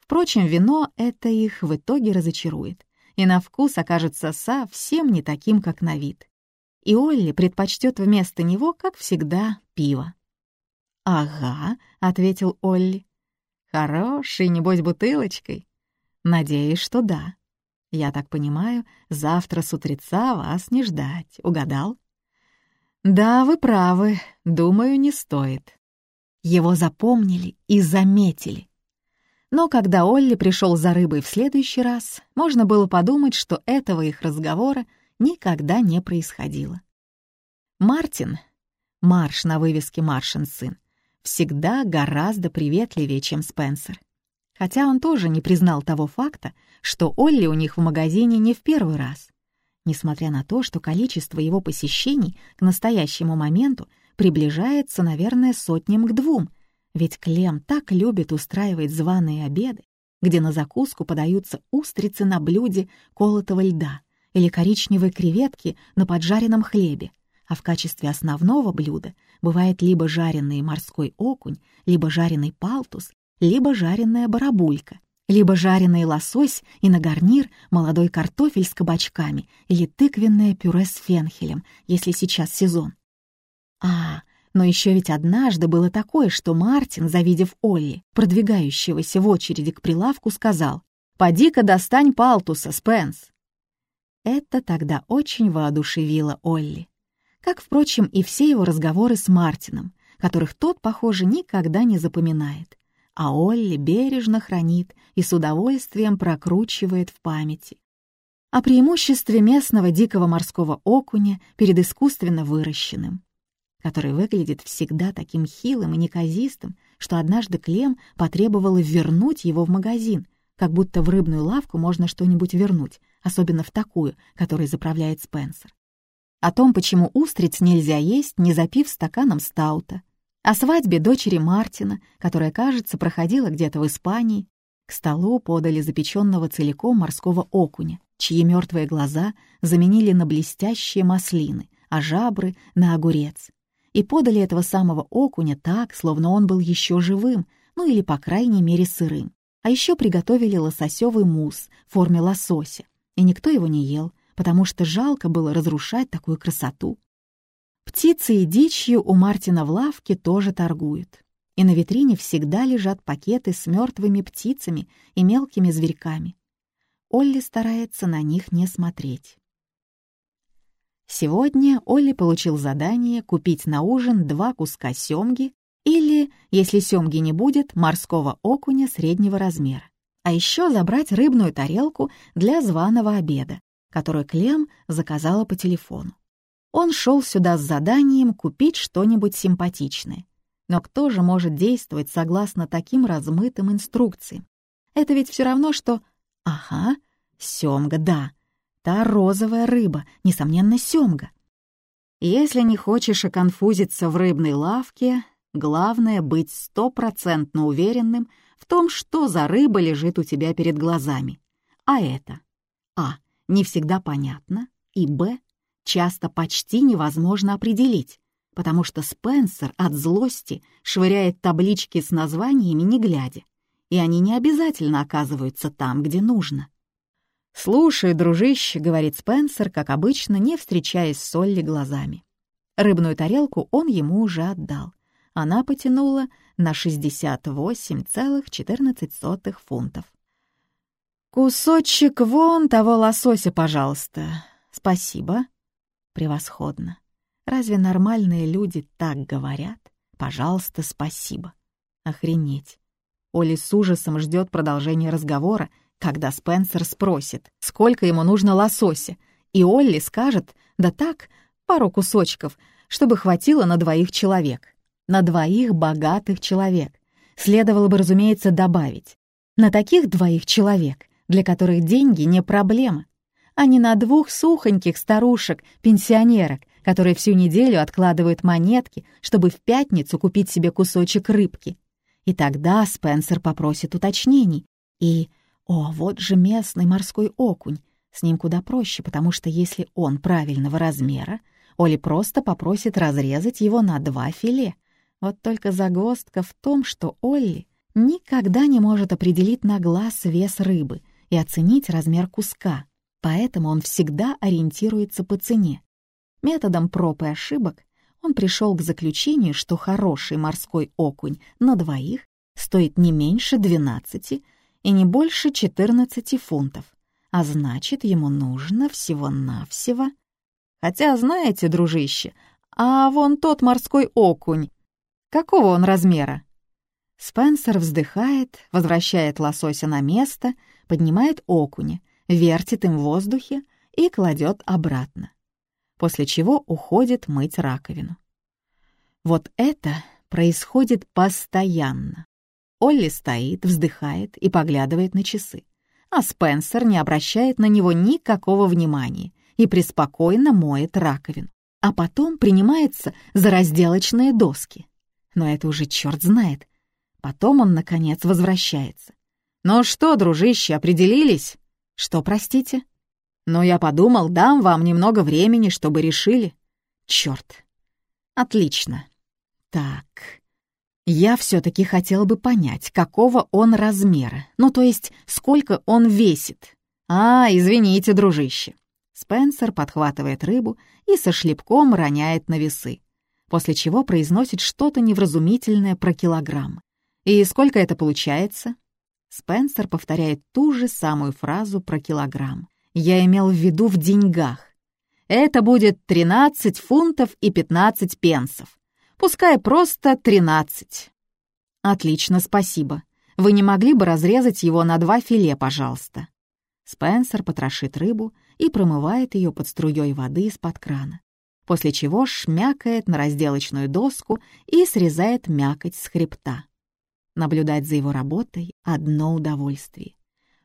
Впрочем, вино это их в итоге разочарует, и на вкус окажется совсем не таким, как на вид. И Олли предпочтет вместо него, как всегда, пиво. «Ага», — ответил Олли. «Хороший, небось, бутылочкой?» «Надеюсь, что да. Я так понимаю, завтра с утреца вас не ждать. Угадал?» «Да, вы правы. Думаю, не стоит». Его запомнили и заметили. Но когда Олли пришел за рыбой в следующий раз, можно было подумать, что этого их разговора никогда не происходило. Мартин, Марш на вывеске «Маршин сын», всегда гораздо приветливее, чем Спенсер. Хотя он тоже не признал того факта, что Олли у них в магазине не в первый раз. Несмотря на то, что количество его посещений к настоящему моменту приближается, наверное, сотням к двум — ведь Клем так любит устраивать званые обеды, где на закуску подаются устрицы на блюде колотого льда или коричневые креветки на поджаренном хлебе, а в качестве основного блюда бывает либо жареный морской окунь, либо жареный палтус, либо жареная барабулька, либо жареный лосось и на гарнир молодой картофель с кабачками или тыквенное пюре с фенхелем, если сейчас сезон. А, но еще ведь однажды было такое, что Мартин, завидев Олли, продвигающегося в очереди к прилавку, сказал «Поди-ка достань палтуса, Спенс». Это тогда очень воодушевило Олли. Как, впрочем, и все его разговоры с Мартином, которых тот, похоже, никогда не запоминает, а Олли бережно хранит и с удовольствием прокручивает в памяти. О преимуществе местного дикого морского окуня перед искусственно выращенным, который выглядит всегда таким хилым и неказистым, что однажды Клем потребовала вернуть его в магазин, как будто в рыбную лавку можно что-нибудь вернуть, особенно в такую, которой заправляет Спенсер. О том, почему устриц нельзя есть, не запив стаканом стаута. О свадьбе дочери Мартина, которая, кажется, проходила где-то в Испании. К столу подали запеченного целиком морского окуня, чьи мертвые глаза заменили на блестящие маслины, а жабры — на огурец и подали этого самого окуня так, словно он был еще живым, ну или, по крайней мере, сырым. А еще приготовили лососевый мусс в форме лосося, и никто его не ел, потому что жалко было разрушать такую красоту. Птицы и дичью у Мартина в лавке тоже торгуют. И на витрине всегда лежат пакеты с мертвыми птицами и мелкими зверьками. Олли старается на них не смотреть. Сегодня Олли получил задание купить на ужин два куска семги или, если семги не будет, морского окуня среднего размера. А еще забрать рыбную тарелку для званого обеда, которую Клем заказала по телефону. Он шел сюда с заданием купить что-нибудь симпатичное. Но кто же может действовать согласно таким размытым инструкциям? Это ведь все равно, что... Ага, семга, да, Та розовая рыба, несомненно, семга. Если не хочешь оконфузиться в рыбной лавке, главное быть стопроцентно уверенным в том, что за рыба лежит у тебя перед глазами. А это А. Не всегда понятно, и Б. Часто почти невозможно определить, потому что Спенсер от злости швыряет таблички с названиями не глядя, и они не обязательно оказываются там, где нужно. «Слушай, дружище», — говорит Спенсер, как обычно, не встречаясь с Олли глазами. Рыбную тарелку он ему уже отдал. Она потянула на 68,14 фунтов. «Кусочек вон того лосося, пожалуйста. Спасибо». «Превосходно. Разве нормальные люди так говорят? Пожалуйста, спасибо». Охренеть. Оли с ужасом ждет продолжения разговора, когда Спенсер спросит, сколько ему нужно лосося, и Олли скажет, да так, пару кусочков, чтобы хватило на двоих человек. На двоих богатых человек. Следовало бы, разумеется, добавить. На таких двоих человек, для которых деньги не проблема, а не на двух сухоньких старушек-пенсионерок, которые всю неделю откладывают монетки, чтобы в пятницу купить себе кусочек рыбки. И тогда Спенсер попросит уточнений. И о, вот же местный морской окунь. С ним куда проще, потому что если он правильного размера, Оли просто попросит разрезать его на два филе. Вот только загвоздка в том, что Олли никогда не может определить на глаз вес рыбы и оценить размер куска, поэтому он всегда ориентируется по цене. Методом проб и ошибок он пришел к заключению, что хороший морской окунь на двоих стоит не меньше 12 и не больше 14 фунтов, а значит, ему нужно всего-навсего... Хотя, знаете, дружище, а вон тот морской окунь, какого он размера? Спенсер вздыхает, возвращает лосося на место, поднимает окуня, вертит им в воздухе и кладет обратно после чего уходит мыть раковину. Вот это происходит постоянно. Олли стоит, вздыхает и поглядывает на часы, а Спенсер не обращает на него никакого внимания и преспокойно моет раковину, а потом принимается за разделочные доски. Но это уже черт знает. Потом он, наконец, возвращается. «Ну что, дружище, определились?» «Что, простите?» Но я подумал, дам вам немного времени, чтобы решили. Черт. Отлично. Так. Я все-таки хотел бы понять, какого он размера. Ну, то есть, сколько он весит. А, извините, дружище. Спенсер подхватывает рыбу и со шлепком роняет на весы, после чего произносит что-то невразумительное про килограмм. И сколько это получается? Спенсер повторяет ту же самую фразу про килограмм. Я имел в виду в деньгах. Это будет 13 фунтов и 15 пенсов. Пускай просто 13. Отлично, спасибо. Вы не могли бы разрезать его на два филе, пожалуйста? Спенсер потрошит рыбу и промывает ее под струей воды из-под крана, после чего шмякает на разделочную доску и срезает мякоть с хребта. Наблюдать за его работой — одно удовольствие.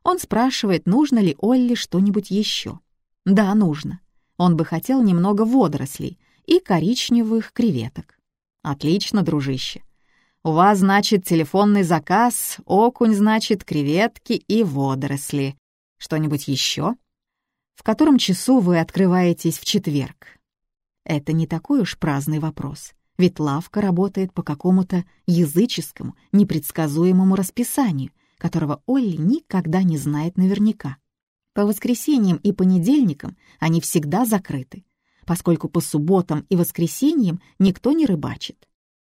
Он спрашивает, нужно ли Олли что-нибудь еще. Да, нужно. Он бы хотел немного водорослей и коричневых креветок. Отлично, дружище. У вас, значит, телефонный заказ, окунь, значит, креветки и водоросли. Что-нибудь еще? В котором часу вы открываетесь в четверг? Это не такой уж праздный вопрос, ведь лавка работает по какому-то языческому, непредсказуемому расписанию, которого Олли никогда не знает наверняка. По воскресеньям и понедельникам они всегда закрыты, поскольку по субботам и воскресеньям никто не рыбачит.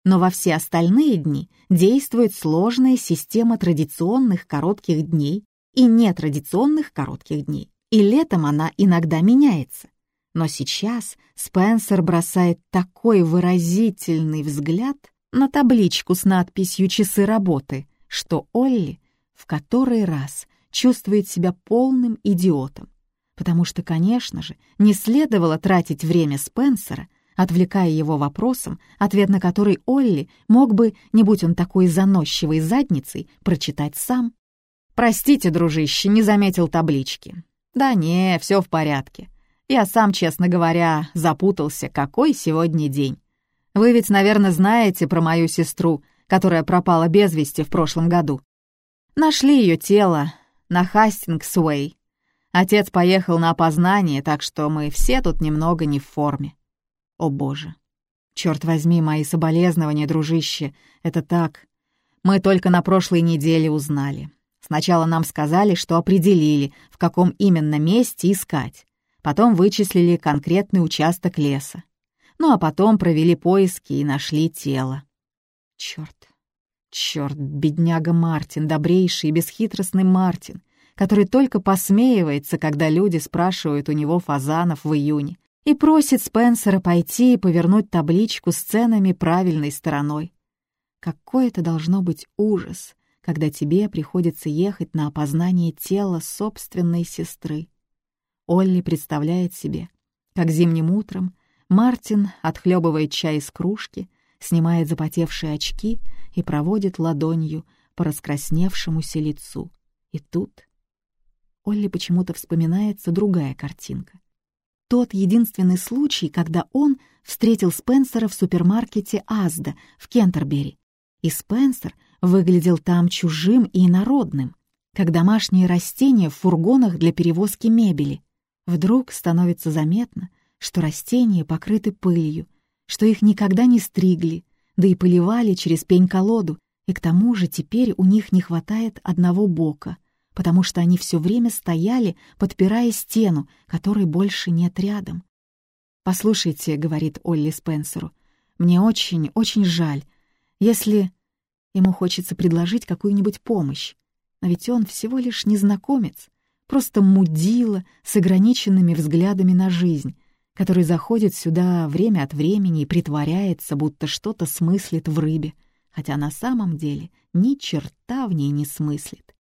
Но во все остальные дни действует сложная система традиционных коротких дней и нетрадиционных коротких дней. И летом она иногда меняется. Но сейчас Спенсер бросает такой выразительный взгляд на табличку с надписью «Часы работы», что Олли в который раз чувствует себя полным идиотом, потому что, конечно же, не следовало тратить время Спенсера, отвлекая его вопросом, ответ на который Олли мог бы, не будь он такой заносчивой задницей, прочитать сам. «Простите, дружище, не заметил таблички». «Да не, все в порядке. Я сам, честно говоря, запутался, какой сегодня день. Вы ведь, наверное, знаете про мою сестру, которая пропала без вести в прошлом году. Нашли ее тело на Хастингс-Уэй. Отец поехал на опознание, так что мы все тут немного не в форме. О боже. Черт возьми, мои соболезнования, дружище, это так. Мы только на прошлой неделе узнали. Сначала нам сказали, что определили, в каком именно месте искать. Потом вычислили конкретный участок леса. Ну а потом провели поиски и нашли тело. Черт. Черт, бедняга Мартин, добрейший и бесхитростный Мартин, который только посмеивается, когда люди спрашивают у него фазанов в июне, и просит Спенсера пойти и повернуть табличку с ценами правильной стороной. Какой это должно быть ужас, когда тебе приходится ехать на опознание тела собственной сестры. Олли представляет себе, как зимним утром Мартин отхлебывает чай из кружки, снимает запотевшие очки и проводит ладонью по раскрасневшемуся лицу. И тут Олли почему-то вспоминается другая картинка. Тот единственный случай, когда он встретил Спенсера в супермаркете Азда в Кентербери. И Спенсер выглядел там чужим и инородным, как домашние растения в фургонах для перевозки мебели. Вдруг становится заметно, что растения покрыты пылью, что их никогда не стригли, да и поливали через пень-колоду, и к тому же теперь у них не хватает одного бока, потому что они все время стояли, подпирая стену, которой больше нет рядом. «Послушайте», — говорит Олли Спенсеру, — «мне очень, очень жаль, если...» Ему хочется предложить какую-нибудь помощь, но ведь он всего лишь незнакомец, просто мудила с ограниченными взглядами на жизнь, который заходит сюда время от времени и притворяется, будто что-то смыслит в рыбе, хотя на самом деле ни черта в ней не смыслит.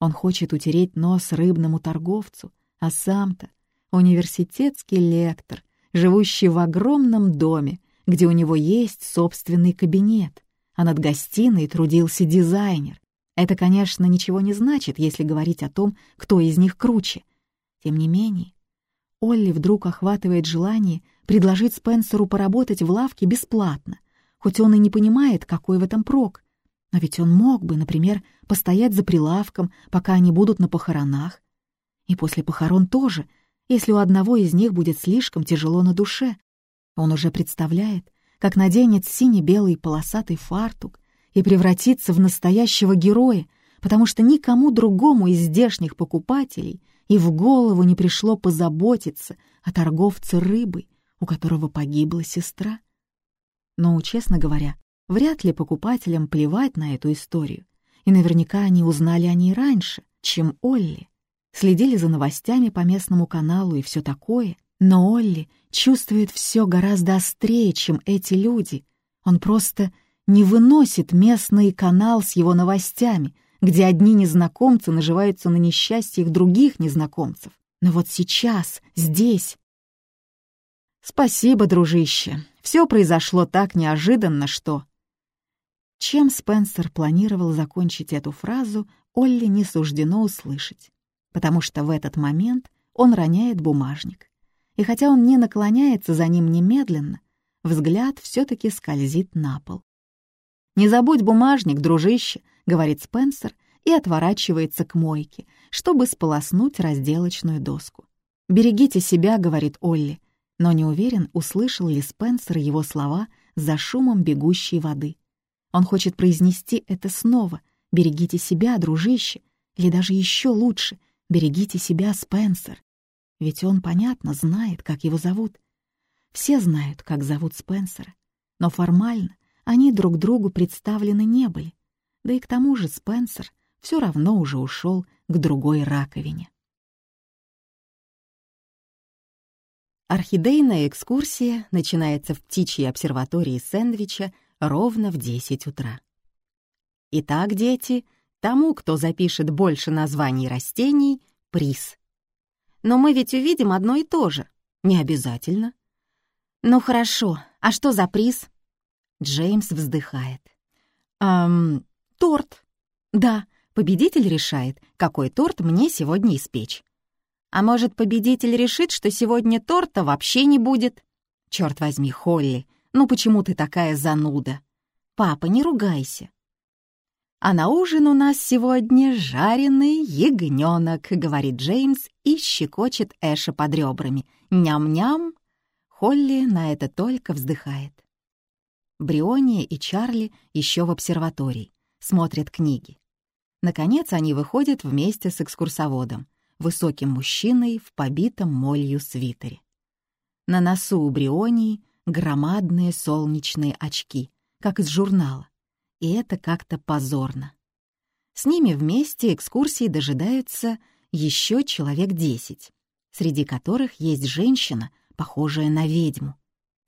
Он хочет утереть нос рыбному торговцу, а сам-то университетский лектор, живущий в огромном доме, где у него есть собственный кабинет, а над гостиной трудился дизайнер. Это, конечно, ничего не значит, если говорить о том, кто из них круче. Тем не менее, Олли вдруг охватывает желание предложить Спенсеру поработать в лавке бесплатно, хоть он и не понимает, какой в этом прок. Но ведь он мог бы, например, постоять за прилавком, пока они будут на похоронах. И после похорон тоже, если у одного из них будет слишком тяжело на душе. Он уже представляет, как наденет сине-белый полосатый фартук и превратится в настоящего героя, потому что никому другому из здешних покупателей и в голову не пришло позаботиться о торговце рыбой, у которого погибла сестра. Но, честно говоря, вряд ли покупателям плевать на эту историю, и наверняка они узнали о ней раньше, чем Олли. Следили за новостями по местному каналу и все такое, но Олли чувствует все гораздо острее, чем эти люди. Он просто не выносит местный канал с его новостями, где одни незнакомцы наживаются на несчастьях других незнакомцев. Но вот сейчас, здесь... Спасибо, дружище. Все произошло так неожиданно, что... Чем Спенсер планировал закончить эту фразу, Олли не суждено услышать, потому что в этот момент он роняет бумажник. И хотя он не наклоняется за ним немедленно, взгляд все-таки скользит на пол. «Не забудь бумажник, дружище», — говорит Спенсер и отворачивается к мойке, чтобы сполоснуть разделочную доску. «Берегите себя», — говорит Олли, но не уверен, услышал ли Спенсер его слова за шумом бегущей воды. Он хочет произнести это снова «Берегите себя, дружище», или даже еще лучше «Берегите себя, Спенсер». Ведь он, понятно, знает, как его зовут. Все знают, как зовут Спенсера, но формально они друг другу представлены не были. Да и к тому же Спенсер все равно уже ушел к другой раковине. Орхидейная экскурсия начинается в птичьей обсерватории сэндвича ровно в 10 утра. Итак, дети, тому, кто запишет больше названий растений, приз. Но мы ведь увидим одно и то же. Не обязательно. Ну хорошо, а что за приз? Джеймс вздыхает. «Эм, торт. Да, победитель решает, какой торт мне сегодня испечь. А может, победитель решит, что сегодня торта вообще не будет? Черт возьми, Холли, ну почему ты такая зануда? Папа, не ругайся. А на ужин у нас сегодня жареный ягненок, говорит Джеймс и щекочет Эша под ребрами. Ням-ням. Холли на это только вздыхает. Бриония и Чарли еще в обсерватории, смотрят книги. Наконец они выходят вместе с экскурсоводом, высоким мужчиной в побитом молью свитере. На носу у Брионии громадные солнечные очки, как из журнала, и это как-то позорно. С ними вместе экскурсии дожидаются еще человек десять, среди которых есть женщина, похожая на ведьму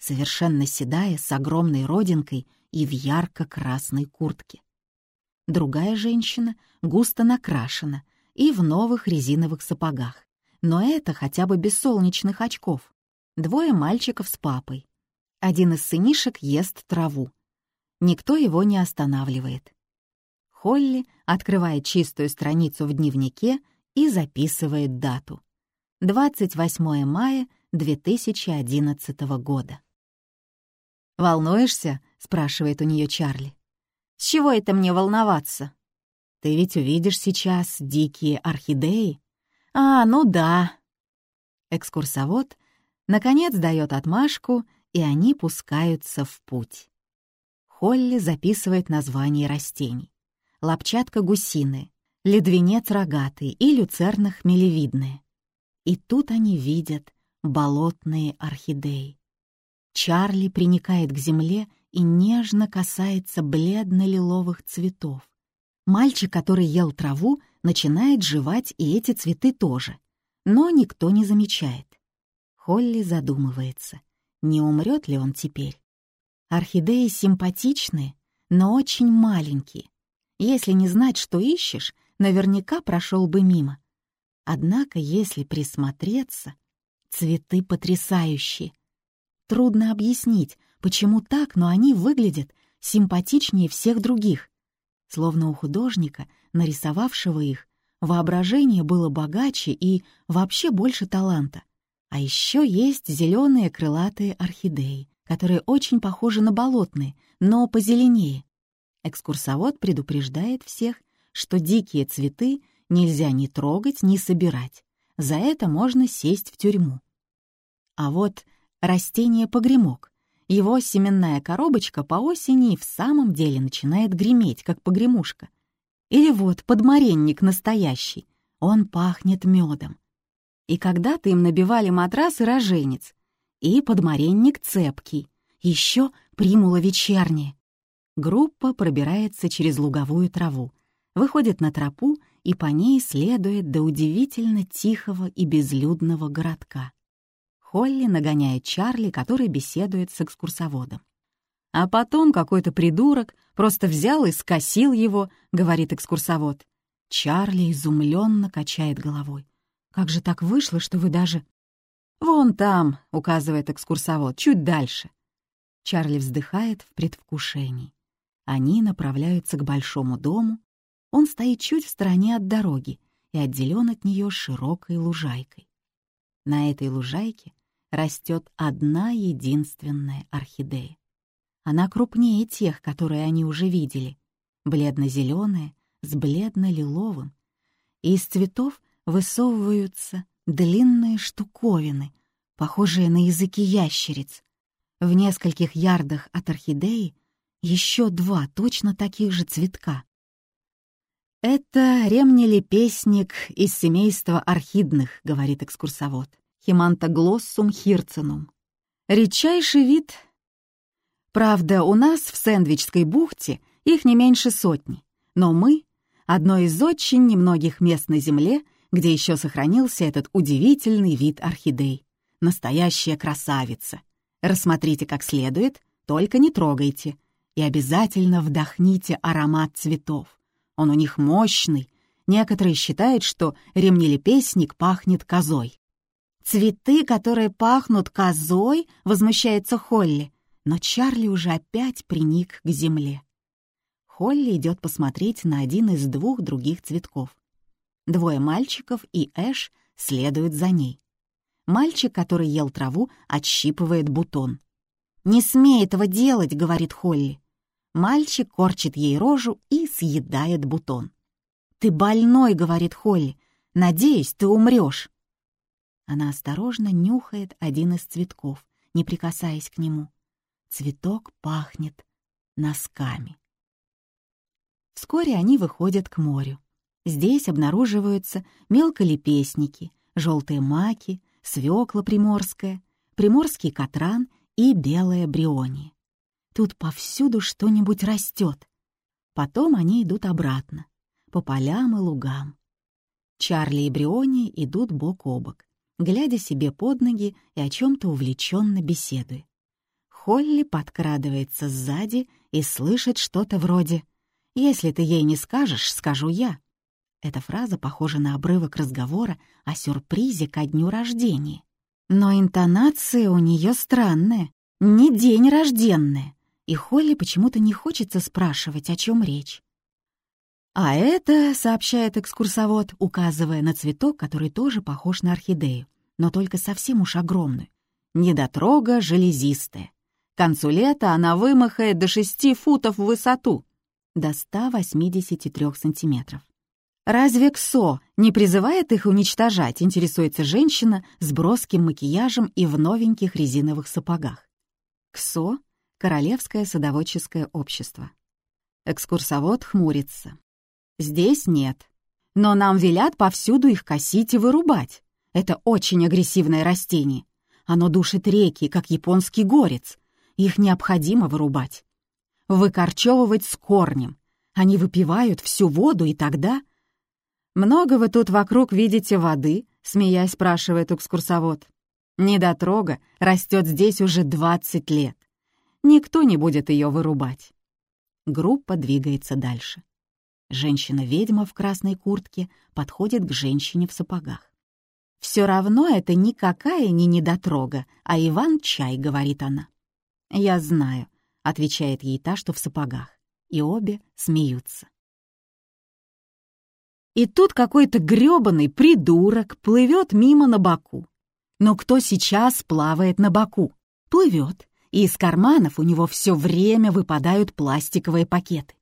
совершенно седая, с огромной родинкой и в ярко-красной куртке. Другая женщина густо накрашена и в новых резиновых сапогах, но это хотя бы без солнечных очков. Двое мальчиков с папой. Один из сынишек ест траву. Никто его не останавливает. Холли открывает чистую страницу в дневнике и записывает дату. 28 мая 2011 года. «Волнуешься?» — спрашивает у нее Чарли. «С чего это мне волноваться?» «Ты ведь увидишь сейчас дикие орхидеи». «А, ну да». Экскурсовод Наконец дает отмашку, и они пускаются в путь. Холли записывает названия растений. Лапчатка гусиная, ледвенец рогатый и люцерна хмелевидная. И тут они видят болотные орхидеи. Чарли приникает к земле и нежно касается бледно-лиловых цветов. Мальчик, который ел траву, начинает жевать и эти цветы тоже, но никто не замечает. Холли задумывается, не умрет ли он теперь. Орхидеи симпатичные, но очень маленькие. Если не знать, что ищешь, наверняка прошел бы мимо. Однако, если присмотреться, цветы потрясающие. Трудно объяснить, почему так, но они выглядят симпатичнее всех других. Словно у художника, нарисовавшего их, воображение было богаче и вообще больше таланта. А еще есть зеленые крылатые орхидеи, которые очень похожи на болотные, но позеленее. Экскурсовод предупреждает всех, что дикие цветы нельзя ни трогать, ни собирать. За это можно сесть в тюрьму. А вот растение-погремок. Его семенная коробочка по осени в самом деле начинает греметь, как погремушка. Или вот подмаренник настоящий. Он пахнет медом. И когда-то им набивали матрас и роженец. И подмаренник цепкий. Еще примула вечерняя. Группа пробирается через луговую траву, выходит на тропу и по ней следует до удивительно тихого и безлюдного городка. Холли нагоняет Чарли, который беседует с экскурсоводом. А потом какой-то придурок просто взял и скосил его, говорит экскурсовод. Чарли изумленно качает головой. «Как же так вышло, что вы даже...» «Вон там», — указывает экскурсовод, — «чуть дальше». Чарли вздыхает в предвкушении. Они направляются к большому дому. Он стоит чуть в стороне от дороги и отделен от нее широкой лужайкой. На этой лужайке растет одна единственная орхидея. Она крупнее тех, которые они уже видели, бледно-зеленая, с бледно-лиловым. И из цветов высовываются длинные штуковины, похожие на языки ящериц. В нескольких ярдах от орхидеи еще два точно таких же цветка. «Это ремнелепестник из семейства орхидных», — говорит экскурсовод. Химантоглоссум хирцинум. Редчайший вид. Правда, у нас в Сэндвичской бухте их не меньше сотни, но мы — одно из очень немногих мест на Земле, где еще сохранился этот удивительный вид орхидей. Настоящая красавица. Рассмотрите как следует, только не трогайте. И обязательно вдохните аромат цветов. Он у них мощный. Некоторые считают, что ремнелепестник пахнет козой. «Цветы, которые пахнут козой?» — возмущается Холли. Но Чарли уже опять приник к земле. Холли идет посмотреть на один из двух других цветков. Двое мальчиков и Эш следуют за ней. Мальчик, который ел траву, отщипывает бутон. «Не смей этого делать», — говорит Холли. Мальчик корчит ей рожу и съедает бутон. «Ты больной», — говорит Холли. «Надеюсь, ты умрешь». Она осторожно нюхает один из цветков, не прикасаясь к нему. Цветок пахнет носками. Вскоре они выходят к морю. Здесь обнаруживаются мелколепестники, желтые маки, свекла приморская, приморский катран и белая бриония. Тут повсюду что-нибудь растет. Потом они идут обратно, по полям и лугам. Чарли и Бриони идут бок о бок глядя себе под ноги и о чем-то увлеченно беседуя. Холли подкрадывается сзади и слышит что-то вроде «Если ты ей не скажешь, скажу я». Эта фраза похожа на обрывок разговора о сюрпризе ко дню рождения. Но интонация у нее странная, не день рожденная, и Холли почему-то не хочется спрашивать, о чем речь. А это, сообщает экскурсовод, указывая на цветок, который тоже похож на орхидею, но только совсем уж огромную. Недотрога железистая. К концу лета она вымахает до 6 футов в высоту, до 183 сантиметров. «Разве КСО не призывает их уничтожать?» — интересуется женщина с броским макияжем и в новеньких резиновых сапогах. КСО — Королевское садоводческое общество. Экскурсовод хмурится. «Здесь нет. Но нам велят повсюду их косить и вырубать. Это очень агрессивное растение. Оно душит реки, как японский горец. Их необходимо вырубать. Выкорчевывать с корнем. Они выпивают всю воду, и тогда «Много вы тут вокруг видите воды?» — смеясь спрашивает экскурсовод. «Недотрога растет здесь уже 20 лет. Никто не будет ее вырубать». Группа двигается дальше. Женщина-ведьма в красной куртке подходит к женщине в сапогах. «Все равно это никакая не недотрога, а Иван-чай», — говорит она. «Я знаю», — отвечает ей та, что в сапогах, и обе смеются. И тут какой-то грёбаный придурок плывет мимо на боку. Но кто сейчас плавает на боку? Плывет, и из карманов у него все время выпадают пластиковые пакеты.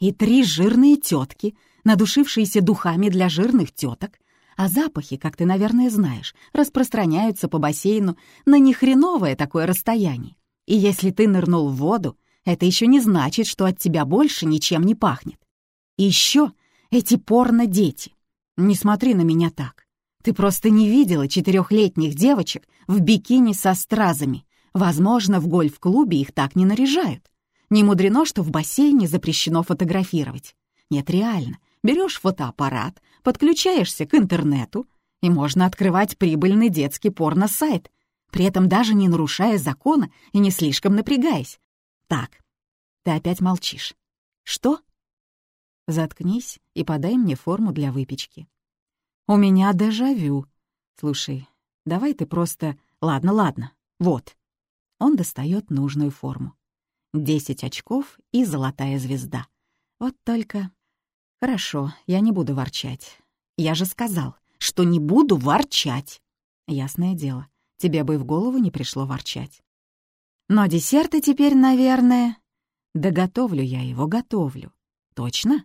И три жирные тетки, надушившиеся духами для жирных теток, а запахи, как ты, наверное, знаешь, распространяются по бассейну на нехреновое такое расстояние. И если ты нырнул в воду, это еще не значит, что от тебя больше ничем не пахнет. И еще эти порно-дети. Не смотри на меня так. Ты просто не видела четырехлетних девочек в бикини со стразами. Возможно, в гольф-клубе их так не наряжают. Не мудрено, что в бассейне запрещено фотографировать. Нет, реально. Берешь фотоаппарат, подключаешься к интернету, и можно открывать прибыльный детский порно-сайт, при этом даже не нарушая закона и не слишком напрягаясь. Так, ты опять молчишь. Что? Заткнись и подай мне форму для выпечки. У меня дежавю. Слушай, давай ты просто... Ладно, ладно, вот. Он достает нужную форму. Десять очков и золотая звезда. Вот только... Хорошо, я не буду ворчать. Я же сказал, что не буду ворчать. Ясное дело, тебе бы и в голову не пришло ворчать. Но десерты теперь, наверное... Да готовлю я его, готовлю. Точно?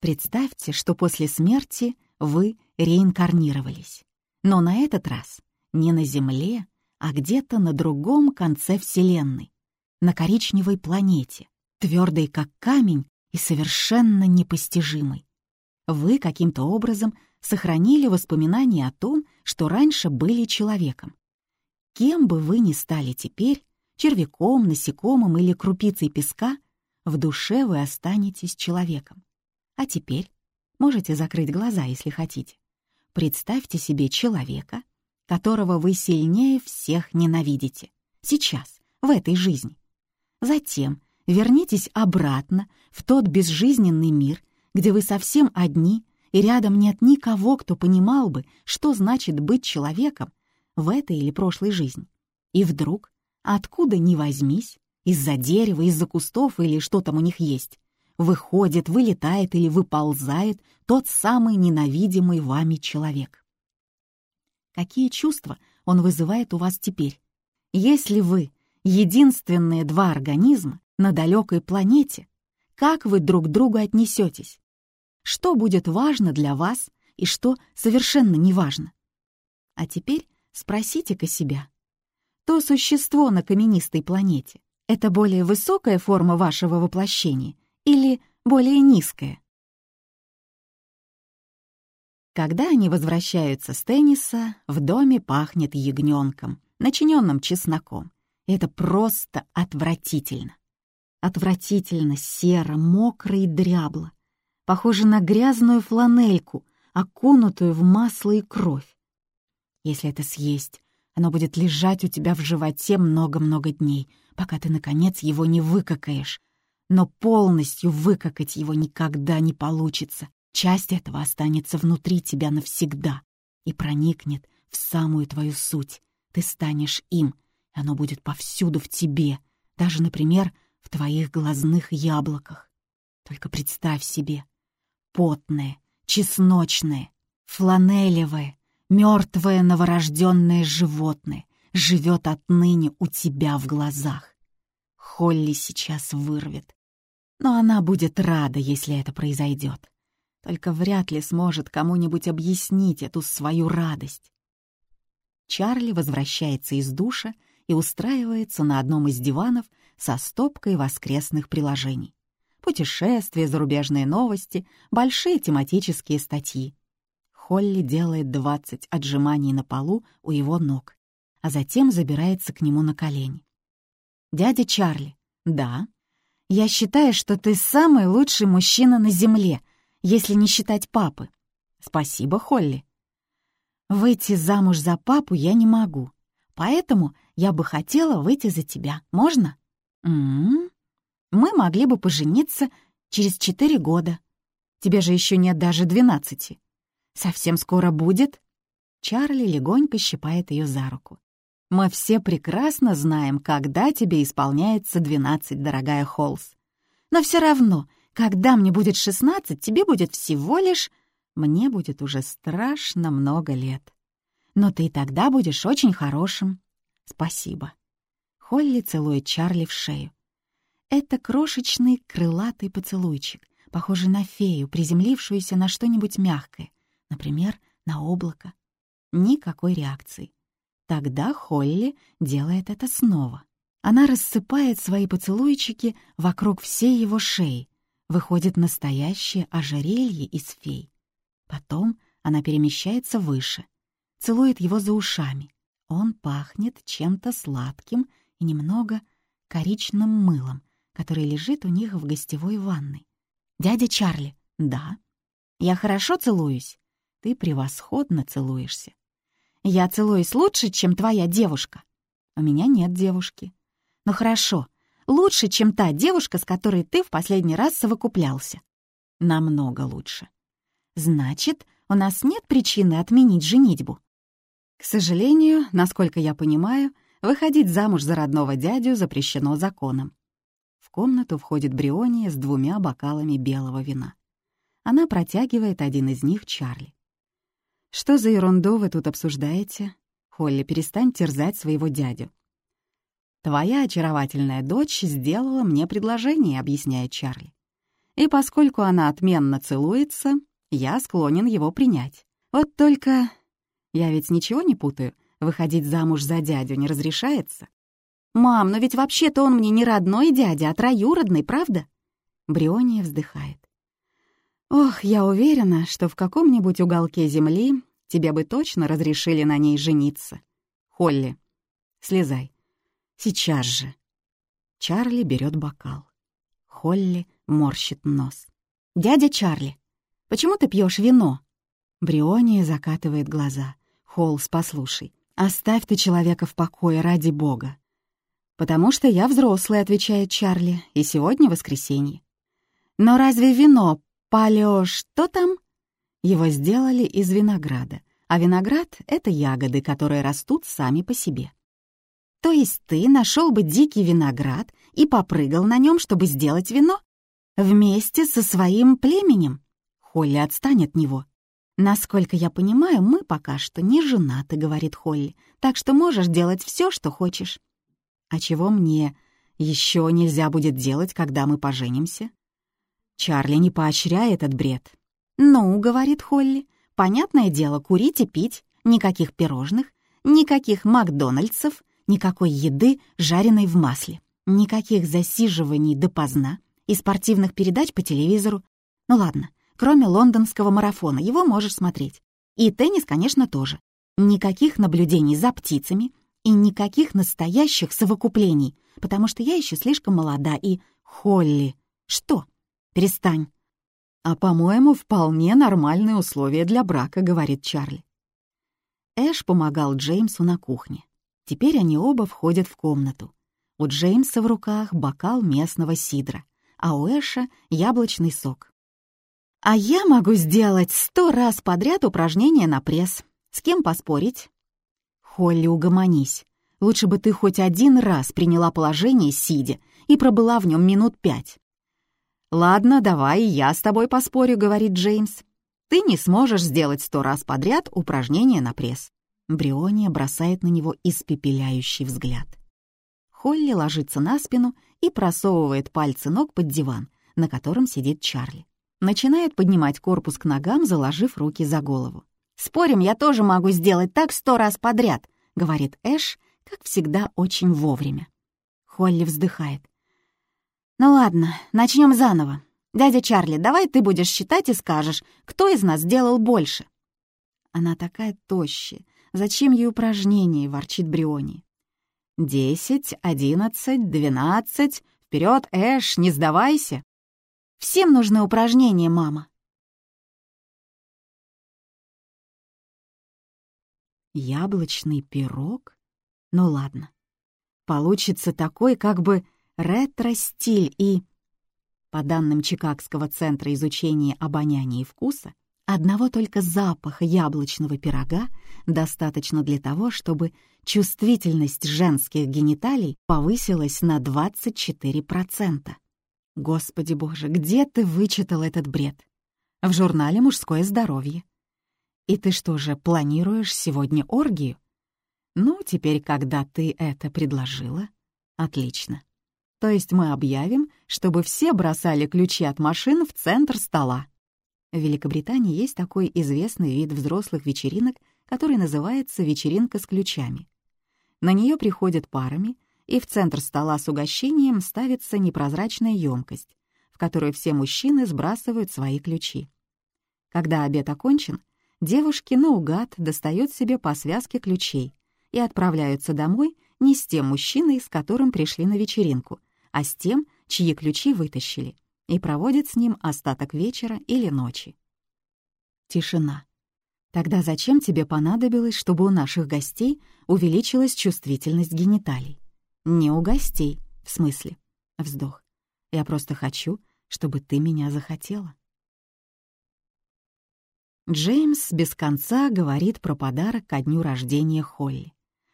Представьте, что после смерти вы реинкарнировались. Но на этот раз не на Земле, а где-то на другом конце Вселенной, на коричневой планете, твердой как камень и совершенно непостижимой. Вы каким-то образом сохранили воспоминания о том, что раньше были человеком. Кем бы вы ни стали теперь, червяком, насекомым или крупицей песка, в душе вы останетесь человеком. А теперь можете закрыть глаза, если хотите. Представьте себе человека, которого вы сильнее всех ненавидите. Сейчас, в этой жизни. Затем вернитесь обратно в тот безжизненный мир, где вы совсем одни, и рядом нет никого, кто понимал бы, что значит быть человеком в этой или прошлой жизни. И вдруг, откуда ни возьмись, из-за дерева, из-за кустов или что там у них есть, выходит, вылетает или выползает тот самый ненавидимый вами человек. Какие чувства он вызывает у вас теперь? Если вы единственные два организма на далекой планете, как вы друг к другу отнесетесь? Что будет важно для вас и что совершенно не важно? А теперь спросите-ка себя. То существо на каменистой планете — это более высокая форма вашего воплощения или более низкое. Когда они возвращаются с тенниса, в доме пахнет ягненком, начиненным чесноком. Это просто отвратительно. Отвратительно, серо, мокро и дрябло. Похоже на грязную фланельку, окунутую в масло и кровь. Если это съесть, оно будет лежать у тебя в животе много-много дней, пока ты, наконец, его не выкакаешь, но полностью выкакать его никогда не получится. Часть этого останется внутри тебя навсегда и проникнет в самую твою суть. Ты станешь им, и оно будет повсюду в тебе, даже, например, в твоих глазных яблоках. Только представь себе, потное, чесночное, фланелевое, мертвое новорожденное животное живет отныне у тебя в глазах. Холли сейчас вырвет. Но она будет рада, если это произойдет. Только вряд ли сможет кому-нибудь объяснить эту свою радость. Чарли возвращается из душа и устраивается на одном из диванов со стопкой воскресных приложений. Путешествия, зарубежные новости, большие тематические статьи. Холли делает 20 отжиманий на полу у его ног, а затем забирается к нему на колени. «Дядя Чарли, да, я считаю, что ты самый лучший мужчина на Земле, если не считать папы. Спасибо, Холли. Выйти замуж за папу я не могу, поэтому я бы хотела выйти за тебя. Можно? М -м -м. Мы могли бы пожениться через четыре года. Тебе же еще нет даже двенадцати. Совсем скоро будет. Чарли легонько щипает ее за руку. Мы все прекрасно знаем, когда тебе исполняется двенадцать, дорогая Холс. Но все равно, когда мне будет шестнадцать, тебе будет всего лишь... Мне будет уже страшно много лет. Но ты тогда будешь очень хорошим. Спасибо. Холли целует Чарли в шею. Это крошечный крылатый поцелуйчик, похожий на фею, приземлившуюся на что-нибудь мягкое, например, на облако. Никакой реакции. Тогда Холли делает это снова. Она рассыпает свои поцелуйчики вокруг всей его шеи, выходит настоящее ожерелье из фей. Потом она перемещается выше, целует его за ушами. Он пахнет чем-то сладким и немного коричным мылом, который лежит у них в гостевой ванной. «Дядя Чарли?» «Да». «Я хорошо целуюсь?» «Ты превосходно целуешься». «Я целуюсь лучше, чем твоя девушка?» «У меня нет девушки». «Ну хорошо, лучше, чем та девушка, с которой ты в последний раз совокуплялся». «Намного лучше». «Значит, у нас нет причины отменить женитьбу?» «К сожалению, насколько я понимаю, выходить замуж за родного дядю запрещено законом комнату входит Бриония с двумя бокалами белого вина. Она протягивает один из них Чарли. «Что за ерунду вы тут обсуждаете? Холли, перестань терзать своего дядю». «Твоя очаровательная дочь сделала мне предложение», — объясняет Чарли. «И поскольку она отменно целуется, я склонен его принять. Вот только... Я ведь ничего не путаю, выходить замуж за дядю не разрешается. «Мам, но ведь вообще-то он мне не родной дядя, а троюродный, правда?» Бриония вздыхает. «Ох, я уверена, что в каком-нибудь уголке земли тебе бы точно разрешили на ней жениться. Холли, слезай. Сейчас же». Чарли берет бокал. Холли морщит нос. «Дядя Чарли, почему ты пьешь вино?» Бриония закатывает глаза. «Холлс, послушай, оставь ты человека в покое ради бога. «Потому что я взрослый», — отвечает Чарли, — «и сегодня воскресенье». «Но разве вино, палео, что там?» Его сделали из винограда, а виноград — это ягоды, которые растут сами по себе. То есть ты нашел бы дикий виноград и попрыгал на нем, чтобы сделать вино? Вместе со своим племенем? Холли отстанет от него. «Насколько я понимаю, мы пока что не женаты», — говорит Холли, «так что можешь делать все, что хочешь». А чего мне еще нельзя будет делать, когда мы поженимся? Чарли не поощряет этот бред. «Ну, — говорит Холли, — понятное дело, курить и пить, никаких пирожных, никаких Макдональдсов, никакой еды, жареной в масле, никаких засиживаний допоздна и спортивных передач по телевизору. Ну ладно, кроме лондонского марафона, его можешь смотреть. И теннис, конечно, тоже. Никаких наблюдений за птицами, и никаких настоящих совокуплений, потому что я еще слишком молода и... Холли. Что? Перестань. А, по-моему, вполне нормальные условия для брака, говорит Чарли. Эш помогал Джеймсу на кухне. Теперь они оба входят в комнату. У Джеймса в руках бокал местного сидра, а у Эша — яблочный сок. «А я могу сделать сто раз подряд упражнения на пресс. С кем поспорить?» «Холли, угомонись. Лучше бы ты хоть один раз приняла положение сидя и пробыла в нем минут пять». «Ладно, давай я с тобой поспорю», — говорит Джеймс. «Ты не сможешь сделать сто раз подряд упражнение на пресс». Бриония бросает на него испепеляющий взгляд. Холли ложится на спину и просовывает пальцы ног под диван, на котором сидит Чарли. Начинает поднимать корпус к ногам, заложив руки за голову. «Спорим, я тоже могу сделать так сто раз подряд», — говорит Эш, как всегда, очень вовремя. Холли вздыхает. «Ну ладно, начнем заново. Дядя Чарли, давай ты будешь считать и скажешь, кто из нас сделал больше». Она такая тощая. Зачем ей упражнение, ворчит Бриони. «Десять, одиннадцать, двенадцать. Вперед, Эш, не сдавайся!» «Всем нужны упражнения, мама!» Яблочный пирог? Ну ладно. Получится такой как бы ретро-стиль и... По данным Чикагского центра изучения обоняния и вкуса, одного только запаха яблочного пирога достаточно для того, чтобы чувствительность женских гениталий повысилась на 24%. Господи боже, где ты вычитал этот бред? В журнале «Мужское здоровье». И ты что же, планируешь сегодня оргию? Ну, теперь, когда ты это предложила, отлично. То есть мы объявим, чтобы все бросали ключи от машин в центр стола. В Великобритании есть такой известный вид взрослых вечеринок, который называется «вечеринка с ключами». На нее приходят парами, и в центр стола с угощением ставится непрозрачная емкость, в которую все мужчины сбрасывают свои ключи. Когда обед окончен, девушки наугад достают себе по связке ключей и отправляются домой не с тем мужчиной, с которым пришли на вечеринку, а с тем, чьи ключи вытащили, и проводят с ним остаток вечера или ночи. Тишина. Тогда зачем тебе понадобилось, чтобы у наших гостей увеличилась чувствительность гениталий? Не у гостей, в смысле. Вздох. Я просто хочу, чтобы ты меня захотела. Джеймс без конца говорит про подарок ко дню рождения Холли.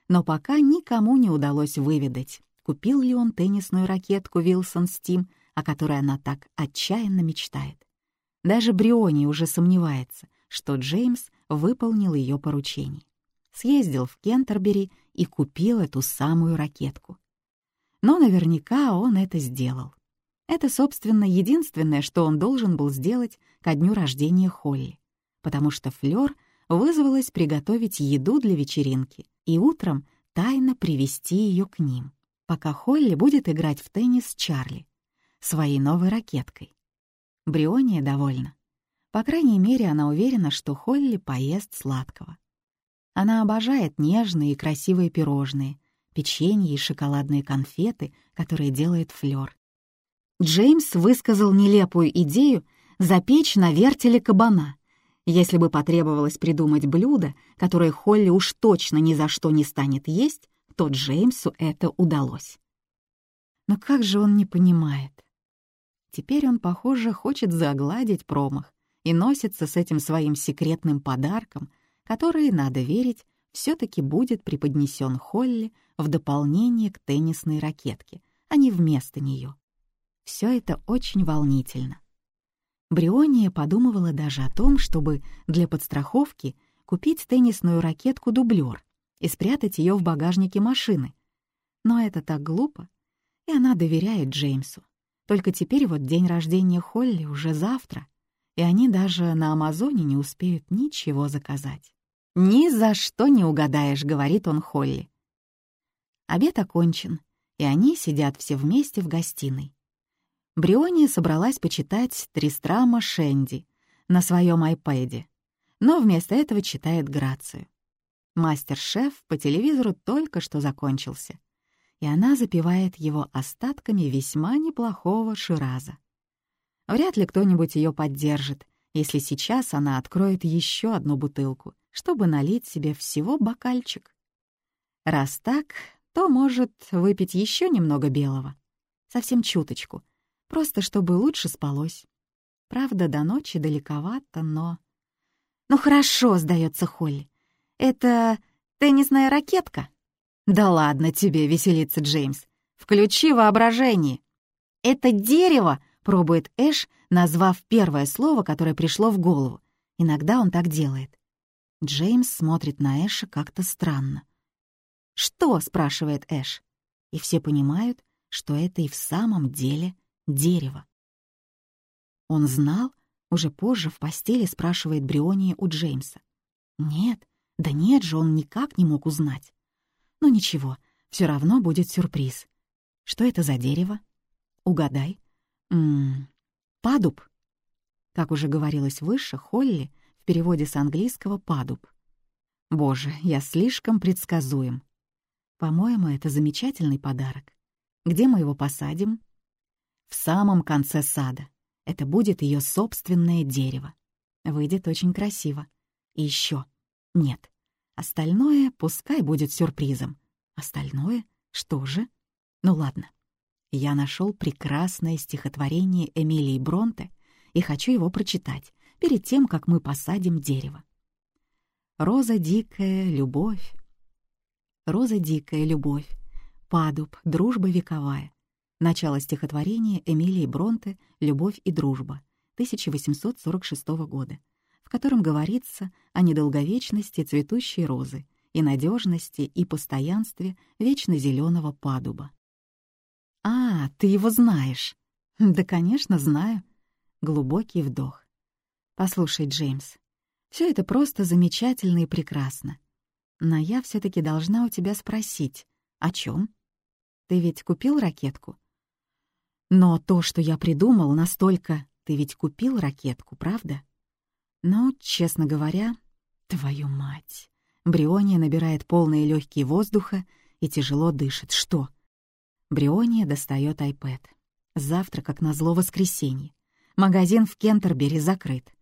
Но пока никому не удалось выведать, купил ли он теннисную ракетку Wilson Steam, о которой она так отчаянно мечтает. Даже Бриони уже сомневается, что Джеймс выполнил ее поручение. Съездил в Кентербери и купил эту самую ракетку. Но наверняка он это сделал. Это, собственно, единственное, что он должен был сделать ко дню рождения Холли, потому что Флёр вызвалась приготовить еду для вечеринки и утром тайно привести ее к ним, пока Холли будет играть в теннис с Чарли, своей новой ракеткой. Бриония довольна. По крайней мере, она уверена, что Холли поест сладкого. Она обожает нежные и красивые пирожные, печенье и шоколадные конфеты, которые делает Флёр. Джеймс высказал нелепую идею запечь на вертеле кабана. Если бы потребовалось придумать блюдо, которое Холли уж точно ни за что не станет есть, то Джеймсу это удалось. Но как же он не понимает? Теперь он, похоже, хочет загладить промах и носится с этим своим секретным подарком, который, надо верить, все таки будет преподнесен Холли в дополнение к теннисной ракетке, а не вместо нее. Все это очень волнительно. Бриония подумывала даже о том, чтобы для подстраховки купить теннисную ракетку-дублер и спрятать ее в багажнике машины. Но это так глупо, и она доверяет Джеймсу. Только теперь вот день рождения Холли уже завтра, и они даже на Амазоне не успеют ничего заказать. «Ни за что не угадаешь», — говорит он Холли. Обед окончен, и они сидят все вместе в гостиной. Бриони собралась почитать Тристрама Шенди на своем айпэде, но вместо этого читает Грацию. Мастер-шеф по телевизору только что закончился, и она запивает его остатками весьма неплохого шираза. Вряд ли кто-нибудь ее поддержит, если сейчас она откроет еще одну бутылку, чтобы налить себе всего бокальчик. Раз так, то может выпить еще немного белого. Совсем чуточку, просто чтобы лучше спалось. Правда, до ночи далековато, но... «Ну хорошо», — сдается Холли. «Это теннисная ракетка?» «Да ладно тебе», — веселится Джеймс. «Включи воображение». «Это дерево», — пробует Эш, назвав первое слово, которое пришло в голову. Иногда он так делает. Джеймс смотрит на Эша как-то странно. «Что?» — спрашивает Эш. И все понимают, что это и в самом деле дерево. Он знал? Уже позже в постели спрашивает Бриония у Джеймса. Нет, да нет же, он никак не мог узнать. Но ничего, все равно будет сюрприз. Что это за дерево? Угадай. М -м, падуб. Как уже говорилось выше, Холли в переводе с английского «падуб». Боже, я слишком предсказуем. По-моему, это замечательный подарок. Где мы его посадим? В самом конце сада. Это будет ее собственное дерево. Выйдет очень красиво. И еще. Нет. Остальное пускай будет сюрпризом. Остальное? Что же? Ну ладно. Я нашел прекрасное стихотворение Эмилии Бронте и хочу его прочитать перед тем, как мы посадим дерево. Роза дикая, любовь. Роза дикая, любовь. Падуб, дружба вековая. Начало стихотворения Эмилии Бронте «Любовь и дружба» 1846 года, в котором говорится о недолговечности цветущей розы и надежности и постоянстве вечно зеленого падуба. «А, ты его знаешь!» «Да, конечно, знаю». Глубокий вдох. «Послушай, Джеймс, все это просто замечательно и прекрасно. Но я все таки должна у тебя спросить, о чем? Ты ведь купил ракетку?» Но то, что я придумал, настолько... Ты ведь купил ракетку, правда? Но, честно говоря, твою мать. Бриония набирает полные легкие воздуха и тяжело дышит. Что? Бриония достает iPad. Завтра, как назло, воскресенье. Магазин в Кентербери закрыт.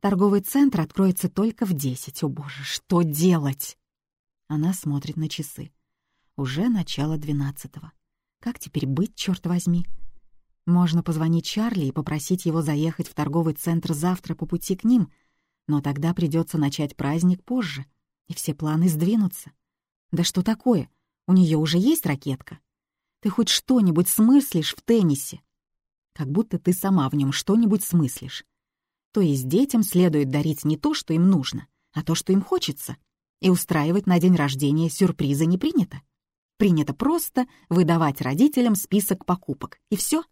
Торговый центр откроется только в десять. О боже, что делать? Она смотрит на часы. Уже начало двенадцатого. Как теперь быть, черт возьми? Можно позвонить Чарли и попросить его заехать в торговый центр завтра по пути к ним, но тогда придется начать праздник позже, и все планы сдвинутся. Да что такое? У нее уже есть ракетка? Ты хоть что-нибудь смыслишь в теннисе? Как будто ты сама в нем что-нибудь смыслишь. То есть детям следует дарить не то, что им нужно, а то, что им хочется. И устраивать на день рождения сюрпризы не принято. Принято просто выдавать родителям список покупок, и все.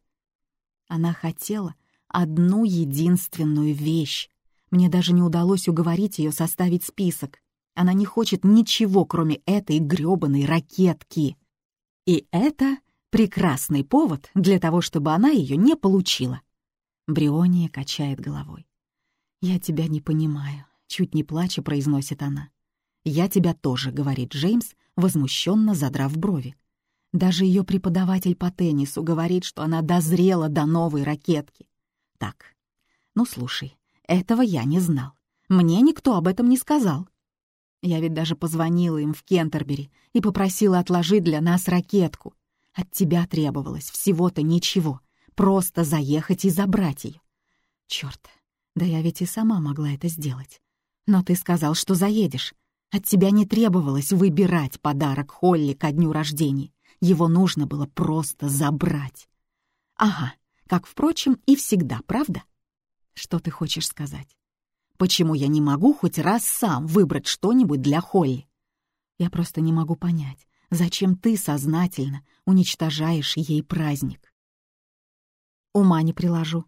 Она хотела одну единственную вещь. Мне даже не удалось уговорить ее составить список. Она не хочет ничего, кроме этой грёбаной ракетки. И это прекрасный повод для того, чтобы она ее не получила. Бриония качает головой. «Я тебя не понимаю», — чуть не плача произносит она. «Я тебя тоже», — говорит Джеймс, возмущенно задрав брови. Даже ее преподаватель по теннису говорит, что она дозрела до новой ракетки. Так, ну слушай, этого я не знал. Мне никто об этом не сказал. Я ведь даже позвонила им в Кентербери и попросила отложить для нас ракетку. От тебя требовалось всего-то ничего, просто заехать и забрать ее. Черт, да я ведь и сама могла это сделать. Но ты сказал, что заедешь. От тебя не требовалось выбирать подарок Холли ко дню рождения. Его нужно было просто забрать. Ага, как, впрочем, и всегда, правда? Что ты хочешь сказать? Почему я не могу хоть раз сам выбрать что-нибудь для Холли? Я просто не могу понять, зачем ты сознательно уничтожаешь ей праздник. Ума не приложу.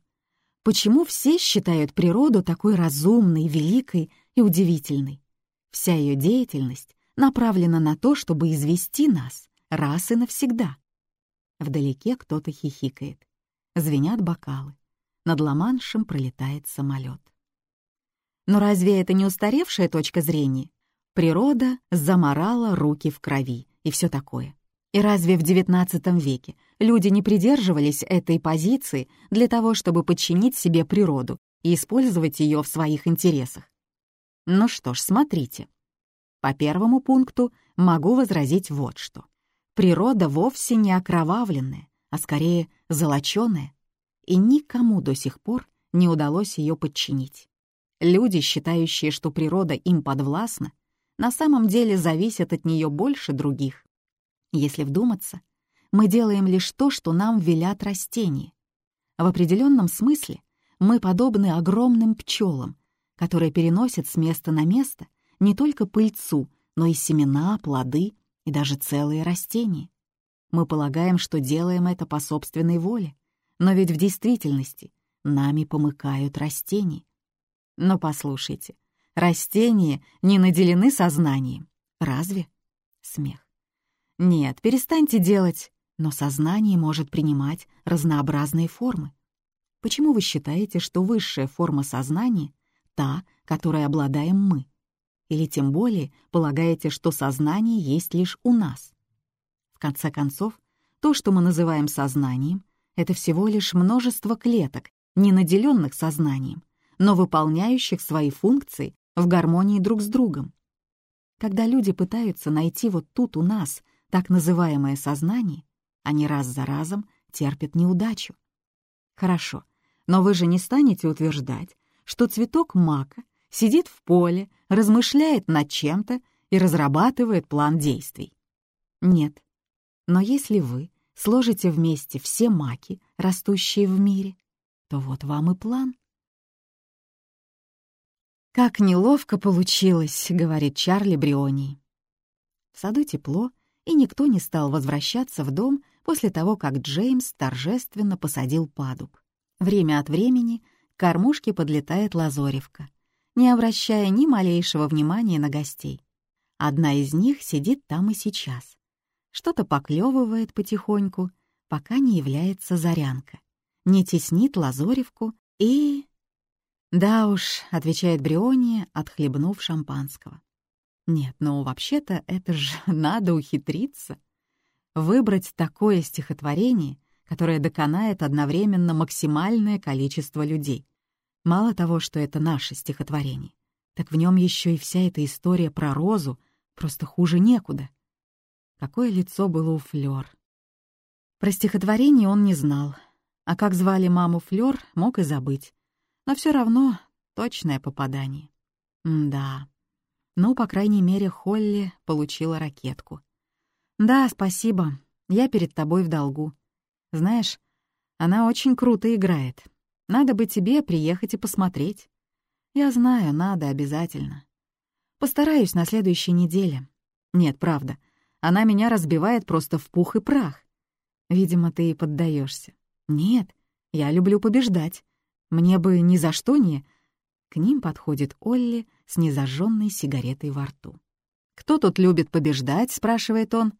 Почему все считают природу такой разумной, великой и удивительной? Вся ее деятельность направлена на то, чтобы извести нас, раз и навсегда. Вдалеке кто-то хихикает. Звенят бокалы. Над Ла-Маншем пролетает самолет. Но разве это не устаревшая точка зрения? Природа заморала руки в крови и все такое. И разве в XIX веке люди не придерживались этой позиции для того, чтобы подчинить себе природу и использовать ее в своих интересах? Ну что ж, смотрите. По первому пункту могу возразить вот что природа вовсе не окровавленная, а скорее золоченая, и никому до сих пор не удалось ее подчинить. Люди, считающие, что природа им подвластна, на самом деле зависят от нее больше других. Если вдуматься, мы делаем лишь то, что нам велят растения. В определенном смысле мы подобны огромным пчелам, которые переносят с места на место не только пыльцу, но и семена, плоды и даже целые растения. Мы полагаем, что делаем это по собственной воле, но ведь в действительности нами помыкают растения. Но послушайте, растения не наделены сознанием. Разве? Смех. Нет, перестаньте делать, но сознание может принимать разнообразные формы. Почему вы считаете, что высшая форма сознания — та, которой обладаем мы? Или тем более полагаете, что сознание есть лишь у нас? В конце концов, то, что мы называем сознанием, это всего лишь множество клеток, не наделенных сознанием, но выполняющих свои функции в гармонии друг с другом. Когда люди пытаются найти вот тут у нас так называемое сознание, они раз за разом терпят неудачу. Хорошо, но вы же не станете утверждать, что цветок мака сидит в поле, размышляет над чем-то и разрабатывает план действий. Нет. Но если вы сложите вместе все маки, растущие в мире, то вот вам и план. «Как неловко получилось», — говорит Чарли Бриони. В саду тепло, и никто не стал возвращаться в дом после того, как Джеймс торжественно посадил падуб. Время от времени к кормушке подлетает лазоревка, не обращая ни малейшего внимания на гостей. Одна из них сидит там и сейчас. Что-то поклевывает потихоньку, пока не является зарянка. Не теснит лазоревку и... «Да уж», — отвечает Бриония, отхлебнув шампанского. «Нет, ну вообще-то это же надо ухитриться. Выбрать такое стихотворение, которое доконает одновременно максимальное количество людей. Мало того, что это наше стихотворение, так в нем еще и вся эта история про розу просто хуже некуда. Какое лицо было у Флёр. Про стихотворение он не знал, а как звали маму Флёр, мог и забыть. Но все равно точное попадание. М да. Ну, по крайней мере, Холли получила ракетку. «Да, спасибо. Я перед тобой в долгу. Знаешь, она очень круто играет. Надо бы тебе приехать и посмотреть. Я знаю, надо обязательно. Постараюсь на следующей неделе. Нет, правда, она меня разбивает просто в пух и прах. Видимо, ты и поддаешься. Нет, я люблю побеждать. Мне бы ни за что не... К ним подходит Олли с незажженной сигаретой во рту. «Кто тут любит побеждать?» — спрашивает он.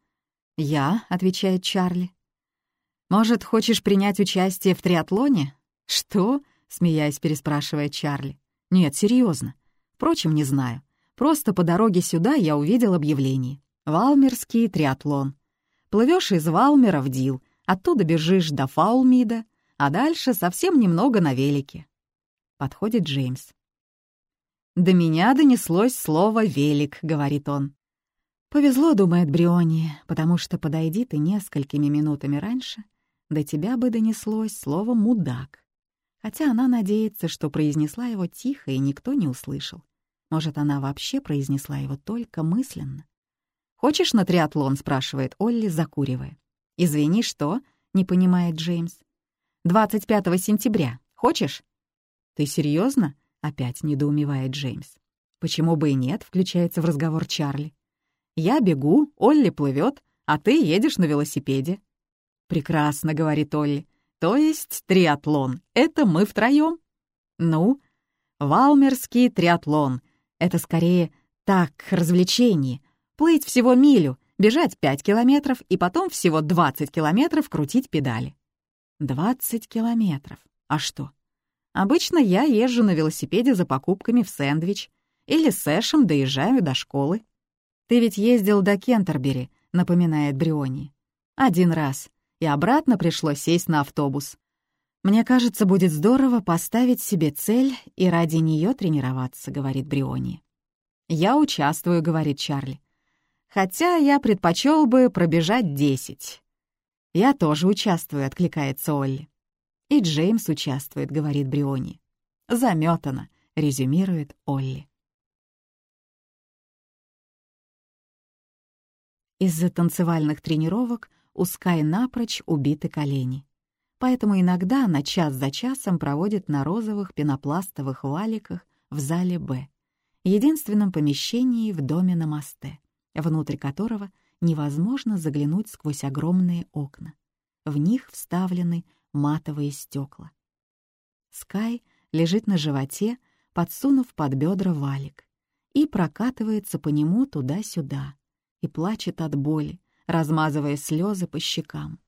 «Я», — отвечает Чарли. «Может, хочешь принять участие в триатлоне?» «Что?» — смеясь переспрашивает Чарли. «Нет, серьезно. Впрочем, не знаю. Просто по дороге сюда я увидел объявление. Валмерский триатлон. Плывешь из Валмера в Дил, оттуда бежишь до Фаулмида, а дальше совсем немного на велике. Подходит Джеймс. «До меня донеслось слово «велик», — говорит он. «Повезло», — думает Бриони, потому что подойди ты несколькими минутами раньше, до тебя бы донеслось слово «мудак». Хотя она надеется, что произнесла его тихо, и никто не услышал. Может, она вообще произнесла его только мысленно. «Хочешь на триатлон?» — спрашивает Олли, закуривая. «Извини, что?» — не понимает Джеймс. «25 сентября. Хочешь?» «Ты серьезно? опять недоумевает Джеймс. «Почему бы и нет?» — включается в разговор Чарли. «Я бегу, Олли плывет, а ты едешь на велосипеде». «Прекрасно», — говорит Олли. «То есть триатлон — это мы втроем?» «Ну, Валмерский триатлон — это скорее так, развлечение, Плыть всего милю, бежать 5 километров и потом всего 20 километров крутить педали. 20 километров. А что? Обычно я езжу на велосипеде за покупками в сэндвич или с Эшем доезжаю до школы. Ты ведь ездил до Кентербери, напоминает Бриони. Один раз. И обратно пришлось сесть на автобус. Мне кажется, будет здорово поставить себе цель и ради нее тренироваться, говорит Бриони. Я участвую, говорит Чарли. Хотя я предпочел бы пробежать десять. Я тоже участвую, откликается Олли. И Джеймс участвует, говорит Бриони. Заметано, резюмирует Олли. Из-за танцевальных тренировок у Скай напрочь убиты колени. Поэтому иногда она час за часом проводит на розовых пенопластовых валиках в зале «Б», единственном помещении в доме на мосте внутрь которого невозможно заглянуть сквозь огромные окна. В них вставлены матовые стекла. Скай лежит на животе, подсунув под бедра валик, и прокатывается по нему туда-сюда, и плачет от боли, размазывая слезы по щекам.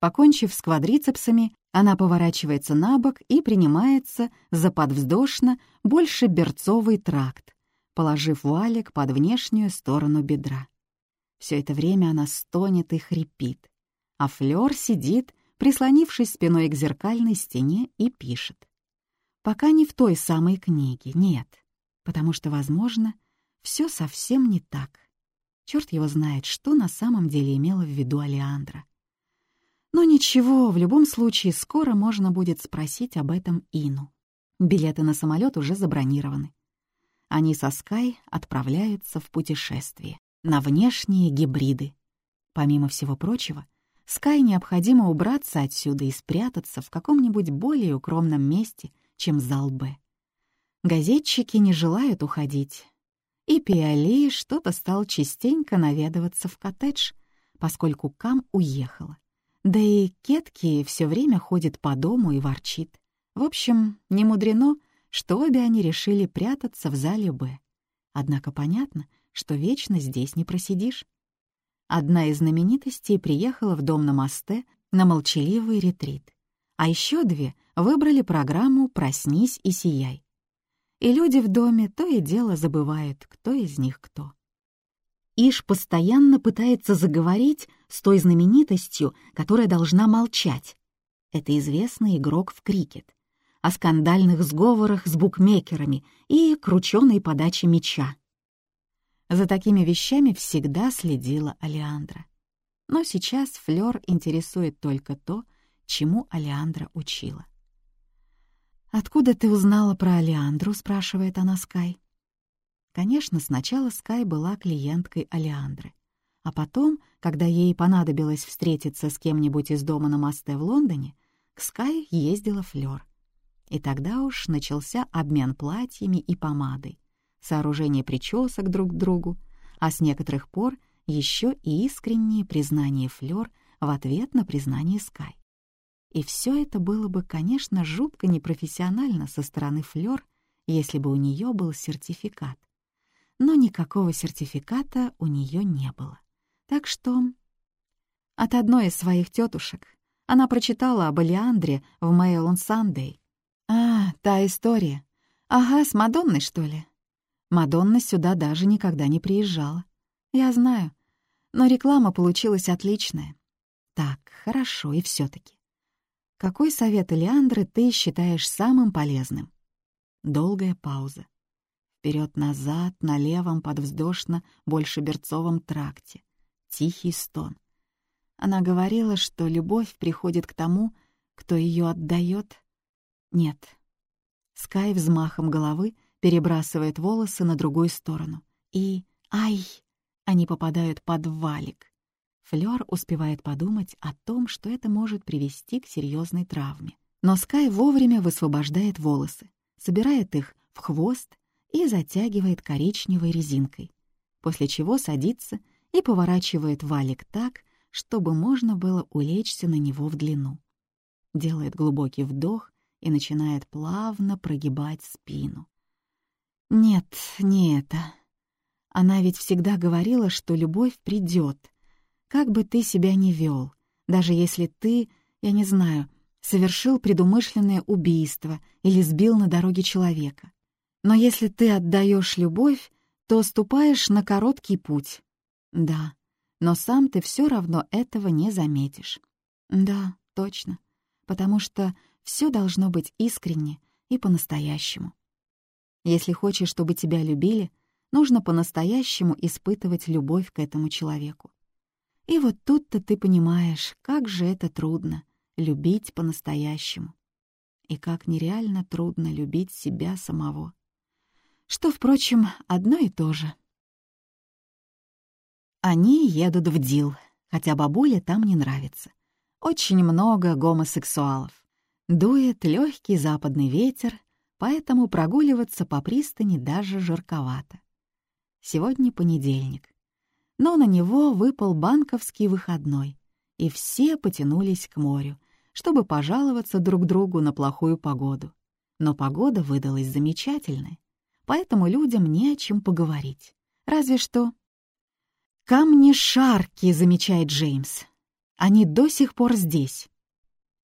Покончив с квадрицепсами, она поворачивается на бок и принимается за подвздошно больше берцовый тракт, положив валик под внешнюю сторону бедра. Все это время она стонет и хрипит, а Флёр сидит, прислонившись спиной к зеркальной стене, и пишет. Пока не в той самой книге, нет, потому что, возможно, все совсем не так. Черт его знает, что на самом деле имела в виду Алеандра. Но ничего, в любом случае, скоро можно будет спросить об этом Ину. Билеты на самолет уже забронированы. Они со Скай отправляются в путешествие на внешние гибриды. Помимо всего прочего, Скай необходимо убраться отсюда и спрятаться в каком-нибудь более укромном месте, чем зал Б. Газетчики не желают уходить. И Пиали что-то стал частенько наведываться в коттедж, поскольку Кам уехала. Да и Кетки все время ходит по дому и ворчит. В общем, не мудрено, что обе они решили прятаться в зале «Б». Однако понятно, что вечно здесь не просидишь. Одна из знаменитостей приехала в дом на мосте на молчаливый ретрит, а еще две выбрали программу «Проснись и сияй». И люди в доме то и дело забывают, кто из них кто. Иш постоянно пытается заговорить с той знаменитостью, которая должна молчать. Это известный игрок в крикет. О скандальных сговорах с букмекерами и крученой подаче мяча. За такими вещами всегда следила Алеандра. Но сейчас Флёр интересует только то, чему Алеандра учила. «Откуда ты узнала про Алеандру?» — спрашивает она Скай. Конечно, сначала Скай была клиенткой Алеандры. А потом, когда ей понадобилось встретиться с кем-нибудь из дома на мосте в Лондоне, к Скай ездила Флёр. И тогда уж начался обмен платьями и помадой, сооружение причесок друг к другу, а с некоторых пор еще и искреннее признание Флёр в ответ на признание Скай. И все это было бы, конечно, жутко непрофессионально со стороны Флёр, если бы у нее был сертификат но никакого сертификата у нее не было. Так что от одной из своих тетушек она прочитала об Алиандре в Mail on Sunday. А, та история. Ага, с Мадонной, что ли? Мадонна сюда даже никогда не приезжала. Я знаю, но реклама получилась отличная. Так, хорошо, и все таки Какой совет Леандры ты считаешь самым полезным? Долгая пауза вперед-назад на левом подвздошно большеберцовом тракте. Тихий стон. Она говорила, что любовь приходит к тому, кто ее отдает. Нет. Скай взмахом головы перебрасывает волосы на другую сторону. И «Ай!» Они попадают под валик. Флёр успевает подумать о том, что это может привести к серьезной травме. Но Скай вовремя высвобождает волосы, собирает их в хвост и затягивает коричневой резинкой, после чего садится и поворачивает валик так, чтобы можно было улечься на него в длину. Делает глубокий вдох и начинает плавно прогибать спину. Нет, не это. Она ведь всегда говорила, что любовь придет. Как бы ты себя ни вел, даже если ты, я не знаю, совершил предумышленное убийство или сбил на дороге человека. Но если ты отдаешь любовь, то ступаешь на короткий путь. Да, но сам ты все равно этого не заметишь. Да, точно, потому что все должно быть искренне и по-настоящему. Если хочешь, чтобы тебя любили, нужно по-настоящему испытывать любовь к этому человеку. И вот тут-то ты понимаешь, как же это трудно — любить по-настоящему. И как нереально трудно любить себя самого что, впрочем, одно и то же. Они едут в Дил, хотя бабуле там не нравится. Очень много гомосексуалов. Дует легкий западный ветер, поэтому прогуливаться по пристани даже жарковато. Сегодня понедельник. Но на него выпал банковский выходной, и все потянулись к морю, чтобы пожаловаться друг другу на плохую погоду. но погода выдалась замечательная, поэтому людям не о чем поговорить. Разве что... «Камни шарки», — замечает Джеймс. «Они до сих пор здесь».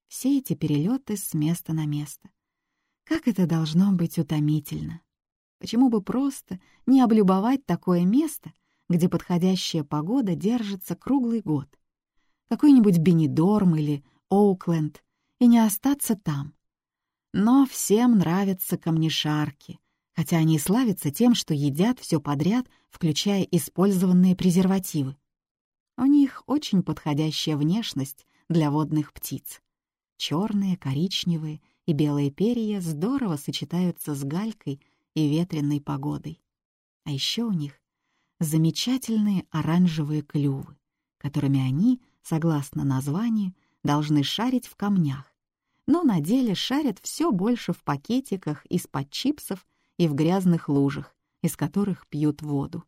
Все эти перелеты с места на место. Как это должно быть утомительно. Почему бы просто не облюбовать такое место, где подходящая погода держится круглый год? Какой-нибудь Бенидорм или Оукленд, и не остаться там. Но всем нравятся камнешарки, хотя они и славятся тем, что едят все подряд, включая использованные презервативы. У них очень подходящая внешность для водных птиц. Черные, коричневые и белые перья здорово сочетаются с галькой и ветреной погодой. А еще у них замечательные оранжевые клювы, которыми они, согласно названию, должны шарить в камнях, но на деле шарят все больше в пакетиках из-под чипсов и в грязных лужах, из которых пьют воду.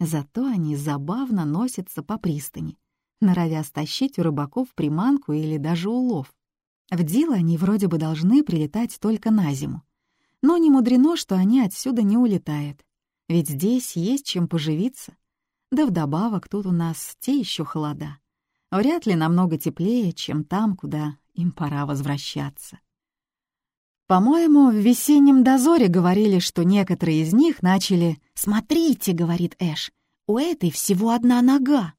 Зато они забавно носятся по пристани, норовя стащить у рыбаков приманку или даже улов. В Дил они вроде бы должны прилетать только на зиму. Но не мудрено, что они отсюда не улетают, ведь здесь есть чем поживиться. Да вдобавок тут у нас те еще холода. Вряд ли намного теплее, чем там, куда им пора возвращаться. По-моему, в весеннем дозоре говорили, что некоторые из них начали «Смотрите», — говорит Эш, — «у этой всего одна нога».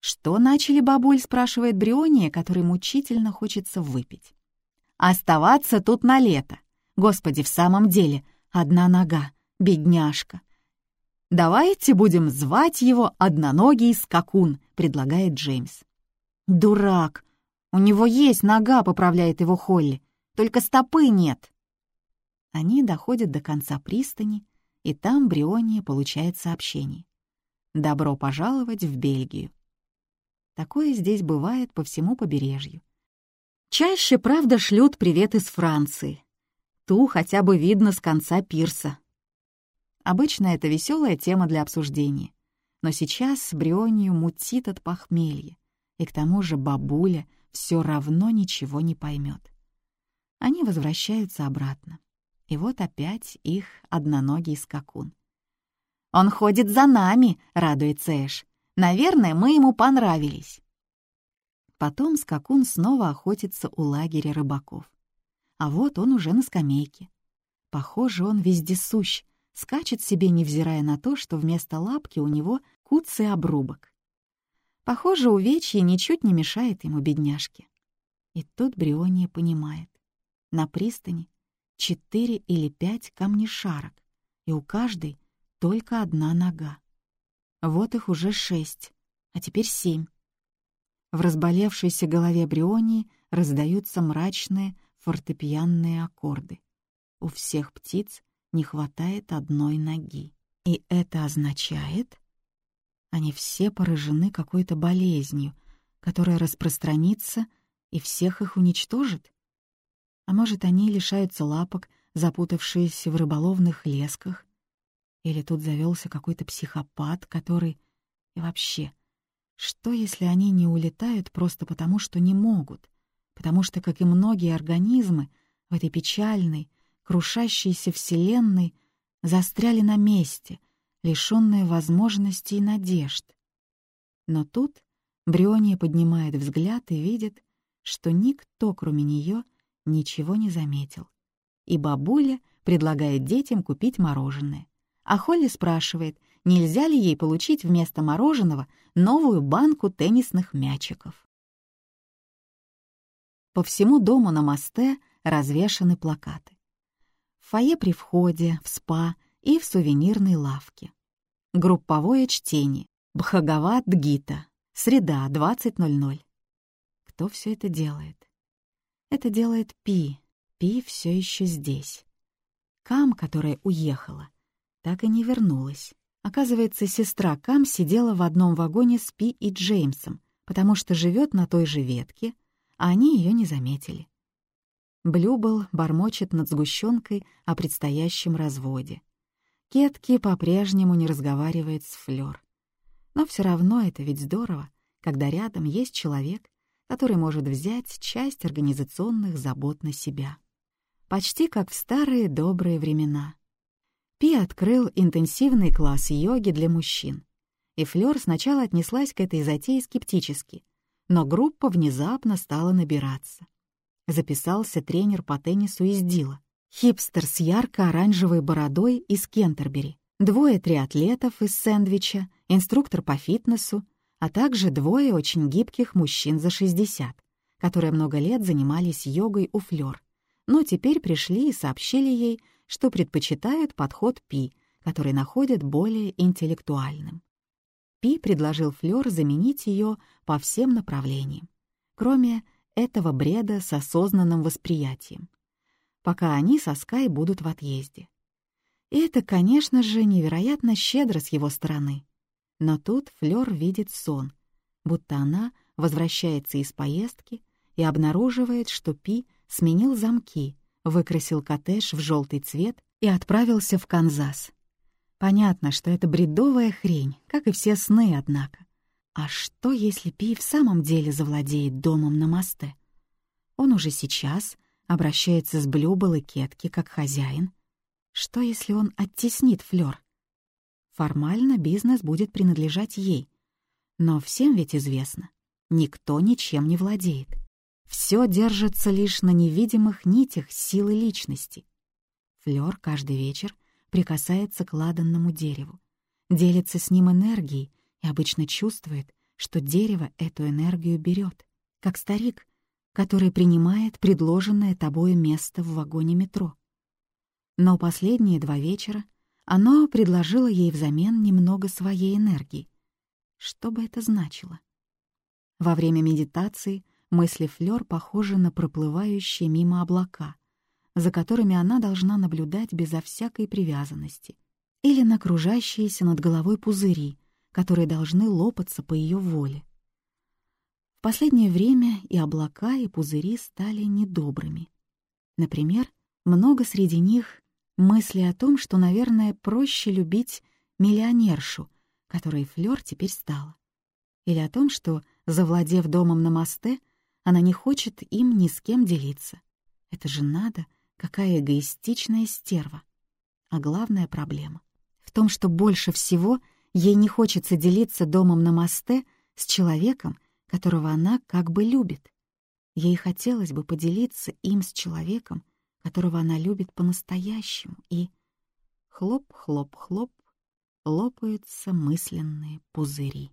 «Что начали, бабуль?» — спрашивает Бриония, который мучительно хочется выпить. «Оставаться тут на лето. Господи, в самом деле, одна нога, бедняжка». «Давайте будем звать его Одноногий Скакун», — предлагает Джеймс. «Дурак! У него есть нога», — поправляет его Холли. «Только стопы нет». Они доходят до конца пристани, и там Бриония получает сообщение. «Добро пожаловать в Бельгию». Такое здесь бывает по всему побережью. Чаще, правда, шлют привет из Франции. Ту хотя бы видно с конца пирса. Обычно это веселая тема для обсуждения. Но сейчас Брионию мутит от похмелья, и к тому же бабуля все равно ничего не поймет. Они возвращаются обратно. И вот опять их одноногий скакун. «Он ходит за нами», — радуется Эш. Наверное, мы ему понравились. Потом скакун снова охотится у лагеря рыбаков. А вот он уже на скамейке. Похоже, он вездесущ, скачет себе, невзирая на то, что вместо лапки у него куцый обрубок. Похоже, увечье ничуть не мешает ему, бедняжке. И тут Бриония понимает. На пристани четыре или пять камнешарок, и у каждой только одна нога. Вот их уже шесть, а теперь семь. В разболевшейся голове Брионии раздаются мрачные фортепианные аккорды. У всех птиц не хватает одной ноги. И это означает... Они все поражены какой-то болезнью, которая распространится и всех их уничтожит? А может, они лишаются лапок, запутавшиеся в рыболовных лесках, или тут завелся какой-то психопат, который... И вообще, что если они не улетают просто потому, что не могут? Потому что, как и многие организмы, в этой печальной, крушащейся вселенной застряли на месте, лишённые возможностей и надежд. Но тут Бриония поднимает взгляд и видит, что никто, кроме неё, ничего не заметил. И бабуля предлагает детям купить мороженое а Холли спрашивает, нельзя ли ей получить вместо мороженого новую банку теннисных мячиков. По всему дому на мосте развешаны плакаты. В фойе при входе, в спа и в сувенирной лавке. Групповое чтение. Бхагават Гита. Среда, 20.00. Кто все это делает? Это делает Пи. Пи все еще здесь. Кам, которая уехала — так и не вернулась. Оказывается, сестра Кам сидела в одном вагоне с Пи и Джеймсом, потому что живет на той же ветке, а они ее не заметили. Блюбл бормочет над сгущенкой о предстоящем разводе. Кетки по-прежнему не разговаривает с Флёр. Но все равно это ведь здорово, когда рядом есть человек, который может взять часть организационных забот на себя. Почти как в старые добрые времена. Пи открыл интенсивный класс йоги для мужчин. И Флёр сначала отнеслась к этой затее скептически, но группа внезапно стала набираться. Записался тренер по теннису из Дила, хипстер с ярко-оранжевой бородой из Кентербери, двое триатлетов из Сэндвича, инструктор по фитнесу, а также двое очень гибких мужчин за 60, которые много лет занимались йогой у Флёр, но теперь пришли и сообщили ей, что предпочитают подход Пи, который находят более интеллектуальным. Пи предложил Флёр заменить ее по всем направлениям, кроме этого бреда с осознанным восприятием, пока они со Скай будут в отъезде. И это, конечно же, невероятно щедро с его стороны. Но тут Флёр видит сон, будто она возвращается из поездки и обнаруживает, что Пи сменил замки, выкрасил коттедж в желтый цвет и отправился в Канзас. Понятно, что это бредовая хрень, как и все сны, однако. А что, если Пи в самом деле завладеет домом на мосте? Он уже сейчас обращается с Блюбл и Кетки как хозяин. Что, если он оттеснит Флёр? Формально бизнес будет принадлежать ей. Но всем ведь известно, никто ничем не владеет. Все держится лишь на невидимых нитях силы личности. Флёр каждый вечер прикасается к ладанному дереву, делится с ним энергией и обычно чувствует, что дерево эту энергию берет, как старик, который принимает предложенное тобою место в вагоне метро. Но последние два вечера оно предложило ей взамен немного своей энергии. Что бы это значило? Во время медитации мысли Флёр похожи на проплывающие мимо облака, за которыми она должна наблюдать безо всякой привязанности, или на кружащиеся над головой пузыри, которые должны лопаться по ее воле. В последнее время и облака, и пузыри стали недобрыми. Например, много среди них мысли о том, что, наверное, проще любить миллионершу, которой Флёр теперь стала. Или о том, что, завладев домом на мосте, она не хочет им ни с кем делиться. Это же надо — Какая эгоистичная стерва. А главная проблема в том, что больше всего ей не хочется делиться домом на мосте с человеком, которого она как бы любит. Ей хотелось бы поделиться им с человеком, которого она любит по-настоящему, и хлоп-хлоп-хлоп лопаются мысленные пузыри.